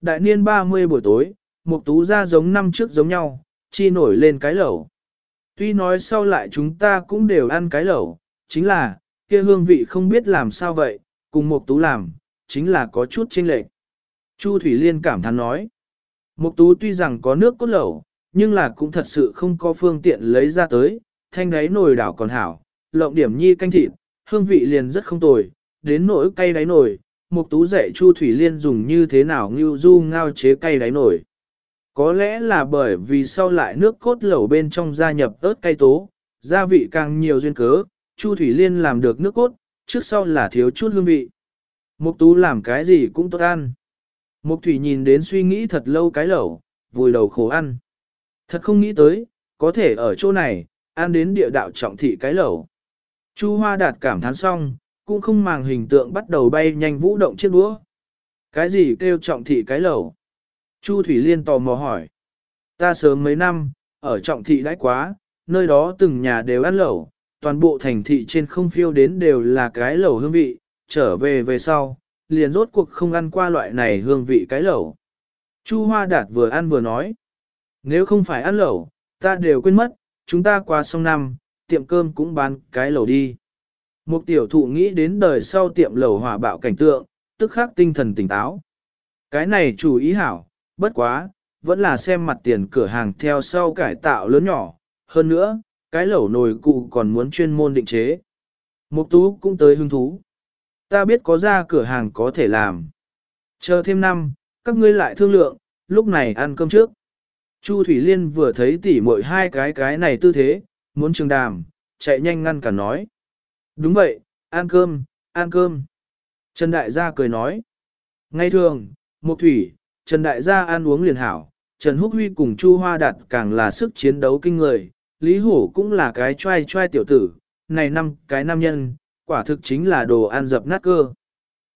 Đại niên 30 buổi tối, Mục Tú ra giống năm trước giống nhau, chi nổi lên cái lẩu. Tuy nói sau lại chúng ta cũng đều ăn cái lẩu, chính là, kia hương vị không biết làm sao vậy, cùng Mục Tú làm, chính là có chút chênh lệch. Chu Thủy Liên cảm thán nói, Mục Tú tuy rằng có nước cốt lẩu, nhưng là cũng thật sự không có phương tiện lấy ra tới, thanh đáy nồi đảo còn hảo, lộng điểm nhi canh thịt, hương vị liền rất không tồi, đến nỗi cay đáy nồi, Mục Tú dạy Chu Thủy Liên dùng như thế nào ngưu du ngao chế cay đáy nổi. Có lẽ là bởi vì sau lại nước cốt lẩu bên trong gia nhập ớt cay tố, gia vị càng nhiều duyên cớ, Chu Thủy Liên làm được nước cốt, trước sau là thiếu chút hương vị. Mục Tú làm cái gì cũng tốt ăn. Mục Thủy nhìn đến suy nghĩ thật lâu cái lẩu, vùi đầu khổ ăn. Thật không nghĩ tới, có thể ở chỗ này, ăn đến địa đạo trọng thị cái lẩu. Chu Hoa Đạt cảm thán xong, cũng không màng hình tượng bắt đầu bay nhanh vũ động chiếc đũa. Cái gì kêu trọng thị cái lẩu? Chu Thủy Liên tò mò hỏi. Ta sớm mấy năm, ở trọng thị đãi quá, nơi đó từng nhà đều ăn lẩu, toàn bộ thành thị trên không phiêu đến đều là cái lẩu hương vị, trở về về sau, liền rốt cuộc không ăn qua loại này hương vị cái lẩu. Chu Hoa Đạt vừa ăn vừa nói. Nếu không phải ăn lẩu, ta đều quên mất, chúng ta qua xong năm, tiệm cơm cũng bán cái lẩu đi. Một tiểu thụ nghĩ đến đời sau tiệm lẩu hỏa bạo cảnh tượng, tức khắc tinh thần tỉnh táo. Cái này chủ ý hảo, bất quá, vẫn là xem mặt tiền cửa hàng theo sau cải tạo lớn nhỏ. Hơn nữa, cái lẩu nồi cụ còn muốn chuyên môn định chế. Mục tú cũng tới hứng thú. Ta biết có ra cửa hàng có thể làm. Chờ thêm năm, các ngươi lại thương lượng, lúc này ăn cơm trước. Chu Thủy Liên vừa thấy tỉ muội hai cái cái này tư thế, muốn trường đàm, chạy nhanh ngăn cả nói. Đúng vậy, ăn cơm, ăn cơm. Trần Đại Gia cười nói. Ngay thường, Mục Thủy, Trần Đại Gia ăn uống liền hảo, Trần Húc Huy cùng Chu Hoa Đạt càng là sức chiến đấu kinh người, Lý Hổ cũng là cái trai trai tiểu tử, này năm cái nam nhân, quả thực chính là đồ ăn dập nát cơ.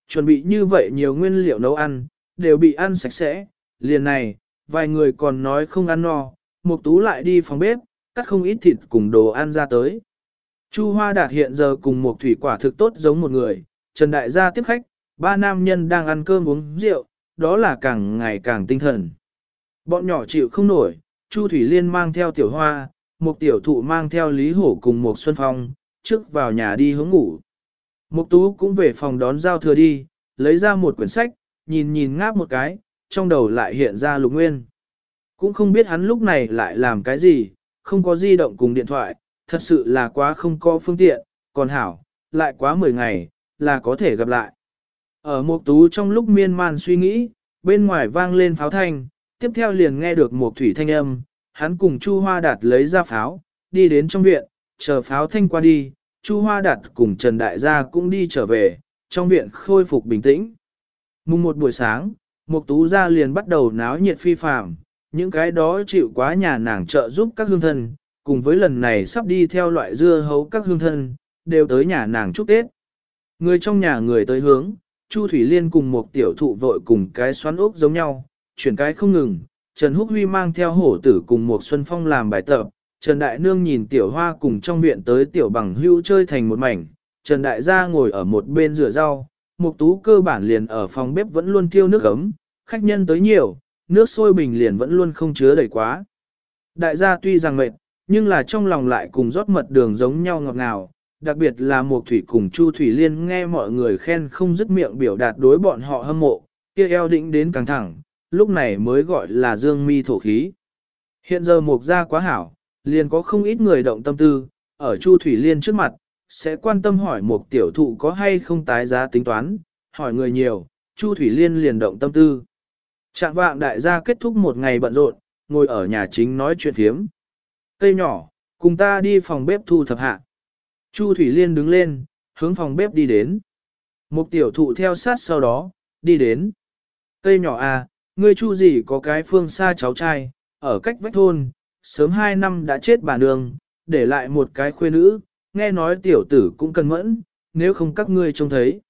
Chuẩn bị như vậy nhiều nguyên liệu nấu ăn, đều bị ăn sạch sẽ, liền này, vài người còn nói không ăn no, Mục Tú lại đi phòng bếp, cắt không ít thịt cùng đồ ăn ra tới. Chu Hoa Đạt hiện giờ cùng một thủy quả thực tốt giống một người, Trần Đại gia tiếp khách, ba nam nhân đang ăn cơm uống rượu, đó là càng ngày càng tinh thần. Bọn nhỏ chịu không nổi, Chu Thủy Liên mang theo tiểu hoa, một tiểu thụ mang theo Lý Hổ cùng một Xuân Phong, trước vào nhà đi hướng ngủ. Mục Tú cũng về phòng đón giao thừa đi, lấy ra một quyển sách, nhìn nhìn ngáp một cái, trong đầu lại hiện ra Lục Nguyên. Cũng không biết hắn lúc này lại làm cái gì, không có di động cùng điện thoại, thật sự là quá không có phương tiện, còn hảo, lại quá 10 ngày, là có thể gặp lại. Ở Mộc tú trong lúc miên man suy nghĩ, bên ngoài vang lên pháo thanh, tiếp theo liền nghe được một thủy thanh âm, hắn cùng Chu Hoa Đạt lấy ra pháo, đi đến trong viện, chờ pháo thanh qua đi, Chu Hoa Đạt cùng Trần Đại Gia cũng đi trở về, trong viện khôi phục bình tĩnh. Mùng một buổi sáng, một tú gia liền bắt đầu náo nhiệt phi phàm, những cái đó chịu quá nhà nàng trợ giúp các hương thân, cùng với lần này sắp đi theo loại dưa hấu các hương thân, đều tới nhà nàng chúc Tết. Người trong nhà người tới hướng, Chu Thủy Liên cùng một tiểu thụ vội cùng cái xoắn ốc giống nhau, chuyển cái không ngừng, Trần Húc Huy mang theo hổ tử cùng một Xuân Phong làm bài tập, Trần Đại Nương nhìn tiểu hoa cùng trong viện tới tiểu bằng hưu chơi thành một mảnh, Trần Đại gia ngồi ở một bên rửa rau, một Tú cơ bản liền ở phòng bếp vẫn luôn thiêu nước ấm, khách nhân tới nhiều, nước sôi bình liền vẫn luôn không chứa đầy quá. Đại gia tuy rằng mệt, nhưng là trong lòng lại cùng rót mật đường giống nhau ngọt ngào, đặc biệt là một thủy cùng Chu Thủy Liên nghe mọi người khen không dứt miệng biểu đạt đối bọn họ hâm mộ, kia eo định đến căng thẳng, lúc này mới gọi là dương mi thổ khí. Hiện giờ mục gia quá hảo, liền có không ít người động tâm tư, ở Chu Thủy Liên trước mặt, sẽ quan tâm hỏi một tiểu thụ có hay không tái giá tính toán, hỏi người nhiều, Chu Thủy Liên liền động tâm tư. Trạng vạng đại gia kết thúc một ngày bận rộn, ngồi ở nhà chính nói chuyện phiếm. Cây nhỏ, cùng ta đi phòng bếp thu thập hạ. Chu Thủy Liên đứng lên, hướng phòng bếp đi đến. Một tiểu thụ theo sát sau đó, đi đến. Cây nhỏ à, ngươi chu gì có cái phương xa cháu trai, ở cách vách thôn, sớm hai năm đã chết bà nương, để lại một cái khuê nữ, nghe nói tiểu tử cũng cần mẫn, nếu không các ngươi trông thấy.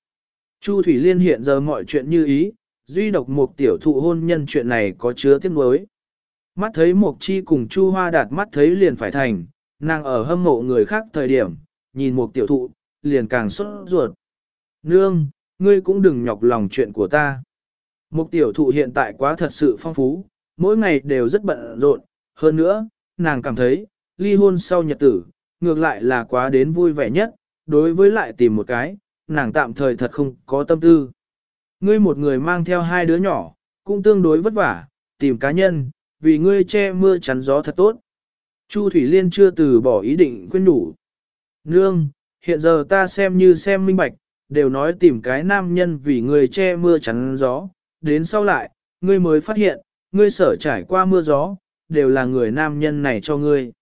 Chu Thủy Liên hiện giờ mọi chuyện như ý, duy độc một tiểu thụ hôn nhân chuyện này có chứa tiếc nuối. Mắt thấy Mộc Chi cùng Chu Hoa đạt mắt thấy liền phải thành, nàng ở hâm mộ người khác thời điểm, nhìn một tiểu thụ, liền càng sốt ruột. Nương, ngươi cũng đừng nhọc lòng chuyện của ta. Mục tiểu thụ hiện tại quá thật sự phong phú, mỗi ngày đều rất bận rộn, hơn nữa, nàng cảm thấy, ly hôn sau nhật tử, ngược lại là quá đến vui vẻ nhất, đối với lại tìm một cái, nàng tạm thời thật không có tâm tư. Ngươi một người mang theo hai đứa nhỏ, cũng tương đối vất vả, tìm cá nhân, vì ngươi che mưa chắn gió thật tốt. Chu Thủy Liên chưa từ bỏ ý định khuyên nhủ. Nương, hiện giờ ta xem như xem minh bạch, đều nói tìm cái nam nhân vì ngươi che mưa chắn gió, đến sau lại, ngươi mới phát hiện, ngươi sở trải qua mưa gió, đều là người nam nhân này cho ngươi.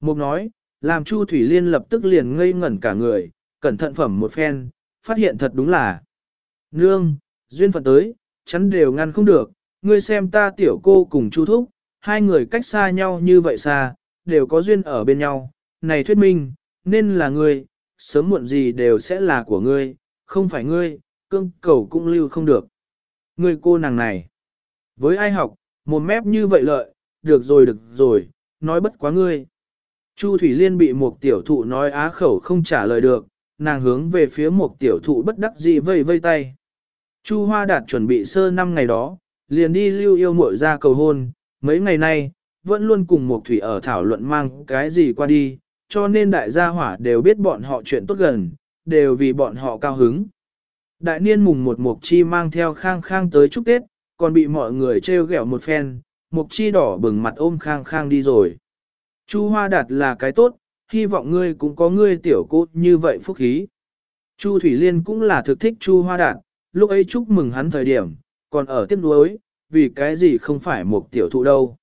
Mục nói, làm Chu Thủy Liên lập tức liền ngây ngẩn cả người, cẩn thận phẩm một phen, phát hiện thật đúng là. Nương, duyên phận tới, chắn đều ngăn không được, ngươi xem ta tiểu cô cùng Chu Thúc, hai người cách xa nhau như vậy xa, đều có duyên ở bên nhau, này thuyết minh, nên là ngươi, sớm muộn gì đều sẽ là của ngươi, không phải ngươi, cương cầu cũng lưu không được. Ngươi cô nàng này, với ai học, một mép như vậy lợi, được rồi được rồi, nói bất quá ngươi. Chu Thủy Liên bị một tiểu thụ nói á khẩu không trả lời được, nàng hướng về phía một tiểu thụ bất đắc dĩ vây vây tay. Chu Hoa Đạt chuẩn bị sơ năm ngày đó, liền đi lưu yêu muội ra cầu hôn, mấy ngày nay, vẫn luôn cùng một thủy ở thảo luận mang cái gì qua đi, cho nên đại gia hỏa đều biết bọn họ chuyện tốt gần, đều vì bọn họ cao hứng. Đại niên mùng một mục chi mang theo khang khang tới chúc Tết, còn bị mọi người trêu ghẹo một phen, mục chi đỏ bừng mặt ôm khang khang đi rồi. Chu Hoa Đạt là cái tốt, hy vọng ngươi cũng có ngươi tiểu cốt như vậy phúc khí. Chu Thủy Liên cũng là thực thích Chu Hoa Đạt, lúc ấy chúc mừng hắn thời điểm, còn ở tiếp nuối, vì cái gì không phải một tiểu thụ đâu.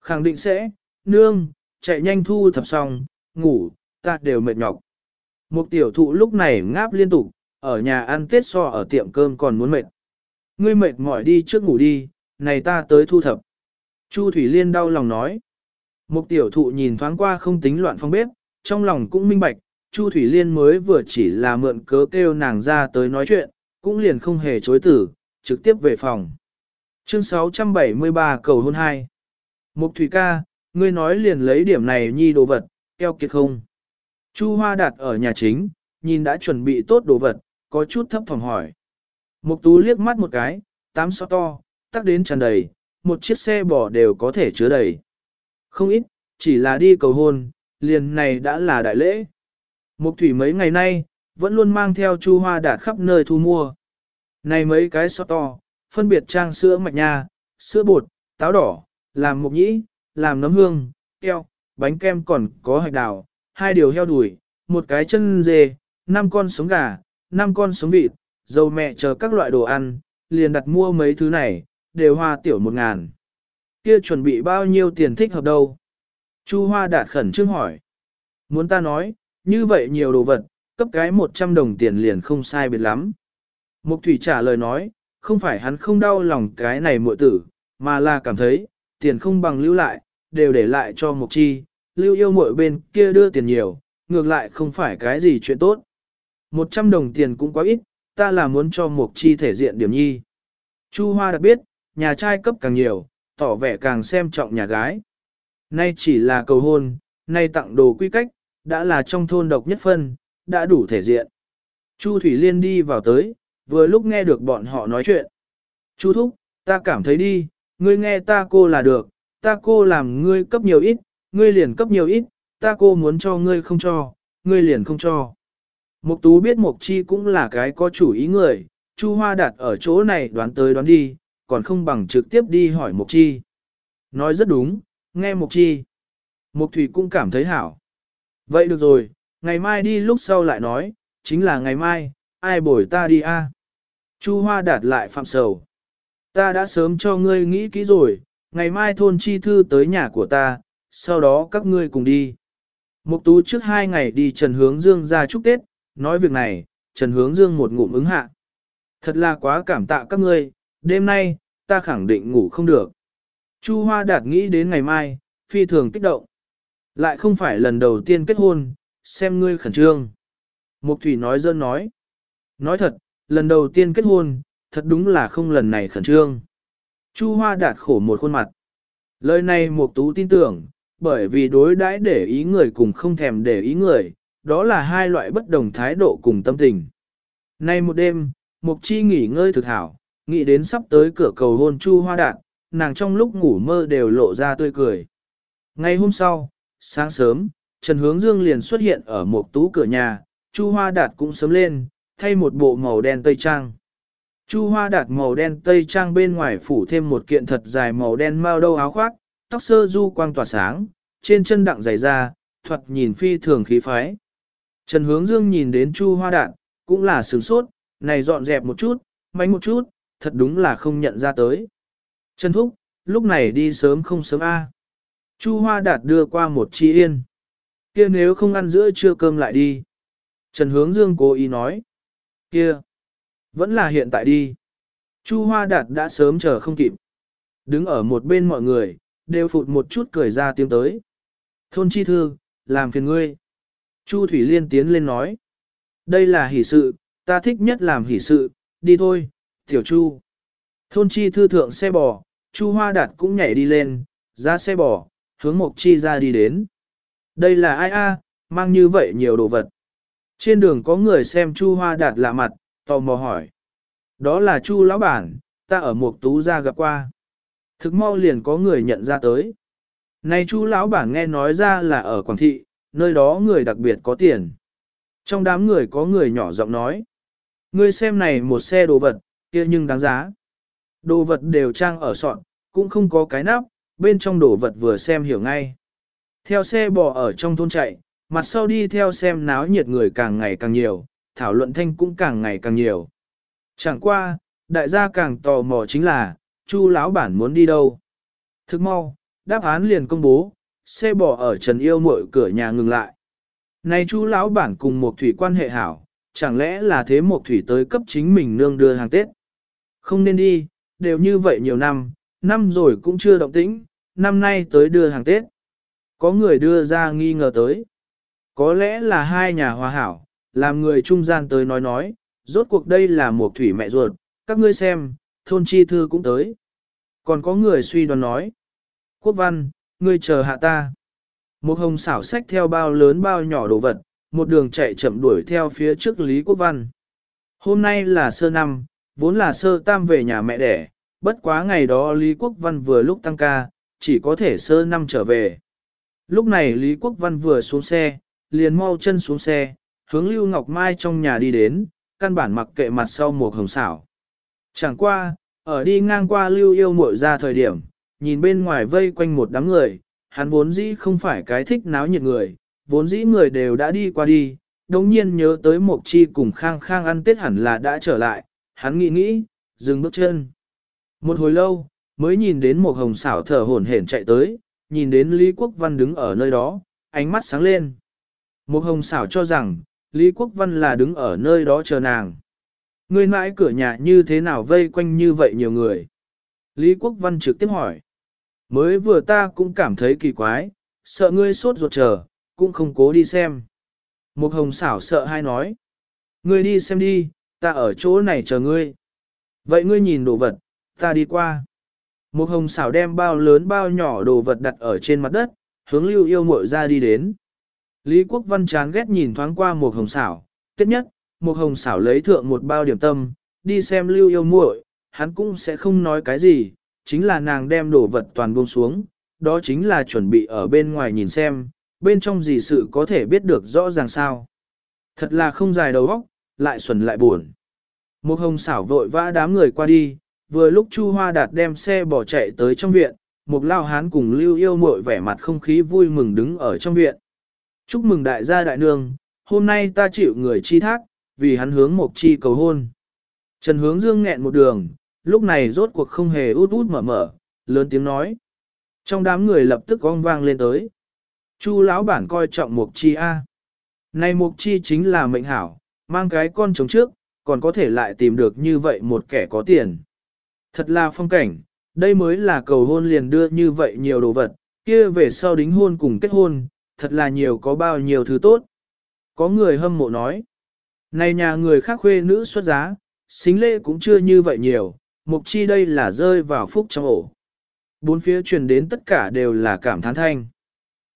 Khẳng định sẽ, nương, chạy nhanh thu thập xong, ngủ, ta đều mệt nhọc. Một tiểu thụ lúc này ngáp liên tục, ở nhà ăn tết so ở tiệm cơm còn muốn mệt. Ngươi mệt mỏi đi trước ngủ đi, này ta tới thu thập. Chu Thủy Liên đau lòng nói. Một tiểu thụ nhìn thoáng qua không tính loạn phong bếp, trong lòng cũng minh bạch, Chu Thủy Liên mới vừa chỉ là mượn cớ kêu nàng ra tới nói chuyện, cũng liền không hề chối tử, trực tiếp về phòng. Chương 673 cầu hôn 2 Mục Thủy ca, ngươi nói liền lấy điểm này nhi đồ vật, keo kiệt không? Chu Hoa đặt ở nhà chính, nhìn đã chuẩn bị tốt đồ vật, có chút thấp phòng hỏi. Mục Tú liếc mắt một cái, tám so to, tắc đến tràn đầy, một chiếc xe bò đều có thể chứa đầy. Không ít, chỉ là đi cầu hôn, liền này đã là đại lễ. Mục Thủy mấy ngày nay, vẫn luôn mang theo Chu Hoa đạt khắp nơi thu mua. Này mấy cái so to, phân biệt trang sữa mạch nha, sữa bột, táo đỏ, làm mục nhĩ, làm nấm hương, keo, bánh kem còn có hạch đào, hai điều heo đùi, một cái chân dê, năm con sống gà, năm con sống vịt, dầu mẹ chờ các loại đồ ăn, liền đặt mua mấy thứ này, đều hoa tiểu một ngàn. Kia chuẩn bị bao nhiêu tiền thích hợp đâu? Chu Hoa đạt khẩn trương hỏi. Muốn ta nói, như vậy nhiều đồ vật, cấp cái 100 đồng tiền liền không sai biệt lắm. Mục Thủy trả lời nói, không phải hắn không đau lòng cái này muội tử, mà là cảm thấy, tiền không bằng lưu lại, đều để lại cho Mục Chi, lưu yêu muội bên kia đưa tiền nhiều, ngược lại không phải cái gì chuyện tốt. 100 đồng tiền cũng quá ít, ta là muốn cho Mục Chi thể diện điểm nhi. Chu Hoa đã biết, nhà trai cấp càng nhiều, tỏ vẻ càng xem trọng nhà gái. Nay chỉ là cầu hôn, nay tặng đồ quy cách, đã là trong thôn độc nhất phân, đã đủ thể diện. Chu Thủy Liên đi vào tới, vừa lúc nghe được bọn họ nói chuyện. chú Thúc, ta cảm thấy đi, ngươi nghe ta cô là được, ta cô làm ngươi cấp nhiều ít, ngươi liền cấp nhiều ít, ta cô muốn cho ngươi không cho, ngươi liền không cho. Mục Tú biết Mục Chi cũng là cái có chủ ý người, Chu Hoa đặt ở chỗ này đoán tới đoán đi, còn không bằng trực tiếp đi hỏi Mục Chi. Nói rất đúng, nghe Mục Chi. Mục Thủy cũng cảm thấy hảo. Vậy được rồi, ngày mai đi lúc sau lại nói, chính là ngày mai, ai bồi ta đi a? Chu Hoa đạt lại phạm sầu. Ta đã sớm cho ngươi nghĩ kỹ rồi, ngày mai thôn chi thư tới nhà của ta, sau đó các ngươi cùng đi. Mục tú trước hai ngày đi Trần Hướng Dương ra chúc Tết, nói việc này, Trần Hướng Dương một ngụm ứng hạ. Thật là quá cảm tạ các ngươi, đêm nay, ta khẳng định ngủ không được. Chu Hoa Đạt nghĩ đến ngày mai, phi thường kích động. Lại không phải lần đầu tiên kết hôn, xem ngươi khẩn trương. Mục Thủy nói dơn nói. Nói thật, lần đầu tiên kết hôn, thật đúng là không lần này khẩn trương. Chu Hoa đạt khổ một khuôn mặt. Lời này Mục Tú tin tưởng, bởi vì đối đãi để ý người cùng không thèm để ý người, đó là hai loại bất đồng thái độ cùng tâm tình. Nay một đêm, Mục Chi nghỉ ngơi thực hảo, nghĩ đến sắp tới cửa cầu hôn Chu Hoa Đạt, nàng trong lúc ngủ mơ đều lộ ra tươi cười. Ngày hôm sau, sáng sớm, Trần Hướng Dương liền xuất hiện ở Mục tú cửa nhà, Chu Hoa Đạt cũng sớm lên, thay một bộ màu đen tây trang. Chu Hoa Đạt màu đen tây trang bên ngoài phủ thêm một kiện thật dài màu đen mao đâu áo khoác, tóc sơ du quang tỏa sáng, trên chân đặng dày ra, thuật nhìn phi thường khí phái. Trần Hướng Dương nhìn đến Chu Hoa Đạt, cũng là sửng sốt, này dọn dẹp một chút, mánh một chút, thật đúng là không nhận ra tới. Trần Thúc, lúc này đi sớm không sớm a. Chu Hoa Đạt đưa qua một chi yên. Kia nếu không ăn giữa trưa cơm lại đi. Trần Hướng Dương cố ý nói. Kia, vẫn là hiện tại đi. Chu Hoa Đạt đã sớm chờ không kịp. Đứng ở một bên mọi người, đều phụt một chút cười ra tiếng tới. Thôn chi thư, làm phiền ngươi. Chu Thủy Liên tiến lên nói. Đây là hỷ sự, ta thích nhất làm hỷ sự, đi thôi, tiểu Chu. Thôn chi thư thượng xe bò, Chu Hoa Đạt cũng nhảy đi lên, ra xe bò, hướng Mộc Chi ra đi đến. Đây là ai a, mang như vậy nhiều đồ vật. Trên đường có người xem Chu Hoa Đạt lạ mặt, tò mò hỏi. Đó là Chu lão bản, ta ở Mộc Tú gia gặp qua. Thực mau liền có người nhận ra tới. Này Chu lão bản nghe nói ra là ở Quảng Thị, nơi đó người đặc biệt có tiền. Trong đám người có người nhỏ giọng nói. Ngươi xem này một xe đồ vật, kia nhưng đáng giá. Đồ vật đều trang ở sọn, cũng không có cái nắp, bên trong đồ vật vừa xem hiểu ngay. Theo xe bò ở trong thôn chạy, mặt sau đi theo xem náo nhiệt người càng ngày càng nhiều, thảo luận thanh cũng càng ngày càng nhiều. Chẳng qua, đại gia càng tò mò chính là, Chu lão bản muốn đi đâu. Thức mau, đáp án liền công bố, xe bò ở Trần Yêu Mội cửa nhà ngừng lại. Này Chu lão bản cùng một thủy quan hệ hảo, chẳng lẽ là thế một thủy tới cấp chính mình nương đưa hàng Tết. Không nên đi, đều như vậy nhiều năm, năm rồi cũng chưa động tĩnh, năm nay tới đưa hàng Tết. Có người đưa ra nghi ngờ tới. Có lẽ là hai nhà hòa hảo, làm người trung gian tới nói nói, rốt cuộc đây là một thủy mẹ ruột, các ngươi xem, thôn chi thư cũng tới. Còn có người suy đoán nói. Quốc văn, ngươi chờ hạ ta. Một hồng xảo sách theo bao lớn bao nhỏ đồ vật, một đường chạy chậm đuổi theo phía trước Lý Quốc Văn. Hôm nay là sơ năm, vốn là sơ tam về nhà mẹ đẻ, bất quá ngày đó Lý Quốc Văn vừa lúc tăng ca, chỉ có thể sơ năm trở về. Lúc này Lý Quốc Văn vừa xuống xe, liền mau chân xuống xe, hướng Lưu Ngọc Mai trong nhà đi đến, căn bản mặc kệ mặt sau một hồng xảo. Chẳng qua, ở đi ngang qua Lưu yêu muội ra thời điểm, nhìn bên ngoài vây quanh một đám người, hắn vốn dĩ không phải cái thích náo nhiệt người, vốn dĩ người đều đã đi qua đi, đồng nhiên nhớ tới Mộc Chi cùng khang khang ăn tết hẳn là đã trở lại, hắn nghĩ nghĩ, dừng bước chân. Một hồi lâu, mới nhìn đến một hồng xảo thở hổn hển chạy tới, nhìn đến Lý Quốc Văn đứng ở nơi đó, ánh mắt sáng lên. Một hồng xảo cho rằng, Lý Quốc Văn là đứng ở nơi đó chờ nàng. Người mãi cửa nhà như thế nào vây quanh như vậy nhiều người? Lý Quốc Văn trực tiếp hỏi. Mới vừa ta cũng cảm thấy kỳ quái, sợ ngươi sốt ruột chờ, cũng không cố đi xem. Một hồng xảo sợ hai nói. Ngươi đi xem đi, ta ở chỗ này chờ ngươi. Vậy ngươi nhìn đồ vật, ta đi qua. Một hồng xảo đem bao lớn bao nhỏ đồ vật đặt ở trên mặt đất, hướng lưu yêu muội ra đi đến. Lý Quốc Văn chán ghét nhìn thoáng qua một hồng xảo, tiếp nhất, một hồng xảo lấy thượng một bao điểm tâm, đi xem lưu yêu muội, hắn cũng sẽ không nói cái gì, chính là nàng đem đồ vật toàn buông xuống, đó chính là chuẩn bị ở bên ngoài nhìn xem, bên trong gì sự có thể biết được rõ ràng sao. Thật là không dài đầu óc, lại xuẩn lại buồn. Một hồng xảo vội vã đám người qua đi, vừa lúc Chu Hoa Đạt đem xe bỏ chạy tới trong viện, một lao hán cùng lưu yêu Muội vẻ mặt không khí vui mừng đứng ở trong viện. Chúc mừng đại gia đại nương, hôm nay ta chịu người chi thác, vì hắn hướng một chi cầu hôn. Trần hướng dương nghẹn một đường, lúc này rốt cuộc không hề út út mở mở, lớn tiếng nói. Trong đám người lập tức gong vang lên tới. Chu lão bản coi trọng mục chi A. Này mục chi chính là mệnh hảo, mang cái con trống trước, còn có thể lại tìm được như vậy một kẻ có tiền. Thật là phong cảnh, đây mới là cầu hôn liền đưa như vậy nhiều đồ vật, kia về sau đính hôn cùng kết hôn, thật là nhiều có bao nhiêu thứ tốt. Có người hâm mộ nói, này nhà người khác khuê nữ xuất giá, xính lễ cũng chưa như vậy nhiều, mục chi đây là rơi vào phúc trong ổ. Bốn phía truyền đến tất cả đều là cảm thán thanh.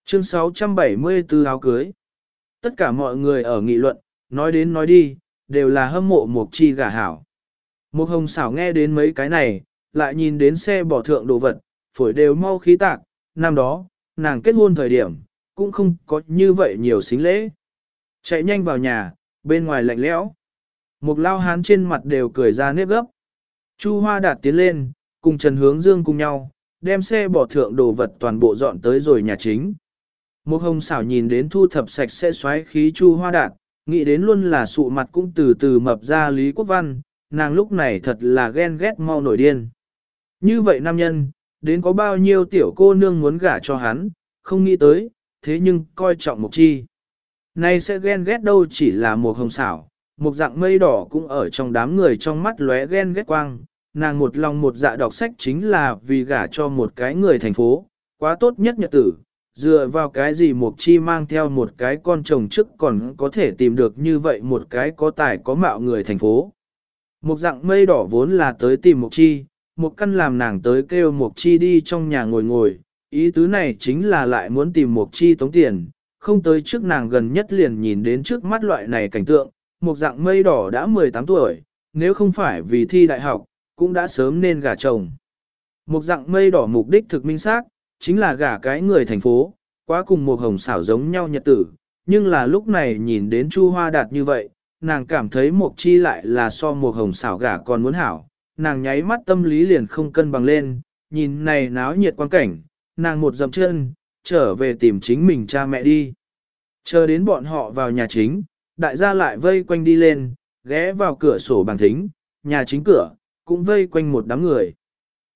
Chương 674 áo cưới. Tất cả mọi người ở nghị luận, nói đến nói đi, đều là hâm mộ mục chi gả hảo. mục hồng xảo nghe đến mấy cái này, lại nhìn đến xe bỏ thượng đồ vật, phổi đều mau khí tạc, năm đó, nàng kết hôn thời điểm, cũng không có như vậy nhiều xính lễ. Chạy nhanh vào nhà, bên ngoài lạnh lẽo. Một lao hán trên mặt đều cười ra nếp gấp. Chu Hoa Đạt tiến lên, cùng Trần Hướng Dương cùng nhau, đem xe bỏ thượng đồ vật toàn bộ dọn tới rồi nhà chính. Một hồng xảo nhìn đến thu thập sạch sẽ xoáy khí Chu Hoa Đạt, nghĩ đến luôn là sụ mặt cũng từ từ mập ra Lý Quốc Văn, nàng lúc này thật là ghen ghét mau nổi điên. Như vậy nam nhân, đến có bao nhiêu tiểu cô nương muốn gả cho hắn, không nghĩ tới, thế nhưng coi trọng Mục Chi. này sẽ ghen ghét đâu chỉ là một hồng xảo, một dạng mây đỏ cũng ở trong đám người trong mắt lóe ghen ghét quang, nàng một lòng một dạ đọc sách chính là vì gả cho một cái người thành phố, quá tốt nhất nhật tử, dựa vào cái gì Mục Chi mang theo một cái con chồng trước còn có thể tìm được như vậy một cái có tài có mạo người thành phố. Một dạng mây đỏ vốn là tới tìm Mục Chi, một căn làm nàng tới kêu Mục Chi đi trong nhà ngồi ngồi, ý tứ này chính là lại muốn tìm Mộc Chi tống tiền, không tới trước nàng gần nhất liền nhìn đến trước mắt loại này cảnh tượng, một dạng mây đỏ đã 18 tuổi, nếu không phải vì thi đại học, cũng đã sớm nên gả chồng. Một dạng mây đỏ mục đích thực minh xác, chính là gả cái người thành phố, quá cùng một hồng xảo giống nhau nhật tử, nhưng là lúc này nhìn đến Chu Hoa Đạt như vậy, nàng cảm thấy Mộc Chi lại là so một hồng xảo gả còn muốn hảo, nàng nháy mắt tâm lý liền không cân bằng lên, nhìn này náo nhiệt quan cảnh, nàng một dậm chân, trở về tìm chính mình cha mẹ đi. Chờ đến bọn họ vào nhà chính, đại gia lại vây quanh đi lên, ghé vào cửa sổ bàn thính, nhà chính cửa, cũng vây quanh một đám người.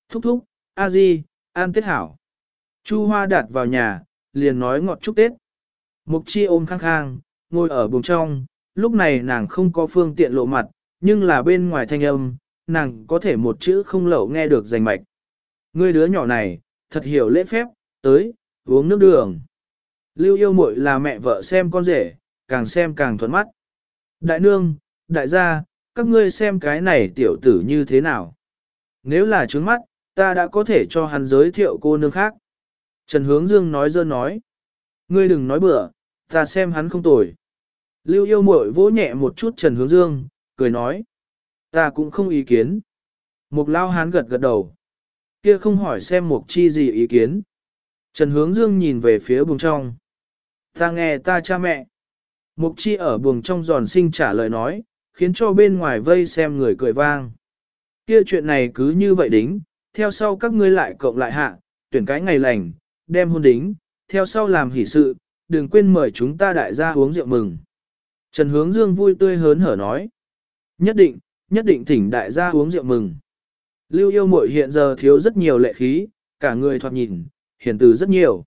Thúc thúc, a di, an tết hảo. Chu Hoa đạt vào nhà, liền nói ngọt chúc Tết. Mục chi ôm khang khang, ngồi ở buồng trong, lúc này nàng không có phương tiện lộ mặt, nhưng là bên ngoài thanh âm, nàng có thể một chữ không lậu nghe được rành mạch. Ngươi đứa nhỏ này, thật hiểu lễ phép, tới, uống nước đường. Lưu yêu muội là mẹ vợ xem con rể, càng xem càng thuận mắt. Đại nương, đại gia, các ngươi xem cái này tiểu tử như thế nào. Nếu là trướng mắt, ta đã có thể cho hắn giới thiệu cô nương khác. Trần Hướng Dương nói dơ nói. Ngươi đừng nói bừa, ta xem hắn không tồi. Lưu yêu muội vỗ nhẹ một chút Trần Hướng Dương, cười nói. Ta cũng không ý kiến. Mục lao hán gật gật đầu. Kia không hỏi xem mục chi gì ý kiến. Trần Hướng Dương nhìn về phía buồng trong. Ta nghe ta cha mẹ. Mục chi ở buồng trong giòn sinh trả lời nói, khiến cho bên ngoài vây xem người cười vang. Kia chuyện này cứ như vậy đính, theo sau các ngươi lại cộng lại hạ, tuyển cái ngày lành, đem hôn đính, theo sau làm hỷ sự, đừng quên mời chúng ta đại gia uống rượu mừng. Trần Hướng Dương vui tươi hớn hở nói. Nhất định, nhất định thỉnh đại gia uống rượu mừng. Lưu yêu muội hiện giờ thiếu rất nhiều lệ khí, cả người thoạt nhìn, hiển từ rất nhiều.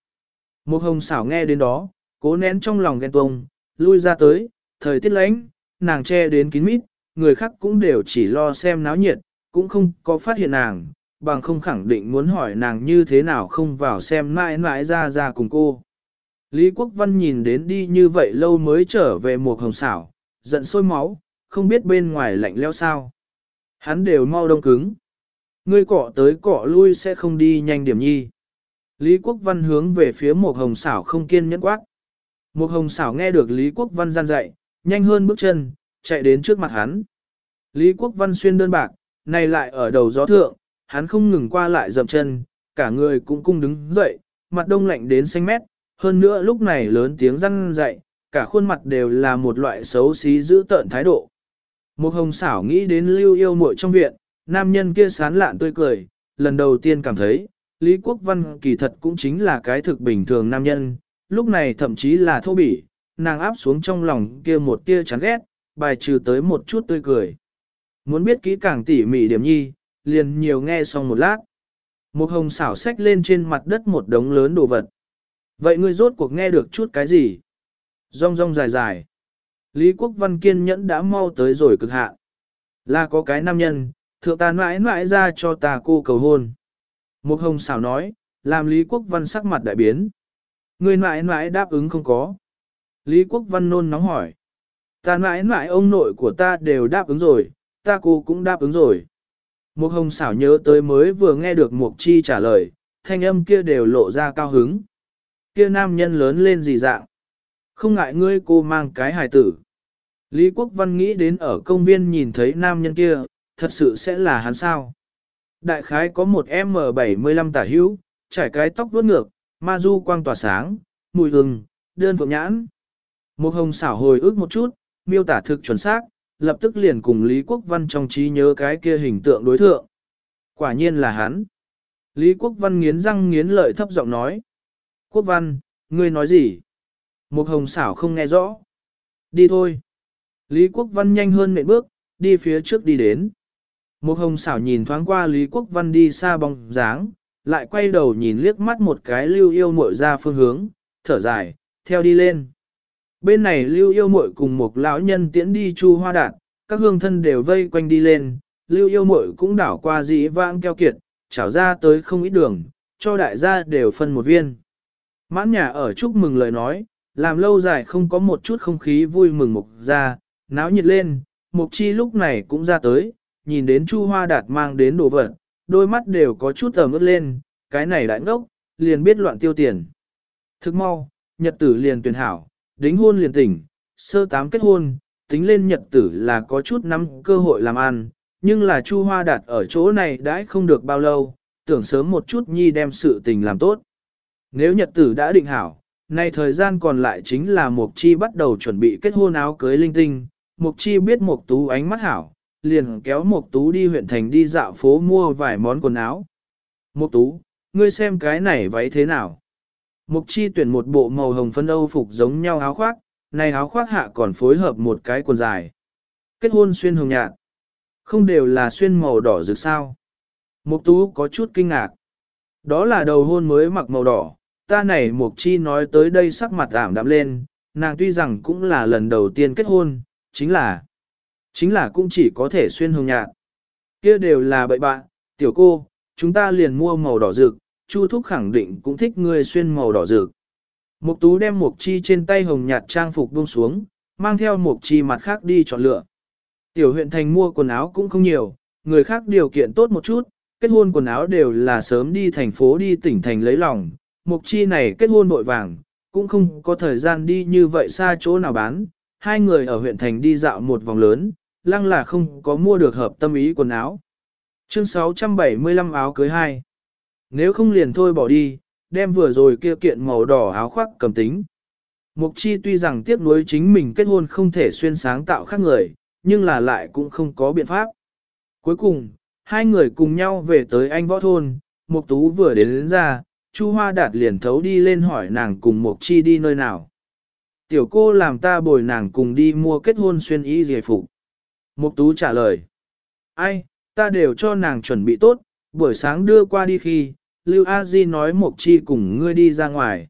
Một hồng xảo nghe đến đó, cố nén trong lòng ghen tuông, lui ra tới, thời tiết lánh, nàng che đến kín mít, người khác cũng đều chỉ lo xem náo nhiệt, cũng không có phát hiện nàng, bằng không khẳng định muốn hỏi nàng như thế nào không vào xem mãi mãi ra ra cùng cô. Lý Quốc Văn nhìn đến đi như vậy lâu mới trở về một hồng xảo, giận sôi máu, không biết bên ngoài lạnh leo sao. Hắn đều mau đông cứng. Ngươi cọ tới cọ lui sẽ không đi nhanh điểm nhi. Lý Quốc Văn hướng về phía một hồng xảo không kiên nhẫn quát. Một hồng xảo nghe được Lý Quốc Văn gian dạy, nhanh hơn bước chân, chạy đến trước mặt hắn. Lý Quốc Văn xuyên đơn bạc, này lại ở đầu gió thượng, hắn không ngừng qua lại dậm chân, cả người cũng cung đứng dậy, mặt đông lạnh đến xanh mét, hơn nữa lúc này lớn tiếng răng dậy, cả khuôn mặt đều là một loại xấu xí giữ tợn thái độ. Một hồng xảo nghĩ đến lưu yêu muội trong viện, nam nhân kia sán lạn tươi cười, lần đầu tiên cảm thấy, Lý Quốc Văn kỳ thật cũng chính là cái thực bình thường nam nhân, lúc này thậm chí là thô bỉ, nàng áp xuống trong lòng kia một tia chán ghét, bài trừ tới một chút tươi cười. Muốn biết kỹ càng tỉ mỉ điểm nhi, liền nhiều nghe xong một lát. Một hồng xảo xách lên trên mặt đất một đống lớn đồ vật. Vậy ngươi rốt cuộc nghe được chút cái gì? Rong rong dài dài. Lý Quốc Văn kiên nhẫn đã mau tới rồi cực hạn. Là có cái nam nhân, thượng ta mãi mãi ra cho ta cô cầu hôn. Một hồng xảo nói, làm Lý Quốc Văn sắc mặt đại biến. Người mãi mãi đáp ứng không có. Lý Quốc Văn nôn nóng hỏi. Ta mãi mãi ông nội của ta đều đáp ứng rồi, ta cô cũng đáp ứng rồi. Một hồng xảo nhớ tới mới vừa nghe được Mục Chi trả lời, thanh âm kia đều lộ ra cao hứng. Kia nam nhân lớn lên gì dạng? Không ngại ngươi cô mang cái hài tử. Lý Quốc Văn nghĩ đến ở công viên nhìn thấy nam nhân kia, thật sự sẽ là hắn sao? Đại khái có một M75 tả hữu, trải cái tóc vuốt ngược, ma du quang tỏa sáng, mùi hừng, đơn phượng nhãn. Một hồng xảo hồi ức một chút, miêu tả thực chuẩn xác, lập tức liền cùng Lý Quốc Văn trong trí nhớ cái kia hình tượng đối thượng. Quả nhiên là hắn. Lý Quốc Văn nghiến răng nghiến lợi thấp giọng nói. Quốc Văn, ngươi nói gì? Một hồng xảo không nghe rõ. Đi thôi. Lý Quốc Văn nhanh hơn nệm bước, đi phía trước đi đến. Một hồng xảo nhìn thoáng qua Lý Quốc Văn đi xa bóng dáng, lại quay đầu nhìn liếc mắt một cái lưu yêu muội ra phương hướng, thở dài, theo đi lên. Bên này lưu yêu muội cùng một lão nhân tiễn đi chu hoa đạn, các hương thân đều vây quanh đi lên, lưu yêu muội cũng đảo qua dĩ vãng keo kiệt, trảo ra tới không ít đường, cho đại gia đều phân một viên. Mãn nhà ở chúc mừng lời nói, làm lâu dài không có một chút không khí vui mừng mục ra, náo nhiệt lên, mục chi lúc này cũng ra tới, nhìn đến chu hoa đạt mang đến đồ vật, đôi mắt đều có chút tầm ướt lên, cái này đại ngốc, liền biết loạn tiêu tiền. Thức mau, nhật tử liền tuyển hảo, đính hôn liền tỉnh, sơ tám kết hôn, tính lên nhật tử là có chút nắm cơ hội làm ăn, nhưng là Chu Hoa Đạt ở chỗ này đãi không được bao lâu, tưởng sớm một chút nhi đem sự tình làm tốt. Nếu nhật tử đã định hảo, nay thời gian còn lại chính là Mục Chi bắt đầu chuẩn bị kết hôn áo cưới linh tinh, Mục Chi biết Mục Tú ánh mắt hảo, liền kéo Mục Tú đi huyện thành đi dạo phố mua vài món quần áo. Mục Tú, ngươi xem cái này váy thế nào? Mục Chi tuyển một bộ màu hồng phân âu phục giống nhau áo khoác, này áo khoác hạ còn phối hợp một cái quần dài. Kết hôn xuyên hồng nhạt. Không đều là xuyên màu đỏ rực sao. Mục tú có chút kinh ngạc. Đó là đầu hôn mới mặc màu đỏ, ta này Mục Chi nói tới đây sắc mặt ảm đạm lên, nàng tuy rằng cũng là lần đầu tiên kết hôn, chính là, chính là cũng chỉ có thể xuyên hồng nhạt. Kia đều là bậy bạn, tiểu cô, chúng ta liền mua màu đỏ rực, Chu Thúc khẳng định cũng thích ngươi xuyên màu đỏ rực. Mục tú đem Mục Chi trên tay hồng nhạt trang phục buông xuống, mang theo Mục Chi mặt khác đi chọn lựa. Tiểu huyện thành mua quần áo cũng không nhiều, người khác điều kiện tốt một chút, kết hôn quần áo đều là sớm đi thành phố đi tỉnh thành lấy lòng. Mục chi này kết hôn vội vàng, cũng không có thời gian đi như vậy xa chỗ nào bán. Hai người ở huyện thành đi dạo một vòng lớn, lăng là không có mua được hợp tâm ý quần áo. Chương 675 áo cưới hai. Nếu không liền thôi bỏ đi, đem vừa rồi kia kiện màu đỏ áo khoác cầm tính. Mục chi tuy rằng tiếc nuối chính mình kết hôn không thể xuyên sáng tạo khác người, nhưng là lại cũng không có biện pháp. Cuối cùng, hai người cùng nhau về tới anh võ thôn, Mục Tú vừa đến, đến ra, Chu Hoa Đạt liền thấu đi lên hỏi nàng cùng Mục Chi đi nơi nào. Tiểu cô làm ta bồi nàng cùng đi mua kết hôn xuyên y giải phục. Mục Tú trả lời. Ai, ta đều cho nàng chuẩn bị tốt, buổi sáng đưa qua đi khi, Lưu A Di nói Mục Chi cùng ngươi đi ra ngoài.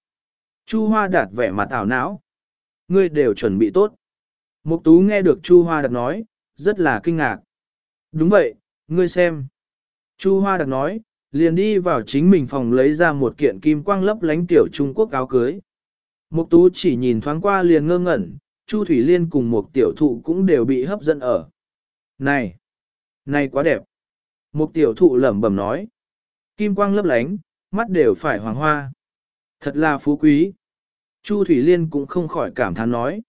Chu Hoa Đạt vẻ mặt ảo não. Ngươi đều chuẩn bị tốt. Mục tú nghe được Chu Hoa đạt nói, rất là kinh ngạc. Đúng vậy, ngươi xem. Chu Hoa đạt nói, liền đi vào chính mình phòng lấy ra một kiện kim quang lấp lánh tiểu Trung Quốc áo cưới. Mục tú chỉ nhìn thoáng qua liền ngơ ngẩn, Chu Thủy Liên cùng một tiểu thụ cũng đều bị hấp dẫn ở. Này, này quá đẹp. Một tiểu thụ lẩm bẩm nói. Kim quang lấp lánh, mắt đều phải hoàng hoa. Thật là phú quý. Chu Thủy Liên cũng không khỏi cảm thán nói.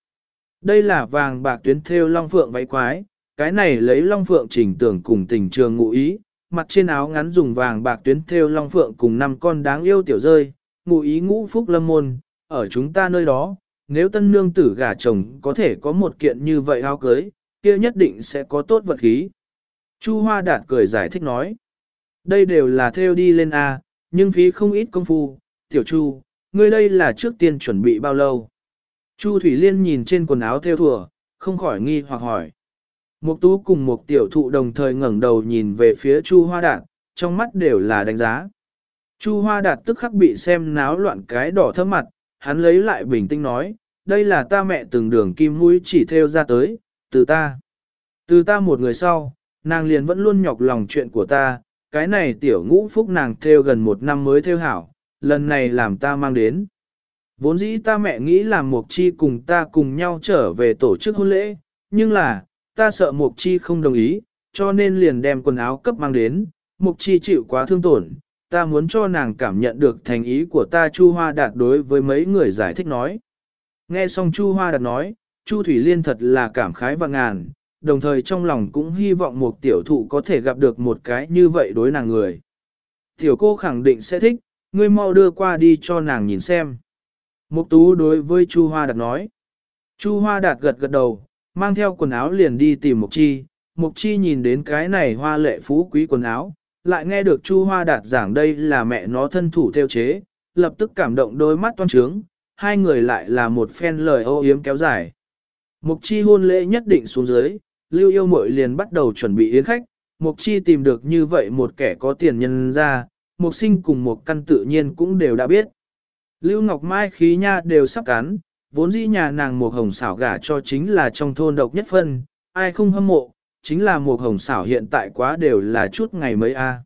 Đây là vàng bạc tuyến thêu long phượng váy quái, cái này lấy long phượng chỉnh tưởng cùng tình trường ngụ ý, mặt trên áo ngắn dùng vàng bạc tuyến thêu long phượng cùng năm con đáng yêu tiểu rơi, ngụ ý ngũ phúc lâm môn, ở chúng ta nơi đó, nếu tân nương tử gả chồng có thể có một kiện như vậy áo cưới, kia nhất định sẽ có tốt vật khí. Chu Hoa Đạt cười giải thích nói, đây đều là theo đi lên A, nhưng phí không ít công phu, tiểu Chu, ngươi đây là trước tiên chuẩn bị bao lâu. Chu Thủy Liên nhìn trên quần áo theo thùa, không khỏi nghi hoặc hỏi. Mục tú cùng một tiểu thụ đồng thời ngẩng đầu nhìn về phía Chu Hoa Đạt, trong mắt đều là đánh giá. Chu Hoa Đạt tức khắc bị xem náo loạn cái đỏ thơm mặt, hắn lấy lại bình tĩnh nói, đây là ta mẹ từng đường kim mũi chỉ theo ra tới, từ ta. Từ ta một người sau, nàng liền vẫn luôn nhọc lòng chuyện của ta, cái này tiểu ngũ phúc nàng theo gần một năm mới theo hảo, lần này làm ta mang đến. Vốn dĩ ta mẹ nghĩ là Mục Chi cùng ta cùng nhau trở về tổ chức hôn lễ, nhưng là, ta sợ Mục Chi không đồng ý, cho nên liền đem quần áo cấp mang đến, Mục Chi chịu quá thương tổn, ta muốn cho nàng cảm nhận được thành ý của ta Chu Hoa Đạt đối với mấy người giải thích nói. Nghe xong Chu Hoa Đạt nói, Chu Thủy Liên thật là cảm khái và ngàn, đồng thời trong lòng cũng hy vọng một tiểu thụ có thể gặp được một cái như vậy đối nàng người. Tiểu cô khẳng định sẽ thích, ngươi mau đưa qua đi cho nàng nhìn xem. Mục tú đối với Chu Hoa Đạt nói. Chu Hoa Đạt gật gật đầu, mang theo quần áo liền đi tìm Mục Chi. Mục Chi nhìn đến cái này hoa lệ phú quý quần áo, lại nghe được Chu Hoa Đạt giảng đây là mẹ nó thân thủ theo chế, lập tức cảm động đôi mắt toan trướng, hai người lại là một phen lời ô yếm kéo dài. Mục Chi hôn lễ nhất định xuống dưới, Lưu Yêu Mội liền bắt đầu chuẩn bị yến khách, Mục Chi tìm được như vậy một kẻ có tiền nhân ra, Mục Sinh cùng một căn tự nhiên cũng đều đã biết. Lưu Ngọc Mai khí nha đều sắp cắn, vốn dĩ nhà nàng một hồng xảo gả cho chính là trong thôn độc nhất phân, ai không hâm mộ, chính là một hồng xảo hiện tại quá đều là chút ngày mấy a.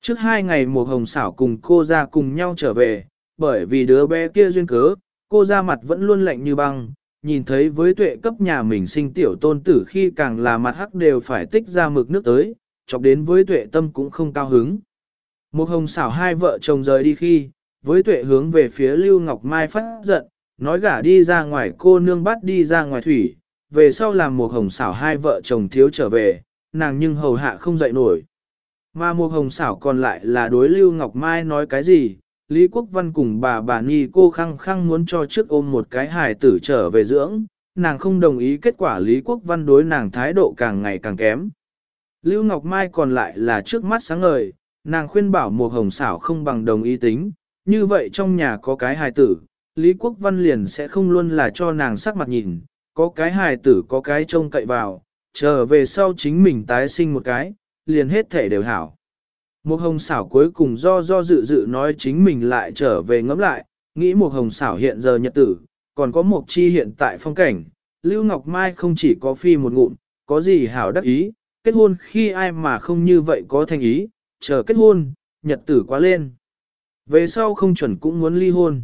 Trước hai ngày một hồng xảo cùng cô ra cùng nhau trở về, bởi vì đứa bé kia duyên cớ, cô ra mặt vẫn luôn lạnh như băng, nhìn thấy với tuệ cấp nhà mình sinh tiểu tôn tử khi càng là mặt hắc đều phải tích ra mực nước tới, chọc đến với tuệ tâm cũng không cao hứng. Một hồng xảo hai vợ chồng rời đi khi, với tuệ hướng về phía Lưu Ngọc Mai phát giận, nói gả đi ra ngoài cô nương bắt đi ra ngoài thủy, về sau làm một hồng xảo hai vợ chồng thiếu trở về, nàng nhưng hầu hạ không dậy nổi. Mà một hồng xảo còn lại là đối Lưu Ngọc Mai nói cái gì, Lý Quốc Văn cùng bà bà Nhi cô khăng khăng muốn cho trước ôm một cái hài tử trở về dưỡng, nàng không đồng ý kết quả Lý Quốc Văn đối nàng thái độ càng ngày càng kém. Lưu Ngọc Mai còn lại là trước mắt sáng ngời, nàng khuyên bảo một hồng xảo không bằng đồng ý tính, như vậy trong nhà có cái hài tử, Lý Quốc Văn liền sẽ không luôn là cho nàng sắc mặt nhìn, có cái hài tử có cái trông cậy vào, chờ về sau chính mình tái sinh một cái, liền hết thể đều hảo. Một hồng xảo cuối cùng do do dự dự nói chính mình lại trở về ngẫm lại, nghĩ một hồng xảo hiện giờ nhật tử, còn có một chi hiện tại phong cảnh, Lưu Ngọc Mai không chỉ có phi một ngụm, có gì hảo đắc ý, kết hôn khi ai mà không như vậy có thành ý, chờ kết hôn, nhật tử quá lên. Về sau không chuẩn cũng muốn ly hôn.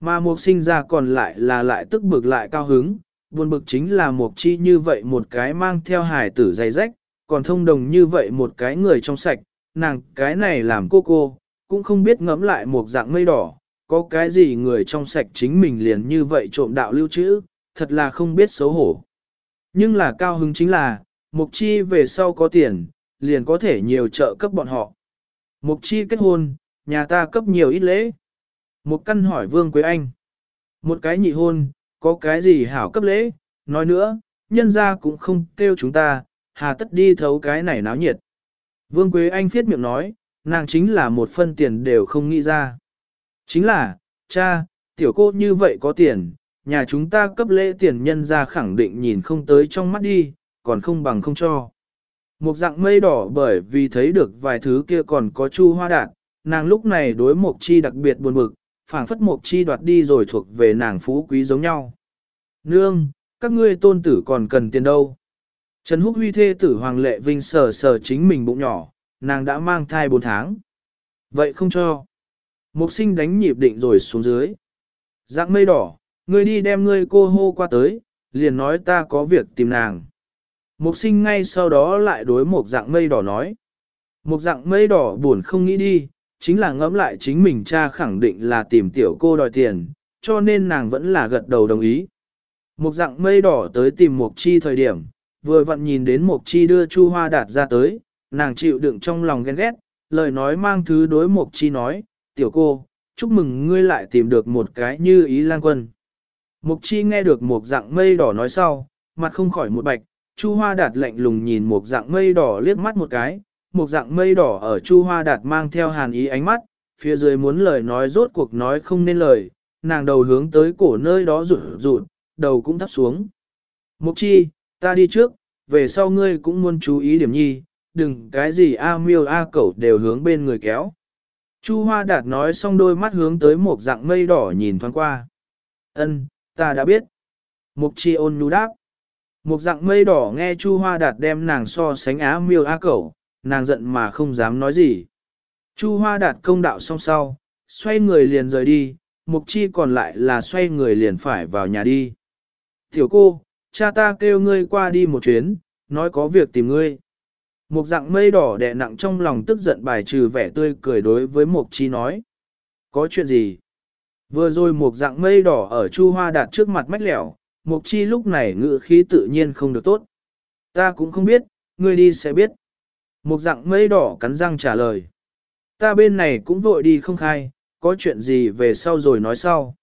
Mà mục sinh ra còn lại là lại tức bực lại cao hứng, buồn bực chính là một chi như vậy một cái mang theo hài tử dày rách, còn thông đồng như vậy một cái người trong sạch, nàng cái này làm cô cô, cũng không biết ngẫm lại một dạng mây đỏ, có cái gì người trong sạch chính mình liền như vậy trộm đạo lưu trữ, thật là không biết xấu hổ. Nhưng là cao hứng chính là, mục chi về sau có tiền, liền có thể nhiều trợ cấp bọn họ. Mục chi kết hôn, nhà ta cấp nhiều ít lễ. Một căn hỏi Vương Quế Anh. Một cái nhị hôn, có cái gì hảo cấp lễ, nói nữa, nhân ra cũng không kêu chúng ta, hà tất đi thấu cái này náo nhiệt. Vương Quế Anh phiết miệng nói, nàng chính là một phân tiền đều không nghĩ ra. Chính là, cha, tiểu cô như vậy có tiền, nhà chúng ta cấp lễ tiền nhân ra khẳng định nhìn không tới trong mắt đi, còn không bằng không cho. Một dạng mây đỏ bởi vì thấy được vài thứ kia còn có chu hoa đạn, nàng lúc này đối mộc chi đặc biệt buồn bực, phảng phất mộc chi đoạt đi rồi thuộc về nàng phú quý giống nhau. Nương, các ngươi tôn tử còn cần tiền đâu. Trần Húc Huy thê tử Hoàng Lệ Vinh sờ sờ chính mình bụng nhỏ, nàng đã mang thai 4 tháng. Vậy không cho. Mục sinh đánh nhịp định rồi xuống dưới. Dạng mây đỏ, ngươi đi đem ngươi cô hô qua tới, liền nói ta có việc tìm nàng. Mục sinh ngay sau đó lại đối một dạng mây đỏ nói. Một dạng mây đỏ buồn không nghĩ đi, chính là ngẫm lại chính mình cha khẳng định là tìm tiểu cô đòi tiền, cho nên nàng vẫn là gật đầu đồng ý. Một dạng mây đỏ tới tìm Mục Chi thời điểm, vừa vặn nhìn đến Mục Chi đưa Chu Hoa Đạt ra tới, nàng chịu đựng trong lòng ghen ghét, lời nói mang thứ đối Mục Chi nói, tiểu cô, chúc mừng ngươi lại tìm được một cái như ý lang quân. Mục Chi nghe được một dạng mây đỏ nói sau, mặt không khỏi một bạch, Chu Hoa Đạt lạnh lùng nhìn một dạng mây đỏ liếc mắt một cái, một dạng mây đỏ ở Chu Hoa Đạt mang theo hàn ý ánh mắt, phía dưới muốn lời nói rốt cuộc nói không nên lời, nàng đầu hướng tới cổ nơi đó rụt rụt, đầu cũng thấp xuống. Mục chi, ta đi trước, về sau ngươi cũng muốn chú ý điểm nhi, đừng cái gì a miêu a cẩu đều hướng bên người kéo. Chu Hoa Đạt nói xong đôi mắt hướng tới một dạng mây đỏ nhìn thoáng qua. Ân, ta đã biết. Mục chi ôn nhu đáp. Một dạng mây đỏ nghe Chu Hoa Đạt đem nàng so sánh á miêu a cẩu, nàng giận mà không dám nói gì. Chu Hoa Đạt công đạo xong sau, xoay người liền rời đi, Mục Chi còn lại là xoay người liền phải vào nhà đi. Tiểu cô, cha ta kêu ngươi qua đi một chuyến, nói có việc tìm ngươi. Một dạng mây đỏ đè nặng trong lòng tức giận bài trừ vẻ tươi cười đối với Mục Chi nói. Có chuyện gì? Vừa rồi một dạng mây đỏ ở Chu Hoa Đạt trước mặt mách lẻo, Mục Chi lúc này ngự khí tự nhiên không được tốt. Ta cũng không biết, ngươi đi sẽ biết. Một dạng mây đỏ cắn răng trả lời. Ta bên này cũng vội đi không khai, có chuyện gì về sau rồi nói sau.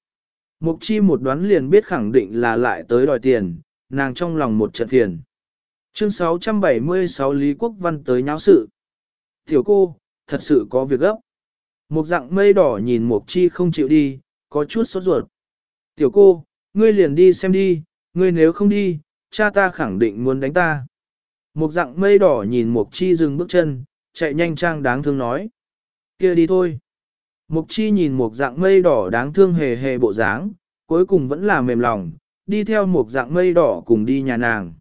Mục chi một đoán liền biết khẳng định là lại tới đòi tiền, nàng trong lòng một trận phiền. Chương 676 Lý Quốc Văn tới nháo sự. Tiểu cô, thật sự có việc gấp. Một dạng mây đỏ nhìn Mục chi không chịu đi, có chút sốt ruột. Tiểu cô, ngươi liền đi xem đi, ngươi nếu không đi, cha ta khẳng định muốn đánh ta. Một dạng mây đỏ nhìn Mục chi dừng bước chân, chạy nhanh trang đáng thương nói. kia đi thôi. Mục chi nhìn một dạng mây đỏ đáng thương hề hề bộ dáng, cuối cùng vẫn là mềm lòng, đi theo một dạng mây đỏ cùng đi nhà nàng.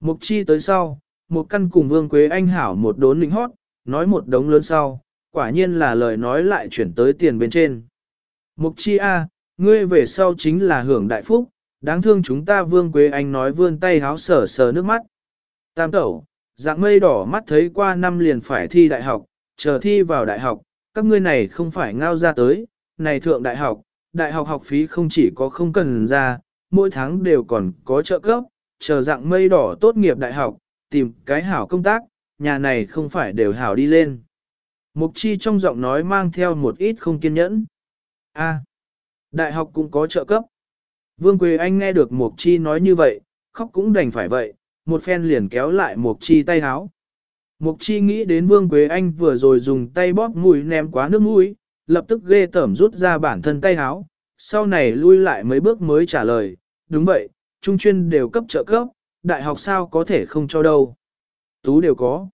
Mục chi tới sau, một căn cùng vương quế anh hảo một đốn lính hót, nói một đống lớn sau, quả nhiên là lời nói lại chuyển tới tiền bên trên. Mục chi a, ngươi về sau chính là hưởng đại phúc, đáng thương chúng ta vương quế anh nói vươn tay háo sở sờ nước mắt. Tam tẩu, dạng mây đỏ mắt thấy qua năm liền phải thi đại học, chờ thi vào đại học, các ngươi này không phải ngao ra tới, này thượng đại học, đại học học phí không chỉ có không cần ra, mỗi tháng đều còn có trợ cấp, chờ dạng mây đỏ tốt nghiệp đại học, tìm cái hảo công tác, nhà này không phải đều hảo đi lên. Mục chi trong giọng nói mang theo một ít không kiên nhẫn. A, đại học cũng có trợ cấp. Vương Quế Anh nghe được Mục chi nói như vậy, khóc cũng đành phải vậy, một phen liền kéo lại Mục chi tay háo. Mục chi nghĩ đến Vương Quế Anh vừa rồi dùng tay bóp mũi ném quá nước mũi, lập tức ghê tởm rút ra bản thân tay háo, sau này lui lại mấy bước mới trả lời, đúng vậy, trung chuyên đều cấp trợ cấp, đại học sao có thể không cho đâu. Tú đều có.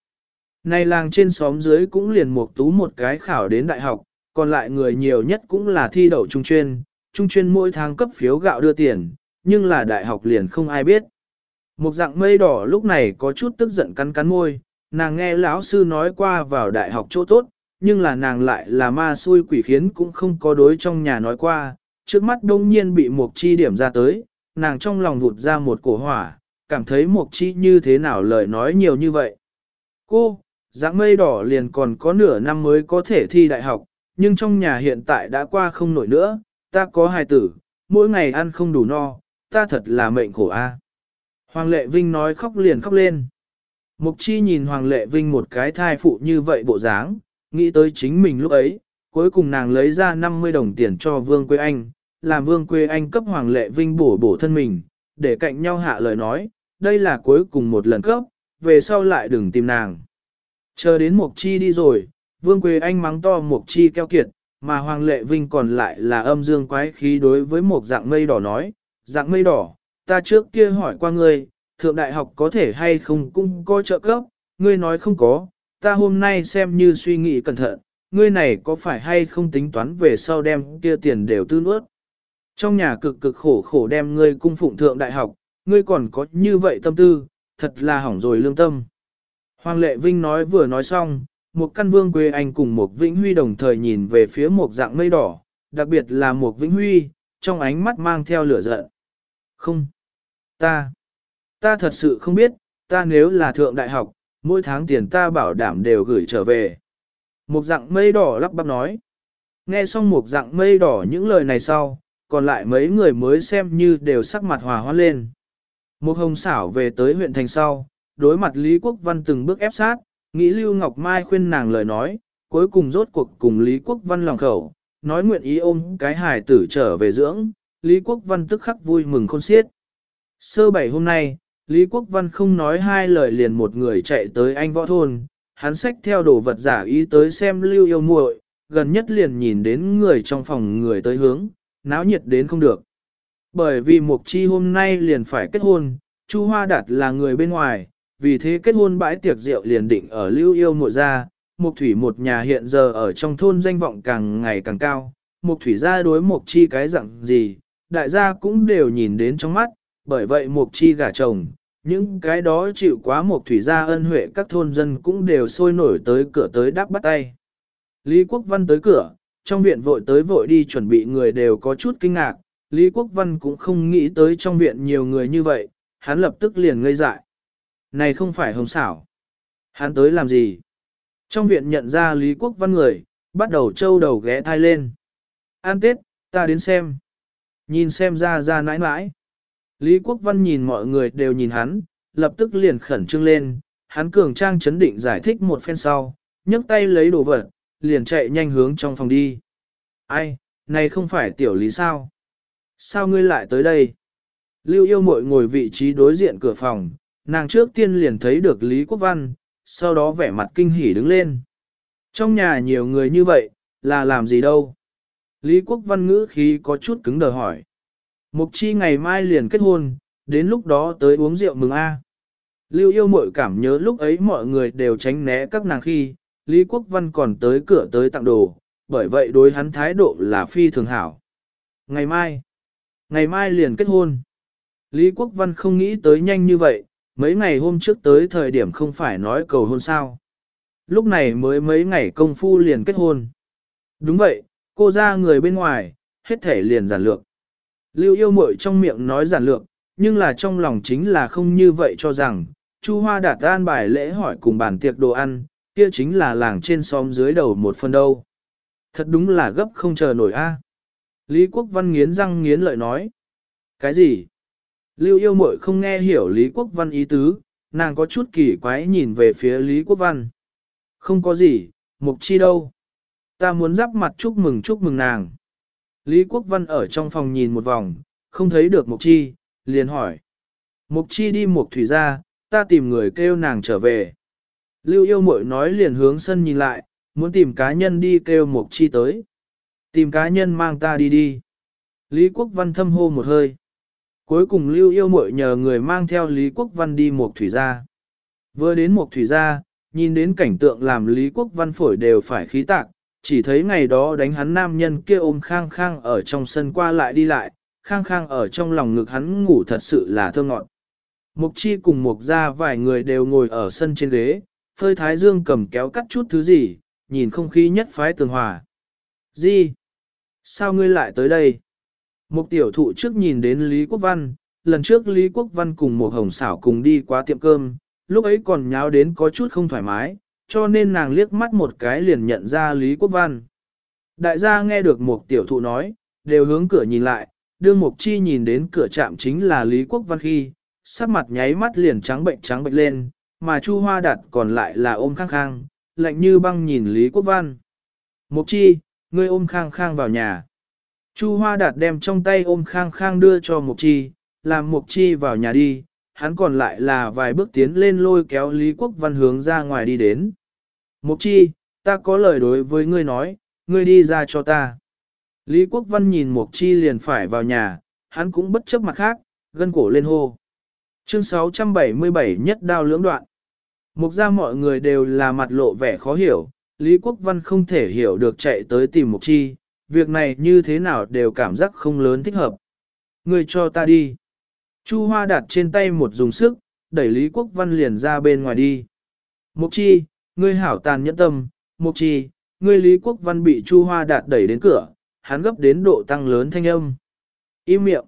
Này làng trên xóm dưới cũng liền một tú một cái khảo đến đại học, còn lại người nhiều nhất cũng là thi đậu trung chuyên, trung chuyên mỗi tháng cấp phiếu gạo đưa tiền, nhưng là đại học liền không ai biết. Một dạng mây đỏ lúc này có chút tức giận cắn cắn môi, nàng nghe lão sư nói qua vào đại học chỗ tốt, nhưng là nàng lại là ma xui quỷ khiến cũng không có đối trong nhà nói qua, trước mắt đông nhiên bị một chi điểm ra tới, nàng trong lòng vụt ra một cổ hỏa, cảm thấy một chi như thế nào lời nói nhiều như vậy. Cô, dạng mây đỏ liền còn có nửa năm mới có thể thi đại học, nhưng trong nhà hiện tại đã qua không nổi nữa, ta có hài tử, mỗi ngày ăn không đủ no, ta thật là mệnh khổ a. Hoàng Lệ Vinh nói khóc liền khóc lên. Mục chi nhìn Hoàng Lệ Vinh một cái thai phụ như vậy bộ dáng, nghĩ tới chính mình lúc ấy, cuối cùng nàng lấy ra 50 đồng tiền cho Vương Quế Anh, làm Vương Quế Anh cấp Hoàng Lệ Vinh bổ bổ thân mình, để cạnh nhau hạ lời nói, đây là cuối cùng một lần cấp, về sau lại đừng tìm nàng. Chờ đến Mục Chi đi rồi, Vương Quế Anh mắng to Mục Chi keo kiệt, mà Hoàng Lệ Vinh còn lại là âm dương quái khí đối với một dạng mây đỏ nói, dạng mây đỏ, ta trước kia hỏi qua ngươi, thượng đại học có thể hay không cũng có trợ cấp, ngươi nói không có, ta hôm nay xem như suy nghĩ cẩn thận, ngươi này có phải hay không tính toán về sau đem kia tiền đều tư nuốt. Trong nhà cực cực khổ khổ đem ngươi cung phụng thượng đại học, ngươi còn có như vậy tâm tư, thật là hỏng rồi lương tâm. Hoàng Lệ Vinh nói vừa nói xong, một căn vương quê anh cùng một Vĩnh Huy đồng thời nhìn về phía một dạng mây đỏ, đặc biệt là một Vĩnh Huy, trong ánh mắt mang theo lửa giận. Không, ta, ta thật sự không biết, ta nếu là thượng đại học, mỗi tháng tiền ta bảo đảm đều gửi trở về. Một dạng mây đỏ lắp bắp nói. Nghe xong một dạng mây đỏ những lời này sau, còn lại mấy người mới xem như đều sắc mặt hòa hoan lên. Một hồng xảo về tới huyện thành sau, đối mặt Lý Quốc Văn từng bước ép sát, nghĩ Lưu Ngọc Mai khuyên nàng lời nói, cuối cùng rốt cuộc cùng Lý Quốc Văn lòng khẩu, nói nguyện ý ôm cái hài tử trở về dưỡng, Lý Quốc Văn tức khắc vui mừng khôn xiết. Sơ bảy hôm nay, Lý Quốc Văn không nói hai lời liền một người chạy tới anh võ thôn, hắn xách theo đồ vật giả ý tới xem lưu yêu muội, gần nhất liền nhìn đến người trong phòng người tới hướng, náo nhiệt đến không được. Bởi vì Mục Chi hôm nay liền phải kết hôn, Chu Hoa Đạt là người bên ngoài, vì thế kết hôn bãi tiệc rượu liền định ở lưu yêu muội ra. Mục Thủy một nhà hiện giờ ở trong thôn danh vọng càng ngày càng cao, Mục Thủy gia đối Mục Chi cái dạng gì, đại gia cũng đều nhìn đến trong mắt, bởi vậy Mục Chi gả chồng, những cái đó chịu quá một thủy gia ân huệ các thôn dân cũng đều sôi nổi tới cửa tới đáp bắt tay. Lý Quốc Văn tới cửa, trong viện vội tới vội đi chuẩn bị người đều có chút kinh ngạc, Lý Quốc Văn cũng không nghĩ tới trong viện nhiều người như vậy, hắn lập tức liền ngây dại. Này không phải hồng xảo. Hắn tới làm gì? Trong viện nhận ra Lý Quốc Văn người, bắt đầu trâu đầu ghé thai lên. An Tết, ta đến xem. Nhìn xem ra ra nãi nãi. Lý Quốc Văn nhìn mọi người đều nhìn hắn, lập tức liền khẩn trương lên, hắn cường trang chấn định giải thích một phen sau, nhấc tay lấy đồ vật, liền chạy nhanh hướng trong phòng đi. Ai, này không phải tiểu lý sao? Sao ngươi lại tới đây? Lưu yêu mội ngồi vị trí đối diện cửa phòng, nàng trước tiên liền thấy được Lý Quốc Văn, sau đó vẻ mặt kinh hỉ đứng lên. Trong nhà nhiều người như vậy, là làm gì đâu? Lý Quốc Văn ngữ khí có chút cứng đờ hỏi. Mục chi ngày mai liền kết hôn, đến lúc đó tới uống rượu mừng a. Lưu yêu mội cảm nhớ lúc ấy mọi người đều tránh né các nàng khi, Lý Quốc Văn còn tới cửa tới tặng đồ, bởi vậy đối hắn thái độ là phi thường hảo. Ngày mai, ngày mai liền kết hôn. Lý Quốc Văn không nghĩ tới nhanh như vậy, mấy ngày hôm trước tới thời điểm không phải nói cầu hôn sao. Lúc này mới mấy ngày công phu liền kết hôn. Đúng vậy, cô ra người bên ngoài, hết thể liền giản lược. Lưu yêu mội trong miệng nói giản lược, nhưng là trong lòng chính là không như vậy cho rằng, Chu Hoa đạt an bài lễ hỏi cùng bàn tiệc đồ ăn, kia chính là làng trên xóm dưới đầu một phần đâu. Thật đúng là gấp không chờ nổi a. Lý Quốc Văn nghiến răng nghiến lợi nói. Cái gì? Lưu yêu mội không nghe hiểu Lý Quốc Văn ý tứ, nàng có chút kỳ quái nhìn về phía Lý Quốc Văn. Không có gì, mục chi đâu. Ta muốn giáp mặt chúc mừng chúc mừng nàng. Lý Quốc Văn ở trong phòng nhìn một vòng, không thấy được mục chi, liền hỏi. Mục chi đi mục thủy ra, ta tìm người kêu nàng trở về. Lưu yêu mội nói liền hướng sân nhìn lại, muốn tìm cá nhân đi kêu mục chi tới. Tìm cá nhân mang ta đi đi. Lý Quốc Văn thâm hô một hơi. Cuối cùng Lưu yêu mội nhờ người mang theo Lý Quốc Văn đi mục thủy ra. Vừa đến mục thủy ra, nhìn đến cảnh tượng làm Lý Quốc Văn phổi đều phải khí tạc, chỉ thấy ngày đó đánh hắn nam nhân kia ôm khang khang ở trong sân qua lại đi lại, khang khang ở trong lòng ngực hắn ngủ thật sự là thơ ngọt. Mục chi cùng mục ra vài người đều ngồi ở sân trên ghế, phơi thái dương cầm kéo cắt chút thứ gì, nhìn không khí nhất phái tường hòa. Gì? Sao ngươi lại tới đây? Mục tiểu thụ trước nhìn đến Lý Quốc Văn, lần trước Lý Quốc Văn cùng một hồng xảo cùng đi qua tiệm cơm, lúc ấy còn nháo đến có chút không thoải mái, cho nên nàng liếc mắt một cái liền nhận ra Lý Quốc Văn. Đại gia nghe được một tiểu thụ nói, đều hướng cửa nhìn lại, đương Mục Chi nhìn đến cửa trạm chính là Lý Quốc Văn khi, sắc mặt nháy mắt liền trắng bệnh trắng bệnh lên, mà Chu Hoa Đạt còn lại là ôm khang khang, lạnh như băng nhìn Lý Quốc Văn. Mục Chi, ngươi ôm khang khang vào nhà. Chu Hoa Đạt đem trong tay ôm khang khang đưa cho Mục Chi, làm Mục Chi vào nhà đi, hắn còn lại là vài bước tiến lên lôi kéo Lý Quốc Văn hướng ra ngoài đi đến. Mục chi, ta có lời đối với ngươi nói, ngươi đi ra cho ta. Lý Quốc Văn nhìn Mục chi liền phải vào nhà, hắn cũng bất chấp mặt khác, gân cổ lên hô. Chương 677 nhất đao lưỡng đoạn. Mục ra mọi người đều là mặt lộ vẻ khó hiểu, Lý Quốc Văn không thể hiểu được chạy tới tìm Mục chi, việc này như thế nào đều cảm giác không lớn thích hợp. Ngươi cho ta đi. Chu Hoa đặt trên tay một dùng sức, đẩy Lý Quốc Văn liền ra bên ngoài đi. Mục chi, ngươi hảo tàn nhẫn tâm, mục chi, ngươi Lý Quốc Văn bị Chu Hoa đạt đẩy đến cửa, hắn gấp đến độ tăng lớn thanh âm. Im miệng.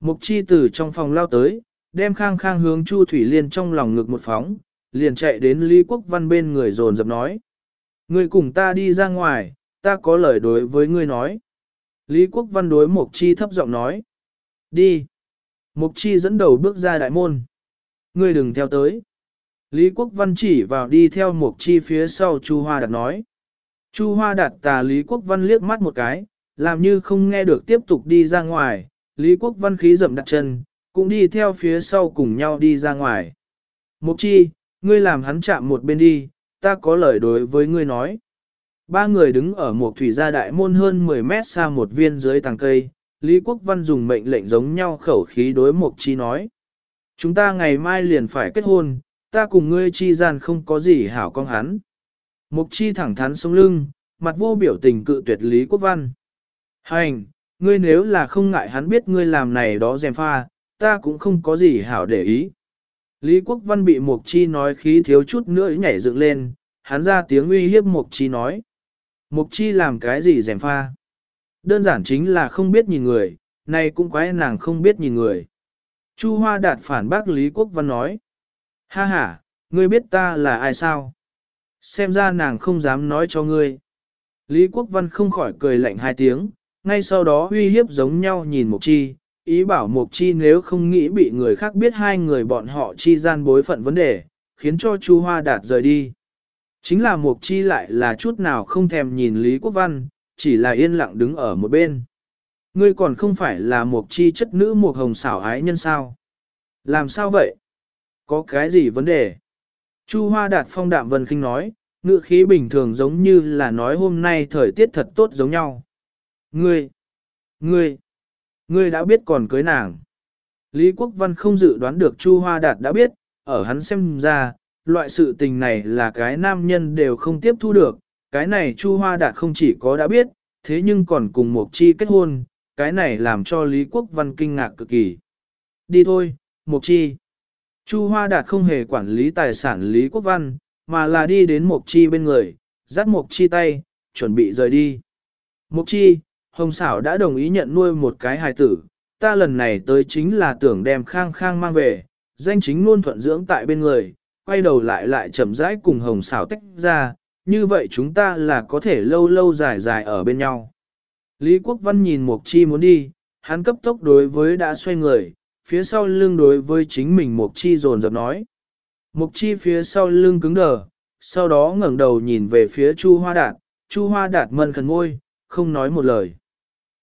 Mục chi từ trong phòng lao tới, đem khang khang hướng Chu Thủy Liên trong lòng ngực một phóng, liền chạy đến Lý Quốc Văn bên người dồn dập nói. Ngươi cùng ta đi ra ngoài, ta có lời đối với ngươi nói. Lý Quốc Văn đối Mục Chi thấp giọng nói. Đi. Mục Chi dẫn đầu bước ra đại môn. Ngươi đừng theo tới. Lý Quốc Văn chỉ vào đi theo Mục Chi phía sau Chu Hoa Đạt nói. Chu Hoa Đạt tà Lý Quốc Văn liếc mắt một cái, làm như không nghe được tiếp tục đi ra ngoài. Lý Quốc Văn khí dậm đặt chân, cũng đi theo phía sau cùng nhau đi ra ngoài. Mục Chi, ngươi làm hắn chạm một bên đi, ta có lời đối với ngươi nói. Ba người đứng ở một thủy gia đại môn hơn 10 mét xa một viên dưới tàng cây, Lý Quốc Văn dùng mệnh lệnh giống nhau khẩu khí đối Mục Chi nói. Chúng ta ngày mai liền phải kết hôn, ta cùng ngươi chi gian không có gì hảo con hắn. Mục Chi thẳng thắn sống lưng, mặt vô biểu tình cự tuyệt Lý Quốc Văn. Hành, ngươi nếu là không ngại hắn biết ngươi làm này đó dèm pha, ta cũng không có gì hảo để ý. Lý Quốc Văn bị Mục Chi nói khí thiếu chút nữa nhảy dựng lên, hắn ra tiếng uy hiếp Mục Chi nói. Mục Chi làm cái gì dèm pha? Đơn giản chính là không biết nhìn người, này cũng quái nàng không biết nhìn người. Chu Hoa Đạt phản bác Lý Quốc Văn nói. Ha ha, ngươi biết ta là ai sao? Xem ra nàng không dám nói cho ngươi. Lý Quốc Văn không khỏi cười lạnh hai tiếng, ngay sau đó uy hiếp giống nhau nhìn Mục Chi, ý bảo Mục Chi nếu không nghĩ bị người khác biết hai người bọn họ chi gian bối phận vấn đề, khiến cho Chu Hoa Đạt rời đi. Chính là Mục Chi lại là chút nào không thèm nhìn Lý Quốc Văn, chỉ là yên lặng đứng ở một bên. Ngươi còn không phải là một Chi chất nữ một Hồng xảo ái nhân sao? Làm sao vậy? Có cái gì vấn đề? Chu Hoa Đạt phong đạm vân Kinh nói, ngựa khí bình thường giống như là nói hôm nay thời tiết thật tốt giống nhau. Ngươi, ngươi, ngươi đã biết còn cưới nàng. Lý Quốc Văn không dự đoán được Chu Hoa Đạt đã biết, ở hắn xem ra, loại sự tình này là cái nam nhân đều không tiếp thu được, cái này Chu Hoa Đạt không chỉ có đã biết, thế nhưng còn cùng Mộc Chi kết hôn, cái này làm cho Lý Quốc Văn kinh ngạc cực kỳ. Đi thôi, Mộc Chi. Chu Hoa Đạt không hề quản lý tài sản Lý Quốc Văn, mà là đi đến Mộc Chi bên người, dắt Mộc Chi tay, chuẩn bị rời đi. Mộc Chi, Hồng Sảo đã đồng ý nhận nuôi một cái hài tử, ta lần này tới chính là tưởng đem khang khang mang về, danh chính luôn thuận dưỡng tại bên người, quay đầu lại lại chậm rãi cùng Hồng Sảo tách ra, như vậy chúng ta là có thể lâu lâu dài dài ở bên nhau. Lý Quốc Văn nhìn Mộc Chi muốn đi, hắn cấp tốc đối với đã xoay người, phía sau lưng đối với chính mình Mộc Chi dồn dập nói. Mộc Chi phía sau lưng cứng đờ, sau đó ngẩng đầu nhìn về phía Chu Hoa Đạt, Chu Hoa Đạt mân khẩn ngôi, không nói một lời.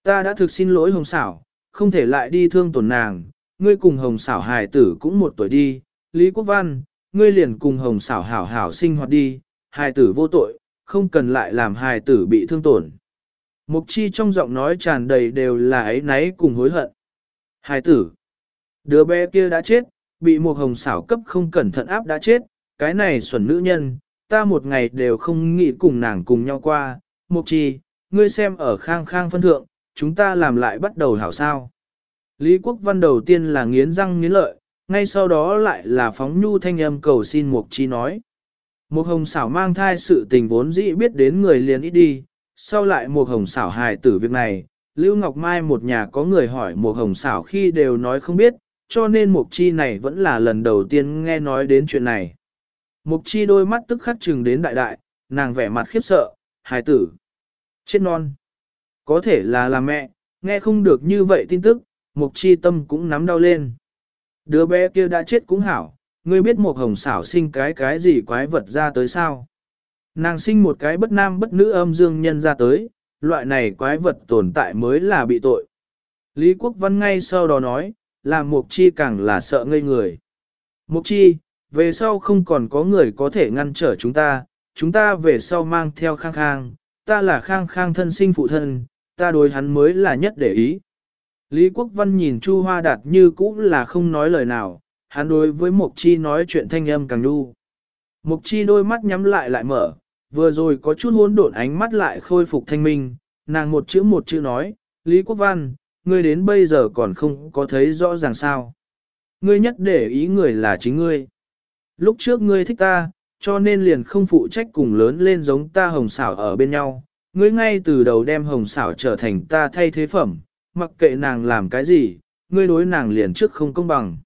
Ta đã thực xin lỗi Hồng Sảo, không thể lại đi thương tổn nàng, ngươi cùng Hồng Sảo hài tử cũng một tuổi đi, Lý Quốc Văn, ngươi liền cùng Hồng Sảo hảo hảo sinh hoạt đi, hài tử vô tội, không cần lại làm hài tử bị thương tổn. Mục chi trong giọng nói tràn đầy đều là ấy náy cùng hối hận. Hài tử, đứa bé kia đã chết, bị một hồng xảo cấp không cẩn thận áp đã chết, cái này xuẩn nữ nhân, ta một ngày đều không nghĩ cùng nàng cùng nhau qua. Mục chi, ngươi xem ở khang khang phân thượng, chúng ta làm lại bắt đầu hảo sao. Lý Quốc Văn đầu tiên là nghiến răng nghiến lợi, ngay sau đó lại là phóng nhu thanh âm cầu xin Mục Chi nói. Một hồng xảo mang thai sự tình vốn dĩ biết đến người liền ít đi, sau lại một hồng xảo hài tử việc này, Lưu Ngọc Mai một nhà có người hỏi một hồng xảo khi đều nói không biết, cho nên Mục Chi này vẫn là lần đầu tiên nghe nói đến chuyện này. Mục Chi đôi mắt tức khắc chừng đến đại đại, nàng vẻ mặt khiếp sợ, hài tử, chết non. Có thể là là mẹ, nghe không được như vậy tin tức, Mục Chi tâm cũng nắm đau lên. Đứa bé kia đã chết cũng hảo, ngươi biết một hồng xảo sinh cái cái gì quái vật ra tới sao? Nàng sinh một cái bất nam bất nữ âm dương nhân ra tới, loại này quái vật tồn tại mới là bị tội. Lý Quốc Văn ngay sau đó nói, làm Mục Chi càng là sợ ngây người. Mục Chi, về sau không còn có người có thể ngăn trở chúng ta, chúng ta về sau mang theo khang khang, ta là khang khang thân sinh phụ thân, ta đối hắn mới là nhất để ý. Lý Quốc Văn nhìn Chu Hoa Đạt như cũ là không nói lời nào, hắn đối với Mộc Chi nói chuyện thanh âm càng nhu. Mộc Chi đôi mắt nhắm lại lại mở, vừa rồi có chút hỗn độn ánh mắt lại khôi phục thanh minh, nàng một chữ một chữ nói, Lý Quốc Văn, ngươi đến bây giờ còn không có thấy rõ ràng sao. Ngươi nhất để ý người là chính ngươi. Lúc trước ngươi thích ta, cho nên liền không phụ trách cùng lớn lên giống ta hồng xảo ở bên nhau. Ngươi ngay từ đầu đem hồng xảo trở thành ta thay thế phẩm, mặc kệ nàng làm cái gì, ngươi đối nàng liền trước không công bằng.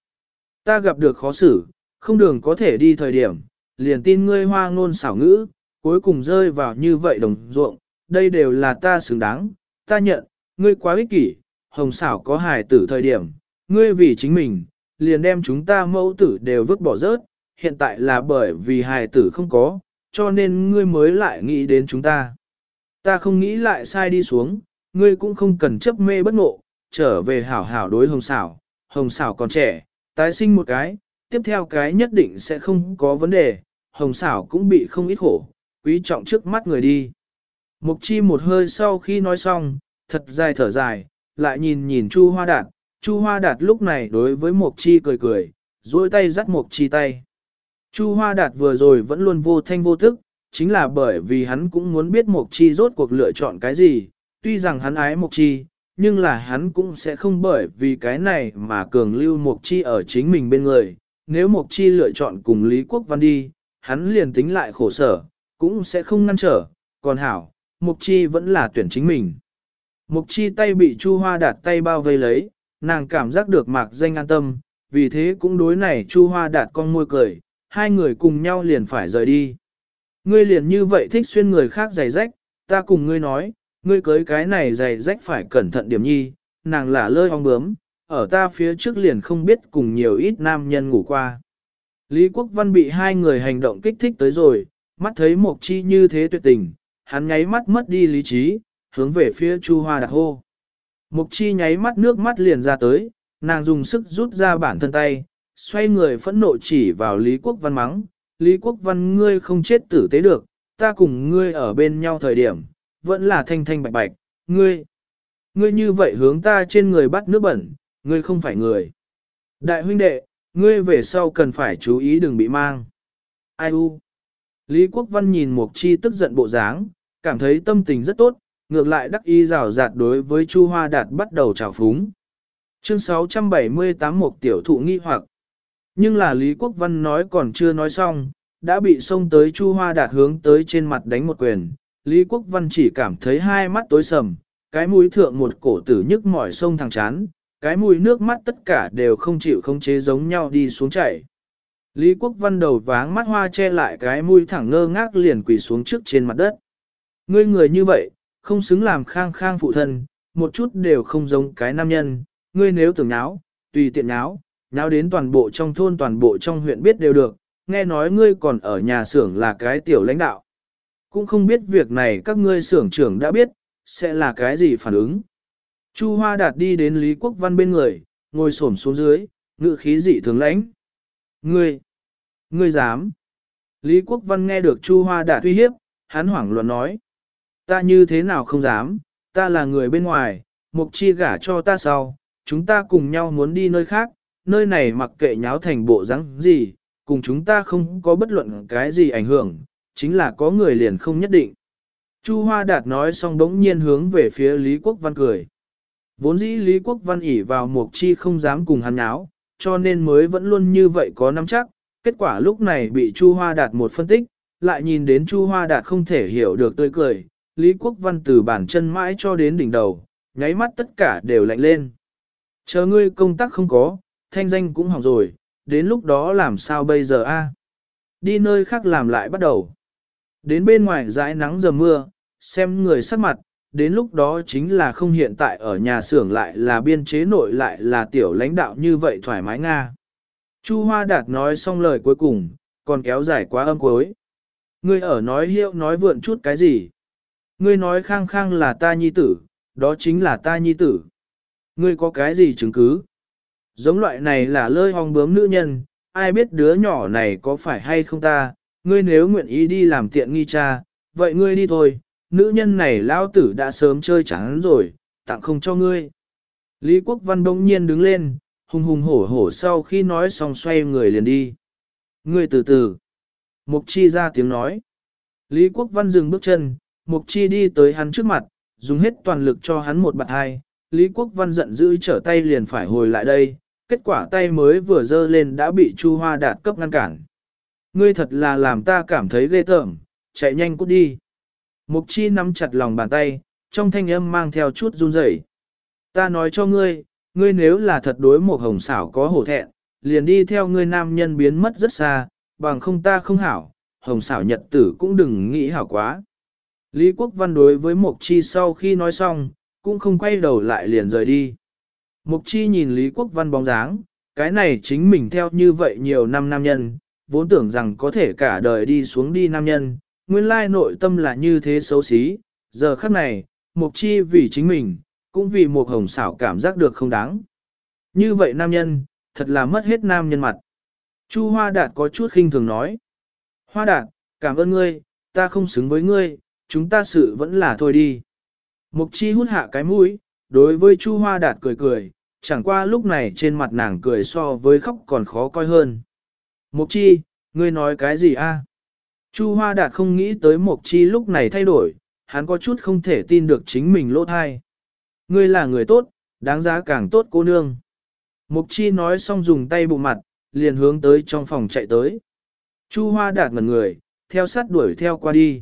Ta gặp được khó xử, không đường có thể đi thời điểm, liền tin ngươi hoa ngôn xảo ngữ, cuối cùng rơi vào như vậy đồng ruộng, đây đều là ta xứng đáng, ta nhận, ngươi quá ích kỷ, hồng xảo có hài tử thời điểm, ngươi vì chính mình, liền đem chúng ta mẫu tử đều vứt bỏ rớt, hiện tại là bởi vì hài tử không có, cho nên ngươi mới lại nghĩ đến chúng ta. Ta không nghĩ lại sai đi xuống, ngươi cũng không cần chấp mê bất ngộ, trở về hảo hảo đối hồng xảo, hồng xảo còn trẻ, tái sinh một cái, tiếp theo cái nhất định sẽ không có vấn đề, hồng xảo cũng bị không ít khổ, quý trọng trước mắt người đi. Mục chi một hơi sau khi nói xong, thật dài thở dài, lại nhìn nhìn Chu Hoa Đạt, Chu Hoa Đạt lúc này đối với Mục chi cười cười, duỗi tay dắt Mục chi tay. Chu Hoa Đạt vừa rồi vẫn luôn vô thanh vô tức, chính là bởi vì hắn cũng muốn biết Mục chi rốt cuộc lựa chọn cái gì, tuy rằng hắn ái Mục chi, nhưng là hắn cũng sẽ không bởi vì cái này mà cường lưu Mục chi ở chính mình bên người. Nếu Mục chi lựa chọn cùng Lý Quốc Văn đi, hắn liền tính lại khổ sở, cũng sẽ không ngăn trở, còn hảo, Mục Chi vẫn là tuyển chính mình. Mục Chi tay bị Chu Hoa Đạt tay bao vây lấy, nàng cảm giác được mạc danh an tâm, vì thế cũng đối này Chu Hoa Đạt con môi cười, hai người cùng nhau liền phải rời đi. Ngươi liền như vậy thích xuyên người khác giày rách, ta cùng ngươi nói, ngươi cưới cái này giày rách phải cẩn thận điểm nhi, nàng là lơi ong bướm, ở ta phía trước liền không biết cùng nhiều ít nam nhân ngủ qua. Lý Quốc Văn bị hai người hành động kích thích tới rồi, mắt thấy Mộc Chi như thế tuyệt tình, hắn nháy mắt mất đi lý trí, hướng về phía Chu Hoa Đạt hô. Mộc Chi nháy mắt nước mắt liền ra tới, nàng dùng sức rút ra bản thân tay, xoay người phẫn nộ chỉ vào Lý Quốc Văn mắng, Lý Quốc Văn ngươi không chết tử tế được, ta cùng ngươi ở bên nhau thời điểm, vẫn là thanh thanh bạch bạch, ngươi, ngươi như vậy hướng ta trên người bắt nước bẩn, ngươi không phải người. Đại huynh đệ, ngươi về sau cần phải chú ý đừng bị mang. Ai u? Lý Quốc Văn nhìn Mục Chi tức giận bộ dáng, cảm thấy tâm tình rất tốt, ngược lại đắc ý rào rạt đối với Chu Hoa Đạt bắt đầu trào phúng. Chương 678 một tiểu thụ nghi hoặc. Nhưng là Lý Quốc Văn nói còn chưa nói xong, đã bị xông tới Chu Hoa Đạt hướng tới trên mặt đánh một quyền. Lý Quốc Văn chỉ cảm thấy hai mắt tối sầm, cái mũi thượng một cổ tử nhức mỏi sông thẳng chán, cái mũi nước mắt tất cả đều không chịu không chế giống nhau đi xuống chảy. Lý Quốc Văn đầu váng mắt hoa che lại cái mũi thẳng ngơ ngác liền quỳ xuống trước trên mặt đất. Ngươi người như vậy, không xứng làm khang khang phụ thân, một chút đều không giống cái nam nhân, ngươi nếu tưởng náo, tùy tiện náo, náo đến toàn bộ trong thôn toàn bộ trong huyện biết đều được, nghe nói ngươi còn ở nhà xưởng là cái tiểu lãnh đạo. Cũng không biết việc này các ngươi xưởng trưởng đã biết, sẽ là cái gì phản ứng. Chu Hoa Đạt đi đến Lý Quốc Văn bên người, ngồi xổm xuống dưới, ngự khí dị thường lãnh. Ngươi, ngươi dám. Lý Quốc Văn nghe được Chu Hoa Đạt uy hiếp, hắn hoảng loạn nói. Ta như thế nào không dám, ta là người bên ngoài, mục chi gả cho ta sau, chúng ta cùng nhau muốn đi nơi khác, nơi này mặc kệ nháo thành bộ rắn gì, cùng chúng ta không có bất luận cái gì ảnh hưởng, chính là có người liền không nhất định. Chu Hoa Đạt nói xong đống nhiên hướng về phía Lý Quốc Văn cười. Vốn dĩ Lý Quốc Văn ỉ vào Mục Chi không dám cùng hắn nháo, cho nên mới vẫn luôn như vậy có nắm chắc. Kết quả lúc này bị Chu Hoa Đạt một phân tích, lại nhìn đến Chu Hoa Đạt không thể hiểu được tươi cười. Lý Quốc Văn từ bản chân mãi cho đến đỉnh đầu, nháy mắt tất cả đều lạnh lên. Chờ ngươi công tác không có, thanh danh cũng hỏng rồi, đến lúc đó làm sao bây giờ a? Đi nơi khác làm lại bắt đầu. Đến bên ngoài dãi nắng giờ mưa, xem người sắc mặt, đến lúc đó chính là không hiện tại ở nhà xưởng lại là biên chế nội lại là tiểu lãnh đạo như vậy thoải mái Nga. Chu Hoa Đạt nói xong lời cuối cùng, còn kéo dài quá âm cuối. Ngươi ở nói hiệu nói vượn chút cái gì? Ngươi nói khang khang là ta nhi tử, đó chính là ta nhi tử. Ngươi có cái gì chứng cứ? Giống loại này là lơi hong bướm nữ nhân, ai biết đứa nhỏ này có phải hay không ta, ngươi nếu nguyện ý đi làm tiện nghi cha, vậy ngươi đi thôi, nữ nhân này lao tử đã sớm chơi chán rồi, tặng không cho ngươi. Lý Quốc Văn bỗng nhiên đứng lên, hùng hùng hổ hổ sau khi nói xong xoay người liền đi. Ngươi từ từ. Mục Chi ra tiếng nói. Lý Quốc Văn dừng bước chân, Mục Chi đi tới hắn trước mặt, dùng hết toàn lực cho hắn một bạt hai. Lý Quốc Văn giận dữ trở tay liền phải hồi lại đây, kết quả tay mới vừa dơ lên đã bị Chu Hoa Đạt cấp ngăn cản. Ngươi thật là làm ta cảm thấy ghê tởm, chạy nhanh cút đi. Mục chi nắm chặt lòng bàn tay, trong thanh âm mang theo chút run rẩy. Ta nói cho ngươi, ngươi nếu là thật đối một hồng xảo có hổ thẹn, liền đi theo ngươi nam nhân biến mất rất xa, bằng không ta không hảo, hồng xảo nhật tử cũng đừng nghĩ hảo quá. Lý Quốc Văn đối với Mục Chi sau khi nói xong, cũng không quay đầu lại liền rời đi. Mục Chi nhìn Lý Quốc Văn bóng dáng, cái này chính mình theo như vậy nhiều năm nam nhân, vốn tưởng rằng có thể cả đời đi xuống đi nam nhân, nguyên lai nội tâm là như thế xấu xí, giờ khắc này, Mục Chi vì chính mình, cũng vì một hồng xảo cảm giác được không đáng. Như vậy nam nhân, thật là mất hết nam nhân mặt. Chu Hoa Đạt có chút khinh thường nói. Hoa Đạt, cảm ơn ngươi, ta không xứng với ngươi, chúng ta sự vẫn là thôi đi. Mục Chi hút hạ cái mũi, đối với Chu Hoa Đạt cười cười, chẳng qua lúc này trên mặt nàng cười so với khóc còn khó coi hơn. Mục Chi, ngươi nói cái gì a? Chu Hoa Đạt không nghĩ tới Mộc Chi lúc này thay đổi, hắn có chút không thể tin được chính mình lỗ thai. Ngươi là người tốt, đáng giá càng tốt cô nương. Mộc Chi nói xong dùng tay bụng mặt, liền hướng tới trong phòng chạy tới. Chu Hoa Đạt ngẩn người, theo sát đuổi theo qua đi.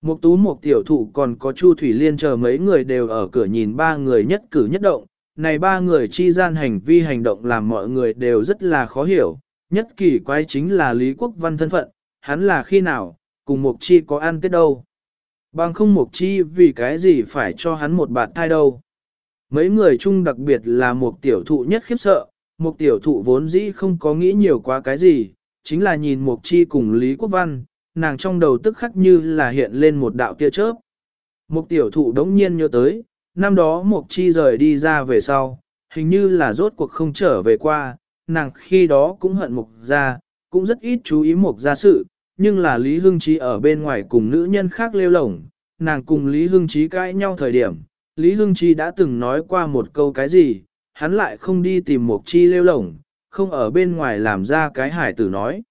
Mục tú Mục tiểu thụ còn có Chu Thủy Liên chờ mấy người đều ở cửa nhìn ba người nhất cử nhất động. Này ba người chi gian hành vi hành động làm mọi người đều rất là khó hiểu. Nhất kỳ quái chính là Lý Quốc Văn thân phận, hắn là khi nào, cùng Mục Chi có ăn tết đâu. Bằng không Mục Chi vì cái gì phải cho hắn một bạt thai đâu. Mấy người chung đặc biệt là một tiểu thụ nhất khiếp sợ, một tiểu thụ vốn dĩ không có nghĩ nhiều quá cái gì, chính là nhìn Mục Chi cùng Lý Quốc Văn, nàng trong đầu tức khắc như là hiện lên một đạo tia chớp. Một tiểu thụ đống nhiên nhớ tới, năm đó Mục Chi rời đi ra về sau, hình như là rốt cuộc không trở về qua, nàng khi đó cũng hận Mục gia, cũng rất ít chú ý Mục gia sự, nhưng là Lý Hưng Chí ở bên ngoài cùng nữ nhân khác lêu lổng, nàng cùng Lý Hưng Chí cãi nhau thời điểm, Lý Hưng Chí đã từng nói qua một câu cái gì, hắn lại không đi tìm Mục Chi lêu lổng, không ở bên ngoài làm ra cái hải tử nói.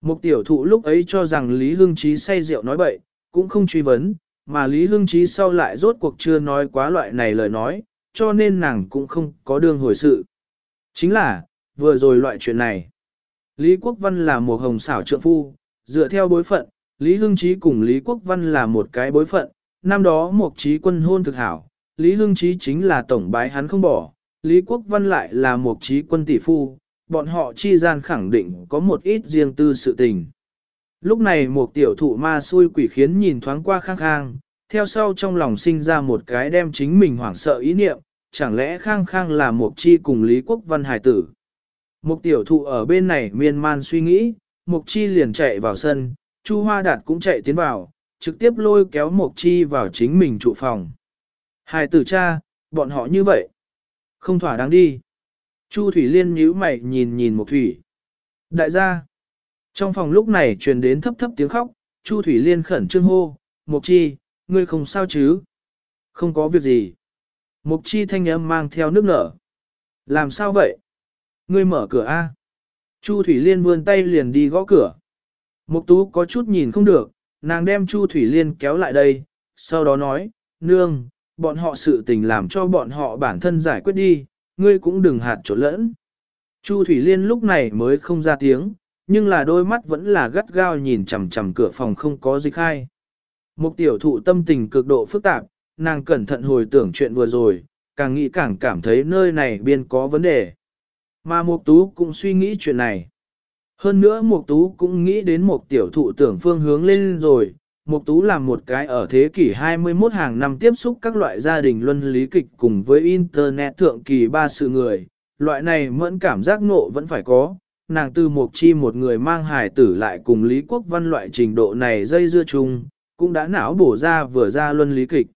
Mục tiểu thụ lúc ấy cho rằng Lý Hưng Chí say rượu nói bậy, cũng không truy vấn, mà Lý Hưng Chí sau lại rốt cuộc chưa nói quá loại này lời nói, cho nên nàng cũng không có đường hồi sự. Chính là, vừa rồi loại chuyện này. Lý Quốc Văn là một hồng xảo trượng phu, dựa theo bối phận, Lý Hưng Chí cùng Lý Quốc Văn là một cái bối phận, năm đó một trí quân hôn thực hảo, Lý Hưng Chí chính là tổng bái hắn không bỏ, Lý Quốc Văn lại là một trí quân tỷ phu, bọn họ chi gian khẳng định có một ít riêng tư sự tình. Lúc này một tiểu thụ ma xui quỷ khiến nhìn thoáng qua khang khang, theo sau trong lòng sinh ra một cái đem chính mình hoảng sợ ý niệm, chẳng lẽ khang khang là một chi cùng Lý Quốc Văn hài tử. Mục tiểu thụ ở bên này miên man suy nghĩ, Mục Chi liền chạy vào sân, Chu Hoa Đạt cũng chạy tiến vào, trực tiếp lôi kéo Mục Chi vào chính mình trụ phòng. Hai tử cha, bọn họ như vậy. Không thỏa đáng đi. Chu Thủy Liên nhíu mày nhìn nhìn Mục Thủy. Đại gia. Trong phòng lúc này truyền đến thấp thấp tiếng khóc, Chu Thủy Liên khẩn trương hô, Mục Chi, ngươi không sao chứ? Không có việc gì. Mục Chi thanh âm mang theo nước nở. Làm sao vậy? Ngươi mở cửa A. Chu Thủy Liên vươn tay liền đi gõ cửa. Mục Tú có chút nhìn không được, nàng đem Chu Thủy Liên kéo lại đây, sau đó nói, nương, bọn họ sự tình làm cho bọn họ bản thân giải quyết đi, ngươi cũng đừng hạt trộn lẫn. Chu Thủy Liên lúc này mới không ra tiếng, nhưng là đôi mắt vẫn là gắt gao nhìn chằm chằm cửa phòng không có dịch khai. Mục tiểu thụ tâm tình cực độ phức tạp, nàng cẩn thận hồi tưởng chuyện vừa rồi, càng nghĩ càng cảm thấy nơi này biên có vấn đề. Mà Mục Tú cũng suy nghĩ chuyện này. Hơn nữa Mục Tú cũng nghĩ đến một tiểu thụ tưởng phương hướng lên rồi. Mục Tú làm một cái ở thế kỷ 21 hàng năm tiếp xúc các loại gia đình luân lý kịch cùng với Internet thượng kỳ ba sự người. Loại này mẫn cảm giác ngộ vẫn phải có. Nàng từ Mục Chi một người mang hài tử lại cùng Lý Quốc Văn loại trình độ này dây dưa chung, cũng đã não bổ ra vừa ra luân lý kịch.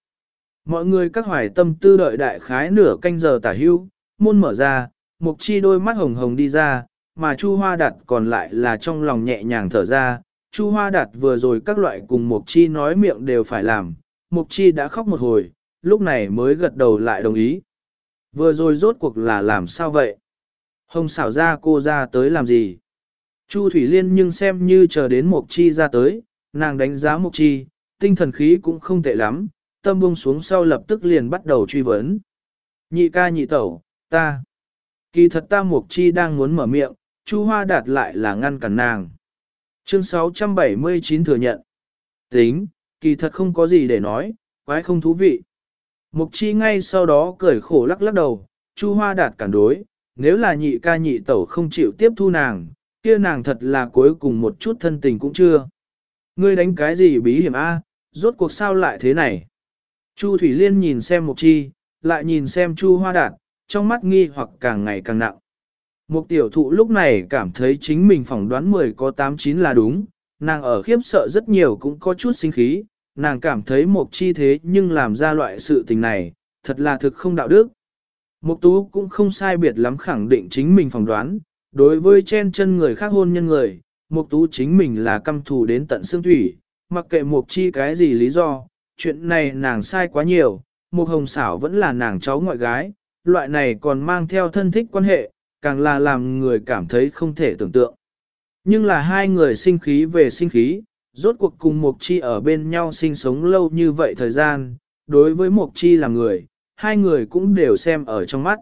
Mọi người các hoài tâm tư đợi đại khái nửa canh giờ tả hữu môn mở ra, Mục chi đôi mắt hồng hồng đi ra, mà Chu Hoa Đạt còn lại là trong lòng nhẹ nhàng thở ra. Chu Hoa Đạt vừa rồi các loại cùng Mục chi nói miệng đều phải làm, Mục chi đã khóc một hồi, lúc này mới gật đầu lại đồng ý. Vừa rồi rốt cuộc là làm sao vậy? Hồng xảo ra cô ra tới làm gì? Chu Thủy Liên nhưng xem như chờ đến Mục chi ra tới, nàng đánh giá Mục chi, tinh thần khí cũng không tệ lắm, tâm buông xuống sau lập tức liền bắt đầu truy vấn. Nhị ca nhị tẩu, ta. Kỳ thật ta mục chi đang muốn mở miệng, Chu Hoa đạt lại là ngăn cản nàng. Chương 679 thừa nhận. Tính, kỳ thật không có gì để nói, quái không thú vị. Mục chi ngay sau đó cười khổ lắc lắc đầu, Chu Hoa đạt cản đối, nếu là nhị ca nhị tẩu không chịu tiếp thu nàng, kia nàng thật là cuối cùng một chút thân tình cũng chưa. Ngươi đánh cái gì bí hiểm a? rốt cuộc sao lại thế này? Chu Thủy Liên nhìn xem Mục Chi, lại nhìn xem Chu Hoa Đạt, trong mắt nghi hoặc càng ngày càng nặng. Một tiểu thụ lúc này cảm thấy chính mình phỏng đoán 10 có 89 là đúng, nàng ở khiếp sợ rất nhiều cũng có chút sinh khí, nàng cảm thấy một chi thế nhưng làm ra loại sự tình này, thật là thực không đạo đức. Mục tú cũng không sai biệt lắm khẳng định chính mình phỏng đoán, đối với chen chân người khác hôn nhân người, mục tú chính mình là căm thù đến tận xương thủy, mặc kệ mục chi cái gì lý do, chuyện này nàng sai quá nhiều, mục hồng xảo vẫn là nàng cháu ngoại gái, loại này còn mang theo thân thích quan hệ, càng là làm người cảm thấy không thể tưởng tượng. Nhưng là hai người sinh khí về sinh khí, rốt cuộc cùng Mộc Chi ở bên nhau sinh sống lâu như vậy thời gian, đối với Mộc Chi là người, hai người cũng đều xem ở trong mắt.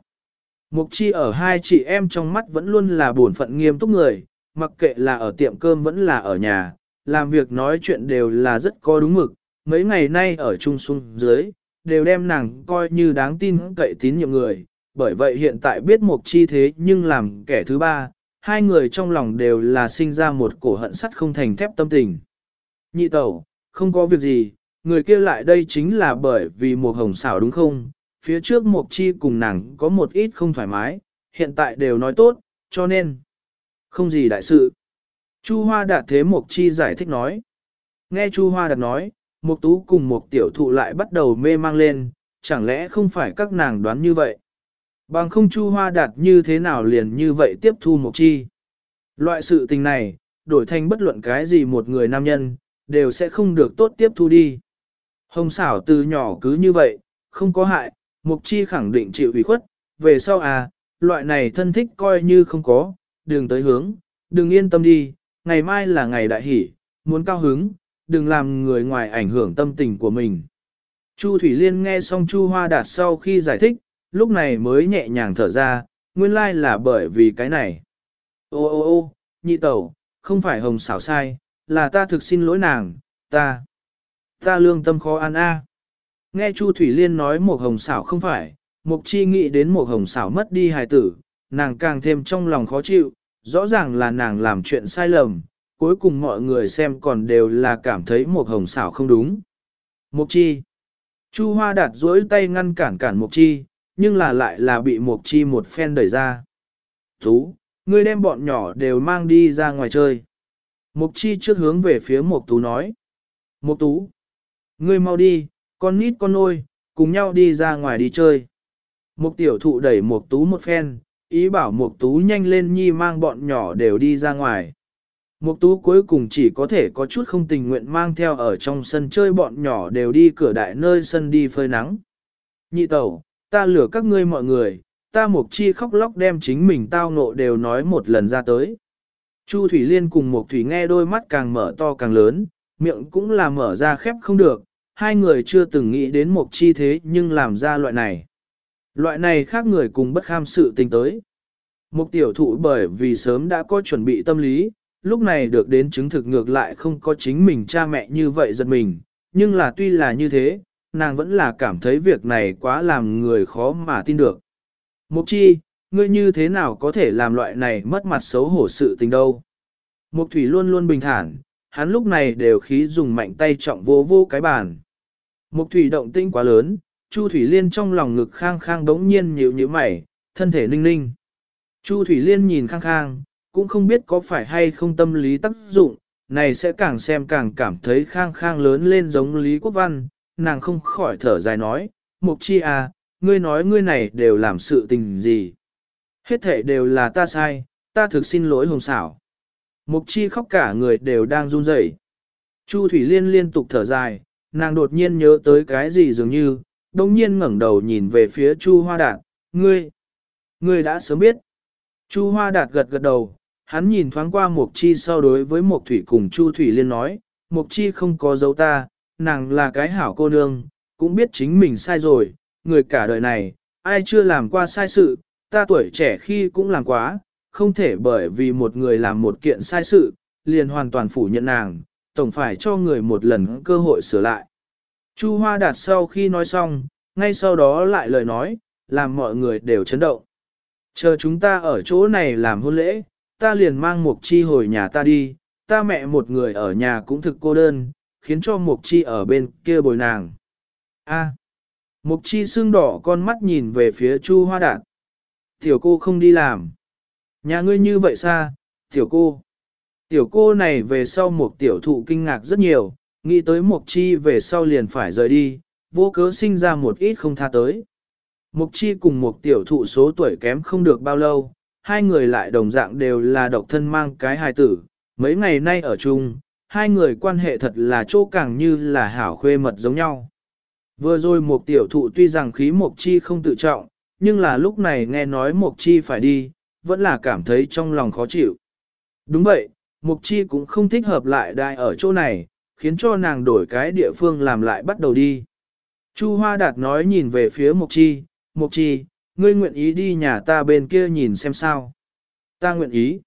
Mộc Chi ở hai chị em trong mắt vẫn luôn là bổn phận nghiêm túc người, mặc kệ là ở tiệm cơm vẫn là ở nhà, làm việc nói chuyện đều là rất có đúng mực, mấy ngày nay ở chung xuống dưới, đều đem nàng coi như đáng tin cậy tín nhiệm người, bởi vậy hiện tại biết một chi thế nhưng làm kẻ thứ ba, hai người trong lòng đều là sinh ra một cổ hận sắt không thành thép tâm tình. Nhị tẩu, không có việc gì, người kia lại đây chính là bởi vì một hồng xảo đúng không? phía trước một Chi cùng nàng có một ít không thoải mái, hiện tại đều nói tốt, cho nên không gì đại sự. Chu Hoa Đạt thế Mộc Chi giải thích nói. Nghe Chu Hoa Đạt nói, Mộc Tú cùng Mộc Tiểu Thụ lại bắt đầu mê mang lên, chẳng lẽ không phải các nàng đoán như vậy? Bằng không Chu Hoa Đạt như thế nào liền như vậy tiếp thu Mộc Chi? Loại sự tình này, đổi thành bất luận cái gì một người nam nhân, đều sẽ không được tốt tiếp thu đi. Hồng xảo từ nhỏ cứ như vậy, không có hại, Mục Chi khẳng định chịu ủy khuất, về sau à, loại này thân thích coi như không có, đừng tới hướng, đừng yên tâm đi, ngày mai là ngày đại hỷ, muốn cao hứng, đừng làm người ngoài ảnh hưởng tâm tình của mình. Chu Thủy Liên nghe xong Chu Hoa Đạt sau khi giải thích, lúc này mới nhẹ nhàng thở ra, nguyên lai là bởi vì cái này. Ô ô ô, nhị tẩu, không phải hồng xảo sai, là ta thực xin lỗi nàng, ta, ta lương tâm khó ăn a. Nghe Chu Thủy Liên nói một hồng xảo không phải, mục chi nghĩ đến một hồng xảo mất đi hài tử, nàng càng thêm trong lòng khó chịu, rõ ràng là nàng làm chuyện sai lầm, cuối cùng mọi người xem còn đều là cảm thấy một hồng xảo không đúng. Mục chi. Chu Hoa đạt duỗi tay ngăn cản cản mục chi, nhưng là lại là bị mục chi một phen đẩy ra. Tú, ngươi đem bọn nhỏ đều mang đi ra ngoài chơi. Mục chi trước hướng về phía mục tú nói. Mục tú, ngươi mau đi, con nít con nôi, cùng nhau đi ra ngoài đi chơi. Mục tiểu thụ đẩy mục tú một phen, ý bảo mục tú nhanh lên nhi mang bọn nhỏ đều đi ra ngoài. Mục tú cuối cùng chỉ có thể có chút không tình nguyện mang theo ở trong sân chơi bọn nhỏ đều đi cửa đại nơi sân đi phơi nắng. Nhị tẩu, ta lừa các ngươi mọi người, ta mục chi khóc lóc đem chính mình tao nộ đều nói một lần ra tới. Chu Thủy Liên cùng Mục Thủy nghe đôi mắt càng mở to càng lớn, miệng cũng là mở ra khép không được, hai người chưa từng nghĩ đến Mục Chi thế nhưng làm ra loại này. Loại này khác người cùng bất kham sự tình tới. Mục tiểu thụ bởi vì sớm đã có chuẩn bị tâm lý, lúc này được đến chứng thực ngược lại không có chính mình cha mẹ như vậy giật mình, nhưng là tuy là như thế, nàng vẫn là cảm thấy việc này quá làm người khó mà tin được. Mục chi, ngươi như thế nào có thể làm loại này mất mặt xấu hổ sự tình đâu. Mục thủy luôn luôn bình thản, hắn lúc này đều khí dùng mạnh tay trọng vô vô cái bàn. Mục thủy động tinh quá lớn, Chu Thủy Liên trong lòng ngực khang khang đống nhiên nhịu như mày, thân thể ninh ninh. Chu Thủy Liên nhìn khang khang, cũng không biết có phải hay không tâm lý tác dụng, này sẽ càng xem càng cảm thấy khang khang lớn lên giống Lý Quốc Văn, nàng không khỏi thở dài nói, Mục chi à, ngươi nói ngươi này đều làm sự tình gì. Hết thể đều là ta sai, ta thực xin lỗi hồng xảo. Mục chi khóc cả người đều đang run rẩy. Chu Thủy Liên liên tục thở dài, nàng đột nhiên nhớ tới cái gì dường như, đồng nhiên ngẩng đầu nhìn về phía Chu Hoa Đạt, ngươi, ngươi đã sớm biết. Chu Hoa Đạt gật gật đầu, hắn nhìn thoáng qua Mộc Chi sau đối với Mộc Thủy cùng Chu Thủy Liên nói, Mộc Chi không có dấu ta, nàng là cái hảo cô nương, cũng biết chính mình sai rồi, người cả đời này, ai chưa làm qua sai sự, ta tuổi trẻ khi cũng làm quá, không thể bởi vì một người làm một kiện sai sự, liền hoàn toàn phủ nhận nàng, tổng phải cho người một lần cơ hội sửa lại. Chu Hoa Đạt sau khi nói xong, ngay sau đó lại lời nói, làm mọi người đều chấn động. Chờ chúng ta ở chỗ này làm hôn lễ, ta liền mang Mục Chi hồi nhà ta đi, ta mẹ một người ở nhà cũng thực cô đơn, khiến cho Mục Chi ở bên kia bồi nàng. A. Mục Chi xương đỏ con mắt nhìn về phía Chu Hoa Đạt. Tiểu cô không đi làm. Nhà ngươi như vậy xa, tiểu cô. Tiểu cô này về sau một tiểu thụ kinh ngạc rất nhiều, nghĩ tới Mục Chi về sau liền phải rời đi, vô cớ sinh ra một ít không tha tới. Mục Chi cùng một tiểu thụ số tuổi kém không được bao lâu, hai người lại đồng dạng đều là độc thân mang cái hài tử, mấy ngày nay ở chung, hai người quan hệ thật là chỗ càng như là hảo khuê mật giống nhau. Vừa rồi một tiểu thụ tuy rằng khí Mục Chi không tự trọng, nhưng là lúc này nghe nói Mục Chi phải đi, vẫn là cảm thấy trong lòng khó chịu. Đúng vậy, Mục Chi cũng không thích hợp lại đại ở chỗ này, khiến cho nàng đổi cái địa phương làm lại bắt đầu đi. Chu Hoa Đạt nói nhìn về phía Mục Chi, Mục Chi, ngươi nguyện ý đi nhà ta bên kia nhìn xem sao. Ta nguyện ý.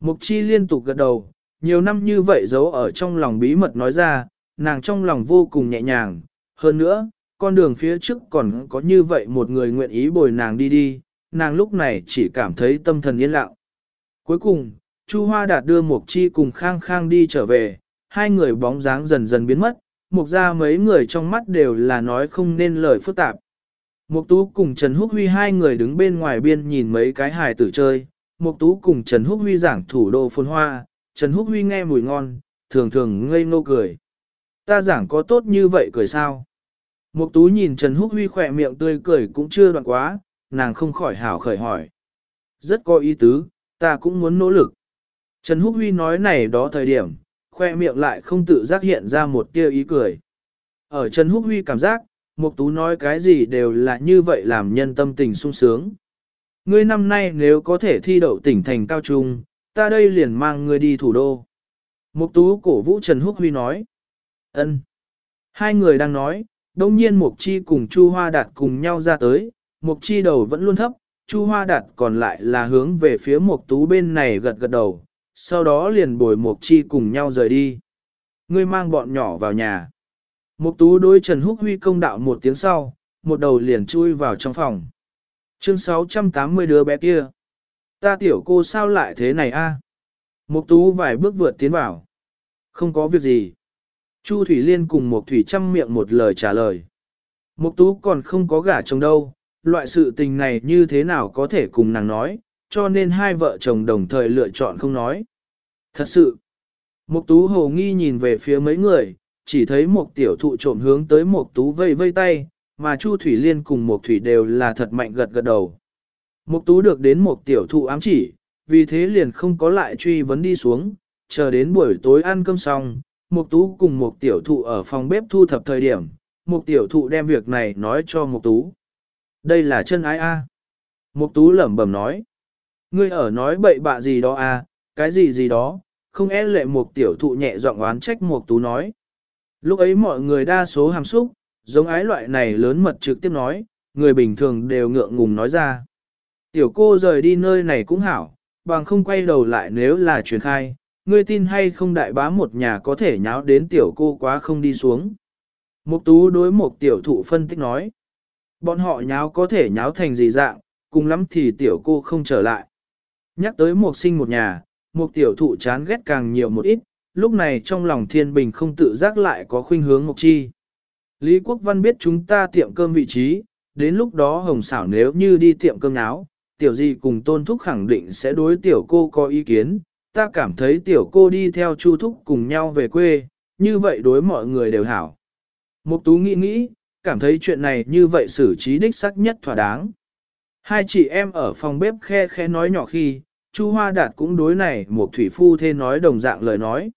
Mục Chi liên tục gật đầu, nhiều năm như vậy giấu ở trong lòng bí mật nói ra, nàng trong lòng vô cùng nhẹ nhàng. Hơn nữa, con đường phía trước còn có như vậy một người nguyện ý bồi nàng đi đi, nàng lúc này chỉ cảm thấy tâm thần yên lặng. Cuối cùng, Chu Hoa Đạt đưa Mục Chi cùng Khang Khang đi trở về, hai người bóng dáng dần dần biến mất, Mục ra mấy người trong mắt đều là nói không nên lời phức tạp. Mục Tú cùng Trần Húc Huy hai người đứng bên ngoài biên nhìn mấy cái hài tử chơi. Mục Tú cùng Trần Húc Huy giảng thủ đô phồn hoa, Trần Húc Huy nghe mùi ngon, thường thường ngây ngô cười. Ta giảng có tốt như vậy cười sao? Mục Tú nhìn Trần Húc Huy khỏe miệng tươi cười cũng chưa đoạn quá, nàng không khỏi hảo khởi hỏi. Rất có ý tứ, ta cũng muốn nỗ lực. Trần Húc Huy nói này đó thời điểm, khoe miệng lại không tự giác hiện ra một tia ý cười. Ở Trần Húc Huy cảm giác, Mục Tú nói cái gì đều là như vậy làm nhân tâm tình sung sướng. Ngươi năm nay nếu có thể thi đậu tỉnh thành cao trung, ta đây liền mang ngươi đi thủ đô. Mục Tú cổ vũ Trần Húc Huy nói. Ân. Hai người đang nói, đông nhiên Mục Chi cùng Chu Hoa Đạt cùng nhau ra tới, Mục Chi đầu vẫn luôn thấp, Chu Hoa Đạt còn lại là hướng về phía Mục Tú bên này gật gật đầu, sau đó liền bồi Mục Chi cùng nhau rời đi. Ngươi mang bọn nhỏ vào nhà. Mục Tú đối Trần Húc Huy công đạo một tiếng sau, một đầu liền chui vào trong phòng. Chương 680 đứa bé kia. Ta tiểu cô sao lại thế này a? Mục Tú vài bước vượt tiến vào. Không có việc gì. Chu Thủy Liên cùng Mục Thủy Trăm miệng một lời trả lời. Mục Tú còn không có gả chồng đâu, loại sự tình này như thế nào có thể cùng nàng nói, cho nên hai vợ chồng đồng thời lựa chọn không nói. Thật sự, Mục Tú hồ nghi nhìn về phía mấy người, chỉ thấy một tiểu thụ trộm hướng tới một Tú vây vây tay, mà Chu Thủy Liên cùng một Thủy đều là thật mạnh gật gật đầu. một Tú được đến một tiểu thụ ám chỉ, vì thế liền không có lại truy vấn đi xuống, chờ đến buổi tối ăn cơm xong, một Tú cùng một tiểu thụ ở phòng bếp thu thập thời điểm, một tiểu thụ đem việc này nói cho một Tú. Đây là chân ái a. một Tú lẩm bẩm nói. Ngươi ở nói bậy bạ gì đó a, cái gì gì đó, không e lệ một tiểu thụ nhẹ giọng oán trách một Tú nói. Lúc ấy mọi người đa số hàm xúc, giống ái loại này lớn mật trực tiếp nói, người bình thường đều ngượng ngùng nói ra. Tiểu cô rời đi nơi này cũng hảo, bằng không quay đầu lại nếu là truyền khai, ngươi tin hay không đại bá một nhà có thể nháo đến tiểu cô quá không đi xuống. Mục tú đối một tiểu thụ phân tích nói. Bọn họ nháo có thể nháo thành gì dạng, cùng lắm thì tiểu cô không trở lại. Nhắc tới một sinh một nhà, một tiểu thụ chán ghét càng nhiều một ít, lúc này trong lòng thiên bình không tự giác lại có khuynh hướng mộc chi. Lý Quốc Văn biết chúng ta tiệm cơm vị trí, đến lúc đó hồng xảo nếu như đi tiệm cơm náo, tiểu gì cùng tôn thúc khẳng định sẽ đối tiểu cô có ý kiến, ta cảm thấy tiểu cô đi theo chu thúc cùng nhau về quê, như vậy đối mọi người đều hảo. Mục tú nghĩ nghĩ, cảm thấy chuyện này như vậy xử trí đích xác nhất thỏa đáng. Hai chị em ở phòng bếp khe khe nói nhỏ khi, Chu Hoa Đạt cũng đối này một thủy phu thê nói đồng dạng lời nói.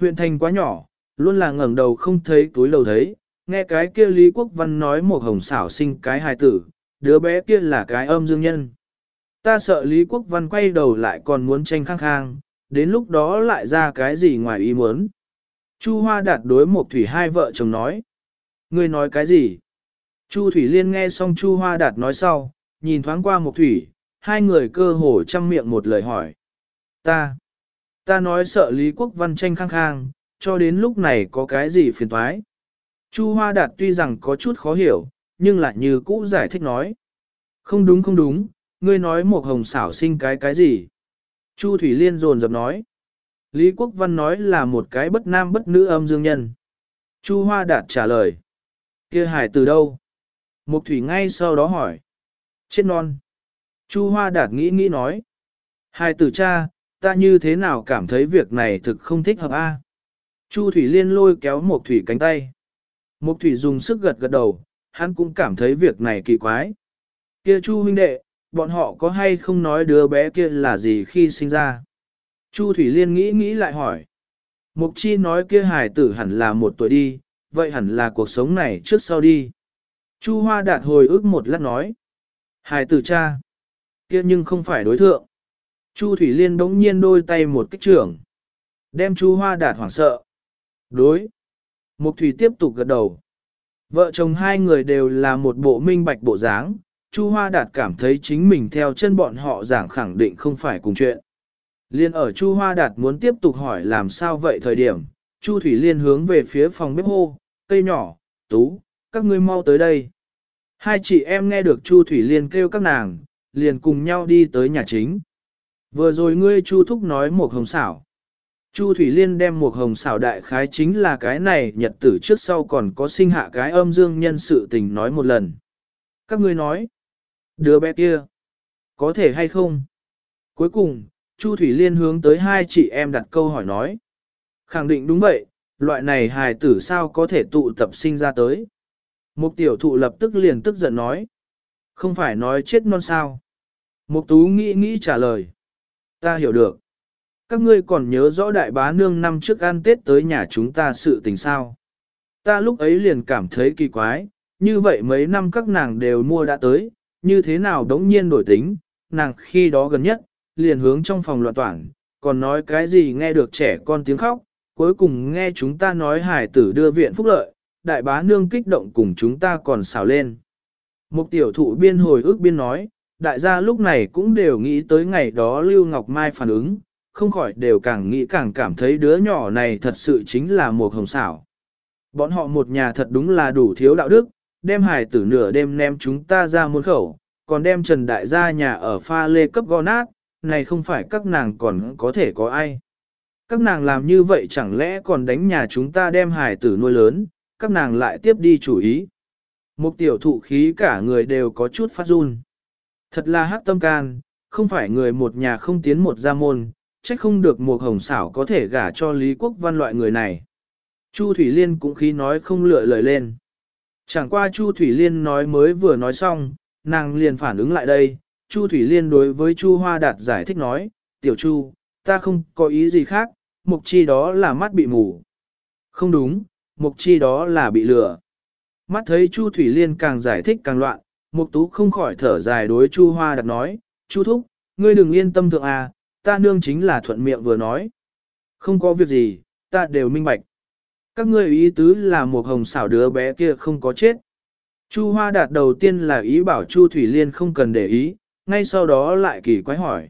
Huyện thành quá nhỏ, luôn là ngẩng đầu không thấy túi lầu thấy, nghe cái kia Lý Quốc Văn nói một hồng xảo sinh cái hài tử, đứa bé kia là cái âm dương nhân. Ta sợ Lý Quốc Văn quay đầu lại còn muốn tranh khang khang, đến lúc đó lại ra cái gì ngoài ý muốn. Chu Hoa đạt đối một thủy hai vợ chồng nói. Ngươi nói cái gì? Chu Thủy Liên nghe xong Chu Hoa đạt nói sau, nhìn thoáng qua một thủy, hai người cơ hồ chăm miệng một lời hỏi. Ta, ta nói sợ Lý Quốc Văn tranh khang khang, cho đến lúc này có cái gì phiền toái. Chu Hoa Đạt tuy rằng có chút khó hiểu, nhưng lại như cũ giải thích nói. Không đúng không đúng, ngươi nói một hồng xảo sinh cái cái gì? Chu Thủy Liên rồn rập nói. Lý Quốc Văn nói là một cái bất nam bất nữ âm dương nhân. Chu Hoa Đạt trả lời. kia hải từ đâu? Mục Thủy ngay sau đó hỏi. Chết non. Chu Hoa Đạt nghĩ nghĩ nói. Hải tử cha, ta như thế nào cảm thấy việc này thực không thích hợp a? Chu Thủy Liên lôi kéo Mộc Thủy cánh tay. Mộc Thủy dùng sức gật gật đầu, hắn cũng cảm thấy việc này kỳ quái. Kia Chu huynh đệ, bọn họ có hay không nói đứa bé kia là gì khi sinh ra? Chu Thủy Liên nghĩ nghĩ lại hỏi. Mộc Chi nói kia hài tử hẳn là một tuổi đi, vậy hẳn là cuộc sống này trước sau đi. Chu Hoa Đạt hồi ức một lát nói. Hài tử cha. Kia nhưng không phải đối thượng. Chu Thủy Liên đống nhiên đôi tay một kích trưởng. Đem Chu Hoa Đạt hoảng sợ. Đối. Mục Thủy tiếp tục gật đầu. Vợ chồng hai người đều là một bộ minh bạch bộ dáng, Chu Hoa Đạt cảm thấy chính mình theo chân bọn họ giảng khẳng định không phải cùng chuyện. Liên ở Chu Hoa Đạt muốn tiếp tục hỏi làm sao vậy thời điểm, Chu Thủy Liên hướng về phía phòng bếp hô, cây nhỏ, tú, các ngươi mau tới đây. Hai chị em nghe được Chu Thủy Liên kêu các nàng, liền cùng nhau đi tới nhà chính. Vừa rồi ngươi Chu Thúc nói một hồng xảo. Chu Thủy Liên đem một hồng xảo đại khái chính là cái này nhật tử trước sau còn có sinh hạ cái âm dương nhân sự tình nói một lần. Các ngươi nói, đứa bé kia, có thể hay không? Cuối cùng, Chu Thủy Liên hướng tới hai chị em đặt câu hỏi nói. Khẳng định đúng vậy, loại này hài tử sao có thể tụ tập sinh ra tới. Mục tiểu thụ lập tức liền tức giận nói. Không phải nói chết non sao. Mục tú nghĩ nghĩ trả lời. Ta hiểu được. Các ngươi còn nhớ rõ đại bá nương năm trước ăn tết tới nhà chúng ta sự tình sao. Ta lúc ấy liền cảm thấy kỳ quái, như vậy mấy năm các nàng đều mua đã tới, như thế nào đống nhiên đổi tính, nàng khi đó gần nhất, liền hướng trong phòng loạn toàn, còn nói cái gì nghe được trẻ con tiếng khóc, cuối cùng nghe chúng ta nói hải tử đưa viện phúc lợi, đại bá nương kích động cùng chúng ta còn xào lên. Một tiểu thụ biên hồi ước biên nói, đại gia lúc này cũng đều nghĩ tới ngày đó Lưu Ngọc Mai phản ứng, không khỏi đều càng nghĩ càng cảm thấy đứa nhỏ này thật sự chính là một hồng xảo. Bọn họ một nhà thật đúng là đủ thiếu đạo đức, đem hải tử nửa đêm ném chúng ta ra môn khẩu, còn đem Trần Đại gia nhà ở pha lê cấp gò nát, này không phải các nàng còn có thể có ai. Các nàng làm như vậy chẳng lẽ còn đánh nhà chúng ta đem hải tử nuôi lớn, các nàng lại tiếp đi chủ ý. Một tiểu thụ khí cả người đều có chút phát run. Thật là hắc tâm can, không phải người một nhà không tiến một gia môn, trách không được một hồng xảo có thể gả cho Lý Quốc Văn loại người này. Chu Thủy Liên cũng khí nói không lựa lời lên. Chẳng qua Chu Thủy Liên nói mới vừa nói xong, nàng liền phản ứng lại đây. Chu Thủy Liên đối với Chu Hoa Đạt giải thích nói, Tiểu Chu, ta không có ý gì khác, mục chi đó là mắt bị mù. Không đúng, mục chi đó là bị lừa. Mắt thấy Chu Thủy Liên càng giải thích càng loạn, mục tú không khỏi thở dài đối Chu Hoa Đạt nói, Chu Thúc, ngươi đừng yên tâm thượng à, ta nương chính là thuận miệng vừa nói. Không có việc gì, ta đều minh bạch. Các ngươi ý tứ là một hồng xảo đứa bé kia không có chết. Chu Hoa Đạt đầu tiên là ý bảo Chu Thủy Liên không cần để ý, ngay sau đó lại kỳ quái hỏi.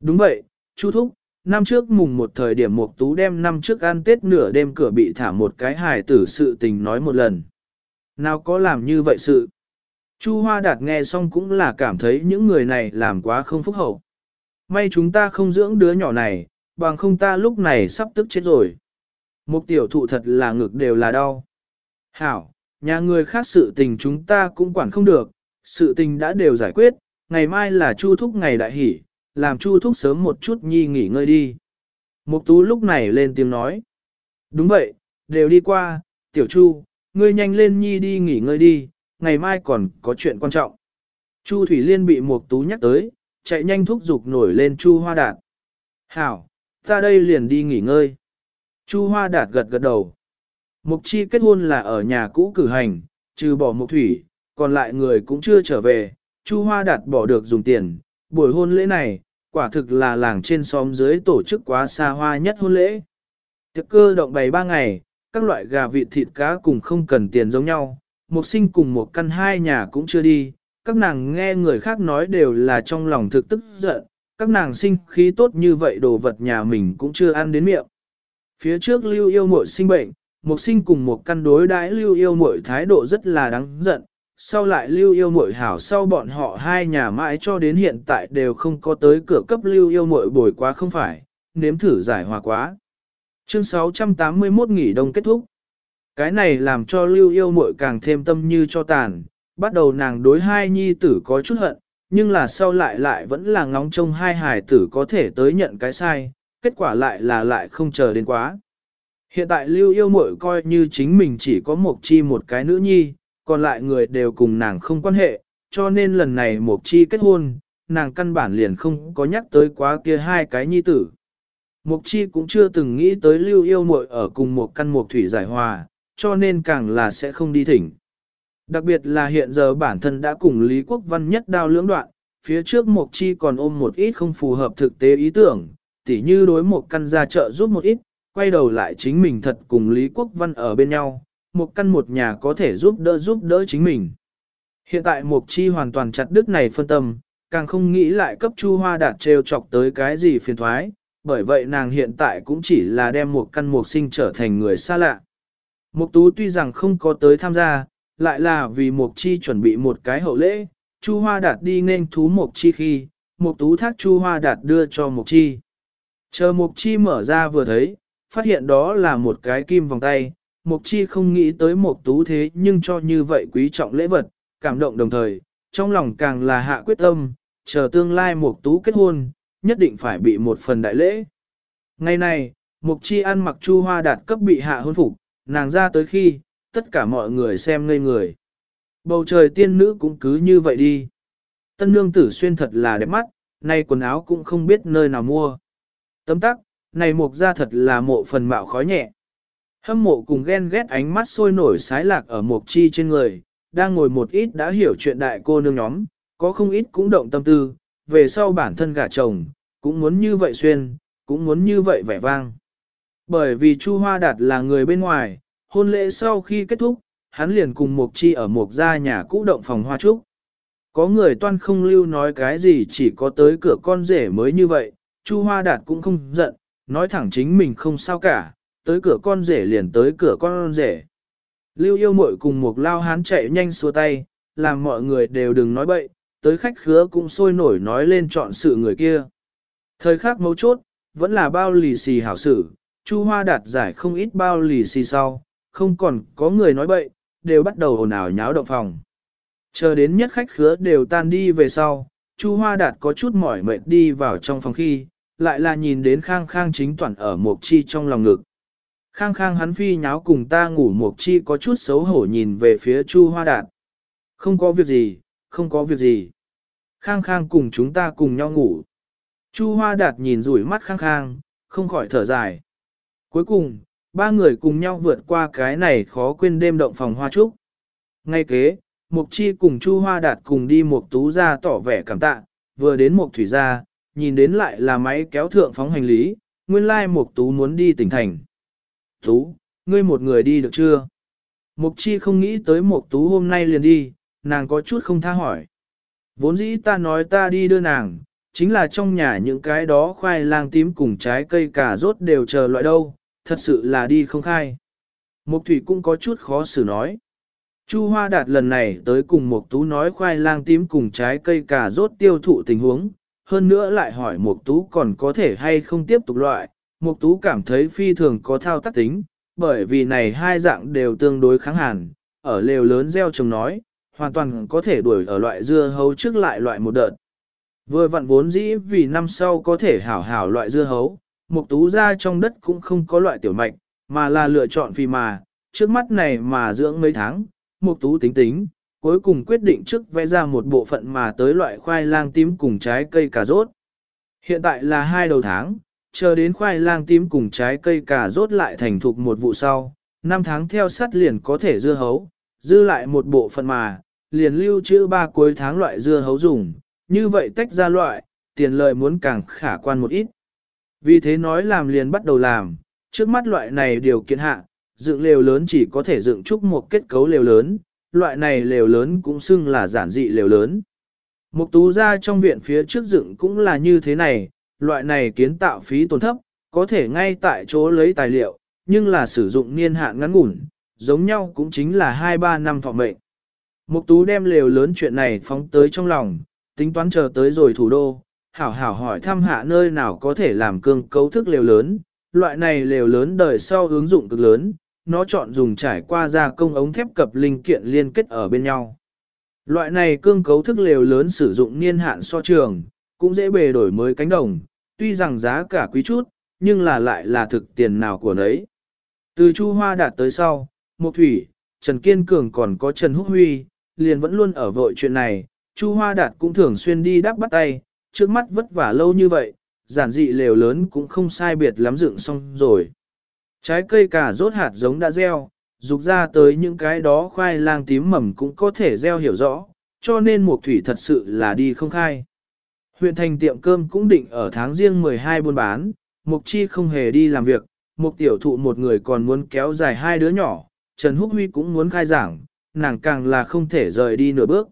Đúng vậy, Chu Thúc, năm trước mùng một thời điểm Mục Tú đem năm trước ăn Tết nửa đêm cửa bị thả một cái hài tử sự tình nói một lần. Nào có làm như vậy sự? Chu Hoa Đạt nghe xong cũng là cảm thấy những người này làm quá không phúc hậu. May chúng ta không dưỡng đứa nhỏ này, bằng không ta lúc này sắp tức chết rồi. Một tiểu thụ thật là ngực đều là đau. Hảo, nhà người khác sự tình chúng ta cũng quản không được, sự tình đã đều giải quyết, ngày mai là chu thúc ngày đại hỷ, làm chu thúc sớm một chút nhi nghỉ ngơi đi. Mục tú lúc này lên tiếng nói. Đúng vậy, đều đi qua, tiểu chu, ngươi nhanh lên nhi đi nghỉ ngơi đi, ngày mai còn có chuyện quan trọng. Chu Thủy Liên bị Mục tú nhắc tới, chạy nhanh thúc giục nổi lên Chu Hoa Đạt. Hảo, ta đây liền đi nghỉ ngơi. Chu Hoa Đạt gật gật đầu. Mục chi kết hôn là ở nhà cũ cử hành, trừ bỏ mục thủy, còn lại người cũng chưa trở về, Chu Hoa Đạt bỏ được dùng tiền, buổi hôn lễ này, quả thực là làng trên xóm dưới tổ chức quá xa hoa nhất hôn lễ. Tiệc cơ động bày ba ngày, các loại gà vịt thịt cá cùng không cần tiền giống nhau, một sinh cùng một căn hai nhà cũng chưa đi, các nàng nghe người khác nói đều là trong lòng thực tức giận, các nàng sinh khí tốt như vậy đồ vật nhà mình cũng chưa ăn đến miệng. Phía trước lưu yêu mội sinh bệnh, một sinh cùng một căn đối đãi lưu yêu mội thái độ rất là đáng giận, sau lại lưu yêu mội hảo sau bọn họ hai nhà mãi cho đến hiện tại đều không có tới cửa cấp lưu yêu mội bồi quá không phải, nếm thử giải hòa quá. Chương 681 nghỉ đông kết thúc. Cái này làm cho lưu yêu muội càng thêm tâm như cho tàn, bắt đầu nàng đối hai nhi tử có chút hận, nhưng là sau lại lại vẫn là ngóng trông hai hài tử có thể tới nhận cái sai, kết quả lại là lại không chờ đến quá. Hiện tại lưu yêu muội coi như chính mình chỉ có một chi một cái nữ nhi, còn lại người đều cùng nàng không quan hệ, cho nên lần này một chi kết hôn, nàng căn bản liền không có nhắc tới quá kia hai cái nhi tử. Mục chi cũng chưa từng nghĩ tới lưu yêu muội ở cùng một căn mục thủy giải hòa, cho nên càng là sẽ không đi thỉnh. Đặc biệt là hiện giờ bản thân đã cùng Lý Quốc Văn nhất đao lưỡng đoạn, phía trước Mộc Chi còn ôm một ít không phù hợp thực tế ý tưởng, tỉ như đối một căn ra chợ giúp một ít, quay đầu lại chính mình thật cùng Lý Quốc Văn ở bên nhau, một căn một nhà có thể giúp đỡ giúp đỡ chính mình. Hiện tại Mộc Chi hoàn toàn chặt đứt này phân tâm, càng không nghĩ lại cấp Chu Hoa Đạt trêu chọc tới cái gì phiền thoái, bởi vậy nàng hiện tại cũng chỉ là đem một căn một sinh trở thành người xa lạ. Mục Tú tuy rằng không có tới tham gia, lại là vì Mục Chi chuẩn bị một cái hậu lễ, Chu Hoa Đạt đi nên thú Mục Chi khi, Mục Tú thác Chu Hoa Đạt đưa cho Mục Chi. Chờ Mục Chi mở ra vừa thấy, phát hiện đó là một cái kim vòng tay, Mục Chi không nghĩ tới Mục Tú thế nhưng cho như vậy quý trọng lễ vật, cảm động đồng thời, trong lòng càng là hạ quyết tâm, chờ tương lai Mục Tú kết hôn, nhất định phải bị một phần đại lễ. Ngày này, Mục Chi ăn mặc Chu Hoa đạt cấp bị hạ hôn phục, nàng ra tới khi, tất cả mọi người xem ngây người. Bầu trời tiên nữ cũng cứ như vậy đi. Tân nương tử xuyên thật là đẹp mắt, nay quần áo cũng không biết nơi nào mua. Tấm tắc, này mục ra thật là mộ phần mạo khói nhẹ. Hâm mộ cùng ghen ghét ánh mắt sôi nổi sái lạc ở mục chi trên người, đang ngồi một ít đã hiểu chuyện đại cô nương nhóm, có không ít cũng động tâm tư, về sau bản thân gả chồng, cũng muốn như vậy xuyên, cũng muốn như vậy vẻ vang. Bởi vì Chu Hoa Đạt là người bên ngoài, hôn lễ sau khi kết thúc, hắn liền cùng Mộc Chi ở một gia nhà cũ động phòng hoa trúc. Có người toan không lưu nói cái gì chỉ có tới cửa con rể mới như vậy, Chu Hoa Đạt cũng không giận, nói thẳng chính mình không sao cả, tới cửa con rể liền tới cửa con rể. Lưu yêu muội cùng một lao hán chạy nhanh xua tay, làm mọi người đều đừng nói bậy, tới khách khứa cũng sôi nổi nói lên chọn sự người kia. Thời khắc mấu chốt, vẫn là bao lì xì hảo sự, Chu Hoa đạt giải không ít bao lì xì sau, không còn có người nói bậy, đều bắt đầu ồn ào nháo động phòng. Chờ đến nhất khách khứa đều tan đi về sau, Chu Hoa đạt có chút mỏi mệt đi vào trong phòng khi, lại là nhìn đến khang khang chính toàn ở một chi trong lòng ngực. Khang khang hắn phi nháo cùng ta ngủ một chi có chút xấu hổ nhìn về phía Chu Hoa Đạt. Không có việc gì, không có việc gì. Khang khang cùng chúng ta cùng nhau ngủ. Chu Hoa Đạt nhìn rủi mắt khang khang, không khỏi thở dài. Cuối cùng, ba người cùng nhau vượt qua cái này khó quên đêm động phòng hoa trúc. Ngay kế, Mục Chi cùng Chu Hoa Đạt cùng đi Mục Tú ra tỏ vẻ cảm tạ, vừa đến Mục Thủy ra, nhìn đến lại là máy kéo thượng phóng hành lý, nguyên lai like Mục Tú muốn đi tỉnh thành. Tú, ngươi một người đi được chưa? Mục chi không nghĩ tới Mục Tú hôm nay liền đi, nàng có chút không tha hỏi. Vốn dĩ ta nói ta đi đưa nàng, chính là trong nhà những cái đó khoai lang tím cùng trái cây cà rốt đều chờ loại đâu, thật sự là đi không khai. Mục thủy cũng có chút khó xử nói. Chu Hoa Đạt lần này tới cùng Mục Tú nói khoai lang tím cùng trái cây cà rốt tiêu thụ tình huống, hơn nữa lại hỏi Mục Tú còn có thể hay không tiếp tục loại, Mục Tú cảm thấy phi thường có thao tác tính, bởi vì này hai dạng đều tương đối kháng hàn, ở lều lớn gieo trồng nói, hoàn toàn có thể đuổi ở loại dưa hấu trước lại loại một đợt. Vừa vặn vốn dĩ vì năm sau có thể hảo hảo loại dưa hấu, Mục Tú ra trong đất cũng không có loại tiểu mạch, mà là lựa chọn phi mà, trước mắt này mà dưỡng mấy tháng, Mục Tú tính tính, cuối cùng quyết định trước vẽ ra một bộ phận mà tới loại khoai lang tím cùng trái cây cà rốt. Hiện tại là hai đầu tháng, chờ đến khoai lang tím cùng trái cây cà rốt lại thành thục một vụ sau, năm tháng theo sát liền có thể dưa hấu, dư lại một bộ phận mà, liền lưu trữ ba cuối tháng loại dưa hấu dùng, như vậy tách ra loại, tiền lợi muốn càng khả quan một ít. Vì thế nói làm liền bắt đầu làm, trước mắt loại này điều kiện hạ, dựng lều lớn chỉ có thể dựng trúc một kết cấu lều lớn, loại này lều lớn cũng xưng là giản dị lều lớn. Mục tú ra trong viện phía trước dựng cũng là như thế này, loại này kiến tạo phí tổn thấp, có thể ngay tại chỗ lấy tài liệu, nhưng là sử dụng niên hạn ngắn ngủn, giống nhau cũng chính là 2-3 năm thọ mệnh. Mục tú đem lều lớn chuyện này phóng tới trong lòng, tính toán chờ tới rồi thủ đô, hảo hảo hỏi thăm hạ nơi nào có thể làm cương cấu thức lều lớn, loại này lều lớn đời sau ứng dụng cực lớn, nó chọn dùng trải qua gia công ống thép cập linh kiện liên kết ở bên nhau. Loại này cương cấu thức lều lớn sử dụng niên hạn so trường, cũng dễ bề đổi mới cánh đồng, tuy rằng giá cả quý chút, nhưng là lại là thực tiền nào của nấy. Từ Chu Hoa đạt tới sau, Mộc Thủy, Trần Kiên Cường còn có Trần Húc Huy, liền vẫn luôn ở vội chuyện này, Chu Hoa đạt cũng thường xuyên đi đắp bắt tay, trước mắt vất vả lâu như vậy, giản dị lều lớn cũng không sai biệt lắm dựng xong rồi. Trái cây cả rốt hạt giống đã gieo, dục ra tới những cái đó khoai lang tím mầm cũng có thể gieo hiểu rõ, cho nên mục Thủy thật sự là đi không khai. Huyện thành tiệm cơm cũng định ở tháng riêng 12 buôn bán, Mục Chi không hề đi làm việc, Mục tiểu thụ một người còn muốn kéo dài hai đứa nhỏ, Trần Húc Huy cũng muốn khai giảng, nàng càng là không thể rời đi nửa bước.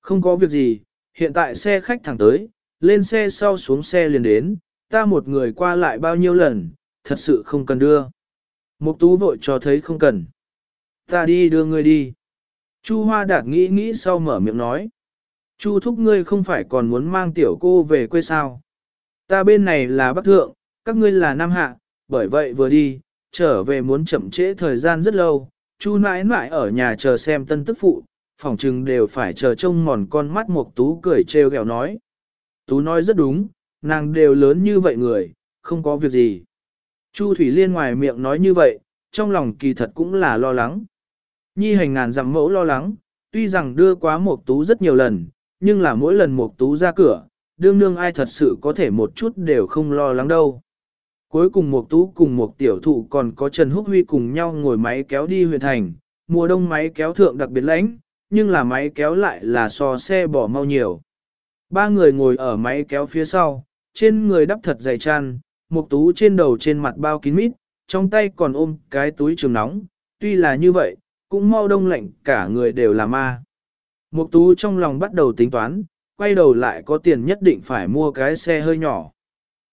Không có việc gì, hiện tại xe khách thẳng tới, lên xe sau xuống xe liền đến, ta một người qua lại bao nhiêu lần, thật sự không cần đưa. Mục tú vội cho thấy không cần. Ta đi đưa ngươi đi. Chu Hoa Đạt nghĩ nghĩ sau mở miệng nói. Chu thúc ngươi không phải còn muốn mang tiểu cô về quê sao. Ta bên này là Bắc Thượng, các ngươi là Nam Hạ, bởi vậy vừa đi, trở về muốn chậm trễ thời gian rất lâu. Chu nãi nãi ở nhà chờ xem tân tức phụ, phỏng chừng đều phải chờ trông mòn con mắt Mục tú cười trêu ghẹo nói. Tú nói rất đúng, nàng đều lớn như vậy người, không có việc gì. Chu Thủy Liên ngoài miệng nói như vậy, trong lòng kỳ thật cũng là lo lắng. Nhi hành ngàn dặm mẫu lo lắng, tuy rằng đưa quá một tú rất nhiều lần, nhưng là mỗi lần một tú ra cửa, đương nương ai thật sự có thể một chút đều không lo lắng đâu. Cuối cùng một tú cùng một tiểu thụ còn có Trần Húc Huy cùng nhau ngồi máy kéo đi huyện thành, mùa đông máy kéo thượng đặc biệt lãnh, nhưng là máy kéo lại là so xe bỏ mau nhiều. Ba người ngồi ở máy kéo phía sau, trên người đắp thật dày chăn, một tú trên đầu trên mặt bao kín mít, trong tay còn ôm cái túi trường nóng, tuy là như vậy, cũng mau đông lạnh cả người đều là ma. Một tú trong lòng bắt đầu tính toán, quay đầu lại có tiền nhất định phải mua cái xe hơi nhỏ.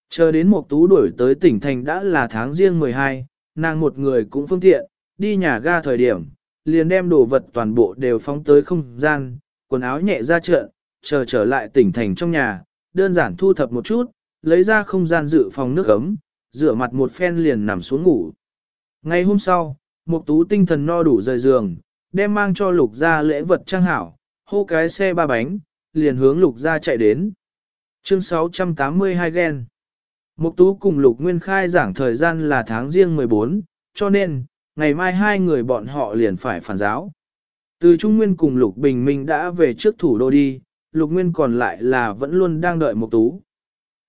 Chờ đến một tú đuổi tới tỉnh thành đã là tháng riêng 12, nàng một người cũng phương tiện, đi nhà ga thời điểm, liền đem đồ vật toàn bộ đều phóng tới không gian, quần áo nhẹ ra chợ, chờ trở lại tỉnh thành trong nhà, đơn giản thu thập một chút, lấy ra không gian dự phòng nước ấm, rửa mặt một phen liền nằm xuống ngủ. Ngày hôm sau, Mục Tú tinh thần no đủ rời giường, đem mang cho Lục gia lễ vật trang hảo, hô cái xe ba bánh, liền hướng Lục gia chạy đến. Chương 682 gen. Mục Tú cùng Lục Nguyên khai giảng thời gian là tháng riêng 14, cho nên, ngày mai hai người bọn họ liền phải phản giáo. Từ Trung Nguyên cùng Lục Bình Minh đã về trước thủ đô đi, Lục Nguyên còn lại là vẫn luôn đang đợi Mục Tú.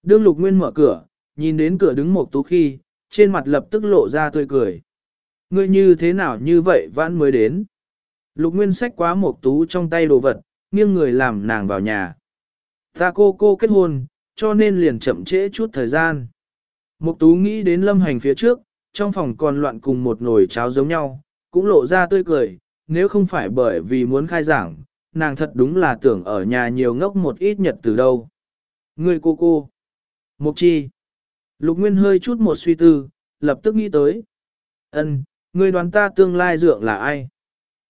Đương Lục Nguyên mở cửa, nhìn đến cửa đứng Mục Tú khi, trên mặt lập tức lộ ra tươi cười. Ngươi như thế nào như vậy vãn mới đến. Lục Nguyên xách quá Mục Tú trong tay đồ vật, nghiêng người làm nàng vào nhà. Ta cô cô kết hôn, cho nên liền chậm trễ chút thời gian. Mục Tú nghĩ đến lâm hành phía trước, trong phòng còn loạn cùng một nồi cháo giống nhau, cũng lộ ra tươi cười, nếu không phải bởi vì muốn khai giảng, nàng thật đúng là tưởng ở nhà nhiều ngốc một ít nhật từ đâu. Người cô cô. Mục chi. Lục Nguyên hơi chút một suy tư, lập tức nghĩ tới. ân người đoán ta tương lai dượng là ai?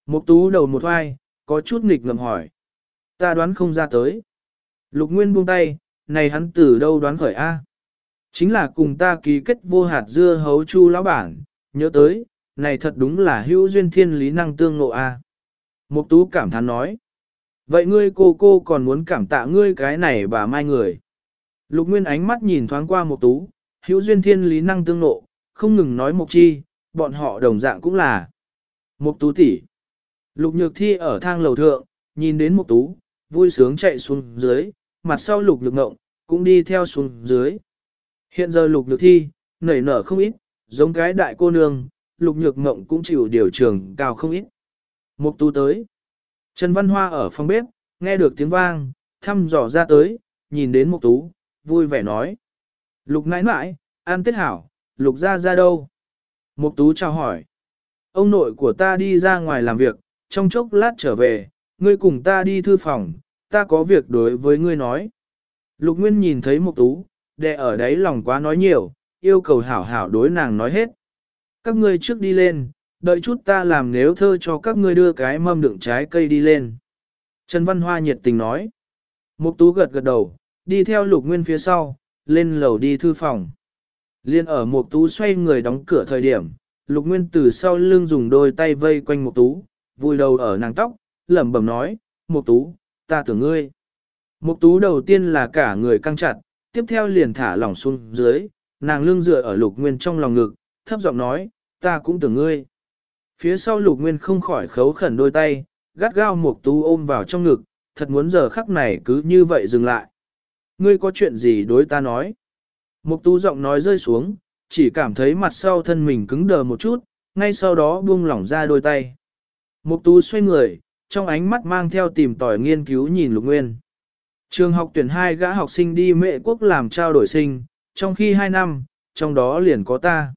Mục tú đầu một hoai, có chút nghịch ngầm hỏi. Ta đoán không ra tới. Lục Nguyên buông tay, này hắn từ đâu đoán khởi A. Chính là cùng ta ký kết vô hạt dưa hấu chu lão bản, nhớ tới, này thật đúng là hữu duyên thiên lý năng tương ngộ A. Mục tú cảm thán nói. Vậy ngươi cô cô còn muốn cảm tạ ngươi cái này bà mai người. Lục Nguyên ánh mắt nhìn thoáng qua một tú, hữu duyên thiên lý năng tương nộ, không ngừng nói một chi, bọn họ đồng dạng cũng là. Mục tú tỷ. Lục Nhược Thi ở thang lầu thượng, nhìn đến Mục tú, vui sướng chạy xuống dưới, mặt sau Lục Nhược Ngộng cũng đi theo xuống dưới. Hiện giờ lục nhược thi, nảy nở không ít, giống cái đại cô nương, lục nhược Ngộng cũng chịu điều trường cao không ít. Mục tú tới. Trần Văn Hoa ở phòng bếp, nghe được tiếng vang, thăm dò ra tới, nhìn đến mục tú, vui vẻ nói. Lục nãi nãi, An tết hảo, lục ra ra đâu? Mục tú chào hỏi. Ông nội của ta đi ra ngoài làm việc, trong chốc lát trở về, ngươi cùng ta đi thư phòng, ta có việc đối với ngươi nói. Lục Nguyên nhìn thấy Mục Tú, đệ ở đấy lòng quá nói nhiều, yêu cầu hảo hảo đối nàng nói hết. Các ngươi trước đi lên, đợi chút ta làm nếu thơ cho các ngươi đưa cái mâm đựng trái cây đi lên. Trần Văn Hoa nhiệt tình nói. Mục tú gật gật đầu, đi theo lục nguyên phía sau, lên lầu đi thư phòng. Liên ở mục tú xoay người đóng cửa thời điểm, lục nguyên từ sau lưng dùng đôi tay vây quanh mục tú, vùi đầu ở nàng tóc, lẩm bẩm nói, mục tú, ta tưởng ngươi. Mục tú đầu tiên là cả người căng chặt, tiếp theo liền thả lỏng xuống dưới, nàng lưng dựa ở lục nguyên trong lòng ngực, thấp giọng nói, ta cũng tưởng ngươi. Phía sau lục nguyên không khỏi khấu khẩn đôi tay, gắt gao một tú ôm vào trong ngực, thật muốn giờ khắc này cứ như vậy dừng lại. Ngươi có chuyện gì đối ta nói? Mục tú giọng nói rơi xuống, chỉ cảm thấy mặt sau thân mình cứng đờ một chút, ngay sau đó buông lỏng ra đôi tay. Mục tú xoay người, trong ánh mắt mang theo tìm tòi nghiên cứu nhìn lục nguyên. Trường học tuyển hai gã học sinh đi mệ quốc làm trao đổi sinh, trong khi hai năm, trong đó liền có ta.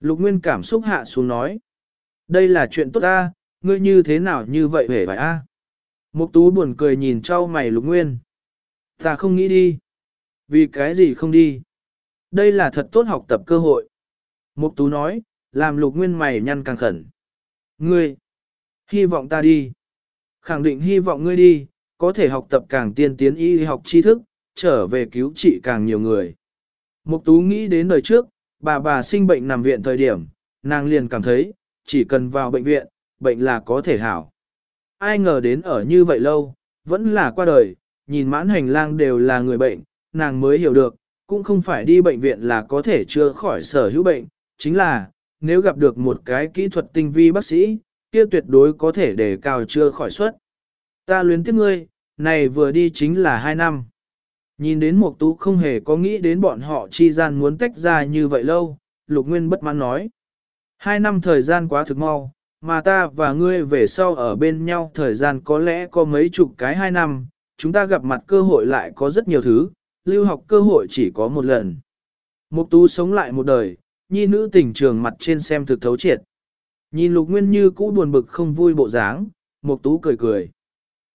Lục Nguyên cảm xúc hạ xuống nói. Đây là chuyện tốt ta, ngươi như thế nào như vậy hề phải a? Mục tú buồn cười nhìn trao mày Lục Nguyên. Ta không nghĩ đi. Vì cái gì không đi? Đây là thật tốt học tập cơ hội. Mục tú nói, làm Lục Nguyên mày nhăn càng khẩn. Ngươi, hy vọng ta đi. Khẳng định hy vọng ngươi đi, có thể học tập càng tiên tiến y học tri thức, trở về cứu trị càng nhiều người. Mục tú nghĩ đến đời trước, bà bà sinh bệnh nằm viện thời điểm, nàng liền cảm thấy, chỉ cần vào bệnh viện, bệnh là có thể hảo. ai ngờ đến ở như vậy lâu, vẫn là qua đời, nhìn mãn hành lang đều là người bệnh, nàng mới hiểu được, cũng không phải đi bệnh viện là có thể chữa khỏi sở hữu bệnh, chính là, nếu gặp được một cái kỹ thuật tinh vi bác sĩ, kia tuyệt đối có thể để cao chữa khỏi suất. Ta luyến tiếp ngươi, này vừa đi chính là hai năm. Nhìn đến một tú không hề có nghĩ đến bọn họ chi gian muốn tách ra như vậy lâu, lục nguyên bất mãn nói. Hai năm thời gian quá thực mau, mà ta và ngươi về sau ở bên nhau thời gian có lẽ có mấy chục cái hai năm, chúng ta gặp mặt cơ hội lại có rất nhiều thứ, lưu học cơ hội chỉ có một lần. Mục tú sống lại một đời, nhi nữ tình trường mặt trên xem thực thấu triệt. Nhìn lục nguyên như cũ buồn bực không vui bộ dáng, mục tú cười cười.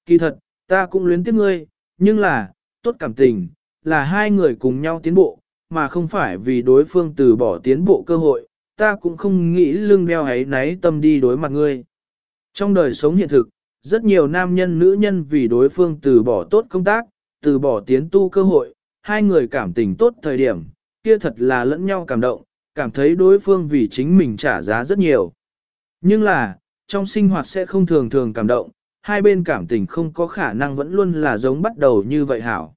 Kỳ thật, ta cũng luyến tiếc ngươi, nhưng là, tốt cảm tình, là hai người cùng nhau tiến bộ, mà không phải vì đối phương từ bỏ tiến bộ cơ hội, ta cũng không nghĩ lưng đeo ấy náy tâm đi đối mặt ngươi. Trong đời sống hiện thực, rất nhiều nam nhân nữ nhân vì đối phương từ bỏ tốt công tác, từ bỏ tiến tu cơ hội, hai người cảm tình tốt thời điểm, kia thật là lẫn nhau cảm động, cảm thấy đối phương vì chính mình trả giá rất nhiều. Nhưng là, trong sinh hoạt sẽ không thường thường cảm động, hai bên cảm tình không có khả năng vẫn luôn là giống bắt đầu như vậy hảo.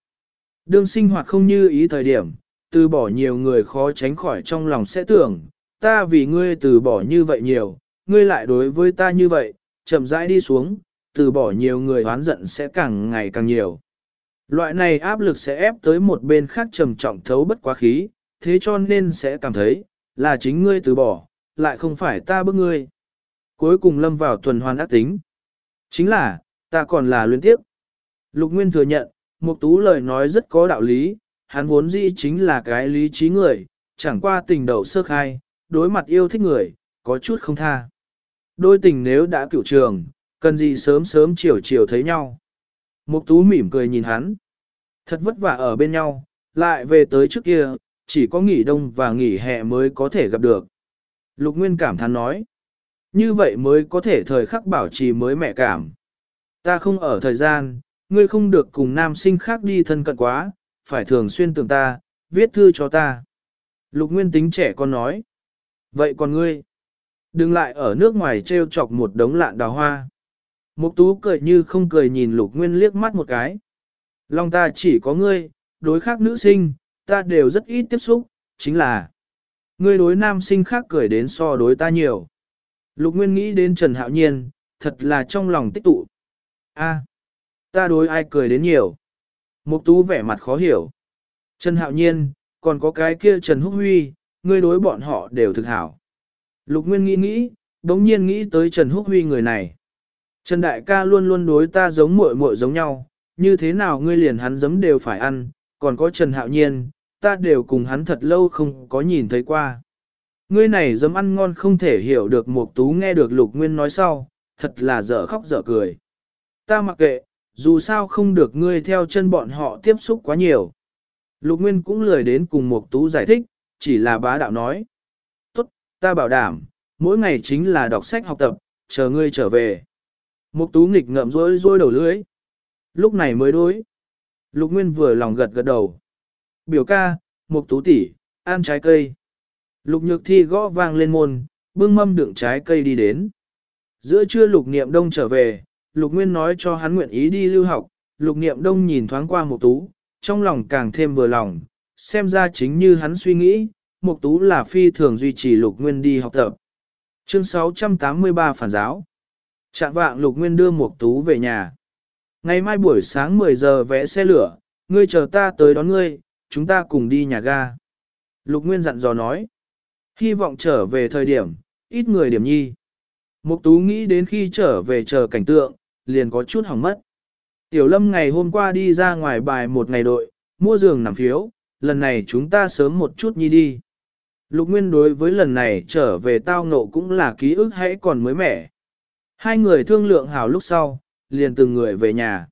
Đương sinh hoạt không như ý thời điểm, từ bỏ nhiều người khó tránh khỏi trong lòng sẽ tưởng, ta vì ngươi từ bỏ như vậy nhiều, ngươi lại đối với ta như vậy, chậm rãi đi xuống, từ bỏ nhiều người oán giận sẽ càng ngày càng nhiều. Loại này áp lực sẽ ép tới một bên khác trầm trọng thấu bất quá khí, thế cho nên sẽ cảm thấy, là chính ngươi từ bỏ, lại không phải ta bức ngươi. Cuối cùng lâm vào tuần hoàn ác tính. Chính là, ta còn là luyến tiếp. Lục Nguyên thừa nhận, Mục Tú lời nói rất có đạo lý, hắn vốn dĩ chính là cái lý trí người, chẳng qua tình đầu sơ khai, đối mặt yêu thích người, có chút không tha. Đôi tình nếu đã cựu trường, cần gì sớm sớm chiều chiều thấy nhau. Mục tú mỉm cười nhìn hắn. Thật vất vả ở bên nhau, lại về tới trước kia, chỉ có nghỉ đông và nghỉ hè mới có thể gặp được. Lục Nguyên cảm thán nói. Như vậy mới có thể thời khắc bảo trì mới mẹ cảm. Ta không ở thời gian, ngươi không được cùng nam sinh khác đi thân cận quá, phải thường xuyên tưởng ta, viết thư cho ta. Lục Nguyên tính trẻ con nói. Vậy còn ngươi? Đừng lại ở nước ngoài treo chọc một đống lạn đào hoa. Mục tú cười như không cười nhìn lục nguyên liếc mắt một cái. Long ta chỉ có ngươi, đối khác nữ sinh, ta đều rất ít tiếp xúc, chính là ngươi đối nam sinh khác cười đến so đối ta nhiều. Lục Nguyên nghĩ đến Trần Hạo Nhiên, thật là trong lòng tích tụ. A, ta đối ai cười đến nhiều. Mục tú vẻ mặt khó hiểu. Trần Hạo Nhiên, còn có cái kia Trần Húc Huy, ngươi đối bọn họ đều thực hảo. Lục Nguyên nghĩ nghĩ, đống nhiên nghĩ tới Trần Húc Huy người này. Trần Đại ca luôn luôn đối ta giống muội muội giống nhau, như thế nào ngươi liền hắn giấm đều phải ăn, còn có Trần Hạo Nhiên, ta đều cùng hắn thật lâu không có nhìn thấy qua. Ngươi này giấm ăn ngon không thể hiểu được Mục Tú nghe được Lục Nguyên nói sau, thật là dở khóc dở cười. Ta mặc kệ, dù sao không được ngươi theo chân bọn họ tiếp xúc quá nhiều. Lục Nguyên cũng lười đến cùng Mục Tú giải thích, chỉ là bá đạo nói. Tốt, ta bảo đảm, mỗi ngày chính là đọc sách học tập, chờ ngươi trở về. Mục tú nghịch ngậm rối rối đầu lưới. Lúc này mới đối. Lục Nguyên vừa lòng gật gật đầu. Biểu ca, mục tú tỷ, ăn trái cây. Lục nhược thi gõ vang lên môn, bưng mâm đựng trái cây đi đến. Giữa trưa lục niệm đông trở về, lục nguyên nói cho hắn nguyện ý đi lưu học, lục niệm đông nhìn thoáng qua mục tú, trong lòng càng thêm vừa lòng, xem ra chính như hắn suy nghĩ, mục tú là phi thường duy trì lục nguyên đi học tập. Chương 683 phản giáo Trạng vạng Lục Nguyên đưa Mục Tú về nhà. Ngày mai buổi sáng 10 giờ vẽ xe lửa, ngươi chờ ta tới đón ngươi, chúng ta cùng đi nhà ga. Lục Nguyên dặn dò nói. Hy vọng trở về thời điểm, ít người điểm nhi. Mục Tú nghĩ đến khi trở về chờ cảnh tượng, liền có chút hỏng mất. Tiểu Lâm ngày hôm qua đi ra ngoài bài một ngày đội, mua giường nằm phiếu, lần này chúng ta sớm một chút nhi đi. Lục Nguyên đối với lần này trở về tao ngộ cũng là ký ức hãy còn mới mẻ. Hai người thương lượng hào lúc sau, liền từng người về nhà.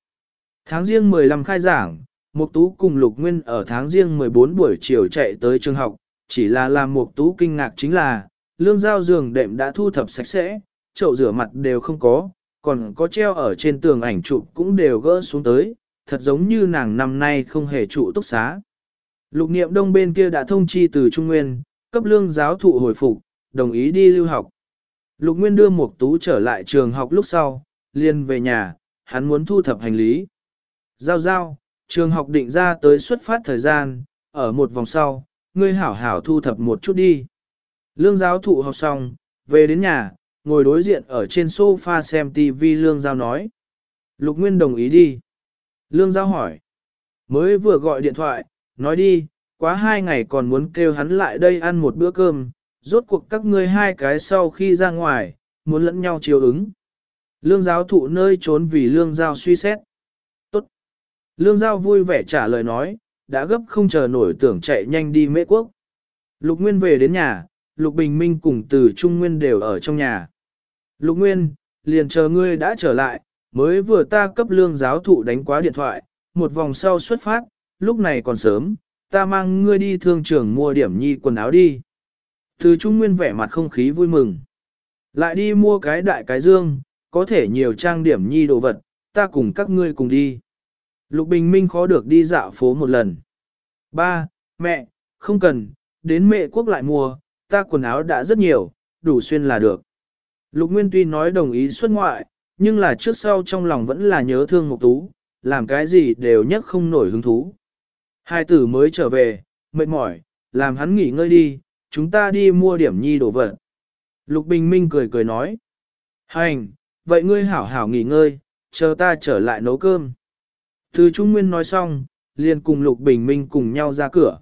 Tháng riêng 15 khai giảng, Mục Tú cùng Lục Nguyên ở tháng riêng 14 buổi chiều chạy tới trường học, chỉ là làm Mục Tú kinh ngạc chính là, lương giao giường đệm đã thu thập sạch sẽ, chậu rửa mặt đều không có, còn có treo ở trên tường ảnh chụp cũng đều gỡ xuống tới, thật giống như nàng năm nay không hề trụ túc xá. Lục niệm đông bên kia đã thông chi từ Trung Nguyên, cấp lương giáo thụ hồi phục, đồng ý đi lưu học. Lục Nguyên đưa Mục Tú trở lại trường học lúc sau, liền về nhà, hắn muốn thu thập hành lý. Giao giao, trường học định ra tới xuất phát thời gian, ở một vòng sau, ngươi hảo hảo thu thập một chút đi. Lương giáo thụ học xong, về đến nhà, ngồi đối diện ở trên sofa xem TV Lương Giao nói. Lục Nguyên đồng ý đi. Lương Giao hỏi. Mới vừa gọi điện thoại, nói đi, quá hai ngày còn muốn kêu hắn lại đây ăn một bữa cơm, rốt cuộc các ngươi hai cái sau khi ra ngoài, muốn lẫn nhau chiều ứng. Lương giáo thụ nơi trốn vì lương giao suy xét. Tốt. Lương giao vui vẻ trả lời nói, đã gấp không chờ nổi tưởng chạy nhanh đi mễ quốc. Lục Nguyên về đến nhà, Lục Bình Minh cùng từ Trung Nguyên đều ở trong nhà. Lục Nguyên, liền chờ ngươi đã trở lại, mới vừa ta cấp lương giáo thụ đánh quá điện thoại, một vòng sau xuất phát, lúc này còn sớm, ta mang ngươi đi thương trường mua điểm nhi quần áo đi. Từ Trung Nguyên vẻ mặt không khí vui mừng. Lại đi mua cái đại cái dương, có thể nhiều trang điểm nhi đồ vật, ta cùng các ngươi cùng đi. Lục Bình Minh khó được đi dạo phố một lần. Ba, mẹ, không cần, đến mẹ quốc lại mua, ta quần áo đã rất nhiều, đủ xuyên là được. Lục Nguyên tuy nói đồng ý xuất ngoại, nhưng là trước sau trong lòng vẫn là nhớ thương Mục Tú, làm cái gì đều nhất không nổi hứng thú. Hai tử mới trở về, mệt mỏi, làm hắn nghỉ ngơi đi, chúng ta đi mua điểm nhi đồ vật. Lục Bình Minh cười cười nói. Hành, vậy ngươi hảo hảo nghỉ ngơi, chờ ta trở lại nấu cơm. Từ Trung Nguyên nói xong, liền cùng Lục Bình Minh cùng nhau ra cửa.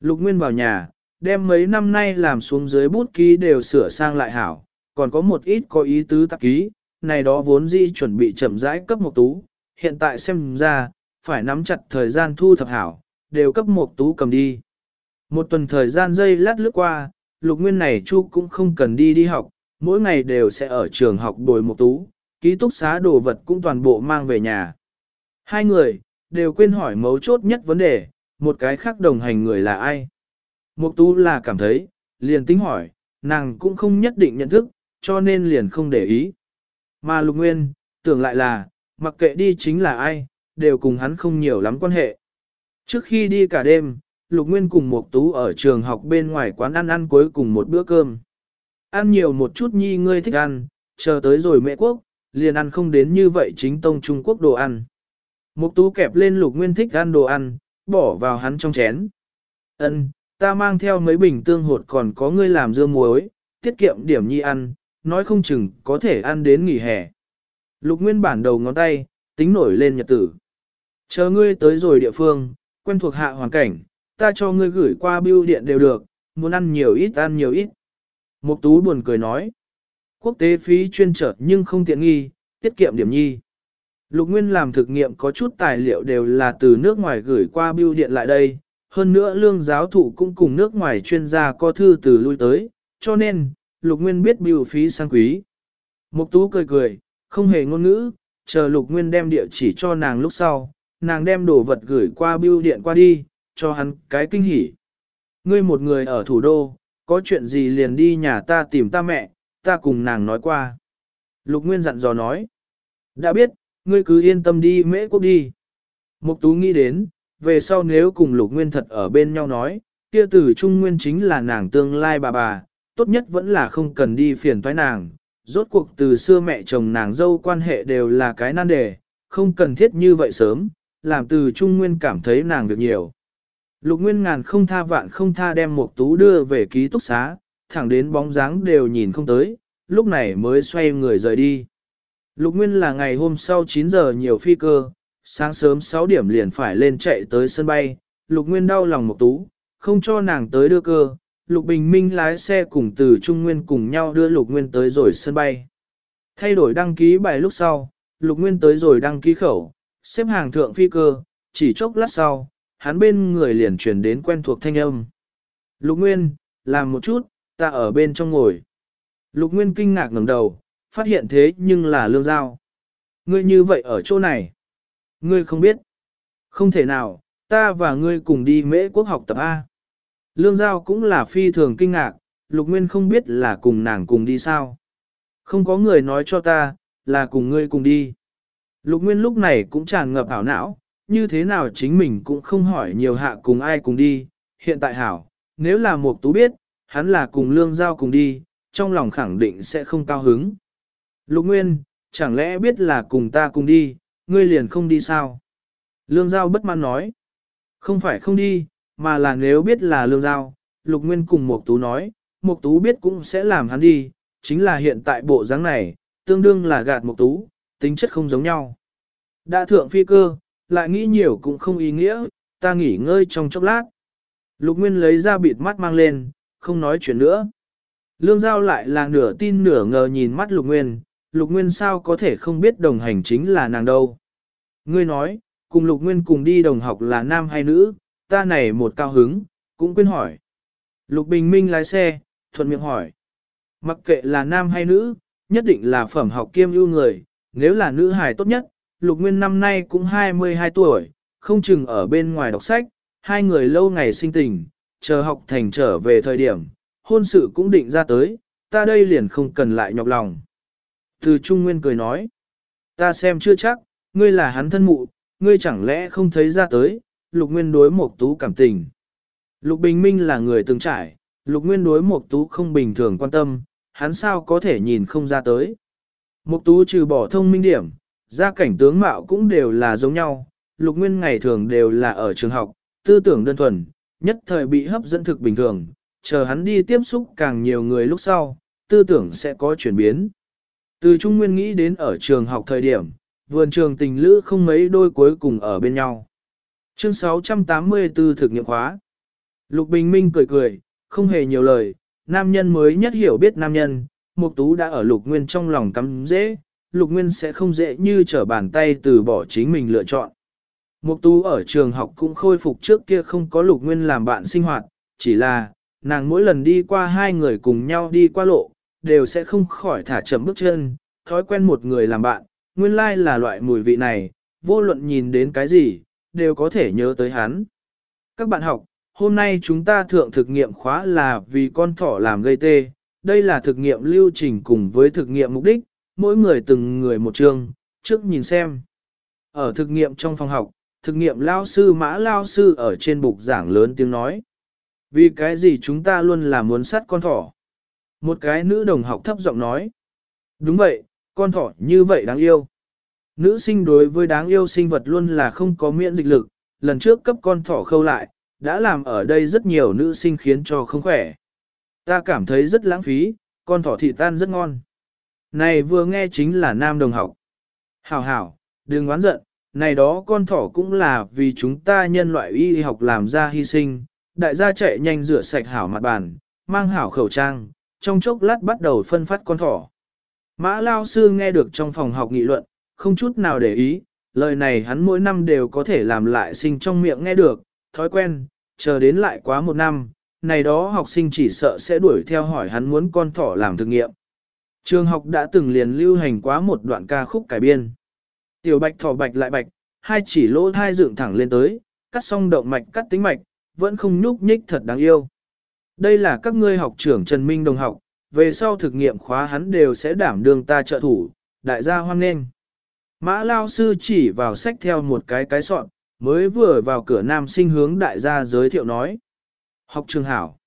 Lục Nguyên vào nhà, đem mấy năm nay làm xuống dưới bút ký đều sửa sang lại hảo, còn có một ít có ý tứ tạp ký, này đó vốn dĩ chuẩn bị chậm rãi cấp một tú, hiện tại xem ra, phải nắm chặt thời gian thu thập hảo, đều cấp một tú cầm đi. Một tuần thời gian dây lát lướt qua, lục nguyên này chu cũng không cần đi đi học, mỗi ngày đều sẽ ở trường học bồi một tú, ký túc xá đồ vật cũng toàn bộ mang về nhà. Hai người, đều quên hỏi mấu chốt nhất vấn đề, một cái khác đồng hành người là ai. Mục tú là cảm thấy, liền tính hỏi, nàng cũng không nhất định nhận thức, cho nên liền không để ý. Mà lục nguyên, tưởng lại là, mặc kệ đi chính là ai, đều cùng hắn không nhiều lắm quan hệ. Trước khi đi cả đêm, Lục Nguyên cùng Mục Tú ở trường học bên ngoài quán ăn ăn cuối cùng một bữa cơm. Ăn nhiều một chút nhi ngươi thích ăn, chờ tới rồi mẹ quốc, liền ăn không đến như vậy chính tông Trung Quốc đồ ăn. Mục Tú kẹp lên Lục Nguyên thích ăn đồ ăn, bỏ vào hắn trong chén. Ân, ta mang theo mấy bình tương hột còn có ngươi làm dưa muối, tiết kiệm điểm nhi ăn, nói không chừng có thể ăn đến nghỉ hè. Lục Nguyên bản đầu ngón tay, tính nổi lên nhật tử. Chờ ngươi tới rồi địa phương, quen thuộc hạ hoàn cảnh, ta cho ngươi gửi qua bưu điện đều được, muốn ăn nhiều ít ăn nhiều ít. Mục tú buồn cười nói, quốc tế phí chuyên trở nhưng không tiện nghi, tiết kiệm điểm nhi. Lục Nguyên làm thực nghiệm có chút tài liệu đều là từ nước ngoài gửi qua bưu điện lại đây, hơn nữa lương giáo thụ cũng cùng nước ngoài chuyên gia có thư từ lui tới, cho nên, Lục Nguyên biết bưu phí sang quý. Mục tú cười cười, không hề ngôn ngữ, chờ Lục Nguyên đem địa chỉ cho nàng lúc sau, nàng đem đồ vật gửi qua bưu điện qua đi, cho hắn cái kinh hỉ. Ngươi một người ở thủ đô, có chuyện gì liền đi nhà ta tìm ta mẹ, ta cùng nàng nói qua. Lục Nguyên dặn dò nói. Đã biết, ngươi cứ yên tâm đi mễ quốc đi. Mục Tú nghĩ đến, về sau nếu cùng Lục Nguyên thật ở bên nhau nói, kia tử Trung Nguyên chính là nàng tương lai bà bà, tốt nhất vẫn là không cần đi phiền toái nàng. Rốt cuộc từ xưa mẹ chồng nàng dâu quan hệ đều là cái nan đề, không cần thiết như vậy sớm, làm từ Trung Nguyên cảm thấy nàng việc nhiều. Lục Nguyên ngàn không tha vạn không tha đem một tú đưa về ký túc xá, thẳng đến bóng dáng đều nhìn không tới, lúc này mới xoay người rời đi. Lục Nguyên là ngày hôm sau 9 giờ nhiều phi cơ, sáng sớm 6 điểm liền phải lên chạy tới sân bay, Lục Nguyên đau lòng một tú, không cho nàng tới đưa cơ, Lục Bình Minh lái xe cùng từ Trung Nguyên cùng nhau đưa Lục Nguyên tới rồi sân bay. Thay đổi đăng ký bài lúc sau, Lục Nguyên tới rồi đăng ký khẩu, xếp hàng thượng phi cơ, chỉ chốc lát sau, hắn bên người liền truyền đến quen thuộc thanh âm. Lục Nguyên, làm một chút, ta ở bên trong ngồi. Lục Nguyên kinh ngạc ngẩng đầu, phát hiện thế nhưng là lương giao. Ngươi như vậy ở chỗ này. Ngươi không biết. Không thể nào, ta và ngươi cùng đi mễ quốc học tập A. Lương giao cũng là phi thường kinh ngạc, Lục Nguyên không biết là cùng nàng cùng đi sao. Không có người nói cho ta, là cùng ngươi cùng đi. Lục Nguyên lúc này cũng tràn ngập ảo não, như thế nào chính mình cũng không hỏi nhiều hạ cùng ai cùng đi, hiện tại hảo, nếu là một tú biết, hắn là cùng lương giao cùng đi, trong lòng khẳng định sẽ không cao hứng. Lục Nguyên, chẳng lẽ biết là cùng ta cùng đi, ngươi liền không đi sao? Lương Giao bất mãn nói, không phải không đi, mà là nếu biết là Lương Giao, Lục Nguyên cùng Mộc Tú nói, Mộc Tú biết cũng sẽ làm hắn đi, chính là hiện tại bộ dáng này, tương đương là gạt Mộc Tú, tính chất không giống nhau. Đã thượng phi cơ, lại nghĩ nhiều cũng không ý nghĩa, ta nghỉ ngơi trong chốc lát. Lục Nguyên lấy ra bịt mắt mang lên, không nói chuyện nữa. Lương Giao lại là nửa tin nửa ngờ nhìn mắt Lục Nguyên, Lục Nguyên sao có thể không biết đồng hành chính là nàng đâu. Ngươi nói, cùng Lục Nguyên cùng đi đồng học là nam hay nữ, ta này một cao hứng, cũng quên hỏi. Lục Bình Minh lái xe, thuận miệng hỏi. Mặc kệ là nam hay nữ, nhất định là phẩm học kiêm ưu người, nếu là nữ hài tốt nhất, Lục Nguyên năm nay cũng 22 tuổi, không chừng ở bên ngoài đọc sách, hai người lâu ngày sinh tình, chờ học thành trở về thời điểm, hôn sự cũng định ra tới, ta đây liền không cần lại nhọc lòng. Từ Trung Nguyên cười nói, ta xem chưa chắc, ngươi là hắn thân mụ, ngươi chẳng lẽ không thấy ra tới, Lục Nguyên đối một tú cảm tình. Lục Bình Minh là người từng trải, Lục Nguyên đối một tú không bình thường quan tâm, hắn sao có thể nhìn không ra tới. Mục tú trừ bỏ thông minh điểm, gia cảnh tướng mạo cũng đều là giống nhau, Lục Nguyên ngày thường đều là ở trường học, tư tưởng đơn thuần, nhất thời bị hấp dẫn thực bình thường, chờ hắn đi tiếp xúc càng nhiều người lúc sau, tư tưởng sẽ có chuyển biến. Từ Trung Nguyên nghĩ đến ở trường học thời điểm, vườn trường tình lữ không mấy đôi cuối cùng ở bên nhau. Chương 684 thực nghiệm khóa. Lục Bình Minh cười cười, không hề nhiều lời, nam nhân mới nhất hiểu biết nam nhân, Mục Tú đã ở Lục Nguyên trong lòng cắm dễ, Lục Nguyên sẽ không dễ như trở bàn tay từ bỏ chính mình lựa chọn. Mục Tú ở trường học cũng khôi phục trước kia không có Lục Nguyên làm bạn sinh hoạt, chỉ là, nàng mỗi lần đi qua hai người cùng nhau đi qua lộ, đều sẽ không khỏi thả chậm bước chân, thói quen một người làm bạn, nguyên lai là loại mùi vị này, vô luận nhìn đến cái gì, đều có thể nhớ tới hắn. Các bạn học, hôm nay chúng ta thượng thực nghiệm khóa là vì con thỏ làm gây tê, đây là thực nghiệm lưu trình cùng với thực nghiệm mục đích, mỗi người từng người một chương, trước nhìn xem. Ở thực nghiệm trong phòng học, thực nghiệm lao sư mã lao sư ở trên bục giảng lớn tiếng nói. Vì cái gì chúng ta luôn là muốn sát con thỏ? Một cái nữ đồng học thấp giọng nói. Đúng vậy, con thỏ như vậy đáng yêu. Nữ sinh đối với đáng yêu sinh vật luôn là không có miễn dịch lực, lần trước cấp con thỏ khâu lại, đã làm ở đây rất nhiều nữ sinh khiến cho không khỏe. Ta cảm thấy rất lãng phí, con thỏ thịt tan rất ngon. Này vừa nghe chính là nam đồng học. Hảo hảo, đừng oán giận, này đó con thỏ cũng là vì chúng ta nhân loại y học làm ra hy sinh, đại gia chạy nhanh rửa sạch hảo mặt bàn, mang hảo khẩu trang, trong chốc lát bắt đầu phân phát con thỏ. Mã Lao Sư nghe được trong phòng học nghị luận, không chút nào để ý, lời này hắn mỗi năm đều có thể làm lại sinh trong miệng nghe được, thói quen, chờ đến lại quá một năm, này đó học sinh chỉ sợ sẽ đuổi theo hỏi hắn muốn con thỏ làm thực nghiệm. Trường học đã từng liền lưu hành quá một đoạn ca khúc cải biên. Tiểu bạch thỏ bạch lại bạch, hai chỉ lỗ thai dựng thẳng lên tới, cắt xong động mạch cắt tính mạch, vẫn không nhúc nhích thật đáng yêu. Đây là các ngươi học trưởng Trần Minh đồng học, về sau thực nghiệm khóa hắn đều sẽ đảm đương ta trợ thủ, đại gia hoan nghênh. Mã lao sư chỉ vào sách theo một cái cái sọn, mới vừa vào cửa nam sinh hướng đại gia giới thiệu nói. Học trường hảo.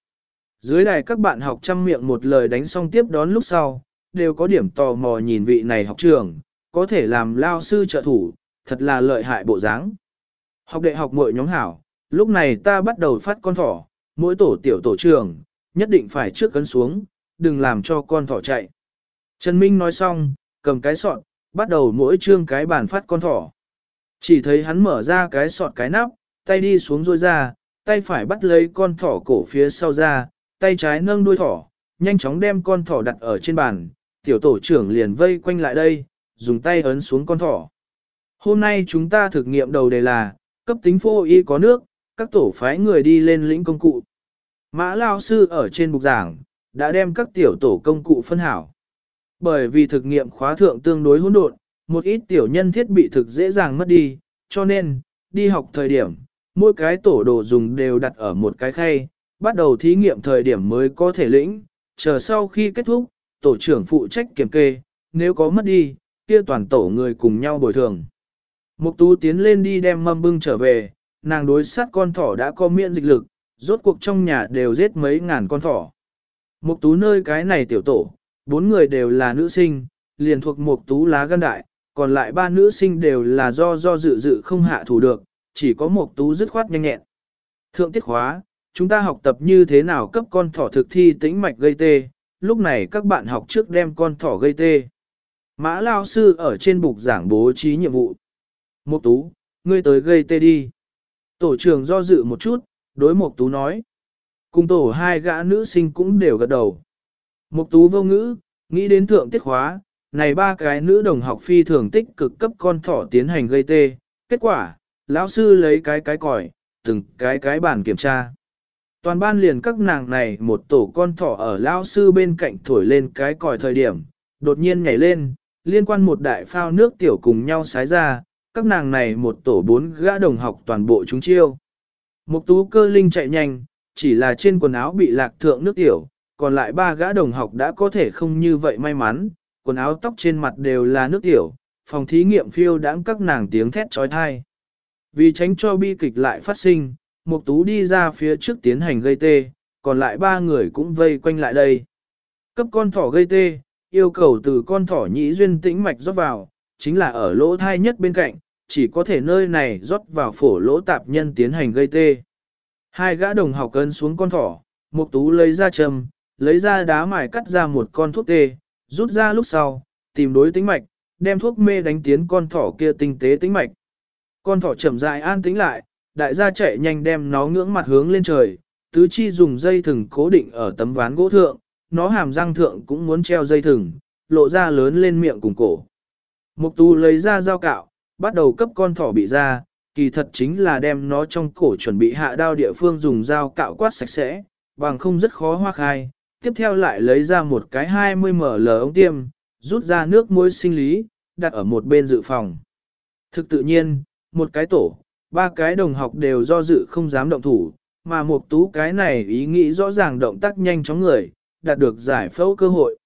Dưới đài các bạn học chăm miệng một lời đánh xong tiếp đón lúc sau, đều có điểm tò mò nhìn vị này học trường, có thể làm lao sư trợ thủ, thật là lợi hại bộ dáng. Học đệ học muội nhóm hảo, lúc này ta bắt đầu phát con thỏ, mỗi tổ tiểu tổ trưởng, nhất định phải trước cấn xuống, đừng làm cho con thỏ chạy. Trần Minh nói xong, cầm cái sọt, bắt đầu mỗi chương cái bàn phát con thỏ. Chỉ thấy hắn mở ra cái sọt cái nắp, tay đi xuống rôi ra, tay phải bắt lấy con thỏ cổ phía sau ra, tay trái nâng đuôi thỏ, nhanh chóng đem con thỏ đặt ở trên bàn, tiểu tổ trưởng liền vây quanh lại đây, dùng tay ấn xuống con thỏ. Hôm nay chúng ta thực nghiệm đầu đề là, cấp tính phô y có nước, các tổ phái người đi lên lĩnh công cụ. Mã Lao Sư ở trên bục giảng, đã đem các tiểu tổ công cụ phân hảo. Bởi vì thực nghiệm khóa thượng tương đối hỗn độn, một ít tiểu nhân thiết bị thực dễ dàng mất đi, cho nên, đi học thời điểm, mỗi cái tổ đồ dùng đều đặt ở một cái khay, bắt đầu thí nghiệm thời điểm mới có thể lĩnh, chờ sau khi kết thúc, tổ trưởng phụ trách kiểm kê, nếu có mất đi, kia toàn tổ người cùng nhau bồi thường. Mục tú tiến lên đi đem mâm bưng trở về, nàng đối sát con thỏ đã có miễn dịch lực, rốt cuộc trong nhà đều giết mấy ngàn con thỏ. Mục tú nơi cái này tiểu tổ, bốn người đều là nữ sinh, liền thuộc mục tú lá gan đại, còn lại ba nữ sinh đều là do do dự dự không hạ thủ được, chỉ có một tú dứt khoát nhanh nhẹn. Thượng tiết khóa, chúng ta học tập như thế nào cấp con thỏ thực thi tĩnh mạch gây tê, lúc này các bạn học trước đem con thỏ gây tê. Mã lao sư ở trên bục giảng bố trí nhiệm vụ. Một tú, ngươi tới gây tê đi. Tổ trưởng do dự một chút, đối một tú nói. Cùng tổ hai gã nữ sinh cũng đều gật đầu. Một tú vô ngữ, nghĩ đến thượng tiết khóa, này ba cái nữ đồng học phi thường tích cực cấp con thỏ tiến hành gây tê. Kết quả, lão sư lấy cái cái còi, từng cái cái bản kiểm tra. Toàn ban liền các nàng này một tổ con thỏ ở lão sư bên cạnh thổi lên cái còi thời điểm, đột nhiên nhảy lên, liên quan một đại phao nước tiểu cùng nhau sái ra, các nàng này một tổ bốn gã đồng học toàn bộ chúng chiêu. Mục tú cơ linh chạy nhanh, chỉ là trên quần áo bị lạc thượng nước tiểu, còn lại ba gã đồng học đã có thể không như vậy may mắn, quần áo tóc trên mặt đều là nước tiểu, phòng thí nghiệm phiêu đãng các nàng tiếng thét trói thai. Vì tránh cho bi kịch lại phát sinh, Mục Tú đi ra phía trước tiến hành gây tê, còn lại ba người cũng vây quanh lại đây. Cấp con thỏ gây tê, yêu cầu từ con thỏ nhĩ duyên tĩnh mạch rót vào, chính là ở lỗ thai nhất bên cạnh, chỉ có thể nơi này rót vào phổ lỗ tạp nhân tiến hành gây tê. Hai gã đồng học cân xuống con thỏ, Mục Tú lấy ra châm, lấy ra đá mài cắt ra một con thuốc tê, rút ra lúc sau, tìm đối tĩnh mạch, đem thuốc mê đánh tiến con thỏ kia tinh tế tĩnh mạch. Con thỏ chậm rãi an tĩnh lại, đại gia chạy nhanh đem nó ngưỡng mặt hướng lên trời, tứ chi dùng dây thừng cố định ở tấm ván gỗ thượng, nó hàm răng thượng cũng muốn treo dây thừng, lộ ra lớn lên miệng cùng cổ. Mục tu lấy ra dao cạo, bắt đầu cấp con thỏ bị ra, kỳ thật chính là đem nó trong cổ chuẩn bị hạ đao địa phương dùng dao cạo quát sạch sẽ, bằng không rất khó hoa khai. Tiếp theo lại lấy ra một cái 20ml ống tiêm, rút ra nước muối sinh lý, đặt ở một bên dự phòng. Thực tự nhiên, một cái tổ, ba cái đồng học đều do dự không dám động thủ, mà một tú cái này ý nghĩ rõ ràng động tác nhanh chóng người, đạt được giải phẫu cơ hội.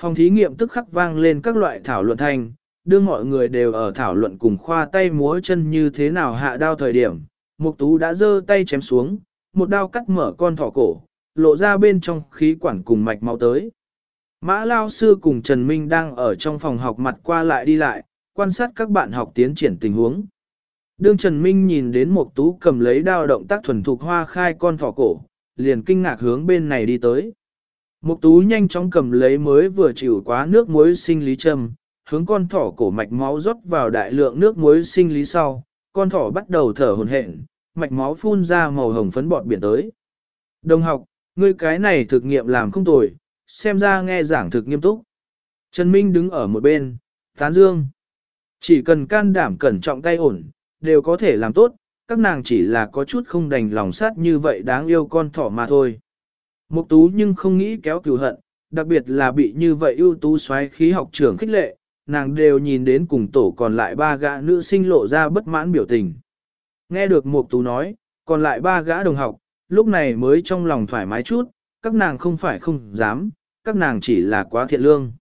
Phòng thí nghiệm tức khắc vang lên các loại thảo luận thành, đưa mọi người đều ở thảo luận cùng khoa tay múa chân như thế nào hạ đao thời điểm. Mục tú đã giơ tay chém xuống, một đao cắt mở con thỏ cổ, lộ ra bên trong khí quản cùng mạch máu tới. Mã Lao Sư cùng Trần Minh đang ở trong phòng học mặt qua lại đi lại, quan sát các bạn học tiến triển tình huống. Đương Trần Minh nhìn đến một tú cầm lấy đao động tác thuần thục hoa khai con thỏ cổ, liền kinh ngạc hướng bên này đi tới. Một tú nhanh chóng cầm lấy mới vừa chịu quá nước muối sinh lý châm, hướng con thỏ cổ mạch máu rót vào đại lượng nước muối sinh lý sau, con thỏ bắt đầu thở hổn hển, mạch máu phun ra màu hồng phấn bọt biển tới. Đồng học, ngươi cái này thực nghiệm làm không tồi, xem ra nghe giảng thực nghiêm túc. Trần Minh đứng ở một bên, tán dương. Chỉ cần can đảm cẩn trọng tay ổn, đều có thể làm tốt, các nàng chỉ là có chút không đành lòng sát như vậy đáng yêu con thỏ mà thôi. Mục tú nhưng không nghĩ kéo cửu hận, đặc biệt là bị như vậy ưu tú xoáy khí học trưởng khích lệ, nàng đều nhìn đến cùng tổ còn lại ba gã nữ sinh lộ ra bất mãn biểu tình. Nghe được Mục Tú nói, còn lại ba gã đồng học, lúc này mới trong lòng thoải mái chút, các nàng không phải không dám, các nàng chỉ là quá thiện lương.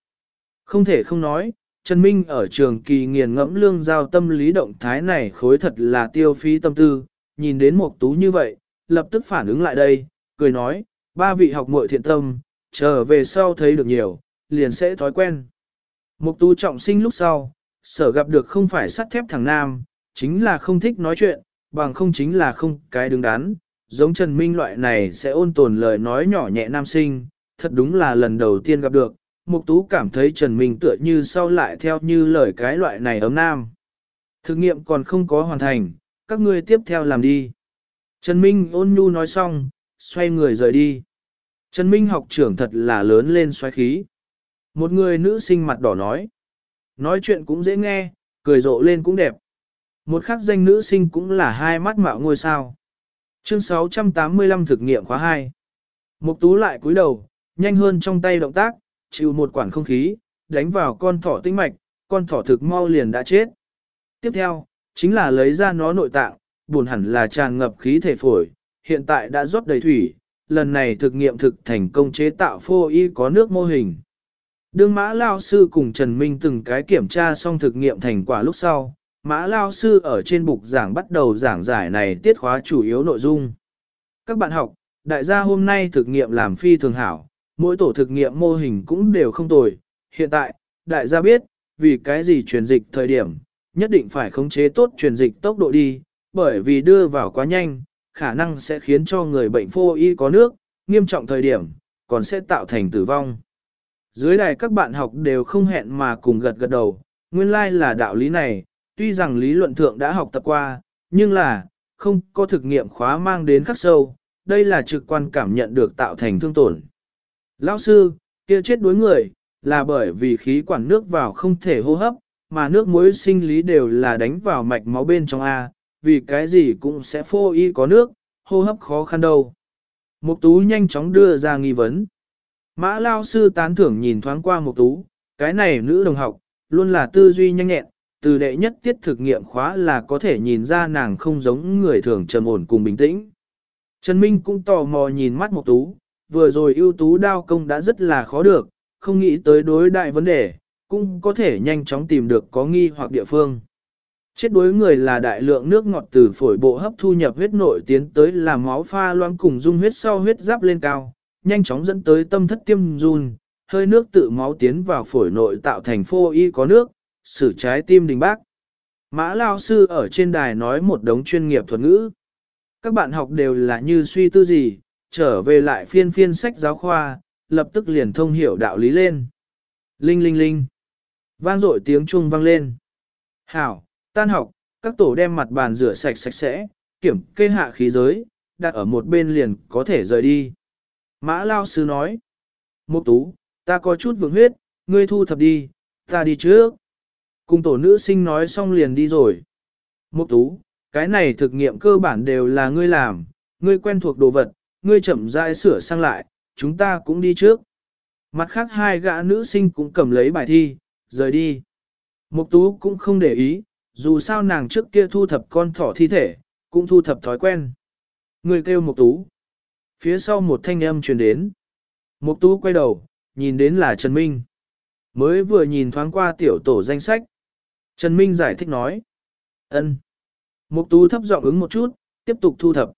Không thể không nói, Trần Minh ở trường kỳ nghiền ngẫm lương giao tâm lý động thái này khối thật là tiêu phí tâm tư, nhìn đến Mục Tú như vậy, lập tức phản ứng lại đây, cười nói, ba vị học muội thiện tâm, trở về sau thấy được nhiều, liền sẽ thói quen. Mục tú trọng sinh lúc sau, sở gặp được không phải sắt thép thằng nam, chính là không thích nói chuyện, bằng không chính là không cái đứng đắn, giống Trần Minh loại này sẽ ôn tồn lời nói nhỏ nhẹ nam sinh, thật đúng là lần đầu tiên gặp được, Mục Tú cảm thấy Trần Minh tựa như sau lại theo như lời cái loại này ấm nam. Thực nghiệm còn không có hoàn thành, các ngươi tiếp theo làm đi. Trần Minh ôn nhu nói xong, xoay người rời đi. Trần Minh học trưởng thật là lớn lên xoáy khí. Một người nữ sinh mặt đỏ nói. Nói chuyện cũng dễ nghe, cười rộ lên cũng đẹp. Một khắc danh nữ sinh cũng là hai mắt mạo ngôi sao. Chương 685 thực nghiệm khóa 2. Mục tú lại cúi đầu, nhanh hơn trong tay động tác, chịu một quản không khí, đánh vào con thỏ tinh mạch, con thỏ thực mau liền đã chết. Tiếp theo, chính là lấy ra nó nội tạng, buồn hẳn là tràn ngập khí thể phổi, hiện tại đã rót đầy thủy, lần này thực nghiệm thực thành công chế tạo phô y có nước mô hình. Đương Mã Lao Sư cùng Trần Minh từng cái kiểm tra xong thực nghiệm thành quả lúc sau, Mã Lao Sư ở trên bục giảng bắt đầu giảng giải này tiết khóa chủ yếu nội dung. Các bạn học, đại gia hôm nay thực nghiệm làm phi thường hảo, mỗi tổ thực nghiệm mô hình cũng đều không tồi. Hiện tại, đại gia biết, vì cái gì truyền dịch thời điểm, nhất định phải khống chế tốt truyền dịch tốc độ đi, bởi vì đưa vào quá nhanh, khả năng sẽ khiến cho người bệnh phô y có nước, nghiêm trọng thời điểm, còn sẽ tạo thành tử vong. Dưới đài các bạn học đều không hẹn mà cùng gật gật đầu, nguyên lai like là đạo lý này, tuy rằng lý luận thượng đã học tập qua, nhưng là, không có thực nghiệm khóa mang đến khắc sâu, đây là trực quan cảm nhận được tạo thành thương tổn. Lão sư, kia chết đối người, là bởi vì khí quản nước vào không thể hô hấp, mà nước muối sinh lý đều là đánh vào mạch máu bên trong A, vì cái gì cũng sẽ phô y có nước, hô hấp khó khăn đâu. Mục tú nhanh chóng đưa ra nghi vấn. Mã lao sư tán thưởng nhìn thoáng qua mục tú, cái này nữ đồng học, luôn là tư duy nhanh nhẹn, từ đệ nhất tiết thực nghiệm khóa là có thể nhìn ra nàng không giống người thường trầm ổn cùng bình tĩnh. Trần Minh cũng tò mò nhìn mắt mục tú, vừa rồi ưu tú đao công đã rất là khó được, không nghĩ tới đối đại vấn đề, cũng có thể nhanh chóng tìm được có nghi hoặc địa phương. Chết đuối người là đại lượng nước ngọt từ phổi bộ hấp thu nhập huyết nội tiến tới làm máu pha loãng cùng dung huyết sau huyết giáp lên cao, nhanh chóng dẫn tới tâm thất tiêm run, hơi nước tự máu tiến vào phổi nội tạo thành phô y có nước, xử trái tim đình bác. Mã Lao Sư ở trên đài nói một đống chuyên nghiệp thuật ngữ. Các bạn học đều là như suy tư gì, trở về lại phiên phiên sách giáo khoa, lập tức liền thông hiểu đạo lý lên. Linh linh linh. Vang dội tiếng chuông vang lên. Hảo, tan học, các tổ đem mặt bàn rửa sạch sạch sẽ, kiểm kê hạ khí giới, đặt ở một bên liền có thể rời đi. Mã Lao Sư nói. Mục tú, ta có chút vượng huyết, ngươi thu thập đi, ta đi trước. Cùng tổ nữ sinh nói xong liền đi rồi. Mục tú, cái này thực nghiệm cơ bản đều là ngươi làm, ngươi quen thuộc đồ vật, ngươi chậm rãi sửa sang lại, chúng ta cũng đi trước. Mặt khác hai gã nữ sinh cũng cầm lấy bài thi, rời đi. Mục tú cũng không để ý, dù sao nàng trước kia thu thập con thỏ thi thể, cũng thu thập thói quen. Người kêu mục tú. Phía sau một thanh âm truyền đến. Mục tú quay đầu, nhìn đến là Trần Minh. Mới vừa nhìn thoáng qua tiểu tổ danh sách. Trần Minh giải thích nói. ân. Mục tú thấp giọng ứng một chút, tiếp tục thu thập.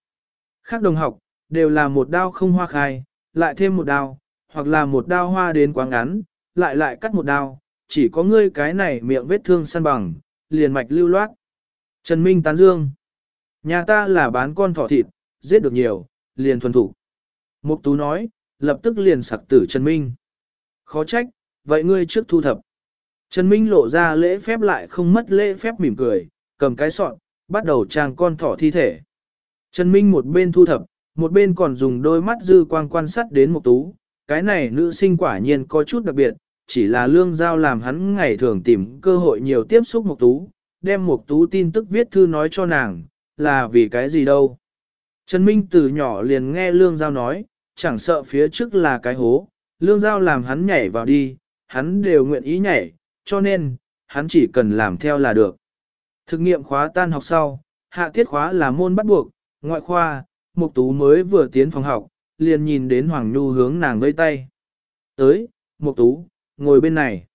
Khác đồng học, đều là một đao không hoa khai, lại thêm một đao, hoặc là một đao hoa đến quá ngắn, lại lại cắt một đao, chỉ có ngươi cái này miệng vết thương săn bằng, liền mạch lưu loát. Trần Minh tán dương. Nhà ta là bán con thỏ thịt, giết được nhiều, liền thuần thủ. Mục Tú nói, lập tức liền sặc tử Trần Minh. Khó trách, vậy ngươi trước thu thập. Trần Minh lộ ra lễ phép lại không mất lễ phép mỉm cười, cầm cái sọt, bắt đầu trang con thỏ thi thể. Trần Minh một bên thu thập, một bên còn dùng đôi mắt dư quang quan sát đến Mục Tú. Cái này nữ sinh quả nhiên có chút đặc biệt, chỉ là lương giao làm hắn ngày thường tìm cơ hội nhiều tiếp xúc Mục Tú, đem Mục Tú tin tức viết thư nói cho nàng, là vì cái gì đâu. Trần Minh từ nhỏ liền nghe lương giao nói, chẳng sợ phía trước là cái hố, lương giao làm hắn nhảy vào đi, hắn đều nguyện ý nhảy, cho nên, hắn chỉ cần làm theo là được. Thực nghiệm khóa tan học sau, hạ tiết khóa là môn bắt buộc, ngoại khoa, Mục Tú mới vừa tiến phòng học, liền nhìn đến Hoàng Nhu hướng nàng vẫy tay. Tới, Mục Tú, ngồi bên này.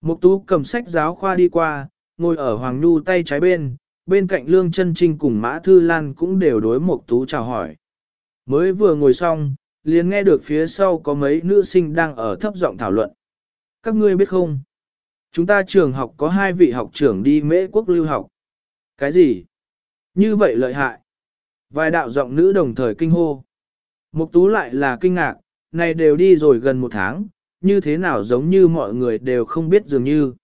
Mục Tú cầm sách giáo khoa đi qua, ngồi ở Hoàng Nhu tay trái bên, bên cạnh Lương Chân Trinh cùng Mã Thư Lan cũng đều đối Mục Tú chào hỏi. Mới vừa ngồi xong, liền nghe được phía sau có mấy nữ sinh đang ở thấp giọng thảo luận. Các ngươi biết không? Chúng ta trường học có hai vị học trưởng đi mễ quốc lưu học. Cái gì? Như vậy lợi hại. Vài đạo giọng nữ đồng thời kinh hô. Mục tú lại là kinh ngạc, này đều đi rồi gần một tháng, như thế nào giống như mọi người đều không biết dường như.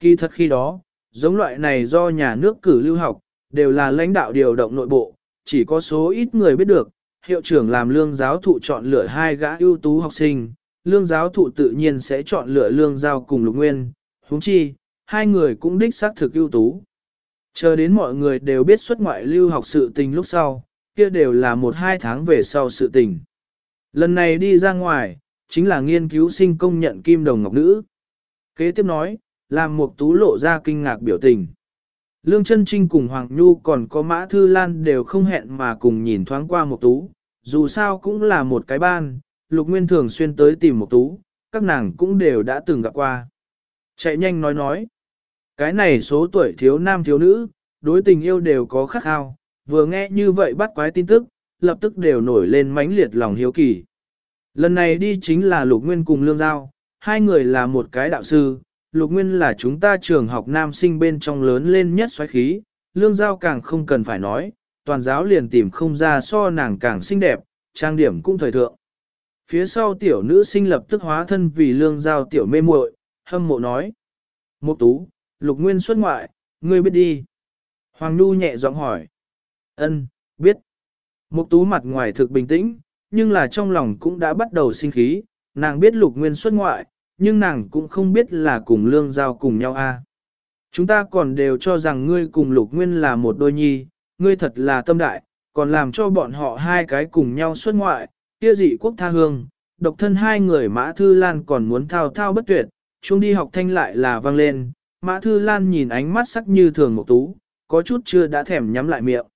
Kỳ thật khi đó, giống loại này do nhà nước cử lưu học, đều là lãnh đạo điều động nội bộ, chỉ có số ít người biết được, hiệu trưởng làm lương giáo thụ chọn lựa hai gã ưu tú học sinh, lương giáo thụ tự nhiên sẽ chọn lựa lương giao cùng lục nguyên, huống chi, hai người cũng đích xác thực ưu tú. Chờ đến mọi người đều biết xuất ngoại lưu học sự tình lúc sau, kia đều là một hai tháng về sau sự tình. Lần này đi ra ngoài, chính là nghiên cứu sinh công nhận kim đồng ngọc nữ. Kế tiếp nói, làm một tú lộ ra kinh ngạc biểu tình. Lương chân Trinh cùng Hoàng Nhu còn có Mã Thư Lan đều không hẹn mà cùng nhìn thoáng qua một tú, dù sao cũng là một cái ban, Lục Nguyên thường xuyên tới tìm một tú, các nàng cũng đều đã từng gặp qua. Chạy nhanh nói nói, cái này số tuổi thiếu nam thiếu nữ, đối tình yêu đều có khắc khao, vừa nghe như vậy bắt quái tin tức, lập tức đều nổi lên mãnh liệt lòng hiếu kỳ. Lần này đi chính là Lục Nguyên cùng Lương Giao, hai người là một cái đạo sư, Lục Nguyên là chúng ta trường học nam sinh bên trong lớn lên nhất xoáy khí, lương giao càng không cần phải nói, toàn giáo liền tìm không ra so nàng càng xinh đẹp, trang điểm cũng thời thượng. Phía sau tiểu nữ sinh lập tức hóa thân vì lương giao tiểu mê muội, hâm mộ nói. Mục tú, lục nguyên xuất ngoại, ngươi biết đi. Hoàng Nhu nhẹ giọng hỏi. Ân, biết. Mục tú mặt ngoài thực bình tĩnh, nhưng là trong lòng cũng đã bắt đầu sinh khí, nàng biết lục nguyên xuất ngoại, nhưng nàng cũng không biết là cùng lương giao cùng nhau a. Chúng ta còn đều cho rằng ngươi cùng lục nguyên là một đôi nhi, ngươi thật là tâm đại, còn làm cho bọn họ hai cái cùng nhau xuất ngoại, kia dị quốc tha hương, độc thân hai người Mã Thư Lan còn muốn thao thao bất tuyệt, chung đi học thanh lại là vang lên, Mã Thư Lan nhìn ánh mắt sắc như thường một tú, có chút chưa đã thèm nhắm lại miệng.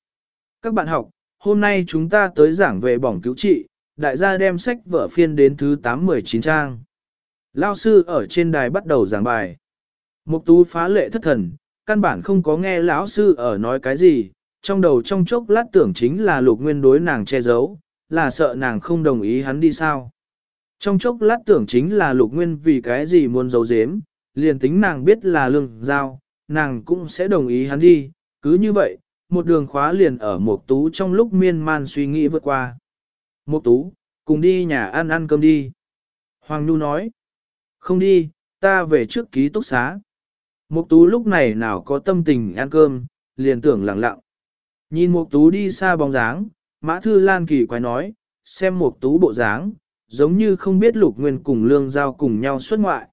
Các bạn học, hôm nay chúng ta tới giảng về bỏng cứu trị, đại gia đem sách vở phiên đến thứ 819 trang. Lao sư ở trên đài bắt đầu giảng bài. Mục tú phá lệ thất thần, căn bản không có nghe lão sư ở nói cái gì, trong đầu trong chốc lát tưởng chính là lục nguyên đối nàng che giấu, là sợ nàng không đồng ý hắn đi sao. Trong chốc lát tưởng chính là lục nguyên vì cái gì muốn giấu giếm, liền tính nàng biết là lương giao, nàng cũng sẽ đồng ý hắn đi, cứ như vậy, một đường khóa liền ở một tú trong lúc miên man suy nghĩ vượt qua. Một tú, cùng đi nhà ăn ăn cơm đi. Hoàng Nhu nói, không đi, ta về trước ký túc xá. Mục tú lúc này nào có tâm tình ăn cơm, liền tưởng lặng lặng. Nhìn Mục tú đi xa bóng dáng, Mã Thư Lan kỳ quái nói, xem Mục tú bộ dáng, giống như không biết Lục Nguyên cùng Lương Giao cùng nhau xuất ngoại.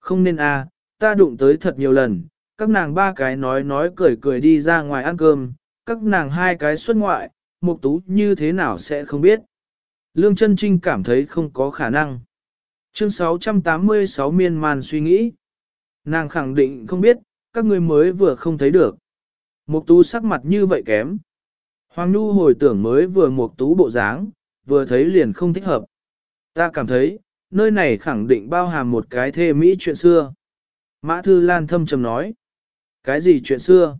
Không nên à, ta đụng tới thật nhiều lần, các nàng ba cái nói nói cười cười đi ra ngoài ăn cơm, các nàng hai cái xuất ngoại, Mục tú như thế nào sẽ không biết. Lương chân Trinh cảm thấy không có khả năng. Chương 686 miên man suy nghĩ. Nàng khẳng định không biết, các ngươi mới vừa không thấy được. Mục tú sắc mặt như vậy kém. Hoàng Nhu hồi tưởng mới vừa mục tú bộ dáng, vừa thấy liền không thích hợp. Ta cảm thấy, nơi này khẳng định bao hàm một cái thê mỹ chuyện xưa. Mã Thư Lan thâm trầm nói. Cái gì chuyện xưa?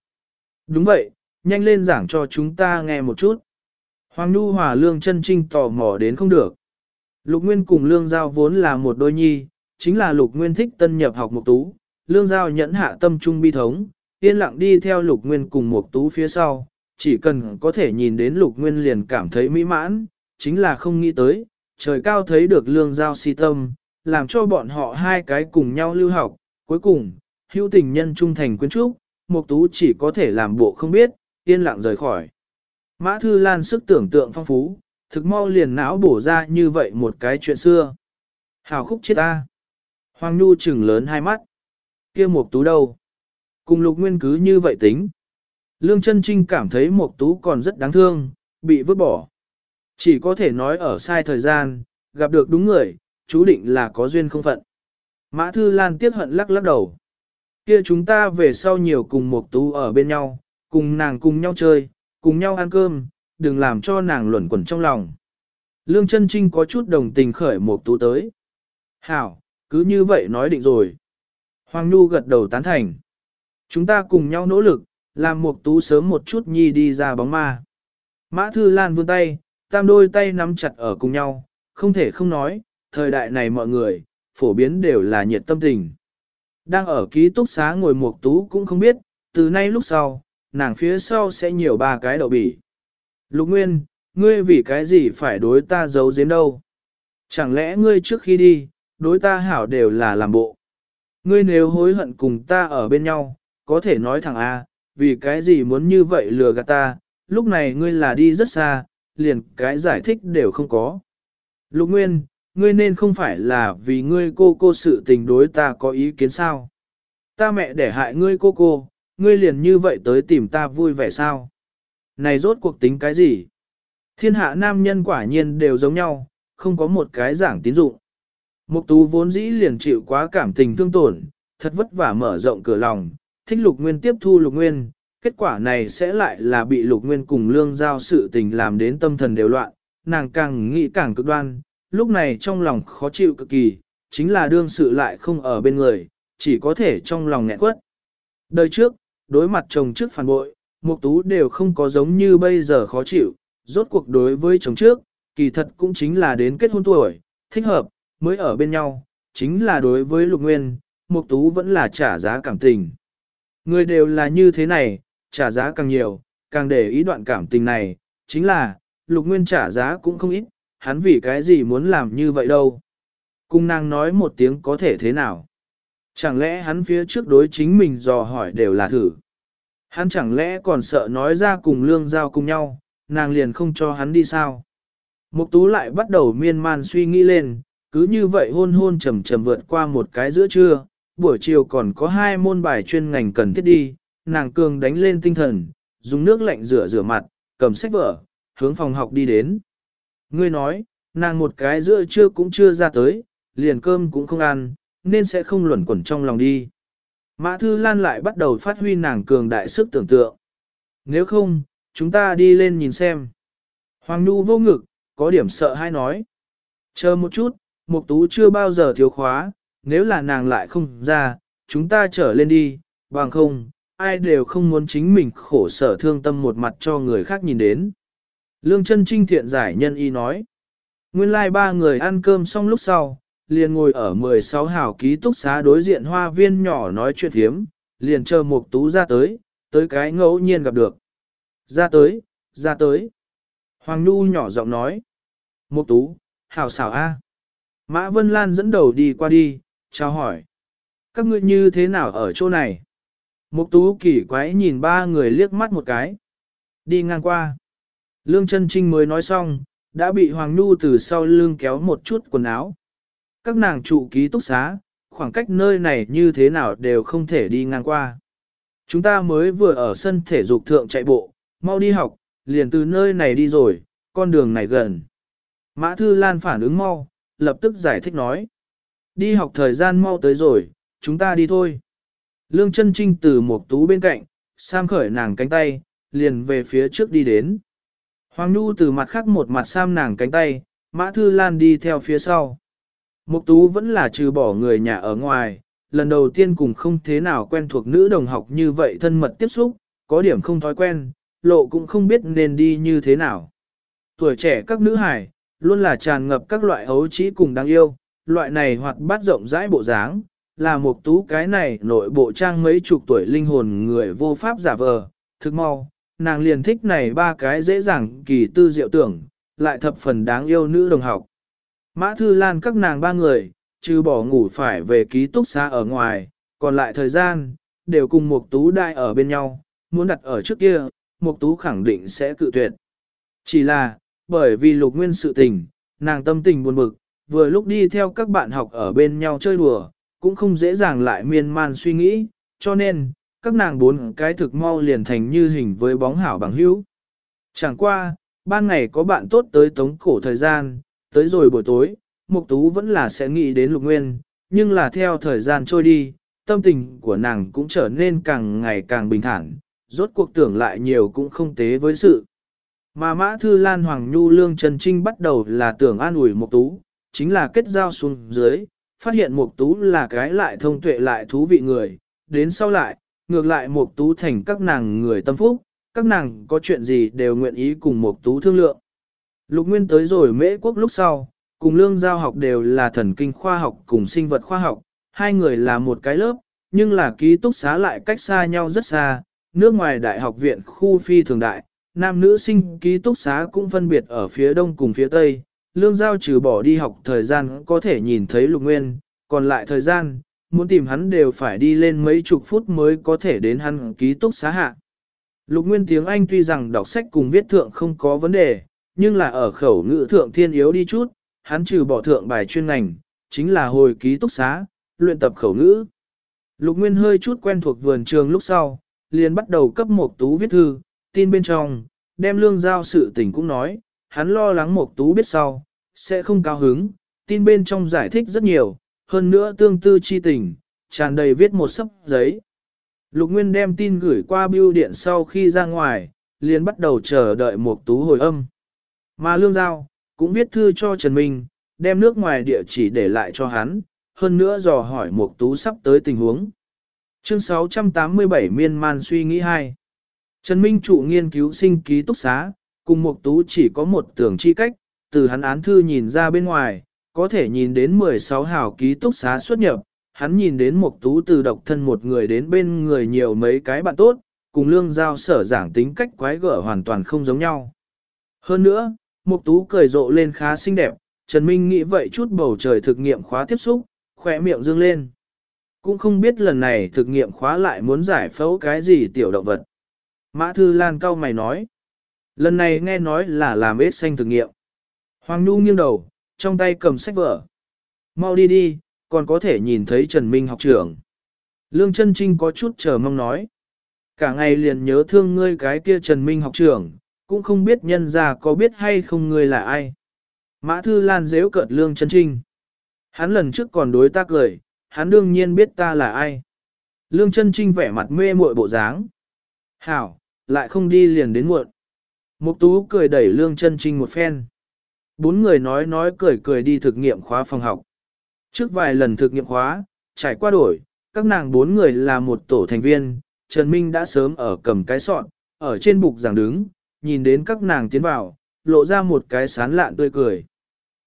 Đúng vậy, nhanh lên giảng cho chúng ta nghe một chút. Hoàng Nhu Hòa Lương chân Trinh tò mò đến không được. Lục Nguyên cùng Lương Giao vốn là một đôi nhi, chính là Lục Nguyên thích tân nhập học một tú, Lương Giao nhẫn hạ tâm trung bi thống, yên lặng đi theo Lục Nguyên cùng một tú phía sau, chỉ cần có thể nhìn đến Lục Nguyên liền cảm thấy mỹ mãn, chính là không nghĩ tới, trời cao thấy được Lương Giao si tâm, làm cho bọn họ hai cái cùng nhau lưu học, cuối cùng, hữu tình nhân trung thành quyến trúc, mục tú chỉ có thể làm bộ không biết, yên lặng rời khỏi. Mã Thư Lan sức tưởng tượng phong phú, thực mau liền não bổ ra như vậy một cái chuyện xưa. Hào khúc chết ta. Hoàng Nhu trừng lớn hai mắt. kia mục tú đâu? Cùng lục nguyên cứ như vậy tính. Lương chân Trinh cảm thấy mục tú còn rất đáng thương, bị vứt bỏ. Chỉ có thể nói ở sai thời gian, gặp được đúng người, chú định là có duyên không phận. Mã Thư Lan tiếc hận lắc lắc đầu. Kia chúng ta về sau nhiều cùng một tú ở bên nhau, cùng nàng cùng nhau chơi, cùng nhau ăn cơm, đừng làm cho nàng luẩn quẩn trong lòng. Lương chân Trinh có chút đồng tình khởi một tú tới. Hảo, cứ như vậy nói định rồi. Hoàng Nhu gật đầu tán thành. Chúng ta cùng nhau nỗ lực, làm một tú sớm một chút nhi đi ra bóng ma. Mã Thư Lan vươn tay, tam đôi tay nắm chặt ở cùng nhau, không thể không nói, thời đại này mọi người, phổ biến đều là nhiệt tâm tình. Đang ở ký túc xá ngồi một tú cũng không biết, từ nay lúc sau, nàng phía sau sẽ nhiều ba cái đậu bỉ. Lục Nguyên, ngươi vì cái gì phải đối ta giấu giếm đâu? Chẳng lẽ ngươi trước khi đi, đối ta hảo đều là làm bộ? Ngươi nếu hối hận cùng ta ở bên nhau, có thể nói thẳng A, vì cái gì muốn như vậy lừa gạt ta, lúc này ngươi là đi rất xa, liền cái giải thích đều không có. Lục Nguyên, ngươi nên không phải là vì ngươi cô cô sự tình đối ta có ý kiến sao? Ta mẹ để hại ngươi cô cô, ngươi liền như vậy tới tìm ta vui vẻ sao? Này rốt cuộc tính cái gì? Thiên hạ nam nhân quả nhiên đều giống nhau, không có một cái giảng tín dụng. Mục tú vốn dĩ liền chịu quá cảm tình thương tổn, thật vất vả mở rộng cửa lòng, thích lục nguyên tiếp thu lục nguyên, kết quả này sẽ lại là bị lục nguyên cùng lương giao sự tình làm đến tâm thần đều loạn, nàng càng nghĩ càng cực đoan, lúc này trong lòng khó chịu cực kỳ, chính là đương sự lại không ở bên người, chỉ có thể trong lòng nghẹn quất. Đời trước, đối mặt chồng trước phản bội, Mục Tú đều không có giống như bây giờ khó chịu, rốt cuộc đối với chồng trước, kỳ thật cũng chính là đến kết hôn tuổi, thích hợp, mới ở bên nhau, chính là đối với Lục Nguyên, Mục Tú vẫn là trả giá cảm tình. Người đều là như thế này, trả giá càng nhiều, càng để ý đoạn cảm tình này, chính là, Lục Nguyên trả giá cũng không ít, hắn vì cái gì muốn làm như vậy đâu. Cung nàng nói một tiếng có thể thế nào. Chẳng lẽ hắn phía trước đối chính mình dò hỏi đều là thử. Hắn chẳng lẽ còn sợ nói ra cùng lương giao cùng nhau, nàng liền không cho hắn đi sao. Mục tú lại bắt đầu miên man suy nghĩ lên, cứ như vậy hôn hôn trầm trầm vượt qua một cái giữa trưa, buổi chiều còn có hai môn bài chuyên ngành cần thiết đi, nàng cường đánh lên tinh thần, dùng nước lạnh rửa rửa mặt, cầm sách vở, hướng phòng học đi đến. Ngươi nói, nàng một cái giữa trưa cũng chưa ra tới, liền cơm cũng không ăn, nên sẽ không luẩn quẩn trong lòng đi. Mã Thư Lan lại bắt đầu phát huy nàng cường đại sức tưởng tượng. Nếu không, chúng ta đi lên nhìn xem. Hoàng Nhu vô ngực, có điểm sợ hay nói. Chờ một chút, Mục Tú chưa bao giờ thiếu khóa, nếu là nàng lại không ra, chúng ta trở lên đi, bằng không, ai đều không muốn chính mình khổ sở thương tâm một mặt cho người khác nhìn đến. Lương chân trinh thiện giải nhân y nói. Nguyên lai like ba người ăn cơm xong lúc sau, liền ngồi ở 16 hào ký túc xá đối diện hoa viên nhỏ nói chuyện thiếm, liền chờ một Tú ra tới, tới cái ngẫu nhiên gặp được. Ra tới, ra tới. Hoàng Nhu nhỏ giọng nói. Mục Tú, hào xảo a. Mã Vân Lan dẫn đầu đi qua đi, chào hỏi. Các ngươi như thế nào ở chỗ này? Mục Tú kỳ quái nhìn ba người liếc mắt một cái. Đi ngang qua. Lương chân Trinh mới nói xong, đã bị Hoàng Nhu từ sau lưng kéo một chút quần áo. Các nàng trụ ký túc xá, khoảng cách nơi này như thế nào đều không thể đi ngang qua. Chúng ta mới vừa ở sân thể dục thượng chạy bộ, mau đi học, liền từ nơi này đi rồi, con đường này gần. Mã Thư Lan phản ứng mau, lập tức giải thích nói. Đi học thời gian mau tới rồi, chúng ta đi thôi. Lương chân trinh từ một tú bên cạnh, sam khởi nàng cánh tay, liền về phía trước đi đến. Hoàng Nhu từ mặt khác một mặt sam nàng cánh tay, Mã Thư Lan đi theo phía sau. Mục tú vẫn là trừ bỏ người nhà ở ngoài, lần đầu tiên cùng không thế nào quen thuộc nữ đồng học như vậy thân mật tiếp xúc, có điểm không thói quen, lộ cũng không biết nên đi như thế nào. Tuổi trẻ các nữ hải, luôn là tràn ngập các loại hấu trí cùng đáng yêu, loại này hoặc bát rộng rãi bộ dáng, là một tú cái này nội bộ trang mấy chục tuổi linh hồn người vô pháp giả vờ, thực mau, nàng liền thích này ba cái dễ dàng kỳ tư diệu tưởng, lại thập phần đáng yêu nữ đồng học. Mã Thư Lan các nàng ba người, trừ bỏ ngủ phải về ký túc xá ở ngoài, còn lại thời gian, đều cùng một tú đại ở bên nhau, muốn đặt ở trước kia, một tú khẳng định sẽ cự tuyệt. Chỉ là, bởi vì lục nguyên sự tình, nàng tâm tình buồn bực, vừa lúc đi theo các bạn học ở bên nhau chơi đùa, cũng không dễ dàng lại miên man suy nghĩ, cho nên, các nàng bốn cái thực mau liền thành như hình với bóng hảo bằng hữu. Chẳng qua, ban ngày có bạn tốt tới tống cổ thời gian, tới rồi buổi tối, Mục Tú vẫn là sẽ nghĩ đến Lục Nguyên, nhưng là theo thời gian trôi đi, tâm tình của nàng cũng trở nên càng ngày càng bình thản, rốt cuộc tưởng lại nhiều cũng không tế với sự. Mà Mã Thư Lan Hoàng Nhu Lương Trần Trinh bắt đầu là tưởng an ủi Mục Tú, chính là kết giao xuống dưới, phát hiện Mục Tú là cái lại thông tuệ lại thú vị người, đến sau lại, ngược lại Mục Tú thành các nàng người tâm phúc, các nàng có chuyện gì đều nguyện ý cùng Mục Tú thương lượng. Lục Nguyên tới rồi mễ quốc lúc sau, cùng lương giao học đều là thần kinh khoa học cùng sinh vật khoa học, hai người là một cái lớp, nhưng là ký túc xá lại cách xa nhau rất xa, nước ngoài đại học viện khu phi thường đại, nam nữ sinh ký túc xá cũng phân biệt ở phía đông cùng phía tây, lương giao trừ bỏ đi học thời gian có thể nhìn thấy lục nguyên, còn lại thời gian, muốn tìm hắn đều phải đi lên mấy chục phút mới có thể đến hắn ký túc xá hạ. Lục nguyên tiếng Anh tuy rằng đọc sách cùng viết thượng không có vấn đề, nhưng là ở khẩu ngữ thượng thiên yếu đi chút, hắn trừ bỏ thượng bài chuyên ngành, chính là hồi ký túc xá, luyện tập khẩu ngữ. Lục Nguyên hơi chút quen thuộc vườn trường lúc sau, liền bắt đầu cấp một tú viết thư, tin bên trong, đem lương giao sự tình cũng nói, hắn lo lắng Mộc tú biết sau, sẽ không cao hứng, tin bên trong giải thích rất nhiều, hơn nữa tương tư chi tình, tràn đầy viết một sấp giấy. Lục Nguyên đem tin gửi qua bưu điện sau khi ra ngoài, liền bắt đầu chờ đợi Mộc tú hồi âm. Mà Lương Giao, cũng viết thư cho Trần Minh, đem nước ngoài địa chỉ để lại cho hắn, hơn nữa dò hỏi Mộc Tú sắp tới tình huống. Chương 687 Miên man suy nghĩ hai. Trần Minh trụ nghiên cứu sinh ký túc xá, cùng Mục Tú chỉ có một tưởng chi cách, từ hắn án thư nhìn ra bên ngoài, có thể nhìn đến 16 hào ký túc xá xuất nhập, hắn nhìn đến Mục tú từ độc thân một người đến bên người nhiều mấy cái bạn tốt, cùng lương giao sở giảng tính cách quái gở hoàn toàn không giống nhau. Hơn nữa, Mục tú cười rộ lên khá xinh đẹp, Trần Minh nghĩ vậy chút bầu trời thực nghiệm khóa tiếp xúc, khóe miệng dương lên. Cũng không biết lần này thực nghiệm khóa lại muốn giải phẫu cái gì tiểu động vật. Mã Thư Lan cao mày nói. Lần này nghe nói là làm ếch xanh thực nghiệm. Hoàng Nhu nghiêng đầu, trong tay cầm sách vở. Mau đi đi, còn có thể nhìn thấy Trần Minh học trưởng. Lương chân Trinh có chút chờ mong nói. Cả ngày liền nhớ thương ngươi cái kia Trần Minh học trưởng, cũng không biết nhân ra có biết hay không ngươi là ai. Mã Thư Lan dễu cợt Lương chân Trinh. Hắn lần trước còn đối tác cười, hắn đương nhiên biết ta là ai. Lương chân Trinh vẻ mặt mê muội bộ dáng. Hảo, lại không đi liền đến muộn. Mục tú cười đẩy Lương chân Trinh một phen. Bốn người nói nói cười cười đi thực nghiệm khóa phòng học. Trước vài lần thực nghiệm khóa, trải qua đổi, các nàng bốn người là một tổ thành viên, Trần Minh đã sớm ở cầm cái sọn, ở trên bục giảng đứng, nhìn đến các nàng tiến vào, lộ ra một cái sán lạn tươi cười.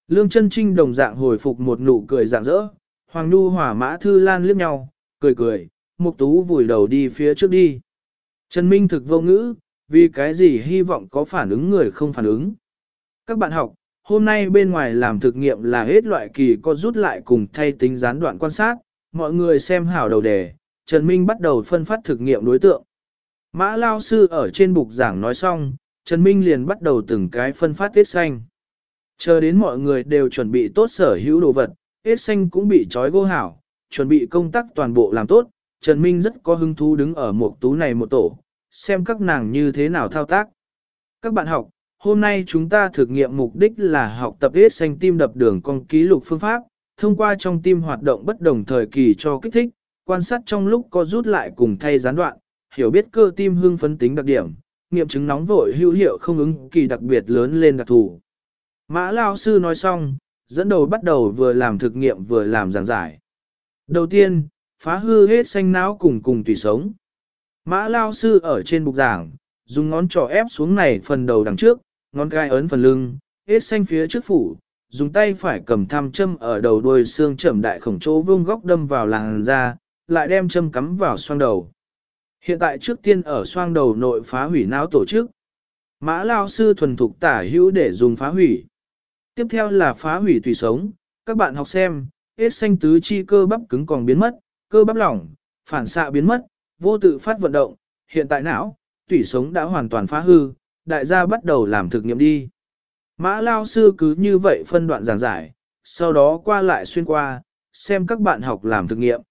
Lương chân trinh đồng dạng hồi phục một nụ cười dạng dỡ, Hoàng Nhu hỏa mã thư lan liếc nhau, cười cười, mục tú vùi đầu đi phía trước đi. Trần Minh thực vô ngữ, vì cái gì hy vọng có phản ứng người không phản ứng. Các bạn học, hôm nay bên ngoài làm thực nghiệm là hết loại kỳ có rút lại cùng thay tính gián đoạn quan sát, mọi người xem hảo đầu đề, Trần Minh bắt đầu phân phát thực nghiệm đối tượng. Mã Lao Sư ở trên bục giảng nói xong, Trần Minh liền bắt đầu từng cái phân phát tiết xanh. Chờ đến mọi người đều chuẩn bị tốt sở hữu đồ vật, tiết xanh cũng bị trói gô hảo, chuẩn bị công tác toàn bộ làm tốt, Trần Minh rất có hứng thú đứng ở một tú này một tổ, xem các nàng như thế nào thao tác. Các bạn học, hôm nay chúng ta thực nghiệm mục đích là học tập hết xanh tim đập đường con ký lục phương pháp, thông qua trong tim hoạt động bất đồng thời kỳ cho kích thích, quan sát trong lúc có rút lại cùng thay gián đoạn, hiểu biết cơ tim hương phấn tính đặc điểm, nghiệm chứng nóng vội hữu hiệu không ứng kỳ đặc biệt lớn lên đặc thù. Mã Lao Sư nói xong, dẫn đầu bắt đầu vừa làm thực nghiệm vừa làm giảng giải. Đầu tiên, phá hư hết xanh não cùng cùng tùy sống. Mã Lao Sư ở trên bục giảng, dùng ngón trỏ ép xuống này phần đầu đằng trước, ngón gai ấn phần lưng, hết xanh phía trước phủ, dùng tay phải cầm tham châm ở đầu đuôi xương chậm đại khổng chỗ vương góc đâm vào làn da, lại đem châm cắm vào xoang đầu. Hiện tại trước tiên ở xoang đầu nội phá hủy não tổ chức. Mã lao sư thuần thục tả hữu để dùng phá hủy. Tiếp theo là phá hủy tùy sống. Các bạn học xem, hết xanh tứ chi cơ bắp cứng còn biến mất, cơ bắp lỏng, phản xạ biến mất, vô tự phát vận động. Hiện tại não, tủy sống đã hoàn toàn phá hư, đại gia bắt đầu làm thực nghiệm đi. Mã lao sư cứ như vậy phân đoạn giảng giải, sau đó qua lại xuyên qua, xem các bạn học làm thực nghiệm.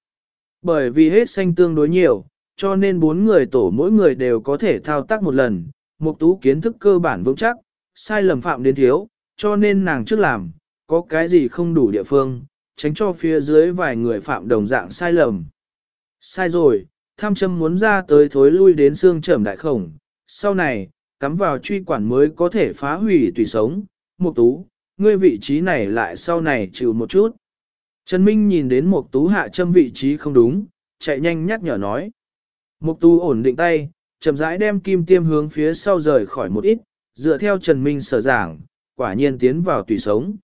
Bởi vì hết xanh tương đối nhiều, cho nên bốn người tổ mỗi người đều có thể thao tác một lần, một tú kiến thức cơ bản vững chắc, sai lầm phạm đến thiếu, cho nên nàng trước làm, có cái gì không đủ địa phương, tránh cho phía dưới vài người phạm đồng dạng sai lầm. Sai rồi, tham châm muốn ra tới thối lui đến xương trầm đại khổng, sau này, cắm vào truy quản mới có thể phá hủy tùy sống, Mục tú, ngươi vị trí này lại sau này chịu một chút. Trần Minh nhìn đến mục tú hạ châm vị trí không đúng, chạy nhanh nhắc nhở nói. Mục tú ổn định tay, chậm rãi đem kim tiêm hướng phía sau rời khỏi một ít, dựa theo Trần Minh sở giảng, quả nhiên tiến vào tùy sống.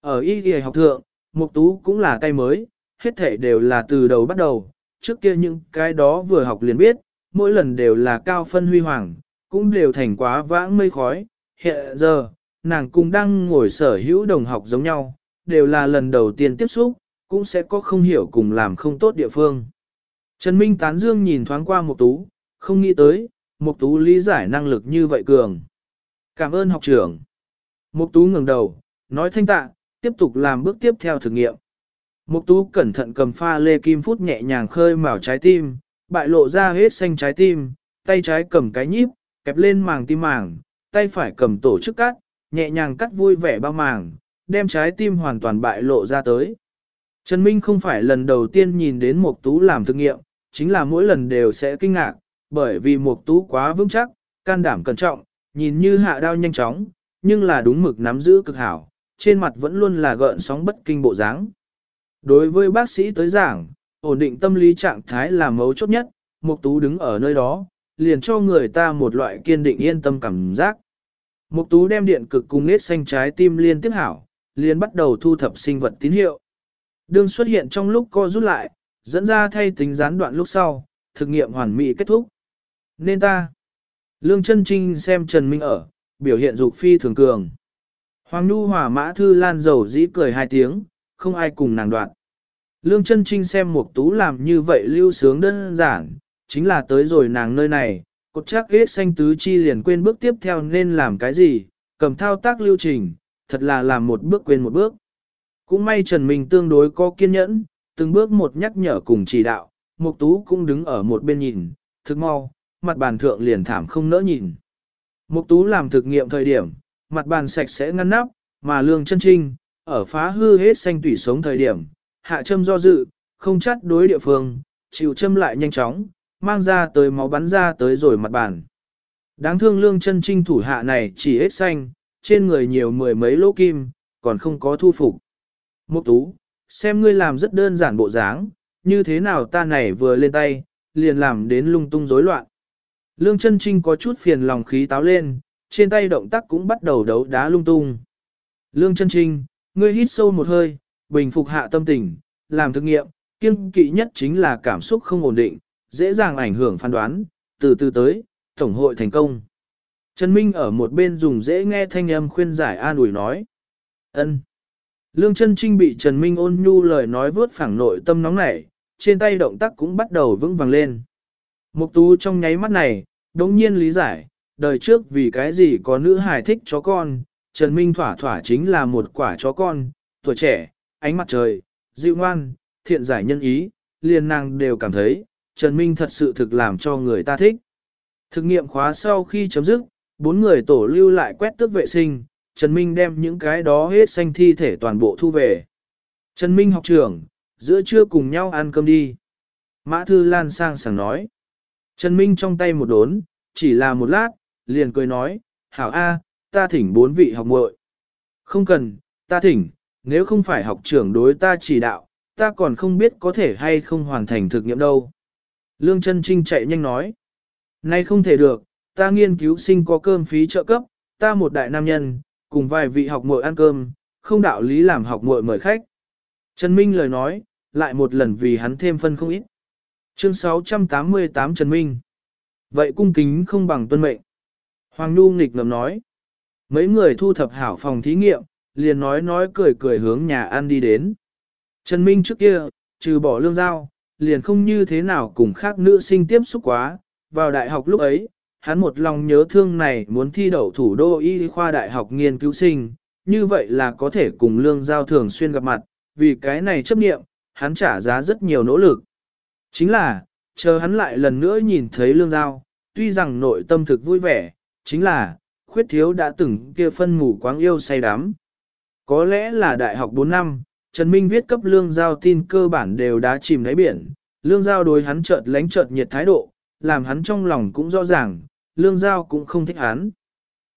Ở y y học thượng, mục tú cũng là tay mới, hết thể đều là từ đầu bắt đầu, trước kia những cái đó vừa học liền biết, mỗi lần đều là cao phân huy hoàng, cũng đều thành quá vãng mây khói. Hiện giờ, nàng cũng đang ngồi sở hữu đồng học giống nhau, đều là lần đầu tiên tiếp xúc, cũng sẽ có không hiểu cùng làm không tốt địa phương. Trần Minh tán dương nhìn thoáng qua một tú, không nghĩ tới, một tú lý giải năng lực như vậy cường. Cảm ơn học trưởng. Mục tú ngẩng đầu, nói thanh tạ, tiếp tục làm bước tiếp theo thử nghiệm. Mục tú cẩn thận cầm pha lê kim phút nhẹ nhàng khơi mào trái tim, bại lộ ra hết xanh trái tim, tay trái cầm cái nhíp, kẹp lên màng tim màng, tay phải cầm tổ chức cắt, nhẹ nhàng cắt vui vẻ bao màng, đem trái tim hoàn toàn bại lộ ra tới. Trần Minh không phải lần đầu tiên nhìn đến Mục Tú làm thực nghiệm, chính là mỗi lần đều sẽ kinh ngạc, bởi vì Mục Tú quá vững chắc, can đảm cẩn trọng, nhìn như hạ đao nhanh chóng, nhưng là đúng mực nắm giữ cực hảo, trên mặt vẫn luôn là gợn sóng bất kinh bộ dáng. Đối với bác sĩ tới giảng, ổn định tâm lý trạng thái là mấu chốt nhất, Mục Tú đứng ở nơi đó, liền cho người ta một loại kiên định yên tâm cảm giác. Mục Tú đem điện cực cùng nết xanh trái tim liên tiếp hảo, liền bắt đầu thu thập sinh vật tín hiệu. Đường xuất hiện trong lúc co rút lại, dẫn ra thay tính gián đoạn lúc sau, thực nghiệm hoàn mỹ kết thúc. Nên ta, Lương chân Trinh xem Trần Minh ở, biểu hiện dục phi thường cường. Hoàng Nhu hỏa mã thư lan dầu dĩ cười hai tiếng, không ai cùng nàng đoạn. Lương chân Trinh xem một tú làm như vậy lưu sướng đơn giản, chính là tới rồi nàng nơi này, cột chắc ghét xanh tứ chi liền quên bước tiếp theo nên làm cái gì, cầm thao tác lưu trình, thật là làm một bước quên một bước. Cũng may Trần Minh tương đối có kiên nhẫn, từng bước một nhắc nhở cùng chỉ đạo, Mục Tú cũng đứng ở một bên nhìn, thực mau, mặt bàn thượng liền thảm không nỡ nhìn. Mục Tú làm thực nghiệm thời điểm, mặt bàn sạch sẽ ngăn nắp, mà Lương Chân Trinh, ở phá hư hết xanh tủy sống thời điểm, hạ châm do dự, không chắt đối địa phương, chịu châm lại nhanh chóng, mang ra tới máu bắn ra tới rồi mặt bàn. Đáng thương Lương Chân Trinh thủ hạ này chỉ hết xanh, trên người nhiều mười mấy lỗ kim, còn không có thu phục. Mục Tú, xem ngươi làm rất đơn giản bộ dáng, như thế nào ta này vừa lên tay, liền làm đến lung tung rối loạn. Lương chân trinh có chút phiền lòng khí táo lên, trên tay động tác cũng bắt đầu đấu đá lung tung. Lương chân trinh, ngươi hít sâu một hơi, bình phục hạ tâm tình, làm thực nghiệm, kiêng kỵ nhất chính là cảm xúc không ổn định, dễ dàng ảnh hưởng phán đoán, từ từ tới, tổng hội thành công. Trần Minh ở một bên dùng dễ nghe thanh âm khuyên giải an ủi nói. ân. Lương chân trinh bị Trần Minh ôn nhu lời nói vớt phẳng nội tâm nóng nảy, trên tay động tác cũng bắt đầu vững vàng lên. Mục tú trong nháy mắt này, đống nhiên lý giải, đời trước vì cái gì có nữ hài thích chó con, Trần Minh thỏa thỏa chính là một quả chó con, tuổi trẻ, ánh mặt trời, dịu ngoan, thiện giải nhân ý, liền nàng đều cảm thấy, Trần Minh thật sự thực làm cho người ta thích. Thực nghiệm khóa sau khi chấm dứt, bốn người tổ lưu lại quét tước vệ sinh, Trần Minh đem những cái đó hết xanh thi thể toàn bộ thu về. Trần Minh học trưởng, giữa trưa cùng nhau ăn cơm đi. Mã Thư Lan sang sảng nói. Trần Minh trong tay một đốn, chỉ là một lát, liền cười nói, hảo A, ta thỉnh bốn vị học muội. Không cần, ta thỉnh, nếu không phải học trưởng đối ta chỉ đạo, ta còn không biết có thể hay không hoàn thành thực nghiệm đâu. Lương chân Trinh chạy nhanh nói, nay không thể được, ta nghiên cứu sinh có cơm phí trợ cấp, ta một đại nam nhân, cùng vài vị học muội ăn cơm, không đạo lý làm học muội mời khách. Trần Minh lời nói, lại một lần vì hắn thêm phân không ít. Chương 688 Trần Minh. Vậy cung kính không bằng tuân mệnh. Hoàng Nhu nghịch ngầm nói. Mấy người thu thập hảo phòng thí nghiệm, liền nói nói cười cười hướng nhà ăn đi đến. Trần Minh trước kia, trừ bỏ lương giao, liền không như thế nào cùng khác nữ sinh tiếp xúc quá. Vào đại học lúc ấy, hắn một lòng nhớ thương này muốn thi đậu thủ đô y khoa đại học nghiên cứu sinh, như vậy là có thể cùng lương giao thường xuyên gặp mặt, vì cái này chấp nghiệm, hắn trả giá rất nhiều nỗ lực. Chính là, chờ hắn lại lần nữa nhìn thấy lương giao, tuy rằng nội tâm thực vui vẻ, chính là, khuyết thiếu đã từng kia phân mù quáng yêu say đắm. Có lẽ là đại học 4 năm, Trần Minh viết cấp lương giao tin cơ bản đều đã chìm đáy biển, lương giao đối hắn chợt lánh chợt nhiệt thái độ, làm hắn trong lòng cũng rõ ràng, lương giao cũng không thích hắn.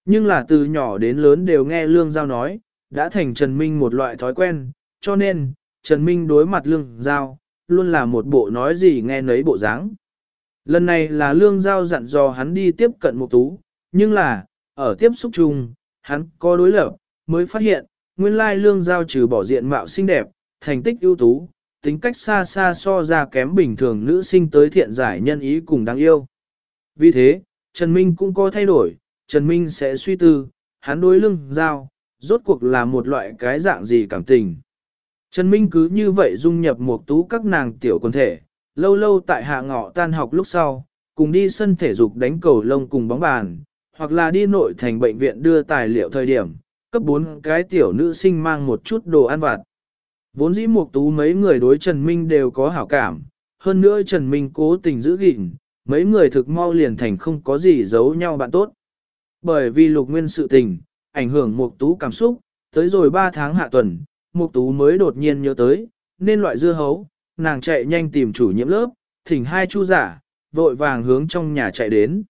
Nhưng là từ nhỏ đến lớn đều nghe lương giao nói, đã thành Trần Minh một loại thói quen, cho nên, Trần Minh đối mặt lương giao, luôn là một bộ nói gì nghe nấy bộ dáng. Lần này là lương giao dặn dò hắn đi tiếp cận một tú, nhưng là, ở tiếp xúc chung, hắn có đối lập, mới phát hiện, nguyên lai lương giao trừ bỏ diện mạo xinh đẹp, thành tích ưu tú, tính cách xa xa so ra kém bình thường nữ sinh tới thiện giải nhân ý cùng đáng yêu. Vì thế, Trần Minh cũng có thay đổi, Trần Minh sẽ suy tư, hắn đối lương giao, rốt cuộc là một loại cái dạng gì cảm tình. Trần Minh cứ như vậy dung nhập một tú các nàng tiểu quân thể, lâu lâu tại hạ ngọ tan học lúc sau, cùng đi sân thể dục đánh cầu lông cùng bóng bàn, hoặc là đi nội thành bệnh viện đưa tài liệu thời điểm, cấp bốn cái tiểu nữ sinh mang một chút đồ ăn vặt. Vốn dĩ một tú mấy người đối Trần Minh đều có hảo cảm, hơn nữa Trần Minh cố tình giữ gìn, mấy người thực mau liền thành không có gì giấu nhau bạn tốt. Bởi vì lục nguyên sự tình, ảnh hưởng một tú cảm xúc, tới rồi 3 tháng hạ tuần, Mục Tú mới đột nhiên nhớ tới, nên loại dưa hấu, nàng chạy nhanh tìm chủ nhiệm lớp, thỉnh hai chu giả, vội vàng hướng trong nhà chạy đến.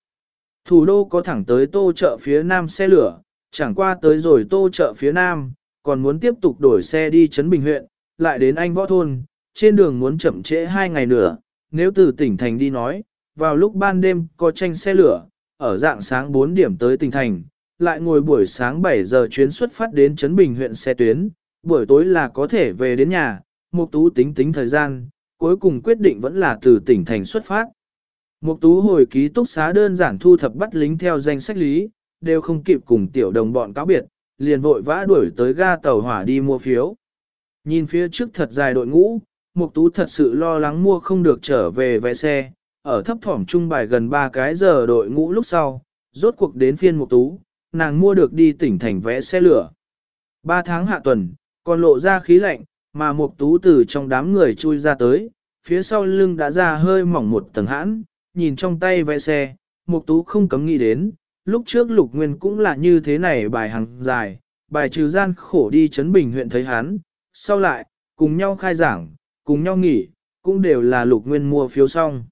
Thủ đô có thẳng tới tô chợ phía nam xe lửa, chẳng qua tới rồi tô chợ phía nam, còn muốn tiếp tục đổi xe đi Trấn Bình huyện, lại đến Anh Võ Thôn, trên đường muốn chậm trễ hai ngày nữa, nếu từ tỉnh thành đi nói, vào lúc ban đêm có tranh xe lửa, ở dạng sáng 4 điểm tới tỉnh thành, lại ngồi buổi sáng 7 giờ chuyến xuất phát đến Trấn Bình huyện xe tuyến, buổi tối là có thể về đến nhà, Mục Tú tính tính thời gian, cuối cùng quyết định vẫn là từ tỉnh thành xuất phát. Mục Tú hồi ký túc xá đơn giản thu thập bắt lính theo danh sách lý, đều không kịp cùng tiểu đồng bọn cáo biệt, liền vội vã đuổi tới ga tàu hỏa đi mua phiếu. Nhìn phía trước thật dài đội ngũ, Mục Tú thật sự lo lắng mua không được trở về vé xe, ở thấp thỏm trung bài gần 3 cái giờ đội ngũ lúc sau, rốt cuộc đến phiên Mục Tú, nàng mua được đi tỉnh thành vé xe lửa. 3 tháng hạ tuần, còn lộ ra khí lạnh, mà Mục Tú từ trong đám người chui ra tới, phía sau lưng đã ra hơi mỏng một tầng hãn, nhìn trong tay vé xe, Mục Tú không cấm nghĩ đến, lúc trước Lục Nguyên cũng là như thế này bài hàng dài, bài trừ gian khổ đi chấn bình huyện thấy hắn, sau lại, cùng nhau khai giảng, cùng nhau nghỉ, cũng đều là Lục Nguyên mua phiếu xong.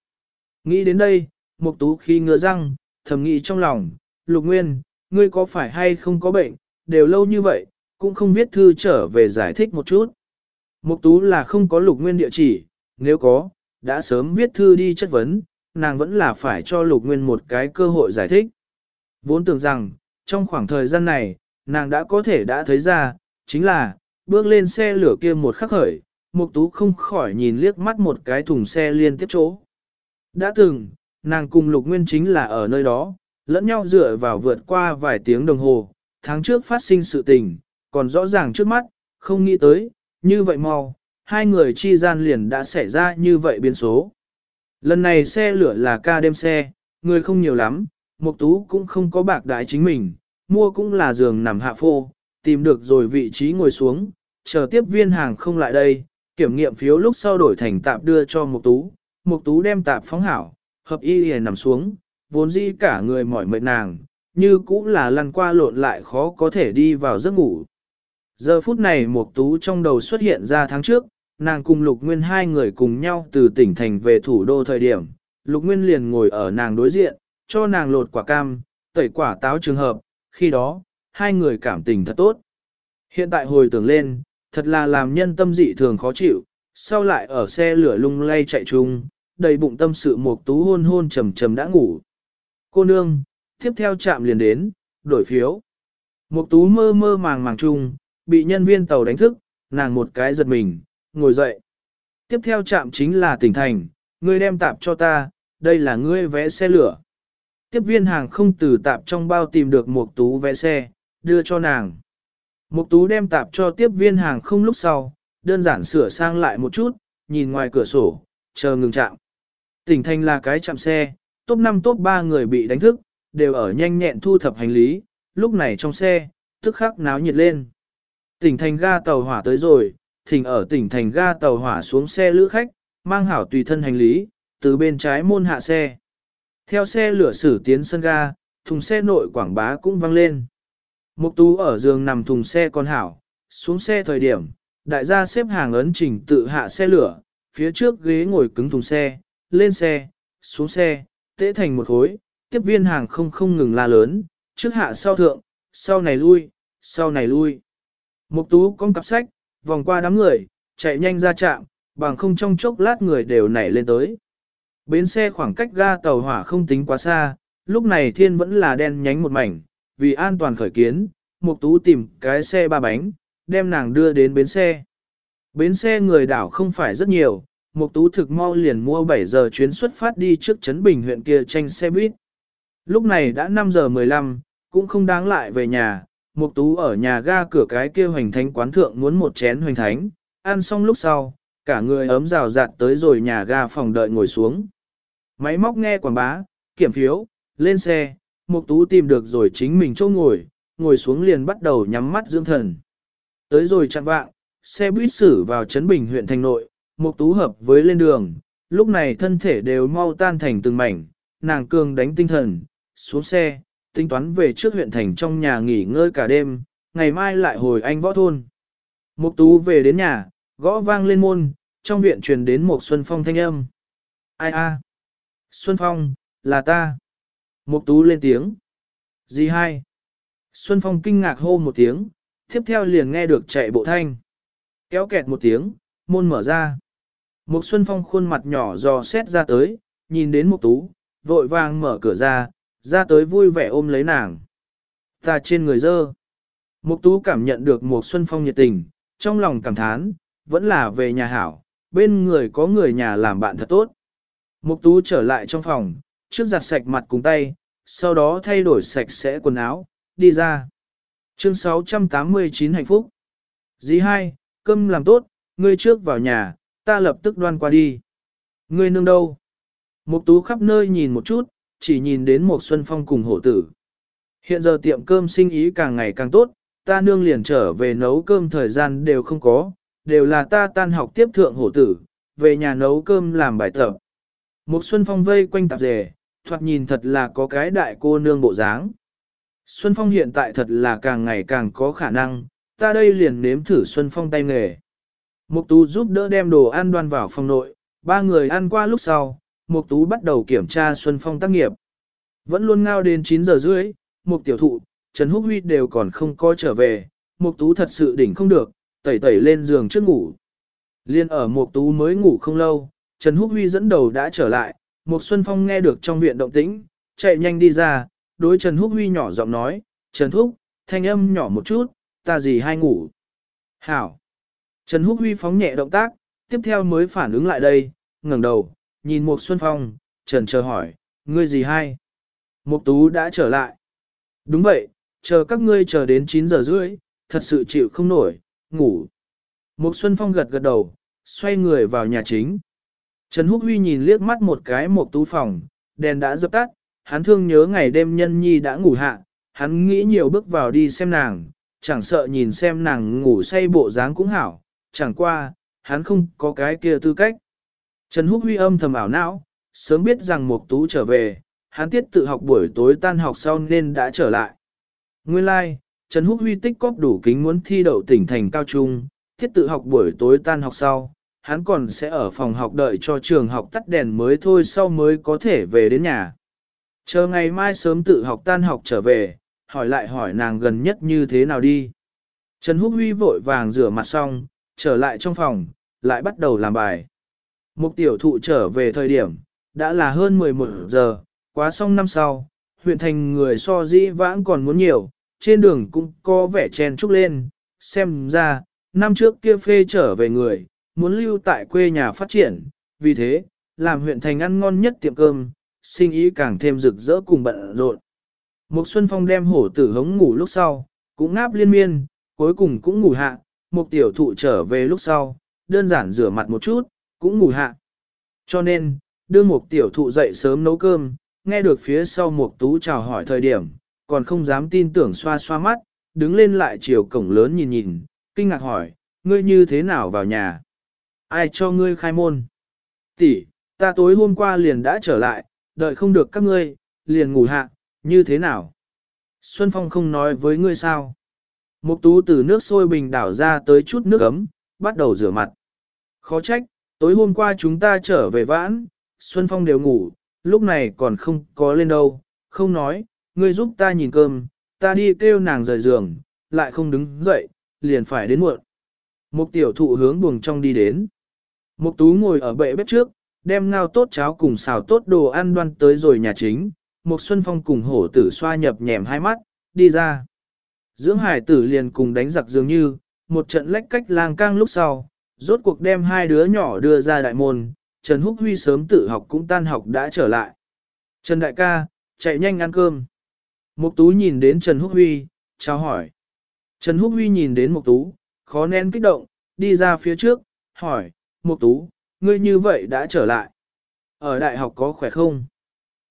Nghĩ đến đây, Mục Tú khi ngứa răng, thầm nghĩ trong lòng, Lục Nguyên, ngươi có phải hay không có bệnh, đều lâu như vậy, cũng không viết thư trở về giải thích một chút. Mục Tú là không có Lục Nguyên địa chỉ, nếu có, đã sớm viết thư đi chất vấn, nàng vẫn là phải cho Lục Nguyên một cái cơ hội giải thích. Vốn tưởng rằng, trong khoảng thời gian này, nàng đã có thể đã thấy ra, chính là, bước lên xe lửa kia một khắc khởi, Mục Tú không khỏi nhìn liếc mắt một cái thùng xe liên tiếp chỗ. Đã từng, nàng cùng Lục Nguyên chính là ở nơi đó, lẫn nhau dựa vào vượt qua vài tiếng đồng hồ, tháng trước phát sinh sự tình, còn rõ ràng trước mắt, không nghĩ tới, như vậy mau, hai người chi gian liền đã xảy ra như vậy biến số. Lần này xe lửa là ca đêm xe, người không nhiều lắm, Mục Tú cũng không có bạc đái chính mình, mua cũng là giường nằm hạ phô, tìm được rồi vị trí ngồi xuống, chờ tiếp viên hàng không lại đây, kiểm nghiệm phiếu lúc sau đổi thành tạp đưa cho Mục Tú, Mục Tú đem tạp phóng hảo, hợp y liền nằm xuống, vốn dĩ cả người mỏi mệt nàng, như cũng là lăn qua lộn lại khó có thể đi vào giấc ngủ. Giờ phút này Mục Tú trong đầu xuất hiện ra tháng trước, nàng cùng Lục Nguyên hai người cùng nhau từ tỉnh thành về thủ đô thời điểm, Lục Nguyên liền ngồi ở nàng đối diện, cho nàng lột quả cam, tẩy quả táo trường hợp, khi đó, hai người cảm tình thật tốt. Hiện tại hồi tưởng lên, thật là làm nhân tâm dị thường khó chịu, sau lại ở xe lửa lung lay chạy chung, đầy bụng tâm sự một tú hôn hôn trầm trầm đã ngủ. Cô nương, tiếp theo chạm liền đến, đổi phiếu. Một tú mơ mơ màng màng chung, bị nhân viên tàu đánh thức, nàng một cái giật mình, ngồi dậy. Tiếp theo chạm chính là tỉnh thành, ngươi đem tạp cho ta, đây là ngươi vẽ xe lửa. Tiếp viên hàng không từ tạp trong bao tìm được một tú vé xe, đưa cho nàng. Một tú đem tạp cho tiếp viên hàng không lúc sau, đơn giản sửa sang lại một chút, nhìn ngoài cửa sổ, chờ ngừng chạm. Tỉnh thành là cái chạm xe, top 5 top 3 người bị đánh thức, đều ở nhanh nhẹn thu thập hành lý, lúc này trong xe, tức khắc náo nhiệt lên. Tỉnh thành ga tàu hỏa tới rồi, thỉnh ở tỉnh thành ga tàu hỏa xuống xe lữ khách, mang hảo tùy thân hành lý, từ bên trái môn hạ xe. Theo xe lửa sử tiến sân ga, thùng xe nội quảng bá cũng vang lên. Mục tú ở giường nằm thùng xe con hảo, xuống xe thời điểm, đại gia xếp hàng ấn trình tự hạ xe lửa, phía trước ghế ngồi cứng thùng xe, lên xe, xuống xe, tễ thành một khối, tiếp viên hàng không không ngừng la lớn, trước hạ sau thượng, sau này lui, sau này lui. Mục tú con cặp sách, vòng qua đám người, chạy nhanh ra trạm, bằng không trong chốc lát người đều nảy lên tới. Bến xe khoảng cách ga tàu hỏa không tính quá xa, lúc này thiên vẫn là đen nhánh một mảnh, vì an toàn khởi kiến, Mục Tú tìm cái xe ba bánh, đem nàng đưa đến bến xe. Bến xe người đảo không phải rất nhiều, Mục Tú thực mau liền mua 7 giờ chuyến xuất phát đi trước Trấn Bình huyện kia tranh xe buýt. Lúc này đã 5 giờ 15, cũng không đáng lại về nhà, Mục Tú ở nhà ga cửa cái kia hoành thánh quán thượng muốn một chén hoành thánh, ăn xong lúc sau, cả người ấm rào rạt tới rồi nhà ga phòng đợi ngồi xuống. Máy móc nghe quảng bá, kiểm phiếu, lên xe, Mục Tú tìm được rồi chính mình chỗ ngồi, ngồi xuống liền bắt đầu nhắm mắt dưỡng thần. Tới rồi chặn vạng, xe buýt xử vào Trấn Bình huyện thành nội, Mục Tú hợp với lên đường, lúc này thân thể đều mau tan thành từng mảnh, nàng cường đánh tinh thần, xuống xe, tính toán về trước huyện thành trong nhà nghỉ ngơi cả đêm, ngày mai lại hồi anh võ thôn. Mục Tú về đến nhà, gõ vang lên môn, trong viện truyền đến một Xuân Phong thanh âm. Ai a? Xuân Phong, là ta. Mục Tú lên tiếng. Gì hai? Xuân Phong kinh ngạc hô một tiếng, tiếp theo liền nghe được chạy bộ thanh. Kéo kẹt một tiếng, môn mở ra. Mục Xuân Phong khuôn mặt nhỏ dò xét ra tới, nhìn đến Mục Tú, vội vàng mở cửa ra, ra tới vui vẻ ôm lấy nàng. Ta trên người dơ. Mục Tú cảm nhận được Mục Xuân Phong nhiệt tình, trong lòng cảm thán, vẫn là về nhà hảo, bên người có người nhà làm bạn thật tốt. Mục tú trở lại trong phòng, trước giặt sạch mặt cùng tay, sau đó thay đổi sạch sẽ quần áo, đi ra. Chương 689 hạnh phúc. Dì hai, cơm làm tốt, ngươi trước vào nhà, ta lập tức đoan qua đi. Ngươi nương đâu? Mục tú khắp nơi nhìn một chút, chỉ nhìn đến một xuân phong cùng hổ tử. Hiện giờ tiệm cơm sinh ý càng ngày càng tốt, ta nương liền trở về nấu cơm thời gian đều không có, đều là ta tan học tiếp thượng hổ tử, về nhà nấu cơm làm bài tập. Một xuân phong vây quanh tạp dề, thoạt nhìn thật là có cái đại cô nương bộ dáng. Xuân Phong hiện tại thật là càng ngày càng có khả năng, ta đây liền nếm thử Xuân Phong tay nghề. Mục Tú giúp đỡ đem đồ ăn đoan vào phòng nội, ba người ăn qua lúc sau, Mục Tú bắt đầu kiểm tra Xuân Phong tác nghiệp. Vẫn luôn ngao đến 9 giờ rưỡi, Mục Tiểu Thụ, Trần Húc Huy đều còn không có trở về, Mục Tú thật sự đỉnh không được, tẩy tẩy lên giường trước ngủ. Liên ở Mục Tú mới ngủ không lâu, Trần Húc Huy dẫn đầu đã trở lại, Mục Xuân Phong nghe được trong viện động tĩnh, chạy nhanh đi ra, đối Trần Húc Huy nhỏ giọng nói, Trần Húc, thanh âm nhỏ một chút, ta gì hay ngủ. Hảo. Trần Húc Huy phóng nhẹ động tác, tiếp theo mới phản ứng lại đây, ngẩng đầu, nhìn Mục Xuân Phong, Trần chờ hỏi, ngươi gì hay? Mục Tú đã trở lại. Đúng vậy, chờ các ngươi chờ đến 9 giờ rưỡi, thật sự chịu không nổi, ngủ. Mục Xuân Phong gật gật đầu, xoay người vào nhà chính. Trần Húc Huy nhìn liếc mắt một cái một Tú phòng, đèn đã dập tắt, hắn thương nhớ ngày đêm nhân nhi đã ngủ hạ, hắn nghĩ nhiều bước vào đi xem nàng, chẳng sợ nhìn xem nàng ngủ say bộ dáng cũng hảo, chẳng qua, hắn không có cái kia tư cách. Trần Húc Huy âm thầm ảo não, sớm biết rằng Mục Tú trở về, hắn tiết tự học buổi tối tan học sau nên đã trở lại. Nguyên lai, like, Trần Húc Huy tích cóp đủ kính muốn thi đậu tỉnh thành cao trung, tiết tự học buổi tối tan học sau, hắn còn sẽ ở phòng học đợi cho trường học tắt đèn mới thôi sau mới có thể về đến nhà. Chờ ngày mai sớm tự học tan học trở về, hỏi lại hỏi nàng gần nhất như thế nào đi. Trần Húc Huy vội vàng rửa mặt xong, trở lại trong phòng, lại bắt đầu làm bài. Mục tiểu thụ trở về thời điểm, đã là hơn 11 giờ, quá xong năm sau, huyện thành người so dĩ vãng còn muốn nhiều, trên đường cũng có vẻ chen trúc lên, xem ra, năm trước kia phê trở về người, muốn lưu tại quê nhà phát triển, vì thế, làm huyện thành ăn ngon nhất tiệm cơm, sinh ý càng thêm rực rỡ cùng bận rộn. Mục Xuân Phong đem hổ tử hống ngủ lúc sau, cũng ngáp liên miên, cuối cùng cũng ngủ hạ, một tiểu thụ trở về lúc sau, đơn giản rửa mặt một chút, cũng ngủ hạ. Cho nên, đưa một tiểu thụ dậy sớm nấu cơm, nghe được phía sau một tú chào hỏi thời điểm, còn không dám tin tưởng xoa xoa mắt, đứng lên lại chiều cổng lớn nhìn nhìn, kinh ngạc hỏi, ngươi như thế nào vào nhà? Ai cho ngươi khai môn? Tỷ, ta tối hôm qua liền đã trở lại, đợi không được các ngươi, liền ngủ hạ, như thế nào? Xuân Phong không nói với ngươi sao? Mục tú từ nước sôi bình đảo ra tới chút nước ấm, bắt đầu rửa mặt. Khó trách, tối hôm qua chúng ta trở về vãn, Xuân Phong đều ngủ, lúc này còn không có lên đâu, không nói, ngươi giúp ta nhìn cơm, ta đi kêu nàng rời giường, lại không đứng dậy, liền phải đến muộn. Mục tiểu thụ hướng buồng trong đi đến. Mục tú ngồi ở bệ bếp trước, đem ngao tốt cháo cùng xào tốt đồ ăn đoan tới rồi nhà chính, Mục xuân phong cùng hổ tử xoa nhập nhèm hai mắt, đi ra. Dưỡng hải tử liền cùng đánh giặc dường như, một trận lách cách lang cang lúc sau, rốt cuộc đem hai đứa nhỏ đưa ra đại môn, Trần Húc Huy sớm tự học cũng tan học đã trở lại. Trần Đại ca, chạy nhanh ăn cơm. Mục Tú nhìn đến Trần Húc Huy, chào hỏi. Trần Húc Huy nhìn đến Mục Tú, khó nén kích động, đi ra phía trước, hỏi, Mục Tú, ngươi như vậy đã trở lại. Ở đại học có khỏe không?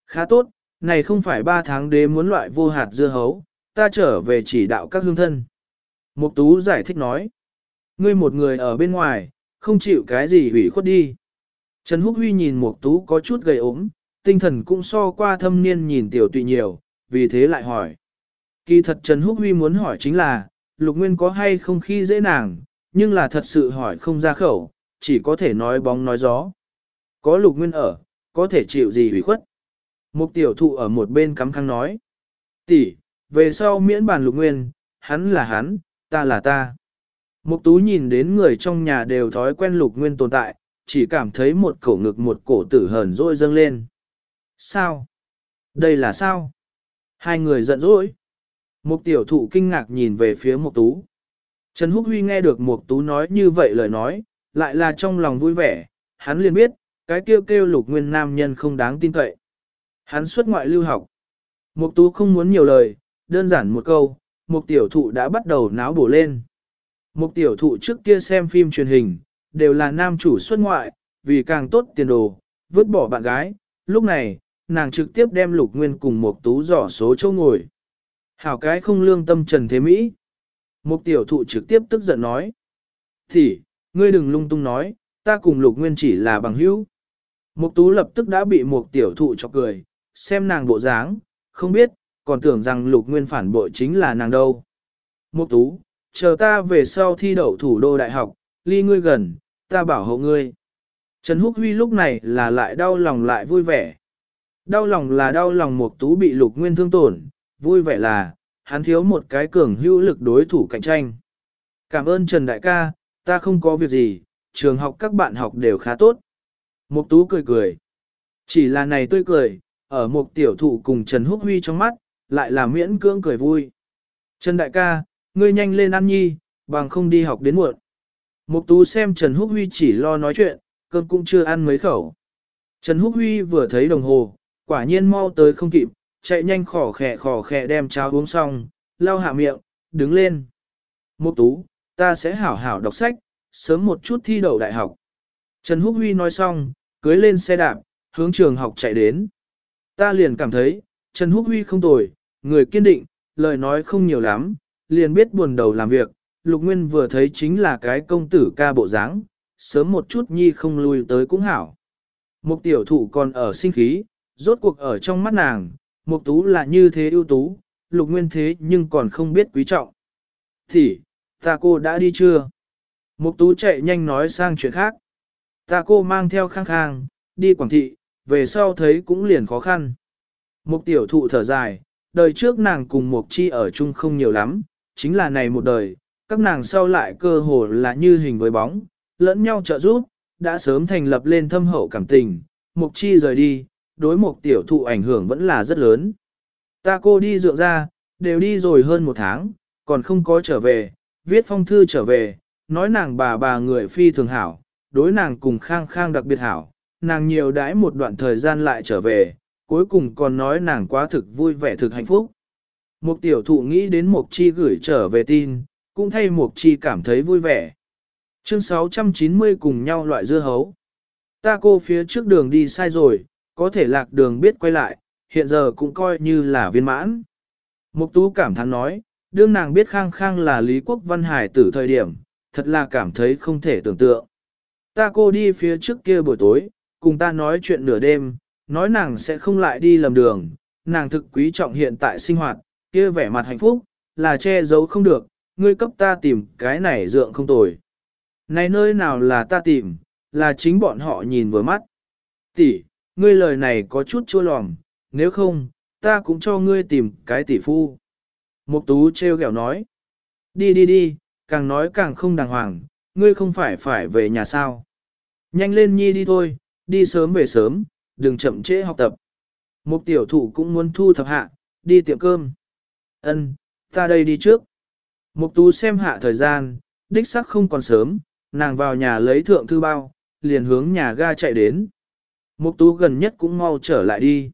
Khá tốt, này không phải ba tháng đế muốn loại vô hạt dưa hấu, ta trở về chỉ đạo các hương thân. Mục Tú giải thích nói, ngươi một người ở bên ngoài, không chịu cái gì hủy khuất đi. Trần Húc Huy nhìn Mục Tú có chút gầy ốm, tinh thần cũng so qua thâm niên nhìn tiểu tụy nhiều, vì thế lại hỏi. Kỳ thật Trần Húc Huy muốn hỏi chính là, Lục Nguyên có hay không khi dễ nàng, nhưng là thật sự hỏi không ra khẩu, chỉ có thể nói bóng nói gió. Có lục nguyên ở, có thể chịu gì hủy khuất. Mục tiểu thụ ở một bên cắm khăng nói. tỷ, về sau miễn bàn lục nguyên, hắn là hắn, ta là ta. Mục tú nhìn đến người trong nhà đều thói quen lục nguyên tồn tại, chỉ cảm thấy một cổ ngực một cổ tử hờn dỗi dâng lên. Sao? Đây là sao? Hai người giận dỗi. Mục tiểu thụ kinh ngạc nhìn về phía mục tú. Trần Húc Huy nghe được Mục Tú nói như vậy lời nói, lại là trong lòng vui vẻ, hắn liền biết, cái kêu kêu lục nguyên nam nhân không đáng tin cậy. Hắn xuất ngoại lưu học. Mục Tú không muốn nhiều lời, đơn giản một câu, Mục tiểu thụ đã bắt đầu náo bổ lên. Mục tiểu thụ trước kia xem phim truyền hình, đều là nam chủ xuất ngoại, vì càng tốt tiền đồ, vứt bỏ bạn gái, lúc này, nàng trực tiếp đem lục nguyên cùng Mục Tú dò số chỗ ngồi. Hảo cái không lương tâm Trần Thế Mỹ. Mục tiểu thụ trực tiếp tức giận nói. Thì, ngươi đừng lung tung nói, ta cùng lục nguyên chỉ là bằng hữu. Mục tú lập tức đã bị một tiểu thụ cho cười, xem nàng bộ dáng, không biết, còn tưởng rằng lục nguyên phản bội chính là nàng đâu. Mục tú, chờ ta về sau thi đậu thủ đô đại học, ly ngươi gần, ta bảo hộ ngươi. Trần Húc Huy lúc này là lại đau lòng lại vui vẻ. Đau lòng là đau lòng mục tú bị lục nguyên thương tổn, vui vẻ là, hắn thiếu một cái cường hữu lực đối thủ cạnh tranh. Cảm ơn Trần Đại ca, ta không có việc gì, trường học các bạn học đều khá tốt. Mục tú cười cười. Chỉ là này tươi cười, ở một tiểu thụ cùng Trần Húc Huy trong mắt, lại là miễn cưỡng cười vui. Trần Đại ca, ngươi nhanh lên ăn nhi, bằng không đi học đến muộn. Mục tú xem Trần Húc Huy chỉ lo nói chuyện, cơm cũng chưa ăn mấy khẩu. Trần Húc Huy vừa thấy đồng hồ, quả nhiên mau tới không kịp, chạy nhanh khò khè khò khè đem cháo uống xong, lau hạ miệng, đứng lên. Mục tú, ta sẽ hảo hảo đọc sách, sớm một chút thi đậu đại học. Trần Húc Huy nói xong, cưới lên xe đạp, hướng trường học chạy đến. Ta liền cảm thấy, Trần Húc Huy không tồi, người kiên định, lời nói không nhiều lắm, liền biết buồn đầu làm việc. Lục Nguyên vừa thấy chính là cái công tử ca bộ dáng, sớm một chút nhi không lui tới cũng hảo. Mục tiểu thụ còn ở sinh khí, rốt cuộc ở trong mắt nàng, mục tú là như thế ưu tú, lục nguyên thế nhưng còn không biết quý trọng. Thì, ta cô đã đi chưa? Mục tú chạy nhanh nói sang chuyện khác. Ta cô mang theo khang khang, đi quảng thị, về sau thấy cũng liền khó khăn. Mục tiểu thụ thở dài, đời trước nàng cùng mục chi ở chung không nhiều lắm, chính là này một đời, các nàng sau lại cơ hồ là như hình với bóng, lẫn nhau trợ giúp, đã sớm thành lập lên thâm hậu cảm tình, mục chi rời đi, đối mục tiểu thụ ảnh hưởng vẫn là rất lớn. Ta cô đi dựa ra, đều đi rồi hơn một tháng, còn không có trở về, viết phong thư trở về, nói nàng bà bà người phi thường hảo, đối nàng cùng khang khang đặc biệt hảo, nàng nhiều đãi một đoạn thời gian lại trở về, cuối cùng còn nói nàng quá thực vui vẻ thực hạnh phúc. Mục tiểu thụ nghĩ đến Mục Chi gửi trở về tin, cũng thay Mục Chi cảm thấy vui vẻ. Chương 690 cùng nhau loại dưa hấu. Ta cô phía trước đường đi sai rồi, có thể lạc đường biết quay lại, hiện giờ cũng coi như là viên mãn. Mục tú cảm thán nói, đương nàng biết khang khang là Lý Quốc Văn Hải tử thời điểm, thật là cảm thấy không thể tưởng tượng. Ta cô đi phía trước kia buổi tối, cùng ta nói chuyện nửa đêm, nói nàng sẽ không lại đi lầm đường, nàng thực quý trọng hiện tại sinh hoạt, kia vẻ mặt hạnh phúc, là che giấu không được, ngươi cấp ta tìm cái này dượng không tồi. Này nơi nào là ta tìm, là chính bọn họ nhìn vừa mắt. Tỷ, ngươi lời này có chút chua lòng, nếu không, ta cũng cho ngươi tìm cái tỷ phu. Mục tú treo ghẹo nói. Đi đi đi, càng nói càng không đàng hoàng, ngươi không phải phải về nhà sao. Nhanh lên nhi đi thôi, đi sớm về sớm, đừng chậm trễ học tập. Mục tiểu thụ cũng muốn thu thập hạ, đi tiệm cơm. Ân, ta đây đi trước. Mục tú xem hạ thời gian, đích xác không còn sớm, nàng vào nhà lấy thượng thư bao, liền hướng nhà ga chạy đến. Mục tú gần nhất cũng mau trở lại đi.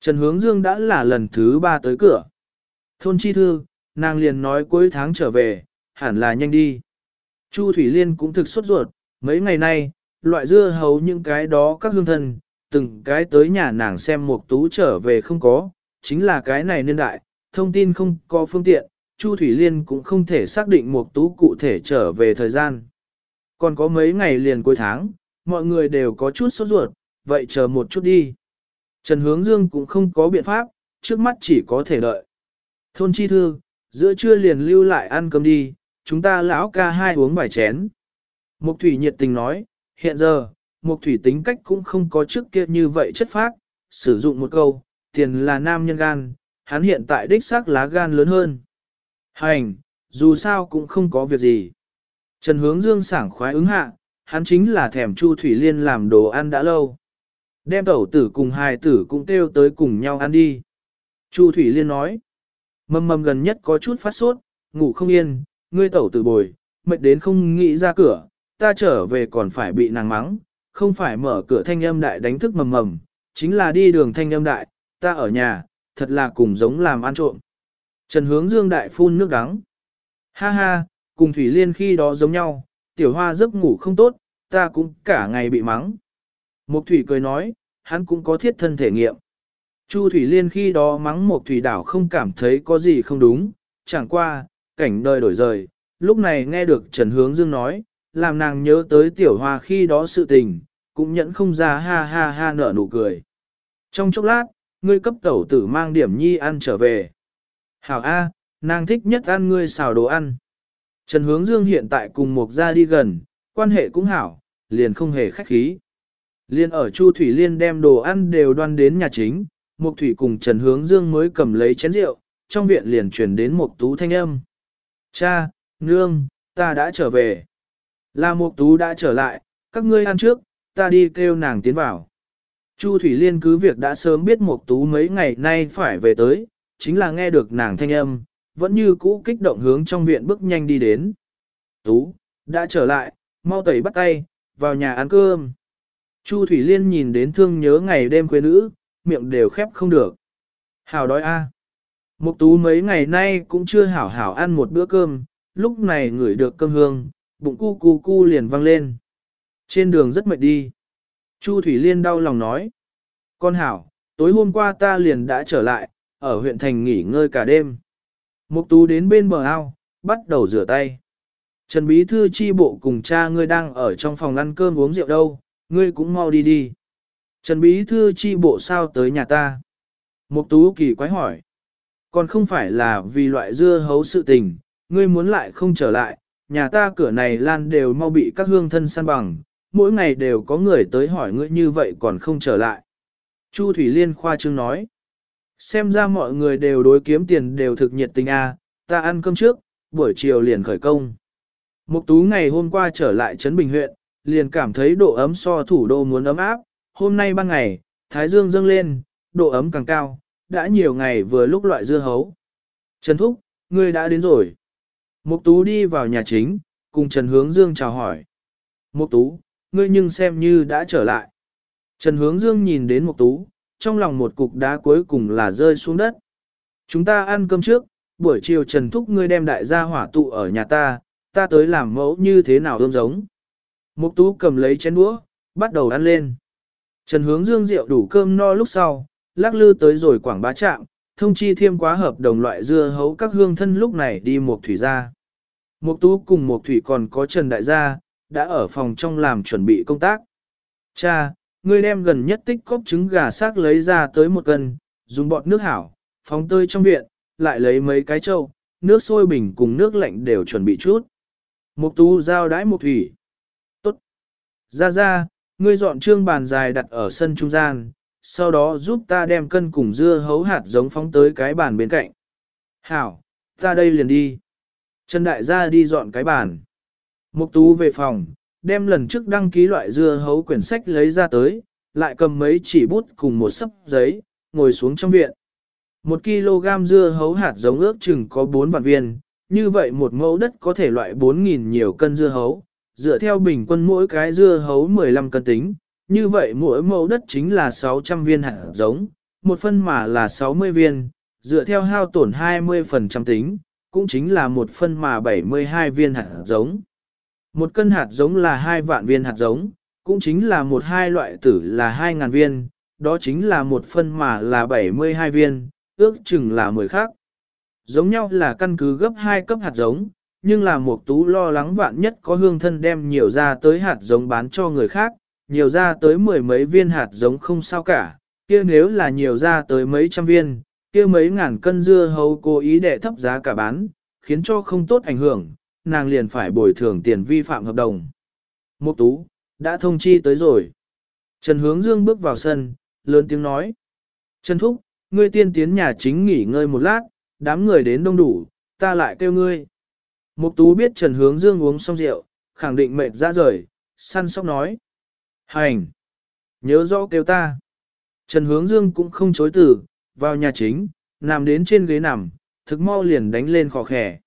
Trần Hướng Dương đã là lần thứ ba tới cửa. Thôn chi thư, nàng liền nói cuối tháng trở về, hẳn là nhanh đi. Chu Thủy Liên cũng thực sốt ruột, mấy ngày nay, loại dưa hấu những cái đó các hương thân, từng cái tới nhà nàng xem một tú trở về không có, chính là cái này niên đại, thông tin không có phương tiện, Chu Thủy Liên cũng không thể xác định một tú cụ thể trở về thời gian. Còn có mấy ngày liền cuối tháng, mọi người đều có chút sốt ruột, vậy chờ một chút đi. Trần Hướng Dương cũng không có biện pháp, trước mắt chỉ có thể đợi. Thôn chi thư, giữa trưa liền lưu lại ăn cơm đi, chúng ta lão ca hai uống vài chén. Mục thủy nhiệt tình nói, hiện giờ, mục thủy tính cách cũng không có trước kia như vậy chất phác, sử dụng một câu, tiền là nam nhân gan, hắn hiện tại đích xác lá gan lớn hơn. Hành, dù sao cũng không có việc gì. Trần hướng dương sảng khoái ứng hạ, hắn chính là thèm Chu Thủy Liên làm đồ ăn đã lâu. Đem tẩu tử cùng hài tử cũng kêu tới cùng nhau ăn đi. Chu Thủy Liên nói, mầm mầm gần nhất có chút phát sốt, ngủ không yên, ngươi tẩu tử bồi, mệt đến không nghĩ ra cửa, ta trở về còn phải bị nàng mắng, không phải mở cửa thanh âm đại đánh thức mầm mầm, chính là đi đường thanh âm đại, ta ở nhà, thật là cùng giống làm ăn trộm. Trần hướng dương đại phun nước đắng. Ha ha, cùng Thủy Liên khi đó giống nhau, tiểu hoa giấc ngủ không tốt, ta cũng cả ngày bị mắng. Mục Thủy cười nói, hắn cũng có thiết thân thể nghiệm. Chu Thủy Liên khi đó mắng một Thủy đảo không cảm thấy có gì không đúng, chẳng qua, cảnh đời đổi rời, lúc này nghe được Trần Hướng Dương nói, làm nàng nhớ tới tiểu hoa khi đó sự tình, cũng nhẫn không ra ha ha ha nở nụ cười. Trong chốc lát, ngươi cấp tẩu tử mang điểm nhi ăn trở về. Hảo A, nàng thích nhất ăn ngươi xào đồ ăn. Trần Hướng Dương hiện tại cùng một gia đi gần, quan hệ cũng hảo, liền không hề khách khí. Liên ở Chu Thủy Liên đem đồ ăn đều đoan đến nhà chính, Mục Thủy cùng Trần Hướng Dương mới cầm lấy chén rượu, trong viện liền truyền đến một tú thanh âm. Cha, nương, ta đã trở về. Là Mục tú đã trở lại, các ngươi ăn trước, ta đi kêu nàng tiến vào. Chu Thủy Liên cứ việc đã sớm biết Mục tú mấy ngày nay phải về tới, chính là nghe được nàng thanh âm, vẫn như cũ kích động hướng trong viện bước nhanh đi đến. Tú, đã trở lại, mau tẩy bắt tay, vào nhà ăn cơm. Chu Thủy Liên nhìn đến thương nhớ ngày đêm quê nữ, miệng đều khép không được. Hảo đói a. À. Mục tú mấy ngày nay cũng chưa hảo hảo ăn một bữa cơm, lúc này ngửi được cơm hương, bụng cu cu cu liền vang lên. Trên đường rất mệt đi. Chu Thủy Liên đau lòng nói. Con hảo, tối hôm qua ta liền đã trở lại, ở huyện thành nghỉ ngơi cả đêm. Mục tú đến bên bờ ao, bắt đầu rửa tay. Trần Bí Thư chi bộ cùng cha ngươi đang ở trong phòng ăn cơm uống rượu đâu, ngươi cũng mau đi đi. Trần Bí Thư chi bộ sao tới nhà ta? Mục tú kỳ quái hỏi. Còn không phải là vì loại dưa hấu sự tình, ngươi muốn lại không trở lại, nhà ta cửa này lan đều mau bị các hương thân săn bằng, mỗi ngày đều có người tới hỏi ngươi như vậy còn không trở lại. Chu Thủy Liên khoa trương nói. Xem ra mọi người đều đối kiếm tiền đều thực nhiệt tình a, à, ta ăn cơm trước, buổi chiều liền khởi công. Mục tú ngày hôm qua trở lại Trấn Bình huyện, liền cảm thấy độ ấm so thủ đô muốn ấm áp, hôm nay ban ngày, thái dương dâng lên, độ ấm càng cao, đã nhiều ngày vừa lúc loại dưa hấu. Trần Thúc, ngươi đã đến rồi. Mục tú đi vào nhà chính, cùng Trần Hướng Dương chào hỏi. Mục tú, ngươi nhưng xem như đã trở lại. Trần Hướng Dương nhìn đến Mục tú, trong lòng một cục đá cuối cùng là rơi xuống đất. Chúng ta ăn cơm trước, buổi chiều Trần Thúc ngươi đem đại gia hỏa tụ ở nhà ta, ta tới làm mẫu như thế nào ươm giống. Mục tú cầm lấy chén đũa, bắt đầu ăn lên. Trần hướng dương rượu đủ cơm no lúc sau, lắc lư tới rồi quảng bá trạm, thông chi thêm quá hợp đồng loại dưa hấu các hương thân lúc này đi một thủy ra. Mục tú cùng một thủy còn có Trần Đại gia, đã ở phòng trong làm chuẩn bị công tác. Cha, ngươi đem gần nhất tích cốc trứng gà xác lấy ra tới một cân, dùng bọt nước hảo, phóng tơi trong viện, lại lấy mấy cái trâu, nước sôi bình cùng nước lạnh đều chuẩn bị chút. Mục tú giao đái một thủy. Tốt. Ra ra, ngươi dọn trương bàn dài đặt ở sân trung gian, sau đó giúp ta đem cân cùng dưa hấu hạt giống phóng tới cái bàn bên cạnh. Hảo, ta đây liền đi. Trần đại gia đi dọn cái bàn. Mục tú về phòng, đem lần trước đăng ký loại dưa hấu quyển sách lấy ra tới, lại cầm mấy chỉ bút cùng một sấp giấy, ngồi xuống trong viện. Một kg dưa hấu hạt giống ước chừng có 4 vạn viên, như vậy một mẫu đất có thể loại 4.000 nhiều cân dưa hấu, dựa theo bình quân mỗi cái dưa hấu 15 cân tính, như vậy mỗi mẫu đất chính là 600 viên hạt giống, một phân mà là 60 viên, dựa theo hao tổn 20% tính, cũng chính là một phân mà 72 viên hạt giống. Một cân hạt giống là 2 vạn viên hạt giống, cũng chính là một hai loại tử là 2.000 viên, đó chính là một phân mà là 72 viên, ước chừng là 10 khác. Giống nhau là căn cứ gấp 2 cấp hạt giống, nhưng là một tú lo lắng vạn nhất có hương thân đem nhiều ra tới hạt giống bán cho người khác, nhiều ra tới mười mấy viên hạt giống không sao cả, kia nếu là nhiều ra tới mấy trăm viên, kia mấy ngàn cân dưa hấu cố ý để thấp giá cả bán, khiến cho không tốt ảnh hưởng, nàng liền phải bồi thường tiền vi phạm hợp đồng. Một tú, đã thông chi tới rồi. Trần Hướng Dương bước vào sân, lớn tiếng nói. Trần Thúc, ngươi tiên tiến nhà chính nghỉ ngơi một lát, đám người đến đông đủ, ta lại kêu ngươi. Mục tú biết Trần Hướng Dương uống xong rượu, khẳng định mệt ra rời, săn sóc nói. Hành! Nhớ rõ kêu ta. Trần Hướng Dương cũng không chối từ, vào nhà chính, nằm đến trên ghế nằm, thực mau liền đánh lên khò khẻ.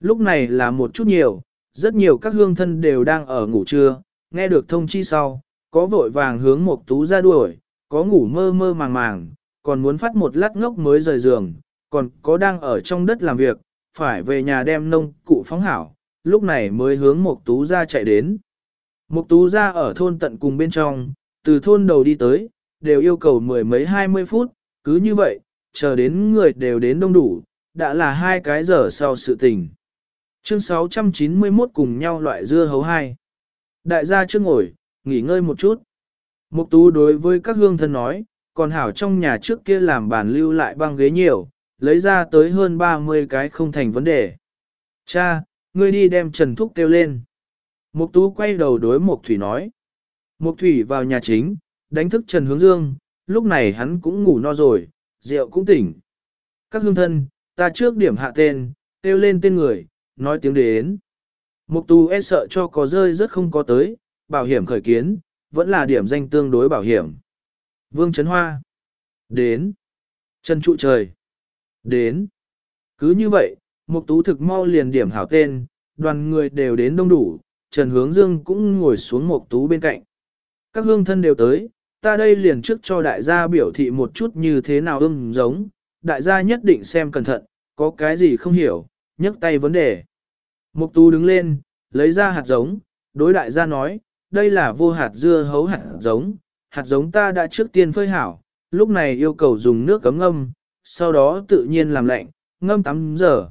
Lúc này là một chút nhiều, rất nhiều các hương thân đều đang ở ngủ trưa, nghe được thông chi sau, có vội vàng hướng Mục tú ra đuổi, có ngủ mơ mơ màng màng, còn muốn phát một lát ngốc mới rời giường, còn có đang ở trong đất làm việc, phải về nhà đem nông cụ phóng hảo, lúc này mới hướng Mộc tú ra chạy đến. Mộc tú ra ở thôn tận cùng bên trong, từ thôn đầu đi tới, đều yêu cầu mười mấy hai mươi phút, cứ như vậy, chờ đến người đều đến đông đủ, đã là hai cái giờ sau sự tình. Chương 691 cùng nhau loại dưa hấu hai. Đại gia chưa ngồi, nghỉ ngơi một chút. Mục tú đối với các hương thân nói, còn hảo trong nhà trước kia làm bàn lưu lại băng ghế nhiều, lấy ra tới hơn 30 cái không thành vấn đề. Cha, ngươi đi đem Trần Thúc kêu lên. Mục tú quay đầu đối Mục Thủy nói. Mục Thủy vào nhà chính, đánh thức Trần Hướng Dương, lúc này hắn cũng ngủ no rồi, rượu cũng tỉnh. Các hương thân, ta trước điểm hạ tên, kêu lên tên người, nói tiếng đến. Mục tú e sợ cho có rơi rất không có tới, bảo hiểm khởi kiến, vẫn là điểm danh tương đối bảo hiểm. Vương Trấn Hoa. Đến. Trần Trụ Trời. Đến. Cứ như vậy, Mục Tú thực mau liền điểm hảo tên, đoàn người đều đến đông đủ, Trần Hướng Dương cũng ngồi xuống Mục Tú bên cạnh. Các hương thân đều tới, ta đây liền trước cho đại gia biểu thị một chút như thế nào ưng giống, đại gia nhất định xem cẩn thận, có cái gì không hiểu, nhấc tay vấn đề. Mục Tú đứng lên, lấy ra hạt giống, đối đại gia nói, đây là vô hạt dưa hấu hạt giống, hạt giống ta đã trước tiên phơi hảo, lúc này yêu cầu dùng nước cấm ngâm, sau đó tự nhiên làm lạnh, ngâm tắm giờ.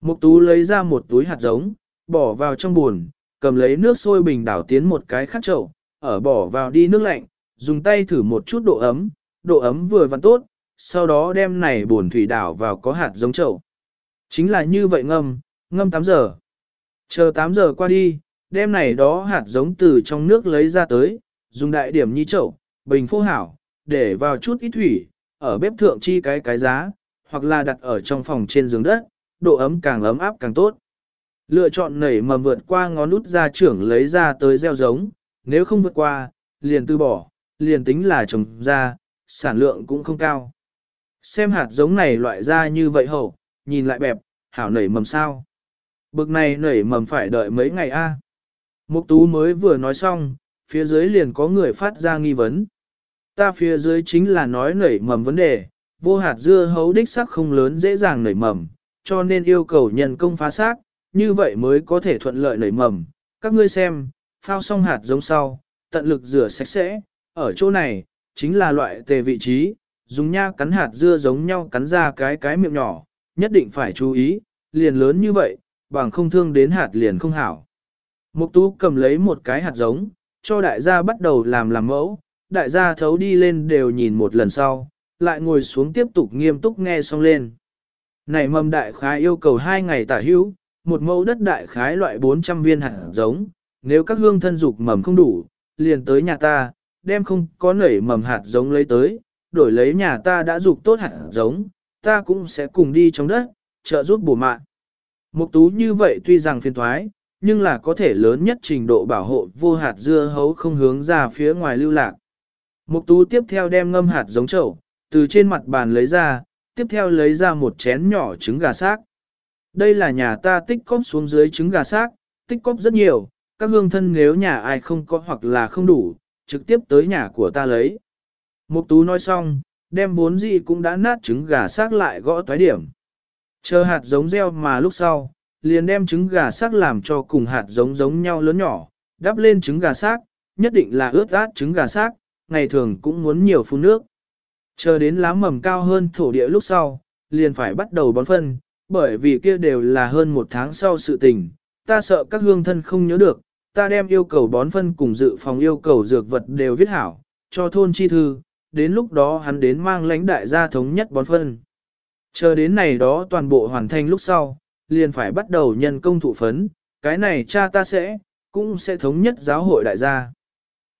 Mục tú lấy ra một túi hạt giống, bỏ vào trong buồn, cầm lấy nước sôi bình đảo tiến một cái khắc chậu, ở bỏ vào đi nước lạnh, dùng tay thử một chút độ ấm, độ ấm vừa vặn tốt, sau đó đem này buồn thủy đảo vào có hạt giống chậu. Chính là như vậy ngâm, ngâm 8 giờ. Chờ 8 giờ qua đi, đem này đó hạt giống từ trong nước lấy ra tới, dùng đại điểm nhi chậu, bình phô hảo, để vào chút ít thủy, ở bếp thượng chi cái cái giá, hoặc là đặt ở trong phòng trên giường đất, độ ấm càng ấm áp càng tốt. Lựa chọn nảy mầm vượt qua ngón nút ra trưởng lấy ra tới gieo giống, nếu không vượt qua, liền từ bỏ, liền tính là trồng ra, sản lượng cũng không cao. Xem hạt giống này loại ra như vậy hậu, nhìn lại bẹp, hảo nảy mầm sao. Bực này nảy mầm phải đợi mấy ngày a. Mục tú mới vừa nói xong, phía dưới liền có người phát ra nghi vấn. Ta phía dưới chính là nói nảy mầm vấn đề, vô hạt dưa hấu đích sắc không lớn dễ dàng nảy mầm, cho nên yêu cầu nhân công phá xác, như vậy mới có thể thuận lợi nảy mầm. Các ngươi xem, phao xong hạt giống sau, tận lực rửa sạch sẽ, ở chỗ này, chính là loại tề vị trí, dùng nha cắn hạt dưa giống nhau cắn ra cái cái miệng nhỏ, nhất định phải chú ý, liền lớn như vậy, bằng không thương đến hạt liền không hảo. Mục tú cầm lấy một cái hạt giống, cho đại gia bắt đầu làm làm mẫu, đại gia thấu đi lên đều nhìn một lần sau, lại ngồi xuống tiếp tục nghiêm túc nghe xong lên. Này mầm đại khái yêu cầu 2 ngày tả hữu, một mẫu đất đại khái loại 400 viên hạt giống, nếu các hương thân dục mầm không đủ, liền tới nhà ta, đem không có nảy mầm hạt giống lấy tới, đổi lấy nhà ta đã dục tốt hạt giống, ta cũng sẽ cùng đi trong đất, trợ giúp bổ mạng. Mục tú như vậy tuy rằng phiền thoái, nhưng là có thể lớn nhất trình độ bảo hộ vô hạt dưa hấu không hướng ra phía ngoài lưu lạc. Mục tú tiếp theo đem ngâm hạt giống chậu, từ trên mặt bàn lấy ra, tiếp theo lấy ra một chén nhỏ trứng gà xác. Đây là nhà ta tích cóp xuống dưới trứng gà xác, tích cóp rất nhiều, các hương thân nếu nhà ai không có hoặc là không đủ, trực tiếp tới nhà của ta lấy. Mục tú nói xong, đem vốn gì cũng đã nát trứng gà xác lại gõ toái điểm. Chờ hạt giống gieo mà lúc sau, liền đem trứng gà xác làm cho cùng hạt giống giống nhau lớn nhỏ, đắp lên trứng gà xác, nhất định là ướt át trứng gà xác, ngày thường cũng muốn nhiều phun nước. Chờ đến lá mầm cao hơn thổ địa lúc sau, liền phải bắt đầu bón phân, bởi vì kia đều là hơn một tháng sau sự tình, ta sợ các hương thân không nhớ được, ta đem yêu cầu bón phân cùng dự phòng yêu cầu dược vật đều viết hảo, cho thôn chi thư, đến lúc đó hắn đến mang lãnh đại gia thống nhất bón phân. Chờ đến này đó toàn bộ hoàn thành lúc sau, liền phải bắt đầu nhân công thụ phấn, cái này cha ta sẽ, cũng sẽ thống nhất giáo hội đại gia.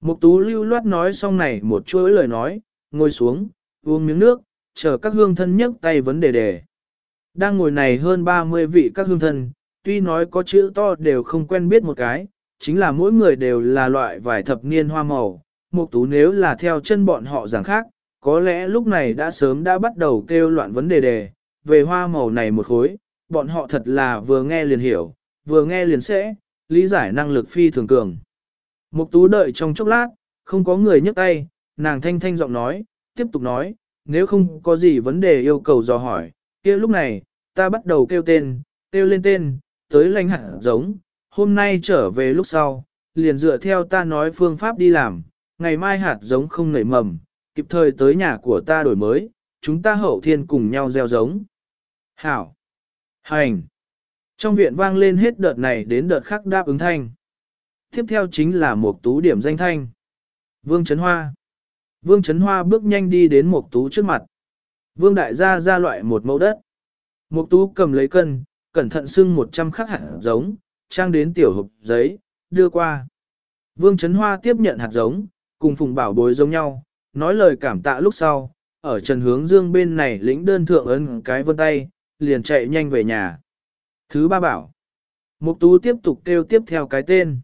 Mục tú lưu loát nói xong này một chuỗi lời nói, ngồi xuống, uống miếng nước, chờ các hương thân nhấc tay vấn đề đề. Đang ngồi này hơn 30 vị các hương thân, tuy nói có chữ to đều không quen biết một cái, chính là mỗi người đều là loại vài thập niên hoa màu. Mục tú nếu là theo chân bọn họ giảng khác, có lẽ lúc này đã sớm đã bắt đầu kêu loạn vấn đề đề, về hoa màu này một khối, bọn họ thật là vừa nghe liền hiểu, vừa nghe liền sẽ, lý giải năng lực phi thường cường. Mục tú đợi trong chốc lát, không có người nhấc tay, nàng thanh thanh giọng nói, tiếp tục nói, nếu không có gì vấn đề yêu cầu dò hỏi, kia lúc này, ta bắt đầu kêu tên, kêu lên tên, tới lãnh hạt giống, hôm nay trở về lúc sau, liền dựa theo ta nói phương pháp đi làm, ngày mai hạt giống không nảy mầm, kịp thời tới nhà của ta đổi mới, chúng ta hậu thiên cùng nhau gieo giống. Hảo! Hành! Trong viện vang lên hết đợt này đến đợt khác đáp ứng thanh. Tiếp theo chính là một tú điểm danh thanh. Vương Trấn Hoa. Vương Trấn Hoa bước nhanh đi đến một tú trước mặt. Vương Đại gia ra loại một mẫu đất. Một tú cầm lấy cân, cẩn thận xưng 100 khắc hạt giống, trang đến tiểu hộp giấy, đưa qua. Vương Trấn Hoa tiếp nhận hạt giống, cùng Phùng Bảo bối giống nhau, nói lời cảm tạ lúc sau, ở Trần Hướng Dương bên này lĩnh đơn thượng ấn cái vân tay, liền chạy nhanh về nhà. Thứ ba bảo. Mục Tú tiếp tục kêu tiếp theo cái tên.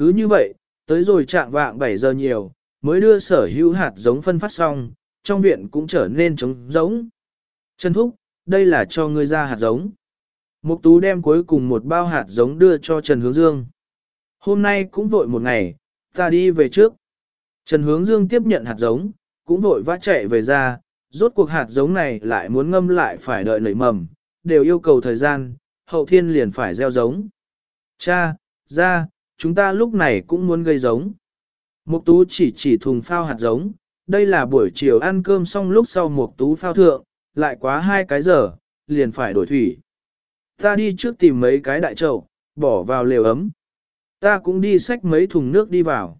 Cứ như vậy, tới rồi trạng vạng 7 giờ nhiều, mới đưa sở hữu hạt giống phân phát xong, trong viện cũng trở nên trống giống. Trần Thúc, đây là cho ngươi ra hạt giống. Mục Tú đem cuối cùng một bao hạt giống đưa cho Trần Hướng Dương. Hôm nay cũng vội một ngày, ta đi về trước. Trần Hướng Dương tiếp nhận hạt giống, cũng vội vã chạy về ra, rốt cuộc hạt giống này lại muốn ngâm lại phải đợi nảy mầm, đều yêu cầu thời gian, hậu thiên liền phải gieo giống. Cha, ra, chúng ta lúc này cũng muốn gây giống. Mục tú chỉ chỉ thùng phao hạt giống, đây là buổi chiều ăn cơm xong lúc sau mục tú phao thượng, lại quá hai cái giờ, liền phải đổi thủy. Ta đi trước tìm mấy cái đại chậu, bỏ vào lều ấm. Ta cũng đi xách mấy thùng nước đi vào.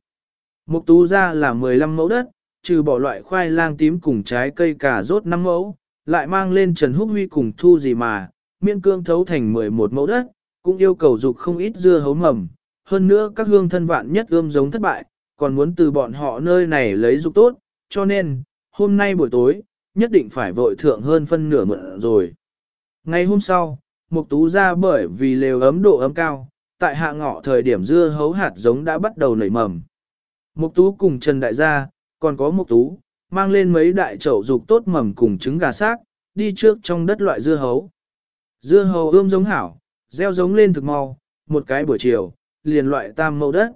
Mục tú ra là 15 mẫu đất, trừ bỏ loại khoai lang tím cùng trái cây cà rốt 5 mẫu, lại mang lên Trần Húc Huy cùng thu gì mà, miên cương thấu thành 11 mẫu đất, cũng yêu cầu dục không ít dưa hấu mầm. Hơn nữa các hương thân vạn nhất ươm giống thất bại, còn muốn từ bọn họ nơi này lấy dục tốt, cho nên, hôm nay buổi tối, nhất định phải vội thượng hơn phân nửa mượn rồi. Ngày hôm sau, Mục Tú ra bởi vì lều ấm độ ấm cao, tại hạ ngọ thời điểm dưa hấu hạt giống đã bắt đầu nảy mầm. Mục Tú cùng Trần Đại gia, còn có Mục Tú, mang lên mấy đại chậu dục tốt mầm cùng trứng gà xác, đi trước trong đất loại dưa hấu. Dưa hấu ươm giống hảo, gieo giống lên thực mau, một cái buổi chiều, liền loại tam mẫu đất.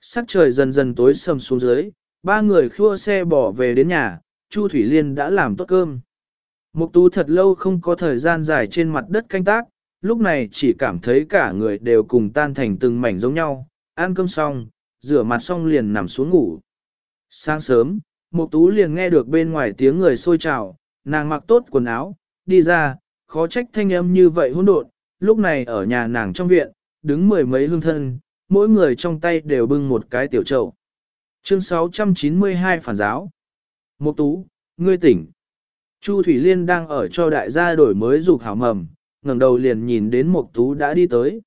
Sắc trời dần dần tối sầm xuống dưới, ba người khua xe bỏ về đến nhà, Chu Thủy Liên đã làm tốt cơm. Mục tú thật lâu không có thời gian dài trên mặt đất canh tác, lúc này chỉ cảm thấy cả người đều cùng tan thành từng mảnh giống nhau, ăn cơm xong, rửa mặt xong liền nằm xuống ngủ. Sáng sớm, Mục tú liền nghe được bên ngoài tiếng người xôi trào, nàng mặc tốt quần áo, đi ra, khó trách thanh âm như vậy hỗn độn, lúc này ở nhà nàng trong viện, đứng mười mấy hương thân, mỗi người trong tay đều bưng một cái tiểu trậu. Chương 692 phản giáo. Mục tú, ngươi tỉnh. Chu Thủy Liên đang ở cho đại gia đổi mới dục hảo mầm, ngẩng đầu liền nhìn đến Mục tú đã đi tới.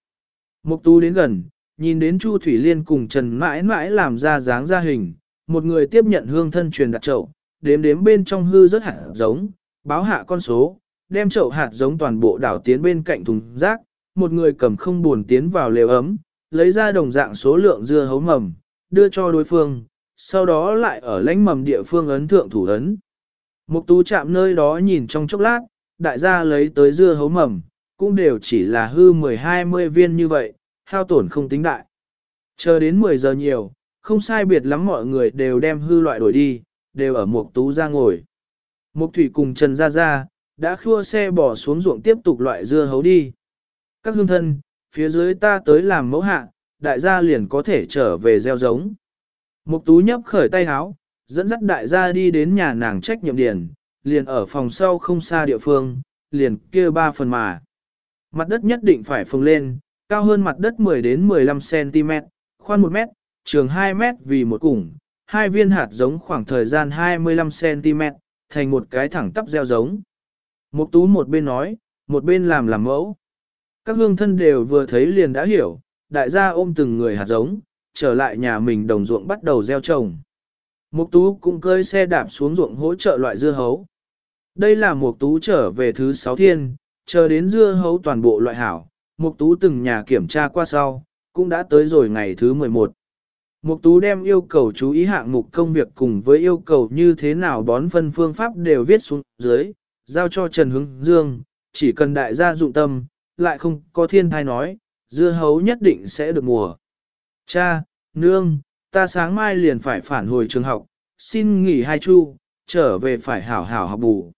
Mục tú đến gần, nhìn đến Chu Thủy Liên cùng Trần mãi mãi làm ra dáng ra hình, một người tiếp nhận hương thân truyền đặt chậu, đếm đếm bên trong hư rất hạt giống, báo hạ con số, đem chậu hạt giống toàn bộ đảo tiến bên cạnh thùng rác, một người cầm không buồn tiến vào lều ấm, lấy ra đồng dạng số lượng dưa hấu mầm, đưa cho đối phương, sau đó lại ở lãnh mầm địa phương ấn thượng thủ ấn. Mục tú chạm nơi đó nhìn trong chốc lát, đại gia lấy tới dưa hấu mầm, cũng đều chỉ là hư 10-20 viên như vậy, hao tổn không tính đại. Chờ đến 10 giờ nhiều, không sai biệt lắm mọi người đều đem hư loại đổi đi, đều ở mục tú ra ngồi. Mục thủy cùng Trần Gia Gia, đã khua xe bỏ xuống ruộng tiếp tục loại dưa hấu đi. Các hương thân, phía dưới ta tới làm mẫu hạ, đại gia liền có thể trở về gieo giống. Mục tú nhấp khởi tay háo, dẫn dắt đại gia đi đến nhà nàng trách nhiệm điền, liền ở phòng sau không xa địa phương, liền kia ba phần mà. Mặt đất nhất định phải phồng lên, cao hơn mặt đất 10 đến 15 cm, khoan 1 mét, trường 2 mét vì một củng, hai viên hạt giống khoảng thời gian 25 cm, thành một cái thẳng tắp gieo giống. Mục tú một bên nói, một bên làm làm mẫu. Các hương thân đều vừa thấy liền đã hiểu, đại gia ôm từng người hạt giống, trở lại nhà mình đồng ruộng bắt đầu gieo trồng. Mục tú cũng cơi xe đạp xuống ruộng hỗ trợ loại dưa hấu. Đây là mục tú trở về thứ sáu thiên, chờ đến dưa hấu toàn bộ loại hảo, mục tú từng nhà kiểm tra qua sau, cũng đã tới rồi ngày thứ 11. Mục tú đem yêu cầu chú ý hạng mục công việc cùng với yêu cầu như thế nào bón phân phương pháp đều viết xuống dưới, giao cho Trần Hướng Dương, chỉ cần đại gia dụng tâm, lại không có thiên thai nói, dưa hấu nhất định sẽ được mùa. Cha, nương, ta sáng mai liền phải phản hồi trường học, xin nghỉ hai chu, trở về phải hảo hảo học bù.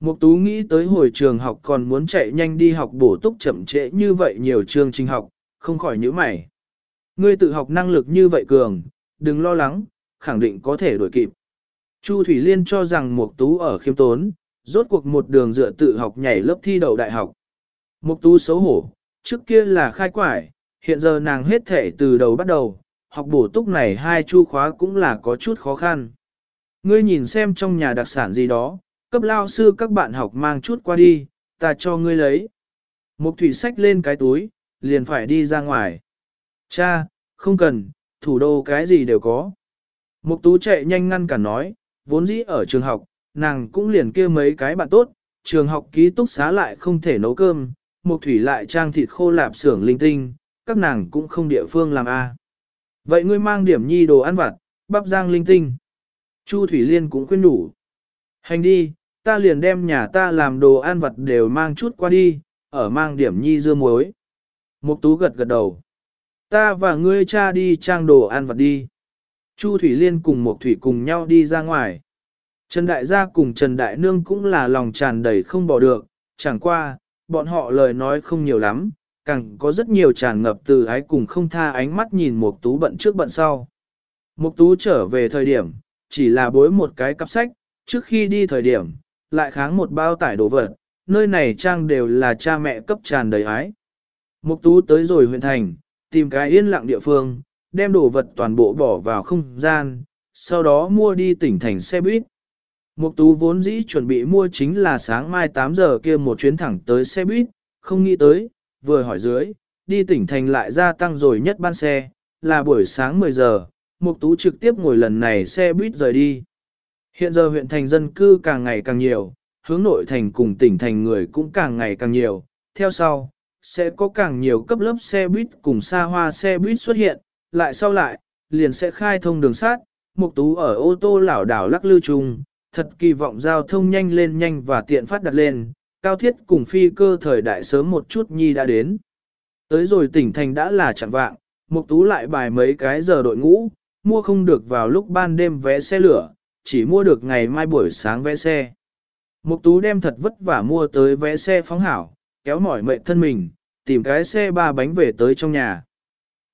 Mục tú nghĩ tới hồi trường học còn muốn chạy nhanh đi học bổ túc chậm trễ như vậy nhiều chương trình học, không khỏi nhíu mày. Ngươi tự học năng lực như vậy cường, đừng lo lắng, khẳng định có thể đuổi kịp. Chu Thủy Liên cho rằng Mục tú ở khiêm tốn, rốt cuộc một đường dựa tự học nhảy lớp thi đầu đại học. Mục tú xấu hổ, trước kia là khai quải, hiện giờ nàng hết thể từ đầu bắt đầu, học bổ túc này hai chu khóa cũng là có chút khó khăn. Ngươi nhìn xem trong nhà đặc sản gì đó, cấp lao sư các bạn học mang chút qua đi, ta cho ngươi lấy. Mục thủy sách lên cái túi, liền phải đi ra ngoài. Cha, không cần, thủ đô cái gì đều có. Mục tú chạy nhanh ngăn cả nói, vốn dĩ ở trường học, nàng cũng liền kia mấy cái bạn tốt, trường học ký túc xá lại không thể nấu cơm, một thủy lại trang thịt khô lạp xưởng linh tinh, các nàng cũng không địa phương làm a. Vậy ngươi mang điểm nhi đồ ăn vặt, bắp rang linh tinh. Chu Thủy Liên cũng khuyên đủ. Hành đi, ta liền đem nhà ta làm đồ ăn vặt đều mang chút qua đi, ở mang điểm nhi dưa muối. Mục tú gật gật đầu. Ta và ngươi cha đi trang đồ ăn vặt đi. Chu Thủy Liên cùng Mục Thủy cùng nhau đi ra ngoài. Trần Đại gia cùng Trần Đại Nương cũng là lòng tràn đầy không bỏ được, chẳng qua, bọn họ lời nói không nhiều lắm, càng có rất nhiều tràn ngập từ ái cùng không tha ánh mắt nhìn Mục Tú bận trước bận sau. Mục Tú trở về thời điểm, chỉ là bối một cái cặp sách, trước khi đi thời điểm, lại kháng một bao tải đồ vật, nơi này trang đều là cha mẹ cấp tràn đầy ái. Mục Tú tới rồi huyện thành, tìm cái yên lặng địa phương, đem đồ vật toàn bộ bỏ vào không gian, sau đó mua đi tỉnh thành xe buýt. Mục Tú vốn dĩ chuẩn bị mua chính là sáng mai 8 giờ kia một chuyến thẳng tới xe buýt, không nghĩ tới, vừa hỏi dưới, đi tỉnh thành lại gia tăng rồi nhất ban xe, là buổi sáng 10 giờ, Mục Tú trực tiếp ngồi lần này xe buýt rời đi. Hiện giờ huyện thành dân cư càng ngày càng nhiều, hướng nội thành cùng tỉnh thành người cũng càng ngày càng nhiều, theo sau, sẽ có càng nhiều cấp lớp xe buýt cùng xa hoa xe buýt xuất hiện, lại sau lại, liền sẽ khai thông đường sắt, Mục Tú ở ô tô lảo đảo lắc lư chung, thật kỳ vọng giao thông nhanh lên nhanh và tiện phát đặt lên, cao thiết cùng phi cơ thời đại sớm một chút nhi đã đến. Tới rồi tỉnh thành đã là chẳng vạng, Mục Tú lại bài mấy cái giờ đội ngũ, mua không được vào lúc ban đêm vé xe lửa, chỉ mua được ngày mai buổi sáng vé xe. Mục Tú đem thật vất vả mua tới vé xe phóng hảo, kéo mỏi mệt thân mình, tìm cái xe ba bánh về tới trong nhà.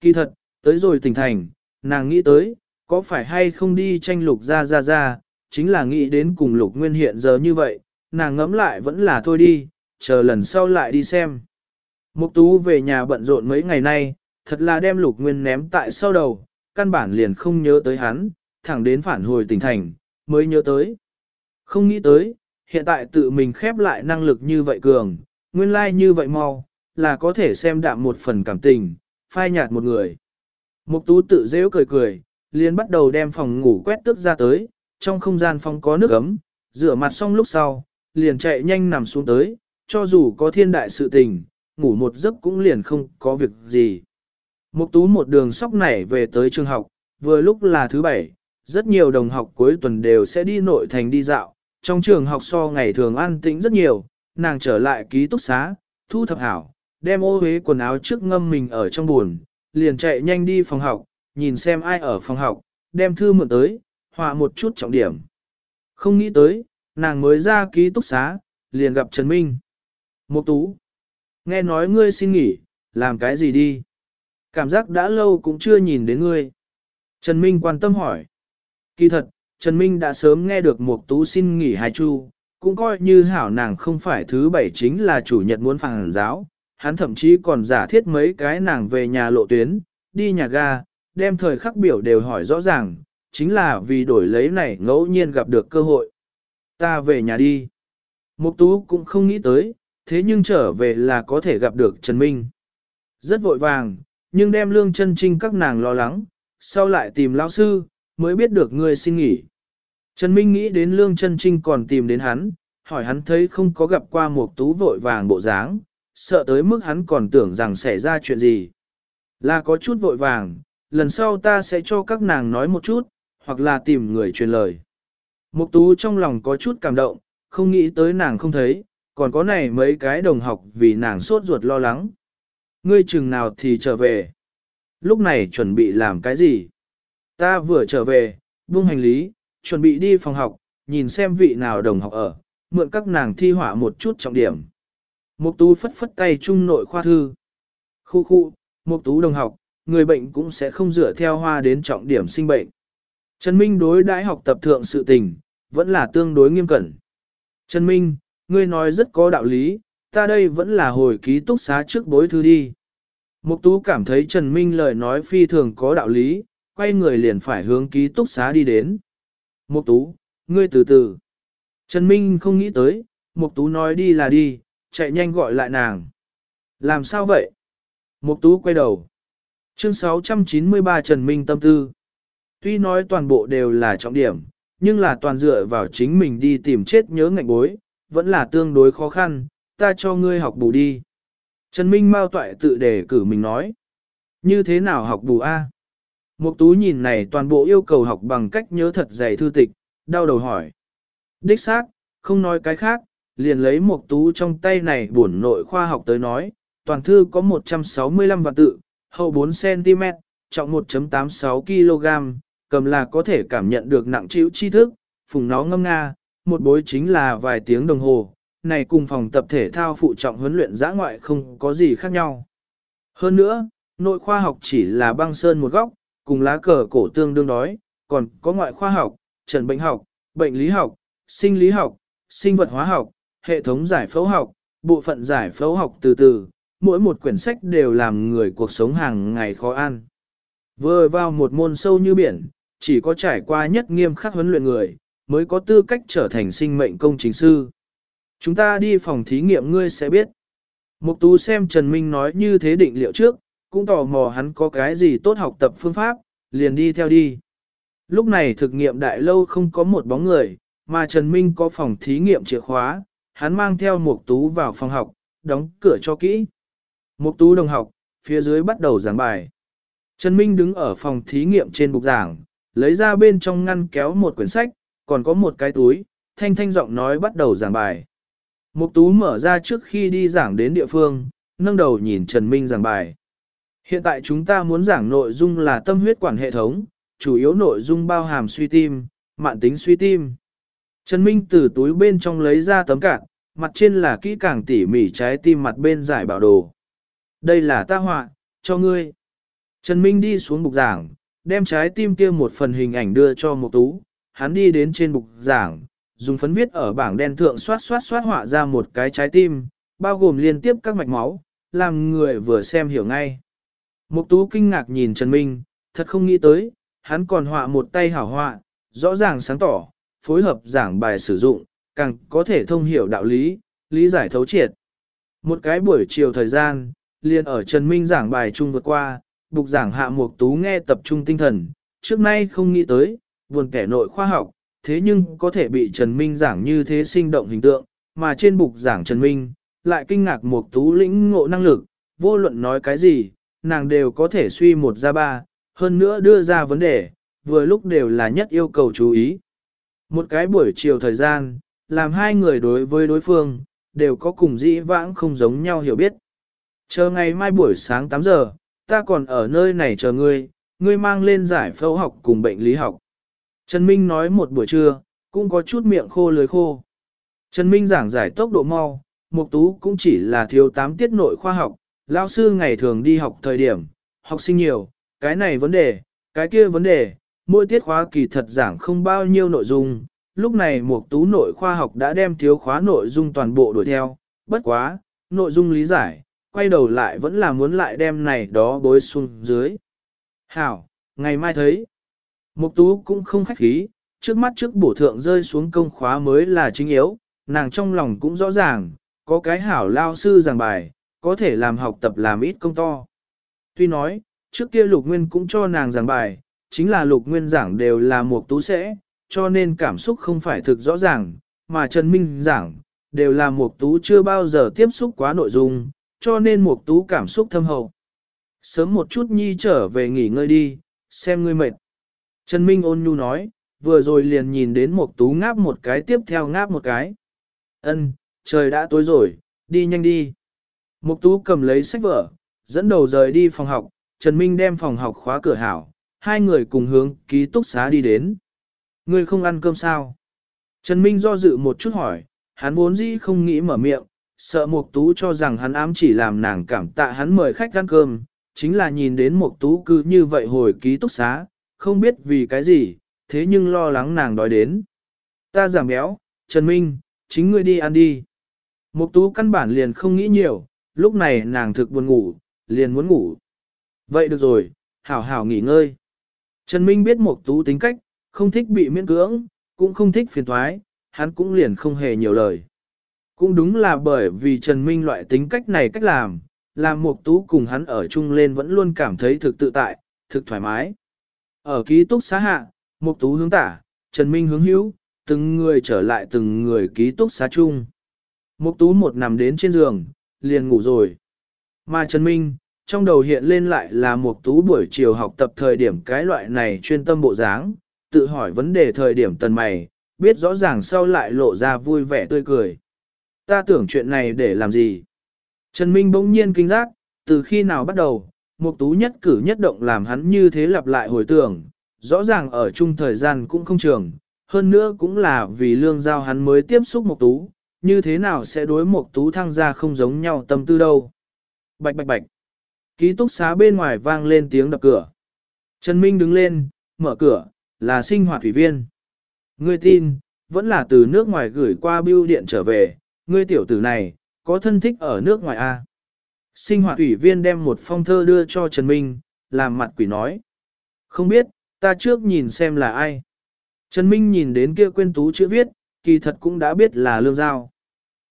Kỳ thật, tới rồi tỉnh thành, nàng nghĩ tới, có phải hay không đi tranh lục ra ra ra, chính là nghĩ đến cùng lục nguyên hiện giờ như vậy, nàng ngẫm lại vẫn là thôi đi, chờ lần sau lại đi xem. Mục tú về nhà bận rộn mấy ngày nay, thật là đem lục nguyên ném tại sau đầu, căn bản liền không nhớ tới hắn, thẳng đến phản hồi tỉnh thành, mới nhớ tới. Không nghĩ tới, hiện tại tự mình khép lại năng lực như vậy cường, nguyên lai like như vậy mau, là có thể xem đạm một phần cảm tình, phai nhạt một người. Mục tú tự dễ cười cười, liền bắt đầu đem phòng ngủ quét tước ra tới, trong không gian phòng có nước ấm, rửa mặt xong lúc sau, liền chạy nhanh nằm xuống tới, cho dù có thiên đại sự tình, ngủ một giấc cũng liền không có việc gì. Mục tú một đường sóc nảy về tới trường học, vừa lúc là thứ bảy, rất nhiều đồng học cuối tuần đều sẽ đi nội thành đi dạo, trong trường học so ngày thường an tĩnh rất nhiều, nàng trở lại ký túc xá, thu thập hảo, đem ô hế quần áo trước ngâm mình ở trong buồn, liền chạy nhanh đi phòng học, nhìn xem ai ở phòng học, đem thư mượn tới, họa một chút trọng điểm. Không nghĩ tới, nàng mới ra ký túc xá, liền gặp Trần Minh. Mục tú. Nghe nói ngươi xin nghỉ, làm cái gì đi? Cảm giác đã lâu cũng chưa nhìn đến ngươi. Trần Minh quan tâm hỏi. Kỳ thật, Trần Minh đã sớm nghe được Mục tú xin nghỉ hai chu, cũng coi như hảo nàng không phải thứ bảy chính là chủ nhật muốn phản giáo. Hắn thậm chí còn giả thiết mấy cái nàng về nhà lộ tuyến, đi nhà ga, đem thời khắc biểu đều hỏi rõ ràng, chính là vì đổi lấy này ngẫu nhiên gặp được cơ hội. Ta về nhà đi. Mục tú cũng không nghĩ tới, thế nhưng trở về là có thể gặp được Trần Minh. Rất vội vàng, nhưng đem lương chân trinh các nàng lo lắng, sau lại tìm lão sư, mới biết được ngươi xin nghỉ. Trần Minh nghĩ đến lương chân trinh còn tìm đến hắn, hỏi hắn thấy không có gặp qua mục tú vội vàng bộ dáng, sợ tới mức hắn còn tưởng rằng xảy ra chuyện gì. Là có chút vội vàng, lần sau ta sẽ cho các nàng nói một chút, hoặc là tìm người truyền lời. Mục tú trong lòng có chút cảm động, không nghĩ tới nàng không thấy, còn có này mấy cái đồng học vì nàng sốt ruột lo lắng. Ngươi chừng nào thì trở về. Lúc này chuẩn bị làm cái gì? Ta vừa trở về, buông hành lý, chuẩn bị đi phòng học, nhìn xem vị nào đồng học ở, mượn các nàng thi họa một chút trọng điểm. Mục tú phất phất tay trung nội khoa thư. Khu khu, mục tú đồng học, người bệnh cũng sẽ không dựa theo hoa đến trọng điểm sinh bệnh. Trần Minh đối đãi học tập thượng sự tình, vẫn là tương đối nghiêm cẩn. Trần Minh, ngươi nói rất có đạo lý, ta đây vẫn là hồi ký túc xá trước bối thư đi. Mục tú cảm thấy Trần Minh lời nói phi thường có đạo lý, quay người liền phải hướng ký túc xá đi đến. Mục tú, ngươi từ từ. Trần Minh không nghĩ tới, Mục tú nói đi là đi, chạy nhanh gọi lại nàng. Làm sao vậy? Mục tú quay đầu. Chương 693 Trần Minh tâm tư. Tuy nói toàn bộ đều là trọng điểm, nhưng là toàn dựa vào chính mình đi tìm chết nhớ ngạnh bối, vẫn là tương đối khó khăn, ta cho ngươi học bù đi. Trần Minh mau toại tự đề cử mình nói. Như thế nào học bù A? Mục tú nhìn này toàn bộ yêu cầu học bằng cách nhớ thật dày thư tịch, đau đầu hỏi. Đích xác, không nói cái khác, liền lấy mục tú trong tay này buồn nội khoa học tới nói, toàn thư có 165 vạn tự, hậu 4cm, trọng 1.86 kg, cầm là có thể cảm nhận được nặng chịu tri thức, phùng nó ngâm nga, một bối chính là vài tiếng đồng hồ, này cùng phòng tập thể thao phụ trọng huấn luyện giã ngoại không có gì khác nhau. Hơn nữa, nội khoa học chỉ là băng sơn một góc, cùng lá cờ cổ tương đương đói, còn có ngoại khoa học, trần bệnh học, bệnh lý học, sinh lý học, sinh vật hóa học, hệ thống giải phẫu học, bộ phận giải phẫu học từ từ, mỗi một quyển sách đều làm người cuộc sống hàng ngày khó ăn. Vừa vào một môn sâu như biển, chỉ có trải qua nhất nghiêm khắc huấn luyện người, mới có tư cách trở thành sinh mệnh công chính sư. Chúng ta đi phòng thí nghiệm ngươi sẽ biết. Mục tú xem Trần Minh nói như thế định liệu trước, cũng tò mò hắn có cái gì tốt học tập phương pháp, liền đi theo đi. Lúc này thực nghiệm đại lâu không có một bóng người, mà Trần Minh có phòng thí nghiệm chìa khóa, hắn mang theo Mục tú vào phòng học, đóng cửa cho kỹ. Mục tú đồng học, phía dưới bắt đầu giảng bài. Trần Minh đứng ở phòng thí nghiệm trên bục giảng, lấy ra bên trong ngăn kéo một quyển sách, còn có một cái túi, thanh thanh giọng nói bắt đầu giảng bài. Mục tú mở ra trước khi đi giảng đến địa phương, nâng đầu nhìn Trần Minh giảng bài. Hiện tại chúng ta muốn giảng nội dung là tâm huyết quản hệ thống, chủ yếu nội dung bao hàm suy tim, mạn tính suy tim. Trần Minh từ túi bên trong lấy ra tấm cạn, mặt trên là kỹ càng tỉ mỉ trái tim mặt bên giải bảo đồ. Đây là ta họa, cho ngươi. Trần Minh đi xuống bục giảng, đem trái tim kia một phần hình ảnh đưa cho Mục Tú, hắn đi đến trên bục giảng, dùng phấn viết ở bảng đen thượng xoát xoát xoát họa ra một cái trái tim, bao gồm liên tiếp các mạch máu, làm người vừa xem hiểu ngay. Mục Tú kinh ngạc nhìn Trần Minh, thật không nghĩ tới, hắn còn họa một tay hảo họa, rõ ràng sáng tỏ, phối hợp giảng bài sử dụng, càng có thể thông hiểu đạo lý, lý giải thấu triệt. Một cái buổi chiều thời gian, liền ở Trần Minh giảng bài chung vượt qua, bục giảng hạ Mục Tú nghe tập trung tinh thần, trước nay không nghĩ tới, buồn kẻ nội khoa học, thế nhưng có thể bị Trần Minh giảng như thế sinh động hình tượng, mà trên bục giảng Trần Minh, lại kinh ngạc Mục Tú lĩnh ngộ năng lực, vô luận nói cái gì, nàng đều có thể suy một ra ba, hơn nữa đưa ra vấn đề, vừa lúc đều là nhất yêu cầu chú ý. Một cái buổi chiều thời gian, làm hai người đối với đối phương, đều có cùng dĩ vãng không giống nhau hiểu biết. Chờ ngày mai buổi sáng 8 giờ, ta còn ở nơi này chờ ngươi, ngươi mang lên giải phẫu học cùng bệnh lý học. Trần Minh nói một buổi trưa, cũng có chút miệng khô lưới khô. Trần Minh giảng giải tốc độ mau, Mục Tú cũng chỉ là thiếu 8 tiết nội khoa học, lão sư ngày thường đi học thời điểm, học sinh nhiều, cái này vấn đề, cái kia vấn đề, mỗi tiết khóa kỳ thật giảng không bao nhiêu nội dung, lúc này Mục Tú nội khoa học đã đem thiếu khóa nội dung toàn bộ đuổi theo, bất quá, nội dung lý giải, quay đầu lại vẫn là muốn lại đem này đó bối xuống dưới. Hảo, ngày mai thấy. Mục tú cũng không khách khí, trước mắt trước bổ thượng rơi xuống công khóa mới là chính yếu, nàng trong lòng cũng rõ ràng, có cái hảo lao sư giảng bài, có thể làm học tập làm ít công to. Tuy nói, trước kia lục nguyên cũng cho nàng giảng bài, chính là lục nguyên giảng đều là mục tú sẽ, cho nên cảm xúc không phải thực rõ ràng, mà Trần Minh giảng, đều là mục tú chưa bao giờ tiếp xúc quá nội dung, cho nên mục tú cảm xúc thâm hậu. Sớm một chút nhi trở về nghỉ ngơi đi, xem ngươi mệt. Trần Minh ôn nhu nói, vừa rồi liền nhìn đến mục tú ngáp một cái tiếp theo ngáp một cái. Ân, Trời đã tối rồi, đi nhanh đi. Mục tú cầm lấy sách vở, dẫn đầu rời đi phòng học, Trần Minh đem phòng học khóa cửa hảo, hai người cùng hướng ký túc xá đi đến. Ngươi không ăn cơm sao? Trần Minh do dự một chút hỏi, hắn vốn dĩ không nghĩ mở miệng, sợ Mục Tú cho rằng hắn ám chỉ làm nàng cảm tạ hắn mời khách ăn cơm, chính là nhìn đến Mục Tú cứ như vậy hồi ký túc xá, không biết vì cái gì, thế nhưng lo lắng nàng đói đến. Ta giảm béo, Trần Minh, chính ngươi đi ăn đi. Mục Tú căn bản liền không nghĩ nhiều, lúc này nàng thực buồn ngủ, liền muốn ngủ. Vậy được rồi, hảo hảo nghỉ ngơi. Trần Minh biết Mục Tú tính cách, không thích bị miễn cưỡng, cũng không thích phiền toái, hắn cũng liền không hề nhiều lời. Cũng đúng là bởi vì Trần Minh loại tính cách này cách làm, làm Mục Tú cùng hắn ở chung lên vẫn luôn cảm thấy thực tự tại, thực thoải mái. Ở ký túc xá hạ, Mục Tú hướng tả, Trần Minh hướng hữu, từng người trở lại từng người ký túc xá chung. Mục Tú một nằm đến trên giường, liền ngủ rồi. Mà Trần Minh, trong đầu hiện lên lại là Mục Tú buổi chiều học tập thời điểm cái loại này chuyên tâm bộ dáng, tự hỏi vấn đề thời điểm tần mày, biết rõ ràng sau lại lộ ra vui vẻ tươi cười. Ta tưởng chuyện này để làm gì? Trần Minh bỗng nhiên kinh giác, từ khi nào bắt đầu, Mục Tú nhất cử nhất động làm hắn như thế lặp lại hồi tưởng, rõ ràng ở chung thời gian cũng không trường, hơn nữa cũng là vì lương giao hắn mới tiếp xúc Mục Tú, như thế nào sẽ đối Mục Tú thăng ra không giống nhau tâm tư đâu. Bạch bạch bạch. Ký túc xá bên ngoài vang lên tiếng đập cửa. Trần Minh đứng lên, mở cửa, là sinh hoạt thủy viên. Ngươi tin, vẫn là từ nước ngoài gửi qua bưu điện trở về, ngươi tiểu tử này, có thân thích ở nước ngoài à? Sinh hoạt ủy viên đem một phong thơ đưa cho Trần Minh, làm mặt quỷ nói. Không biết, ta trước nhìn xem là ai. Trần Minh nhìn đến kia quên tú chữ viết, kỳ thật cũng đã biết là lương giao.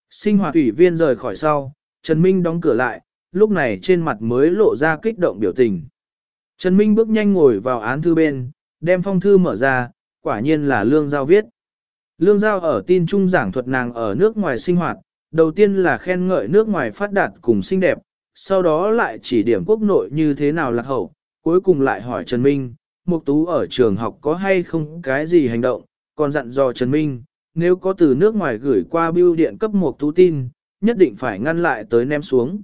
Sinh hoạt ủy viên rời khỏi sau, Trần Minh đóng cửa lại, lúc này trên mặt mới lộ ra kích động biểu tình. Trần Minh bước nhanh ngồi vào án thư bên, đem phong thư mở ra, quả nhiên là lương giao viết. Lương giao ở tin trung giảng thuật nàng ở nước ngoài sinh hoạt, đầu tiên là khen ngợi nước ngoài phát đạt cùng xinh đẹp, sau đó lại chỉ điểm quốc nội như thế nào lạc hậu, cuối cùng lại hỏi Trần Minh, Mục Tú ở trường học có hay không cái gì hành động, còn dặn dò Trần Minh, nếu có từ nước ngoài gửi qua bưu điện cấp Mục Tú tin, nhất định phải ngăn lại tới ném xuống.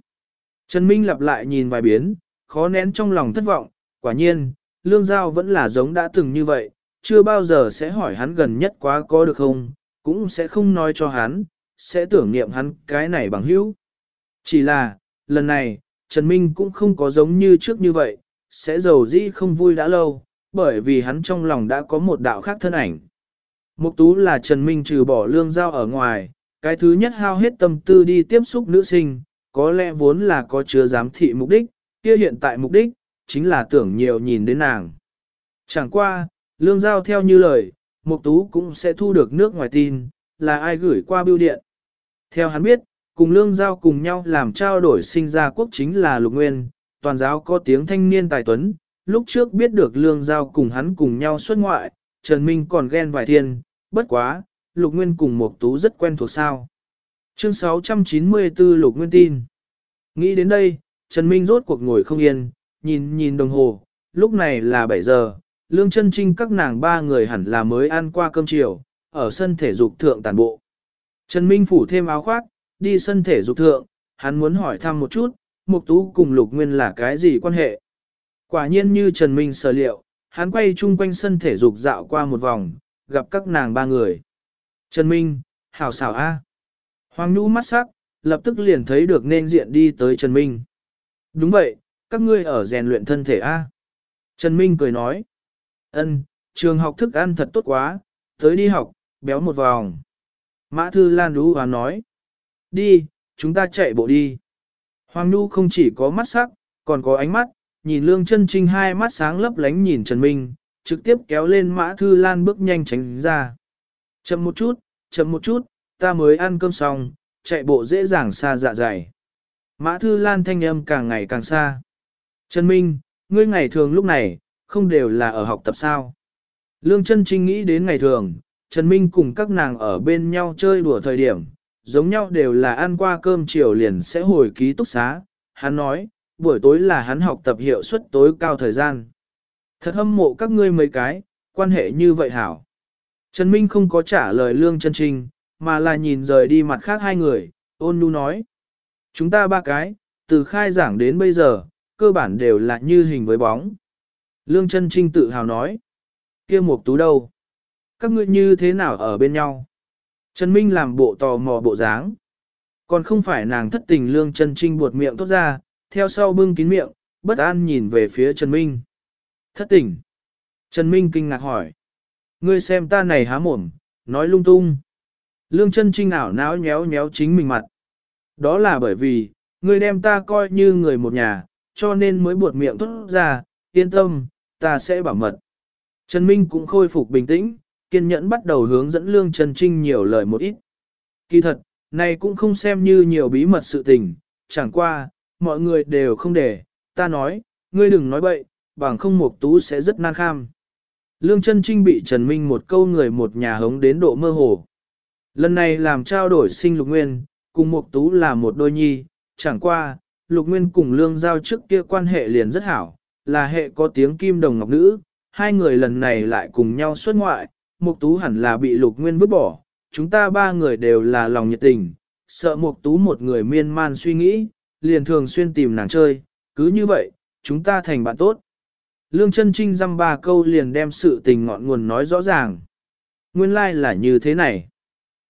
Trần Minh lặp lại nhìn vài biến, khó nén trong lòng thất vọng, quả nhiên, Lương Giao vẫn là giống đã từng như vậy, chưa bao giờ sẽ hỏi hắn gần nhất quá có được không, cũng sẽ không nói cho hắn, sẽ tưởng niệm hắn cái này bằng hữu. Chỉ là, lần này, Trần Minh cũng không có giống như trước như vậy, sẽ giàu dĩ không vui đã lâu, bởi vì hắn trong lòng đã có một đạo khác thân ảnh. Mục tú là Trần Minh trừ bỏ lương giao ở ngoài, cái thứ nhất hao hết tâm tư đi tiếp xúc nữ sinh, có lẽ vốn là có chứa giám thị mục đích, kia hiện tại mục đích, chính là tưởng nhiều nhìn đến nàng. Chẳng qua, lương giao theo như lời, mục tú cũng sẽ thu được nước ngoài tin, là ai gửi qua bưu điện. Theo hắn biết, cùng lương giao cùng nhau làm trao đổi sinh ra quốc chính là lục nguyên, toàn giáo có tiếng thanh niên tài tuấn, lúc trước biết được lương giao cùng hắn cùng nhau xuất ngoại, Trần Minh còn ghen vài thiên, bất quá, lục nguyên cùng Mục tú rất quen thuộc sao. Chương 694 lục nguyên tin. Nghĩ đến đây, Trần Minh rốt cuộc ngồi không yên, nhìn nhìn đồng hồ, lúc này là 7 giờ, lương chân trinh các nàng ba người hẳn là mới ăn qua cơm chiều, ở sân thể dục thượng tàn bộ. Trần Minh phủ thêm áo khoác, đi sân thể dục thượng, hắn muốn hỏi thăm một chút, Mục Tú cùng Lục Nguyên là cái gì quan hệ. Quả nhiên như Trần Minh sở liệu, hắn quay chung quanh sân thể dục dạo qua một vòng, gặp các nàng ba người. Trần Minh, hảo xảo a. Hoàng Nhu mắt sắc, lập tức liền thấy được nên diện đi tới Trần Minh. Đúng vậy, các ngươi ở rèn luyện thân thể a. Trần Minh cười nói. Ân, trường học thức ăn thật tốt quá, tới đi học, béo một vòng. Mã Thư Lan đú và nói. Đi, chúng ta chạy bộ đi. Hoàng Nhu không chỉ có mắt sắc, còn có ánh mắt, nhìn Lương chân Trinh hai mắt sáng lấp lánh nhìn Trần Minh, trực tiếp kéo lên Mã Thư Lan bước nhanh tránh ra. Chậm một chút, chậm một chút, ta mới ăn cơm xong, chạy bộ dễ dàng xa dạ dày. Mã Thư Lan thanh âm càng ngày càng xa. Trần Minh, ngươi ngày thường lúc này, không đều là ở học tập sao. Lương chân Trinh nghĩ đến ngày thường, Trần Minh cùng các nàng ở bên nhau chơi đùa thời điểm, giống nhau đều là ăn qua cơm chiều liền sẽ hồi ký túc xá. Hắn nói, buổi tối là hắn học tập hiệu suất tối cao thời gian. Thật hâm mộ các ngươi mấy cái, quan hệ như vậy hảo. Trần Minh không có trả lời Lương chân Trinh, mà là nhìn rời đi mặt khác hai người, ôn nhu nói. Chúng ta ba cái, từ khai giảng đến bây giờ, cơ bản đều là như hình với bóng. Lương chân Trinh tự hào nói. kia một tú đâu? Các ngươi như thế nào ở bên nhau? Trần Minh làm bộ tò mò bộ dáng. Còn không phải nàng thất tình lương chân trinh buột miệng tốt ra, theo sau bưng kín miệng, bất an nhìn về phía Trần Minh. Thất tình. Trần Minh kinh ngạc hỏi. Ngươi xem ta này há mồm, nói lung tung. Lương chân trinh ảo não nhéo nhéo chính mình mặt. Đó là bởi vì, ngươi đem ta coi như người một nhà, cho nên mới buột miệng tốt ra, yên tâm, ta sẽ bảo mật. Trần Minh cũng khôi phục bình tĩnh, kiên nhẫn bắt đầu hướng dẫn Lương Trần Trinh nhiều lời một ít. Kỳ thật, này cũng không xem như nhiều bí mật sự tình, chẳng qua, mọi người đều không để, ta nói, ngươi đừng nói bậy, bằng không một tú sẽ rất nan kham. Lương Trân trinh bị Trần Minh một câu người một nhà hống đến độ mơ hồ. Lần này làm trao đổi sinh lục nguyên, cùng Mộc tú là một đôi nhi, chẳng qua, lục nguyên cùng lương giao trước kia quan hệ liền rất hảo, là hệ có tiếng kim đồng ngọc nữ, hai người lần này lại cùng nhau xuất ngoại, mục tú hẳn là bị lục nguyên vứt bỏ, chúng ta ba người đều là lòng nhiệt tình, sợ Mục Tú một người miên man suy nghĩ, liền thường xuyên tìm nàng chơi, cứ như vậy, chúng ta thành bạn tốt. Lương chân trinh dăm ba câu liền đem sự tình ngọn nguồn nói rõ ràng. Nguyên lai like là như thế này.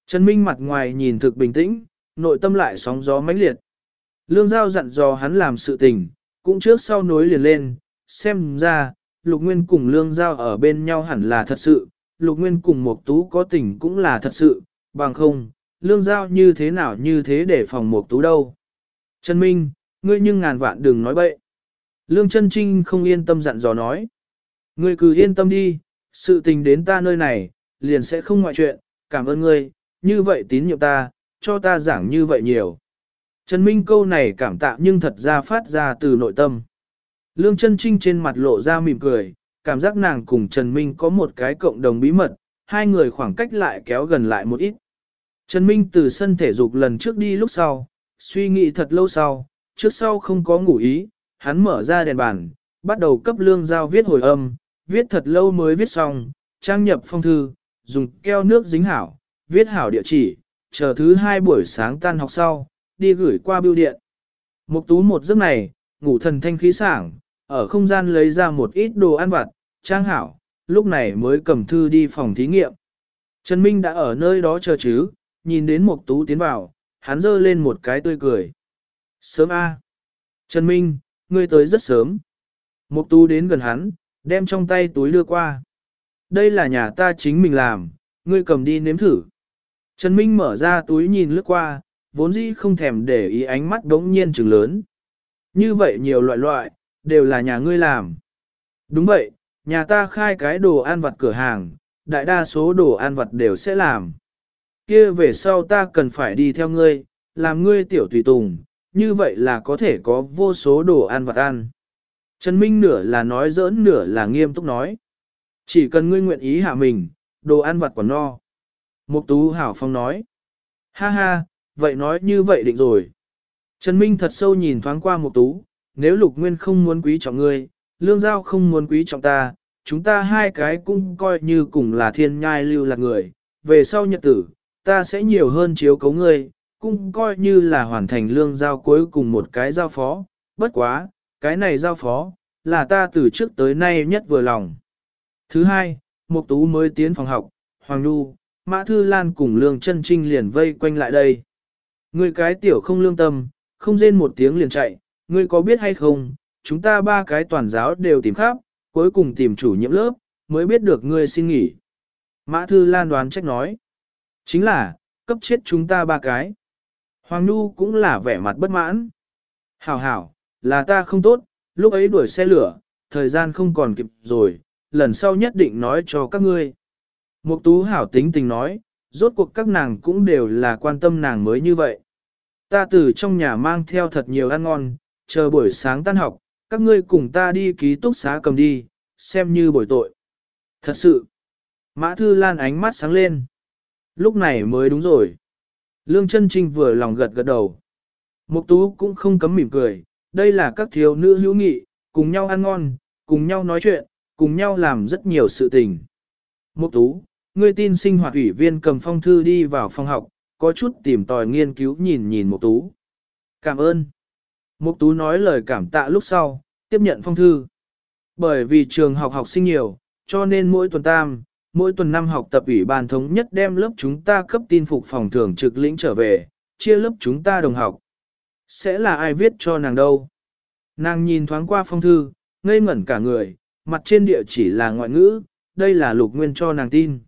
Trần Minh mặt ngoài nhìn thực bình tĩnh, nội tâm lại sóng gió mãnh liệt. Lương Giao dặn dò hắn làm sự tình, cũng trước sau nối liền lên, xem ra, Lục Nguyên cùng Lương Giao ở bên nhau hẳn là thật sự, Lục Nguyên cùng Mộc Tú có tình cũng là thật sự, bằng không, lương giao như thế nào như thế để phòng Mộc Tú đâu. Trần Minh, ngươi nhưng ngàn vạn đừng nói bậy. Lương Trân Trinh không yên tâm dặn dò nói. Ngươi cứ yên tâm đi, sự tình đến ta nơi này, liền sẽ không ngoại chuyện, cảm ơn ngươi, như vậy tín nhiệm ta, cho ta giảng như vậy nhiều. Trần Minh câu này cảm tạ nhưng thật ra phát ra từ nội tâm. Lương Trân Trinh trên mặt lộ ra mỉm cười, cảm giác nàng cùng Trần Minh có một cái cộng đồng bí mật, hai người khoảng cách lại kéo gần lại một ít. Trần Minh từ sân thể dục lần trước đi lúc sau, suy nghĩ thật lâu sau, trước sau không có ngủ ý, hắn mở ra đèn bàn, bắt đầu cấp lương giao viết hồi âm, viết thật lâu mới viết xong, trang nhập phong thư, dùng keo nước dính hảo, viết hảo địa chỉ, chờ thứ hai buổi sáng tan học sau, đi gửi qua bưu điện. Mục tú một giấc này, ngủ thần thanh khí sảng, ở không gian lấy ra một ít đồ ăn vặt, trang hảo, lúc này mới cầm thư đi phòng thí nghiệm. Trần Minh đã ở nơi đó chờ chứ, nhìn đến Mộc Tú tiến vào, hắn giơ lên một cái tươi cười. Sớm a. Trần Minh, ngươi tới rất sớm. Mộc Tú đến gần hắn, đem trong tay túi đưa qua. Đây là nhà ta chính mình làm, ngươi cầm đi nếm thử. Trần Minh mở ra túi nhìn lướt qua, vốn dĩ không thèm để ý ánh mắt đống nhiên trừng lớn. Như vậy nhiều loại loại, đều là nhà ngươi làm. Đúng vậy, nhà ta khai cái đồ ăn vặt cửa hàng, đại đa số đồ ăn vặt đều sẽ làm. Kia về sau ta cần phải đi theo ngươi, làm ngươi tiểu tùy tùng, như vậy là có thể có vô số đồ ăn vặt ăn. Trần Minh nửa là nói giỡn nửa là nghiêm túc nói. Chỉ cần ngươi nguyện ý hạ mình, đồ ăn vặt còn no. Mục Tú Hảo Phong nói. Ha ha, vậy nói như vậy định rồi. Trần Minh thật sâu nhìn thoáng qua Mục Tú, nếu Lục Nguyên không muốn quý trọng ngươi, Lương Giao không muốn quý trọng ta, chúng ta hai cái cũng coi như cùng là thiên nhai lưu lạc người, về sau nhật tử, ta sẽ nhiều hơn chiếu cấu ngươi, cũng coi như là hoàn thành lương giao cuối cùng một cái giao phó, bất quá, cái này giao phó, là ta từ trước tới nay nhất vừa lòng. Thứ hai, Mục Tú mới tiến phòng học, Hoàng Nhu, Mã Thư Lan cùng Lương Chân Trinh liền vây quanh lại đây. người cái tiểu không lương tâm, không rên một tiếng liền chạy, ngươi có biết hay không, chúng ta ba cái toàn giáo đều tìm khắp, cuối cùng tìm chủ nhiệm lớp, mới biết được ngươi xin nghỉ. Mã Thư Lan đoán trách nói. Chính là, cấp chết chúng ta ba cái. Hoàng Nhu cũng là vẻ mặt bất mãn. Hảo hảo, là ta không tốt, lúc ấy đuổi xe lửa, thời gian không còn kịp rồi, lần sau nhất định nói cho các ngươi. Mục tú hảo tính tình nói, rốt cuộc các nàng cũng đều là quan tâm nàng mới như vậy. Ta từ trong nhà mang theo thật nhiều ăn ngon, chờ buổi sáng tan học, các ngươi cùng ta đi ký túc xá cầm đi, xem như bồi tội. Thật sự, Mã Thư Lan ánh mắt sáng lên. Lúc này mới đúng rồi. Lương chân trinh vừa lòng gật gật đầu. Mục tú cũng không cấm mỉm cười, đây là các thiếu nữ hữu nghị, cùng nhau ăn ngon, cùng nhau nói chuyện, cùng nhau làm rất nhiều sự tình. Mục tú, Ngươi tin sinh hoạt ủy viên cầm phong thư đi vào phòng học, có chút tìm tòi nghiên cứu nhìn nhìn Mục Tú. Cảm ơn. Mục Tú nói lời cảm tạ lúc sau, tiếp nhận phong thư. Bởi vì trường học học sinh nhiều, cho nên mỗi tuần tam, mỗi tuần năm học tập ủy ban thống nhất đem lớp chúng ta cấp tin phục phòng thường trực lĩnh trở về, chia lớp chúng ta đồng học. Sẽ là ai viết cho nàng đâu? Nàng nhìn thoáng qua phong thư, ngây ngẩn cả người, mặt trên địa chỉ là ngoại ngữ, đây là lục nguyên cho nàng tin.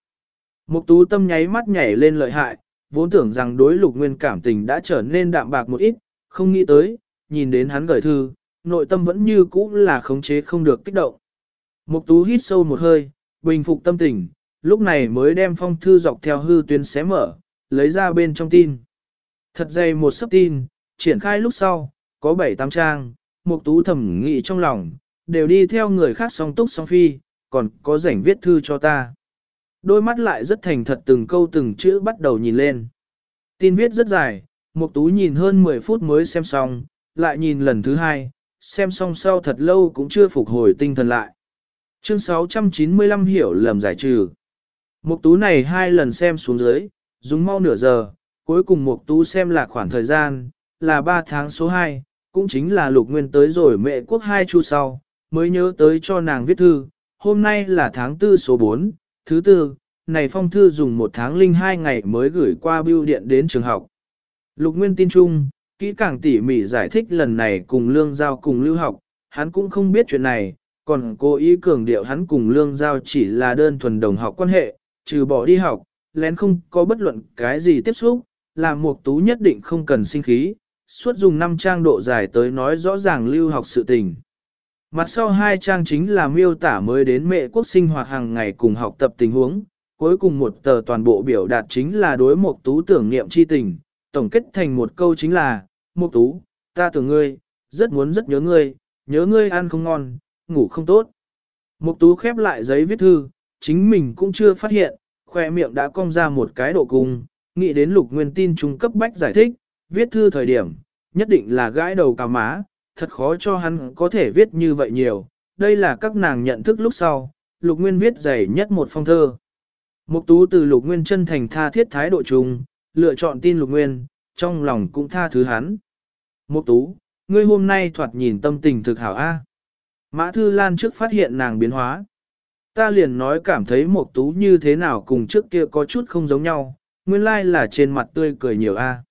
Mục tú tâm nháy mắt nhảy lên lợi hại, vốn tưởng rằng đối lục nguyên cảm tình đã trở nên đạm bạc một ít, không nghĩ tới, nhìn đến hắn gửi thư, nội tâm vẫn như cũ là khống chế không được kích động. Mục tú hít sâu một hơi, bình phục tâm tình, lúc này mới đem phong thư dọc theo hư tuyến xé mở, lấy ra bên trong tin. Thật dày một sấp tin, triển khai lúc sau, có 7-8 trang, mục tú thầm nghĩ trong lòng, đều đi theo người khác song túc song phi, còn có rảnh viết thư cho ta. Đôi mắt lại rất thành thật từng câu từng chữ bắt đầu nhìn lên. Tin viết rất dài, Mục Tú nhìn hơn 10 phút mới xem xong, lại nhìn lần thứ hai, xem xong sau thật lâu cũng chưa phục hồi tinh thần lại. Chương 695 hiểu lầm giải trừ. Mục Tú này hai lần xem xuống dưới, dùng mau nửa giờ, cuối cùng Mục Tú xem là khoảng thời gian, là 3 tháng số 2, cũng chính là lục nguyên tới rồi mẹ quốc hai chu sau, mới nhớ tới cho nàng viết thư, hôm nay là tháng 4 số 4, thứ tư, này phong thư dùng một tháng linh hai ngày mới gửi qua bưu điện đến trường học. Lục Nguyên tin chung, kỹ càng tỉ mỉ giải thích lần này cùng lương giao cùng lưu học, hắn cũng không biết chuyện này, còn cố ý cường điệu hắn cùng lương giao chỉ là đơn thuần đồng học quan hệ, trừ bỏ đi học, lén không có bất luận cái gì tiếp xúc, là một tú nhất định không cần sinh khí, suốt dùng 5 trang độ dài tới nói rõ ràng lưu học sự tình. Mặt sau hai trang chính là miêu tả mới đến mẹ quốc sinh hoạt hàng ngày cùng học tập tình huống, cuối cùng một tờ toàn bộ biểu đạt chính là đối một tú tưởng niệm chi tình, tổng kết thành một câu chính là, mục tú, ta tưởng ngươi, rất muốn rất nhớ ngươi, nhớ ngươi ăn không ngon, ngủ không tốt. Mục tú khép lại giấy viết thư, chính mình cũng chưa phát hiện, khoe miệng đã cong ra một cái độ cung, nghĩ đến lục nguyên tin trung cấp bách giải thích, viết thư thời điểm, nhất định là gãi đầu cà má, thật khó cho hắn có thể viết như vậy nhiều, đây là các nàng nhận thức lúc sau, lục nguyên viết dày nhất một phong thơ. Mục tú từ lục nguyên chân thành tha thiết thái độ trùng, lựa chọn tin lục nguyên, trong lòng cũng tha thứ hắn. Mục tú, ngươi hôm nay thoạt nhìn tâm tình thực hảo a. Mã Thư Lan trước phát hiện nàng biến hóa. Ta liền nói cảm thấy Mục tú như thế nào cùng trước kia có chút không giống nhau, nguyên lai like là trên mặt tươi cười nhiều a.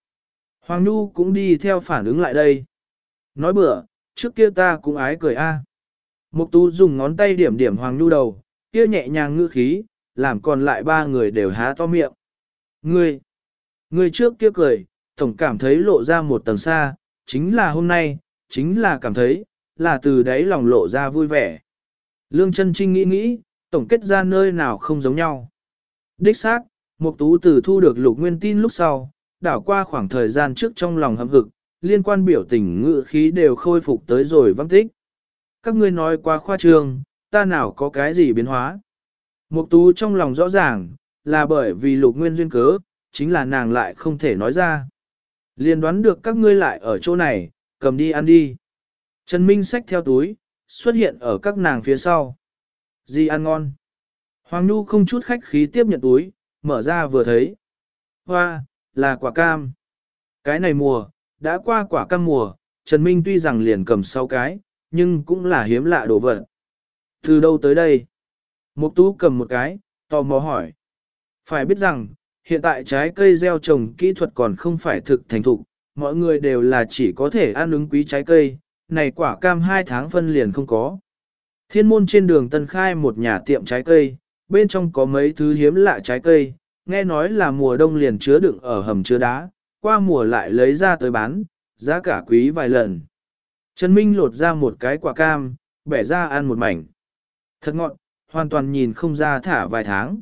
Hoàng Nhu cũng đi theo phản ứng lại đây. Nói bữa, trước kia ta cũng ái cười a. À. Mục tú dùng ngón tay điểm điểm Hoàng Nhu đầu, kia nhẹ nhàng ngư khí, làm còn lại ba người đều há to miệng. Ngươi, Người trước kia cười, tổng cảm thấy lộ ra một tầng xa, chính là hôm nay, chính là cảm thấy, là từ đấy lòng lộ ra vui vẻ. Lương chân trinh nghĩ nghĩ, tổng kết ra nơi nào không giống nhau. Đích xác, Mục Tú từ thu được lục nguyên tin lúc sau, đảo qua khoảng thời gian trước trong lòng hâm hực, liên quan biểu tình ngữ khí đều khôi phục tới rồi văng tích. Các ngươi nói quá khoa trương, ta nào có cái gì biến hóa. Mục tú trong lòng rõ ràng, là bởi vì lục nguyên duyên cớ, chính là nàng lại không thể nói ra. Liên đoán được các ngươi lại ở chỗ này, cầm đi ăn đi. Trần Minh xách theo túi, xuất hiện ở các nàng phía sau. Gì ăn ngon? Hoàng Nhu không chút khách khí tiếp nhận túi, mở ra vừa thấy. Hoa, là quả cam. Cái này mùa, đã qua quả cam mùa, Trần Minh tuy rằng liền cầm 6 cái, nhưng cũng là hiếm lạ đồ vật. Từ đâu tới đây? Mục tú cầm một cái, tò mò hỏi. Phải biết rằng, hiện tại trái cây gieo trồng kỹ thuật còn không phải thực thành thục, mọi người đều là chỉ có thể ăn ứng quý trái cây, này quả cam 2 tháng phân liền không có. Thiên môn trên đường Tân Khai một nhà tiệm trái cây, bên trong có mấy thứ hiếm lạ trái cây, nghe nói là mùa đông liền chứa đựng ở hầm chứa đá, qua mùa lại lấy ra tới bán, giá cả quý vài lần. Trần Minh lột ra một cái quả cam, bẻ ra ăn một mảnh. Thật ngọn, hoàn toàn nhìn không ra thả vài tháng.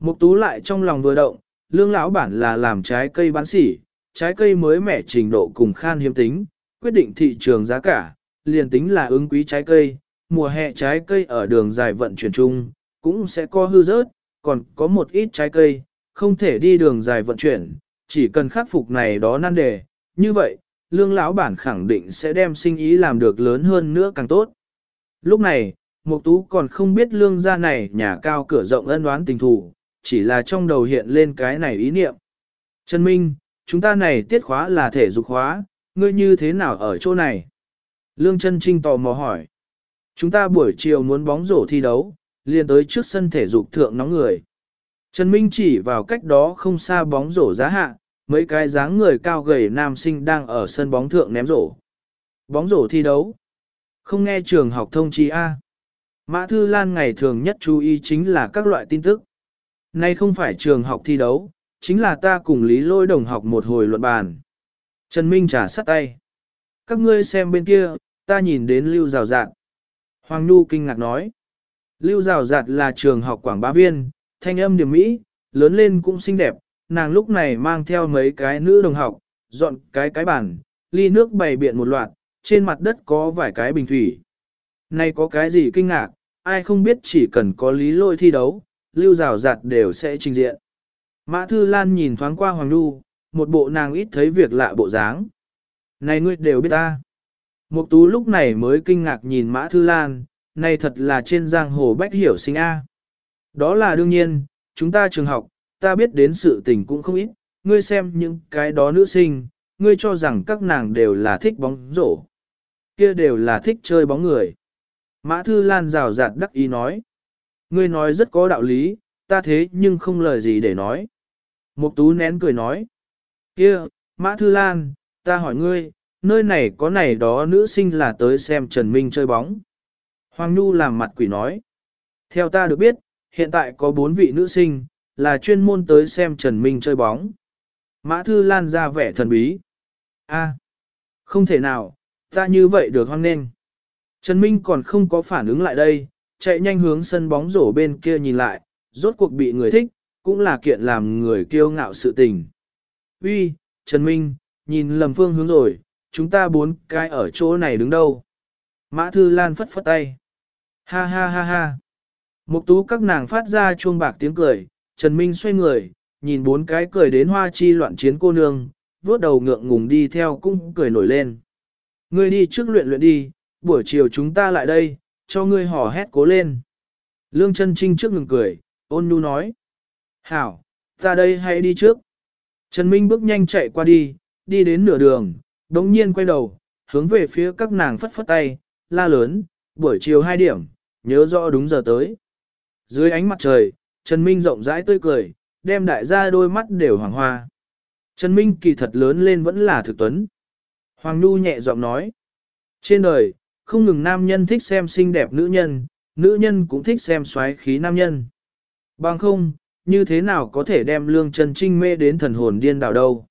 Mục tú lại trong lòng vừa động, lương lão bản là làm trái cây bán sỉ, trái cây mới mẻ trình độ cùng khan hiếm tính, quyết định thị trường giá cả, liền tính là ứng quý trái cây, mùa hè trái cây ở đường dài vận chuyển chung, cũng sẽ có hư rớt, còn có một ít trái cây, không thể đi đường dài vận chuyển, chỉ cần khắc phục này đó nan đề, như vậy, lương lão bản khẳng định sẽ đem sinh ý làm được lớn hơn nữa càng tốt. Lúc này, Mục Tú còn không biết lương gia này nhà cao cửa rộng ân oán tình thù, chỉ là trong đầu hiện lên cái này ý niệm. Trần Minh, chúng ta này tiết khóa là thể dục khóa, ngươi như thế nào ở chỗ này? Lương Trân Trinh tò mò hỏi. Chúng ta buổi chiều muốn bóng rổ thi đấu, liền tới trước sân thể dục thượng nóng người. Trần Minh chỉ vào cách đó không xa bóng rổ giá hạ, mấy cái dáng người cao gầy nam sinh đang ở sân bóng thượng ném rổ. Bóng rổ thi đấu. Không nghe trường học thông chi A. Mã Thư Lan ngày thường nhất chú ý chính là các loại tin tức. Nay không phải trường học thi đấu, chính là ta cùng Lý Lôi đồng học một hồi luận bàn. Trần Minh trả sắt tay. Các ngươi xem bên kia, ta nhìn đến Lưu Rào Dạt. Hoàng Nhu kinh ngạc nói. Lưu Rào Dạt là trường học quảng bá viên, thanh âm điểm mỹ, lớn lên cũng xinh đẹp, nàng lúc này mang theo mấy cái nữ đồng học, dọn cái cái bàn, ly nước bày biện một loạt, trên mặt đất có vài cái bình thủy. Này có cái gì kinh ngạc, ai không biết chỉ cần có lý lôi thi đấu, lưu rào giặt đều sẽ trình diện. Mã Thư Lan nhìn thoáng qua Hoàng Nhu, một bộ nàng ít thấy việc lạ bộ dáng. Này ngươi đều biết ta. Mục tú lúc này mới kinh ngạc nhìn Mã Thư Lan, này thật là trên giang hồ bách hiểu sinh A. Đó là đương nhiên, chúng ta trường học, ta biết đến sự tình cũng không ít, ngươi xem những cái đó nữ sinh, ngươi cho rằng các nàng đều là thích bóng rổ. Kia đều là thích chơi bóng người. Mã Thư Lan rào rạt đắc ý nói. Ngươi nói rất có đạo lý, ta thế nhưng không lời gì để nói. Mục tú nén cười nói. kia Mã Thư Lan, ta hỏi ngươi, nơi này có này đó nữ sinh là tới xem Trần Minh chơi bóng. Hoàng Nhu làm mặt quỷ nói. Theo ta được biết, hiện tại có bốn vị nữ sinh, là chuyên môn tới xem Trần Minh chơi bóng. Mã Thư Lan ra vẻ thần bí. a không thể nào, ta như vậy được hoang nên. Trần Minh còn không có phản ứng lại đây, chạy nhanh hướng sân bóng rổ bên kia nhìn lại, rốt cuộc bị người thích, cũng là kiện làm người kiêu ngạo sự tình. Uy, Trần Minh, nhìn lầm phương hướng rồi, chúng ta bốn cái ở chỗ này đứng đâu. Mã Thư Lan phất phất tay. Ha ha ha ha. Mục tú các nàng phát ra chuông bạc tiếng cười, Trần Minh xoay người, nhìn bốn cái cười đến hoa chi loạn chiến cô nương, vuốt đầu ngượng ngùng đi theo cũng cười nổi lên. Ngươi đi trước luyện luyện đi, buổi chiều chúng ta lại đây, cho ngươi hò hét cố lên. Lương chân trinh trước ngừng cười, ôn nhu nói. Hảo, ta đây hãy đi trước. Trần Minh bước nhanh chạy qua đi, đi đến nửa đường, đống nhiên quay đầu, hướng về phía các nàng phất phất tay, la lớn, buổi chiều 2 điểm, nhớ rõ đúng giờ tới. Dưới ánh mặt trời, Trần Minh rộng rãi tươi cười, đem đại gia đôi mắt đều hoàng hoa. Trần Minh kỳ thật lớn lên vẫn là thực tuấn. Hoàng Nhu nhẹ giọng nói. Trên đời, không ngừng nam nhân thích xem xinh đẹp nữ nhân, nữ nhân cũng thích xem xoáy khí nam nhân. Bằng không, như thế nào có thể đem lương chân Trinh mê đến thần hồn điên đảo đâu.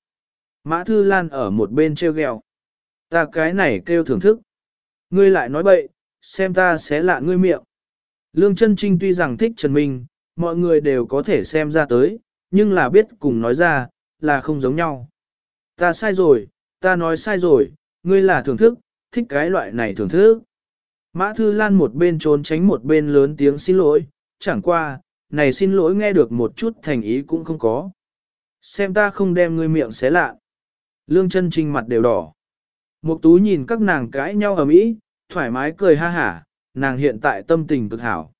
Mã Thư Lan ở một bên treo ghẹo. Ta cái này kêu thưởng thức. Ngươi lại nói bậy, xem ta sẽ lạ ngươi miệng. Lương chân Trinh tuy rằng thích Trần Minh, mọi người đều có thể xem ra tới, nhưng là biết cùng nói ra, là không giống nhau. Ta sai rồi, ta nói sai rồi, ngươi là thưởng thức, thích cái loại này thưởng thức. Mã Thư Lan một bên trốn tránh một bên lớn tiếng xin lỗi, chẳng qua, này xin lỗi nghe được một chút thành ý cũng không có. Xem ta không đem ngươi miệng xé lạ. Lương chân trinh mặt đều đỏ. Mục tú nhìn các nàng cãi nhau ở mỹ, thoải mái cười ha hả, nàng hiện tại tâm tình cực hảo.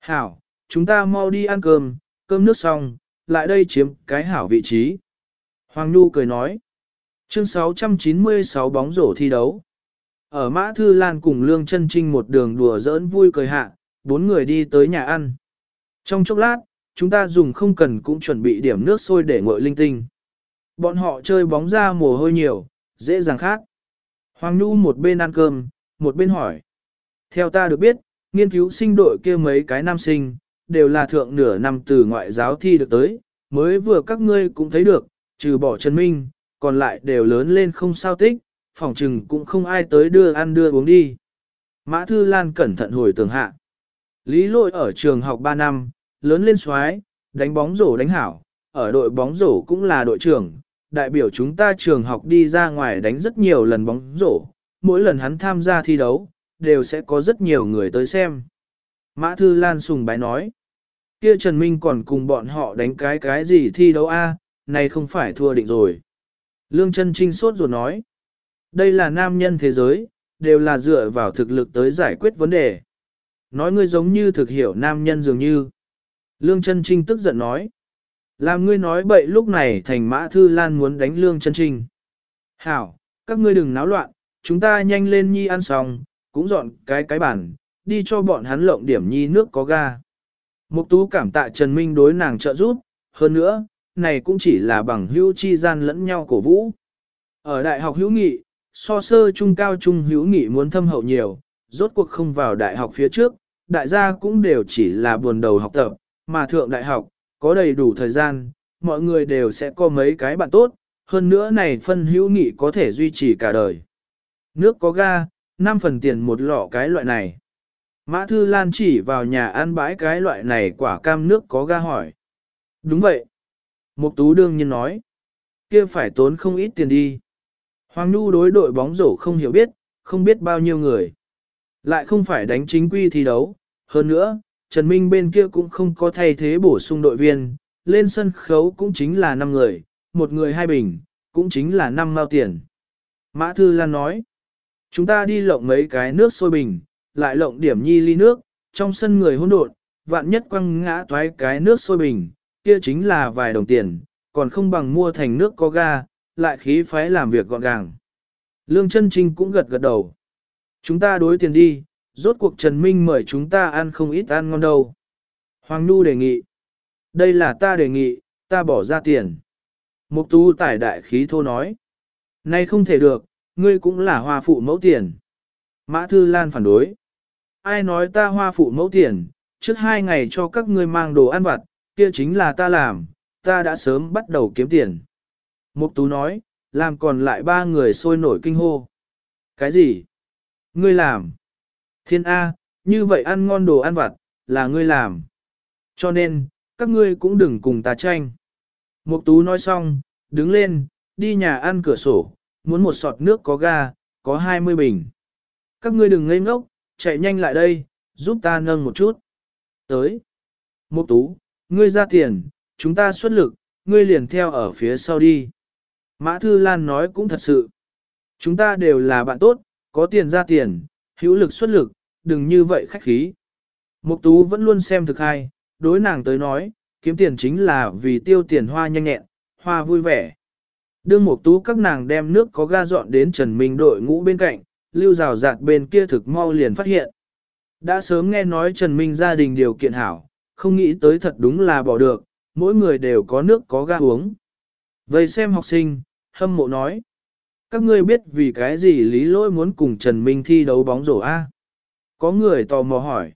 Hảo, chúng ta mau đi ăn cơm, cơm nước xong, lại đây chiếm cái hảo vị trí. Hoàng Nhu cười nói. Chương 696 bóng rổ thi đấu. Ở Mã Thư Lan cùng Lương chân Trinh một đường đùa giỡn vui cười hạ, bốn người đi tới nhà ăn. Trong chốc lát, chúng ta dùng không cần cũng chuẩn bị điểm nước sôi để nguội linh tinh. Bọn họ chơi bóng ra mồ hôi nhiều, dễ dàng khác. Hoàng Nhu một bên ăn cơm, một bên hỏi. Theo ta được biết, nghiên cứu sinh đội kia mấy cái nam sinh, đều là thượng nửa năm từ ngoại giáo thi được tới, mới vừa các ngươi cũng thấy được, trừ bỏ Trần Minh, còn lại đều lớn lên không sao tích, phòng trừng cũng không ai tới đưa ăn đưa uống đi. Mã Thư Lan cẩn thận hồi tường hạ. Lý lội ở trường học 3 năm, lớn lên xoái, đánh bóng rổ đánh hảo, ở đội bóng rổ cũng là đội trưởng, đại biểu chúng ta trường học đi ra ngoài đánh rất nhiều lần bóng rổ, mỗi lần hắn tham gia thi đấu, đều sẽ có rất nhiều người tới xem. Mã Thư Lan sùng bái nói, kia Trần Minh còn cùng bọn họ đánh cái cái gì thi đấu a này không phải thua định rồi. Lương Trân Trinh sốt ruột nói, đây là nam nhân thế giới, đều là dựa vào thực lực tới giải quyết vấn đề. Nói ngươi giống như thực hiểu nam nhân dường như. Lương chân trinh tức giận nói. Làm ngươi nói bậy lúc này thành mã thư lan muốn đánh lương chân trinh. Hảo, các ngươi đừng náo loạn, chúng ta nhanh lên nhi ăn xong, cũng dọn cái cái bản, đi cho bọn hắn lộng điểm nhi nước có ga. Mục tú cảm tạ Trần Minh đối nàng trợ giúp, hơn nữa, này cũng chỉ là bằng hữu chi gian lẫn nhau cổ vũ. Ở đại học hữu nghị, so sơ trung cao trung hữu nghị muốn thâm hậu nhiều, rốt cuộc không vào đại học phía trước, đại gia cũng đều chỉ là buồn đầu học tập, mà thượng đại học, có đầy đủ thời gian, mọi người đều sẽ có mấy cái bạn tốt, hơn nữa này phân hữu nghị có thể duy trì cả đời. Nước có ga, 5 phần tiền một lọ cái loại này. Mã Thư Lan chỉ vào nhà ăn bãi cái loại này quả cam nước có ga hỏi. Đúng vậy. Mục Tú đương nhiên nói. kia phải tốn không ít tiền đi. Hoàng Nhu đối đội bóng rổ không hiểu biết, không biết bao nhiêu người. Lại không phải đánh chính quy thi đấu. Hơn nữa, Trần Minh bên kia cũng không có thay thế bổ sung đội viên. Lên sân khấu cũng chính là 5 người, một người hai bình, cũng chính là 5 mao tiền. Mã Thư Lan nói. Chúng ta đi lộng mấy cái nước sôi bình, lại lộng điểm nhi ly nước, trong sân người hỗn độn, vạn nhất quăng ngã toái cái nước sôi bình, kia chính là vài đồng tiền, còn không bằng mua thành nước có ga, lại khí phái làm việc gọn gàng. Lương chân Trinh cũng gật gật đầu. Chúng ta đối tiền đi, rốt cuộc Trần Minh mời chúng ta ăn không ít ăn ngon đâu. Hoàng Nhu đề nghị. Đây là ta đề nghị, ta bỏ ra tiền. Mục tu tải đại khí thô nói. Nay không thể được, ngươi cũng là hoa phụ mẫu tiền. Mã Thư Lan phản đối. Ai nói ta hoa phụ mẫu tiền, trước hai ngày cho các ngươi mang đồ ăn vặt, kia chính là ta làm, ta đã sớm bắt đầu kiếm tiền. Mục Tú nói, làm còn lại ba người sôi nổi kinh hô. Cái gì? Ngươi làm? Thiên A, như vậy ăn ngon đồ ăn vặt, là ngươi làm. Cho nên, các ngươi cũng đừng cùng ta tranh. Mục Tú nói xong, đứng lên, đi nhà ăn cửa sổ, muốn một sọt nước có ga, có 20 bình. Các ngươi đừng ngây ngốc, chạy nhanh lại đây, giúp ta nâng một chút. Tới. Mục tú, ngươi ra tiền, chúng ta xuất lực, ngươi liền theo ở phía sau đi. Mã Thư Lan nói cũng thật sự. Chúng ta đều là bạn tốt, có tiền ra tiền, hữu lực xuất lực, đừng như vậy khách khí. Mục tú vẫn luôn xem thực hay, đối nàng tới nói, kiếm tiền chính là vì tiêu tiền hoa nhanh nhẹn, hoa vui vẻ. Đương Mục tú các nàng đem nước có ga dọn đến Trần Minh đội ngũ bên cạnh, lưu rào rạt bên kia thực mau liền phát hiện. Đã sớm nghe nói Trần Minh gia đình điều kiện hảo, không nghĩ tới thật đúng là bỏ được, mỗi người đều có nước có ga uống. Vậy xem học sinh, hâm mộ nói. Các ngươi biết vì cái gì Lý Lỗi muốn cùng Trần Minh thi đấu bóng rổ A? Có người tò mò hỏi.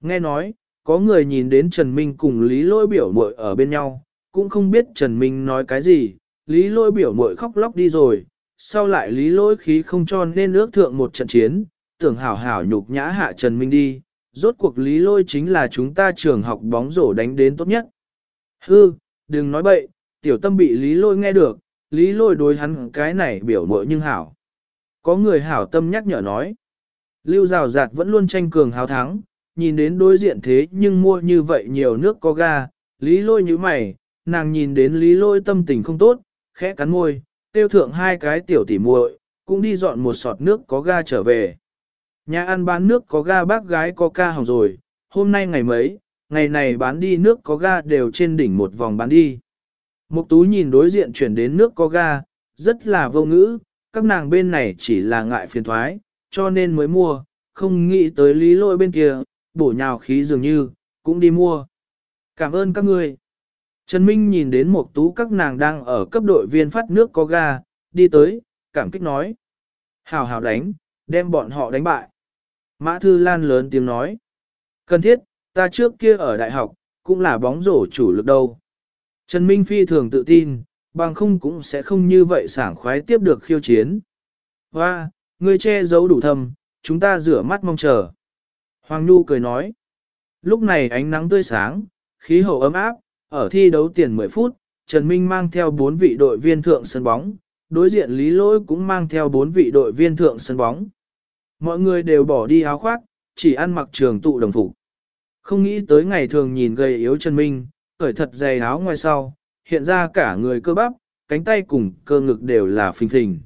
Nghe nói, có người nhìn đến Trần Minh cùng Lý Lỗi biểu muội ở bên nhau, cũng không biết Trần Minh nói cái gì, Lý Lỗi biểu muội khóc lóc đi rồi, sau lại lý lỗi khí không cho nên ước thượng một trận chiến, tưởng hảo hảo nhục nhã hạ Trần Minh đi, rốt cuộc lý lỗi chính là chúng ta trường học bóng rổ đánh đến tốt nhất. Hư, đừng nói bậy, tiểu tâm bị lý lỗi nghe được, lý Lôi đối hắn cái này biểu mội nhưng hảo. Có người hảo tâm nhắc nhở nói. Lưu rào rạt vẫn luôn tranh cường hào thắng, nhìn đến đối diện thế nhưng mua như vậy nhiều nước có ga, lý lôi như mày, nàng nhìn đến lý lôi tâm tình không tốt, khẽ cắn môi, tiêu thượng hai cái tiểu tỉ muội, cũng đi dọn một sọt nước có ga trở về. Nhà ăn bán nước có ga bác gái có ca hỏng rồi, hôm nay ngày mấy, ngày này bán đi nước có ga đều trên đỉnh một vòng bán đi. Mục tú nhìn đối diện chuyển đến nước có ga, rất là vô ngữ, các nàng bên này chỉ là ngại phiền thoái, cho nên mới mua, không nghĩ tới lý lỗi bên kia, bổ nhào khí dường như, cũng đi mua. Cảm ơn các ngươi. Trần Minh nhìn đến Mục tú các nàng đang ở cấp đội viên phát nước có ga, đi tới, cảm kích nói. Hào hào đánh, đem bọn họ đánh bại. Mã Thư Lan lớn tiếng nói. Cần thiết, ta trước kia ở đại học, cũng là bóng rổ chủ lực đâu. Trần Minh phi thường tự tin, bằng không cũng sẽ không như vậy sảng khoái tiếp được khiêu chiến. Hoa, ngươi che giấu đủ thầm, chúng ta rửa mắt mong chờ. Hoàng Nhu cười nói. Lúc này ánh nắng tươi sáng, khí hậu ấm áp, ở thi đấu tiền 10 phút, Trần Minh mang theo 4 vị đội viên thượng sân bóng, đối diện Lý Lỗi cũng mang theo 4 vị đội viên thượng sân bóng. Mọi người đều bỏ đi áo khoác, chỉ ăn mặc trường tụ đồng phục. Không nghĩ tới ngày thường nhìn gầy yếu Trần Minh, khởi thật dày áo ngoài sau, hiện ra cả người cơ bắp, cánh tay cùng cơ ngực đều là phình phình.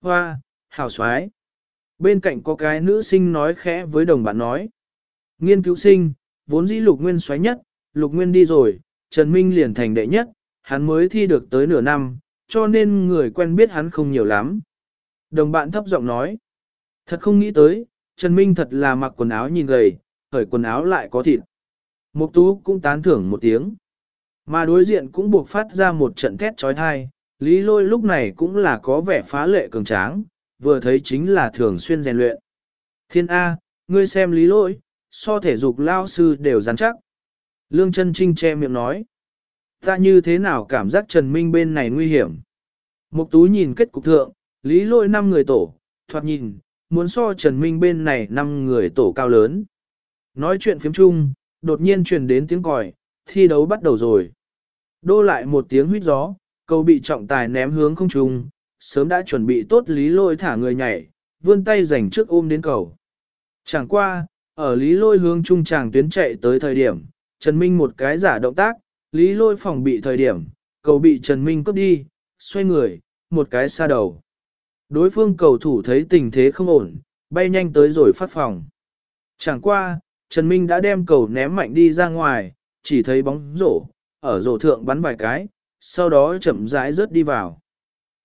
Hoa, hào xoái. Bên cạnh có cái nữ sinh nói khẽ với đồng bạn nói. Nghiên cứu sinh, vốn dĩ lục nguyên xoáy nhất, Lục Nguyên đi rồi, Trần Minh liền thành đệ nhất, hắn mới thi được tới nửa năm, cho nên người quen biết hắn không nhiều lắm. Đồng bạn thấp giọng nói, thật không nghĩ tới, Trần Minh thật là mặc quần áo nhìn gầy, khởi quần áo lại có thịt. Mục tú cũng tán thưởng một tiếng. Mà đối diện cũng buộc phát ra một trận thét trói thai, Lý Lôi lúc này cũng là có vẻ phá lệ cường tráng, vừa thấy chính là thường xuyên rèn luyện. Thiên A, ngươi xem Lý Lôi, so thể dục lao sư đều rắn chắc. Lương chân Trinh che miệng nói. Ta như thế nào cảm giác Trần Minh bên này nguy hiểm? Mục tú nhìn kết cục thượng, Lý Lôi năm người tổ, thoạt nhìn, muốn so Trần Minh bên này năm người tổ cao lớn. Nói chuyện phiếm chung, đột nhiên truyền đến tiếng còi, thi đấu bắt đầu rồi. Đô lại một tiếng huýt gió, cầu bị trọng tài ném hướng không trung, sớm đã chuẩn bị tốt lý lôi thả người nhảy, vươn tay giành trước ôm đến cầu. Chẳng qua, ở lý lôi hướng trung chàng tuyến chạy tới thời điểm, Trần Minh một cái giả động tác, lý lôi phòng bị thời điểm, cầu bị Trần Minh cướp đi, xoay người, một cái xa đầu. Đối phương cầu thủ thấy tình thế không ổn, bay nhanh tới rồi phát phòng. Chẳng qua, Trần Minh đã đem cầu ném mạnh đi ra ngoài, chỉ thấy bóng rổ, ở rổ thượng bắn vài cái, sau đó chậm rãi rớt đi vào.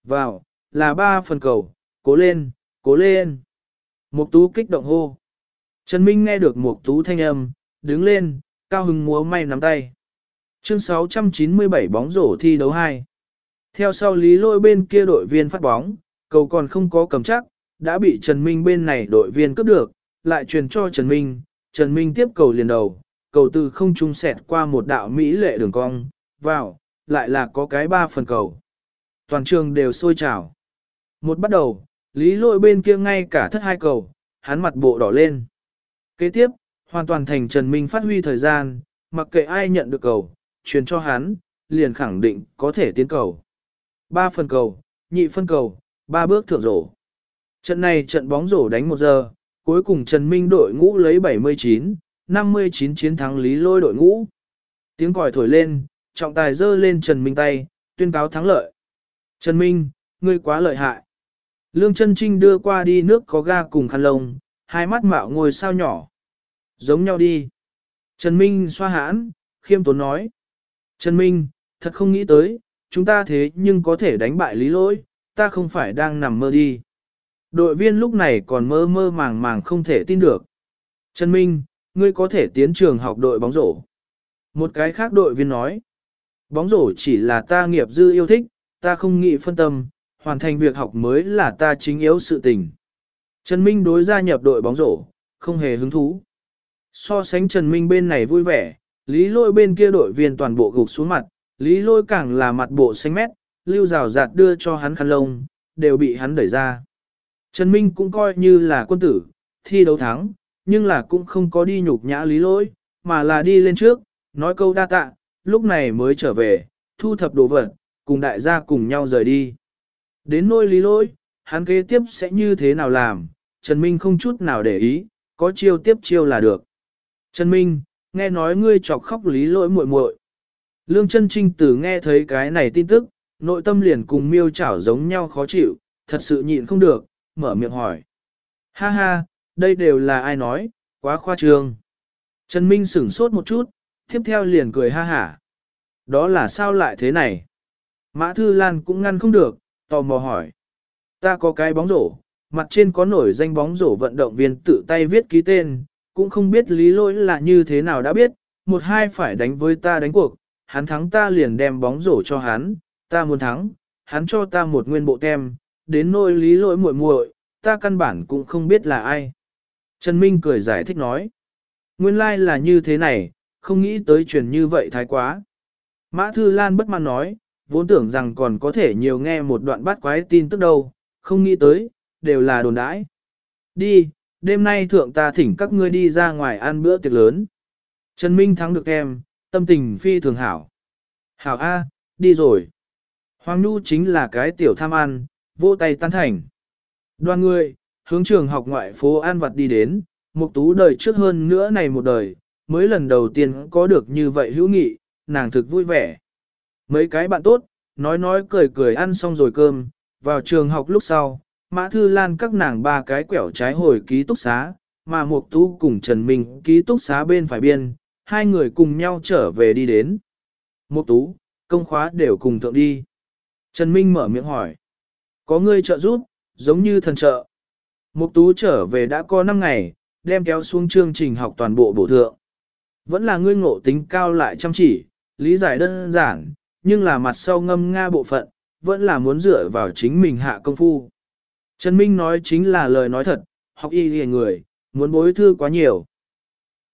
Vào, là ba phần cầu, cố lên, cố lên. Mục tú kích động hô. Trần Minh nghe được mục tú thanh âm, đứng lên, cao hứng múa may nắm tay. Chương 697 bóng rổ thi đấu 2. Theo sau lý lôi bên kia đội viên phát bóng, cầu còn không có cầm chắc, đã bị Trần Minh bên này đội viên cướp được, lại truyền cho Trần Minh, Trần Minh tiếp cầu liền đầu, cầu từ không trung xẹt qua một đạo mỹ lệ đường cong, vào, lại là có cái ba phần cầu. Toàn trường đều sôi trào. Một bắt đầu, lý lội bên kia ngay cả thất hai cầu, hắn mặt bộ đỏ lên. Kế tiếp, hoàn toàn thành Trần Minh phát huy thời gian, mặc kệ ai nhận được cầu, truyền cho hắn, liền khẳng định có thể tiến cầu. Ba phần cầu, nhị phân cầu, ba bước thượng rổ. Trận này trận bóng rổ đánh một giờ, cuối cùng Trần Minh đội ngũ lấy 79, 59 chiến thắng Lý Lôi đội ngũ. Tiếng còi thổi lên, trọng tài dơ lên Trần Minh tay, tuyên cáo thắng lợi. Trần Minh, ngươi quá lợi hại. Lương chân Trinh đưa qua đi nước có ga cùng khăn lông, hai mắt mạo ngồi sao nhỏ. Giống nhau đi. Trần Minh xoa hãn, khiêm tốn nói. Trần Minh, thật không nghĩ tới, chúng ta thế nhưng có thể đánh bại lý lỗi, ta không phải đang nằm mơ đi. Đội viên lúc này còn mơ mơ màng màng không thể tin được. Trần Minh, ngươi có thể tiến trường học đội bóng rổ. Một cái khác đội viên nói, bóng rổ chỉ là ta nghiệp dư yêu thích, ta không nghĩ phân tâm, hoàn thành việc học mới là ta chính yếu sự tình. Trần Minh đối gia nhập đội bóng rổ, không hề hứng thú. So sánh Trần Minh bên này vui vẻ, Lý Lôi bên kia đội viên toàn bộ gục xuống mặt, Lý Lôi càng là mặt bộ xanh mét, lưu rào rạt đưa cho hắn khăn lông, đều bị hắn đẩy ra. Trần Minh cũng coi như là quân tử, thi đấu thắng, nhưng là cũng không có đi nhục nhã lý lỗi, mà là đi lên trước, nói câu đa tạ, lúc này mới trở về, thu thập đồ vật, cùng đại gia cùng nhau rời đi. Đến nôi lý lỗi, hắn kế tiếp sẽ như thế nào làm, Trần Minh không chút nào để ý, có chiêu tiếp chiêu là được. Trần Minh, nghe nói ngươi chọc khóc lý lỗi muội muội. Lương chân trinh tử nghe thấy cái này tin tức, nội tâm liền cùng miêu chảo giống nhau khó chịu, thật sự nhịn không được, mở miệng hỏi. Ha ha, đây đều là ai nói, quá khoa trương. Trần Minh sửng sốt một chút, tiếp theo liền cười ha hả. Đó là sao lại thế này? Mã Thư Lan cũng ngăn không được, tò mò hỏi. Ta có cái bóng rổ, mặt trên có nổi danh bóng rổ vận động viên tự tay viết ký tên, cũng không biết lý lỗi là như thế nào đã biết, một hai phải đánh với ta đánh cuộc, hắn thắng ta liền đem bóng rổ cho hắn, ta muốn thắng, hắn cho ta một nguyên bộ tem, đến nỗi lý lỗi muội muội, ta căn bản cũng không biết là ai. Trần Minh cười giải thích nói. Nguyên lai like là như thế này, không nghĩ tới truyền như vậy thái quá. Mã Thư Lan bất mãn nói, vốn tưởng rằng còn có thể nhiều nghe một đoạn bát quái tin tức đâu, không nghĩ tới, đều là đồn đãi. Đi, đêm nay thượng ta thỉnh các ngươi đi ra ngoài ăn bữa tiệc lớn. Trần Minh thắng được em, tâm tình phi thường hảo. Hảo A, đi rồi. Hoàng Nhu chính là cái tiểu tham ăn, vô tay tan thành. Đoàn người, hướng trường học ngoại phố An Vật đi đến, Mục Tú đời trước hơn nữa này một đời, mới lần đầu tiên có được như vậy hữu nghị, nàng thực vui vẻ. Mấy cái bạn tốt, nói nói cười cười ăn xong rồi cơm, vào trường học lúc sau, Mã Thư Lan các nàng ba cái quẻo trái hồi ký túc xá, mà Mục Tú cùng Trần Minh ký túc xá bên phải biên, hai người cùng nhau trở về đi đến. Mục tú, công khóa đều cùng thượng đi. Trần Minh mở miệng hỏi. Có ngươi trợ giúp, giống như thần trợ. Mục tú trở về đã có 5 ngày, đem kéo xuống chương trình học toàn bộ bổ thượng. Vẫn là ngươi ngộ tính cao lại chăm chỉ, lý giải đơn giản, nhưng là mặt sau ngâm nga bộ phận, vẫn là muốn dựa vào chính mình hạ công phu. Trần Minh nói chính là lời nói thật, học y hề người, muốn bối thư quá nhiều,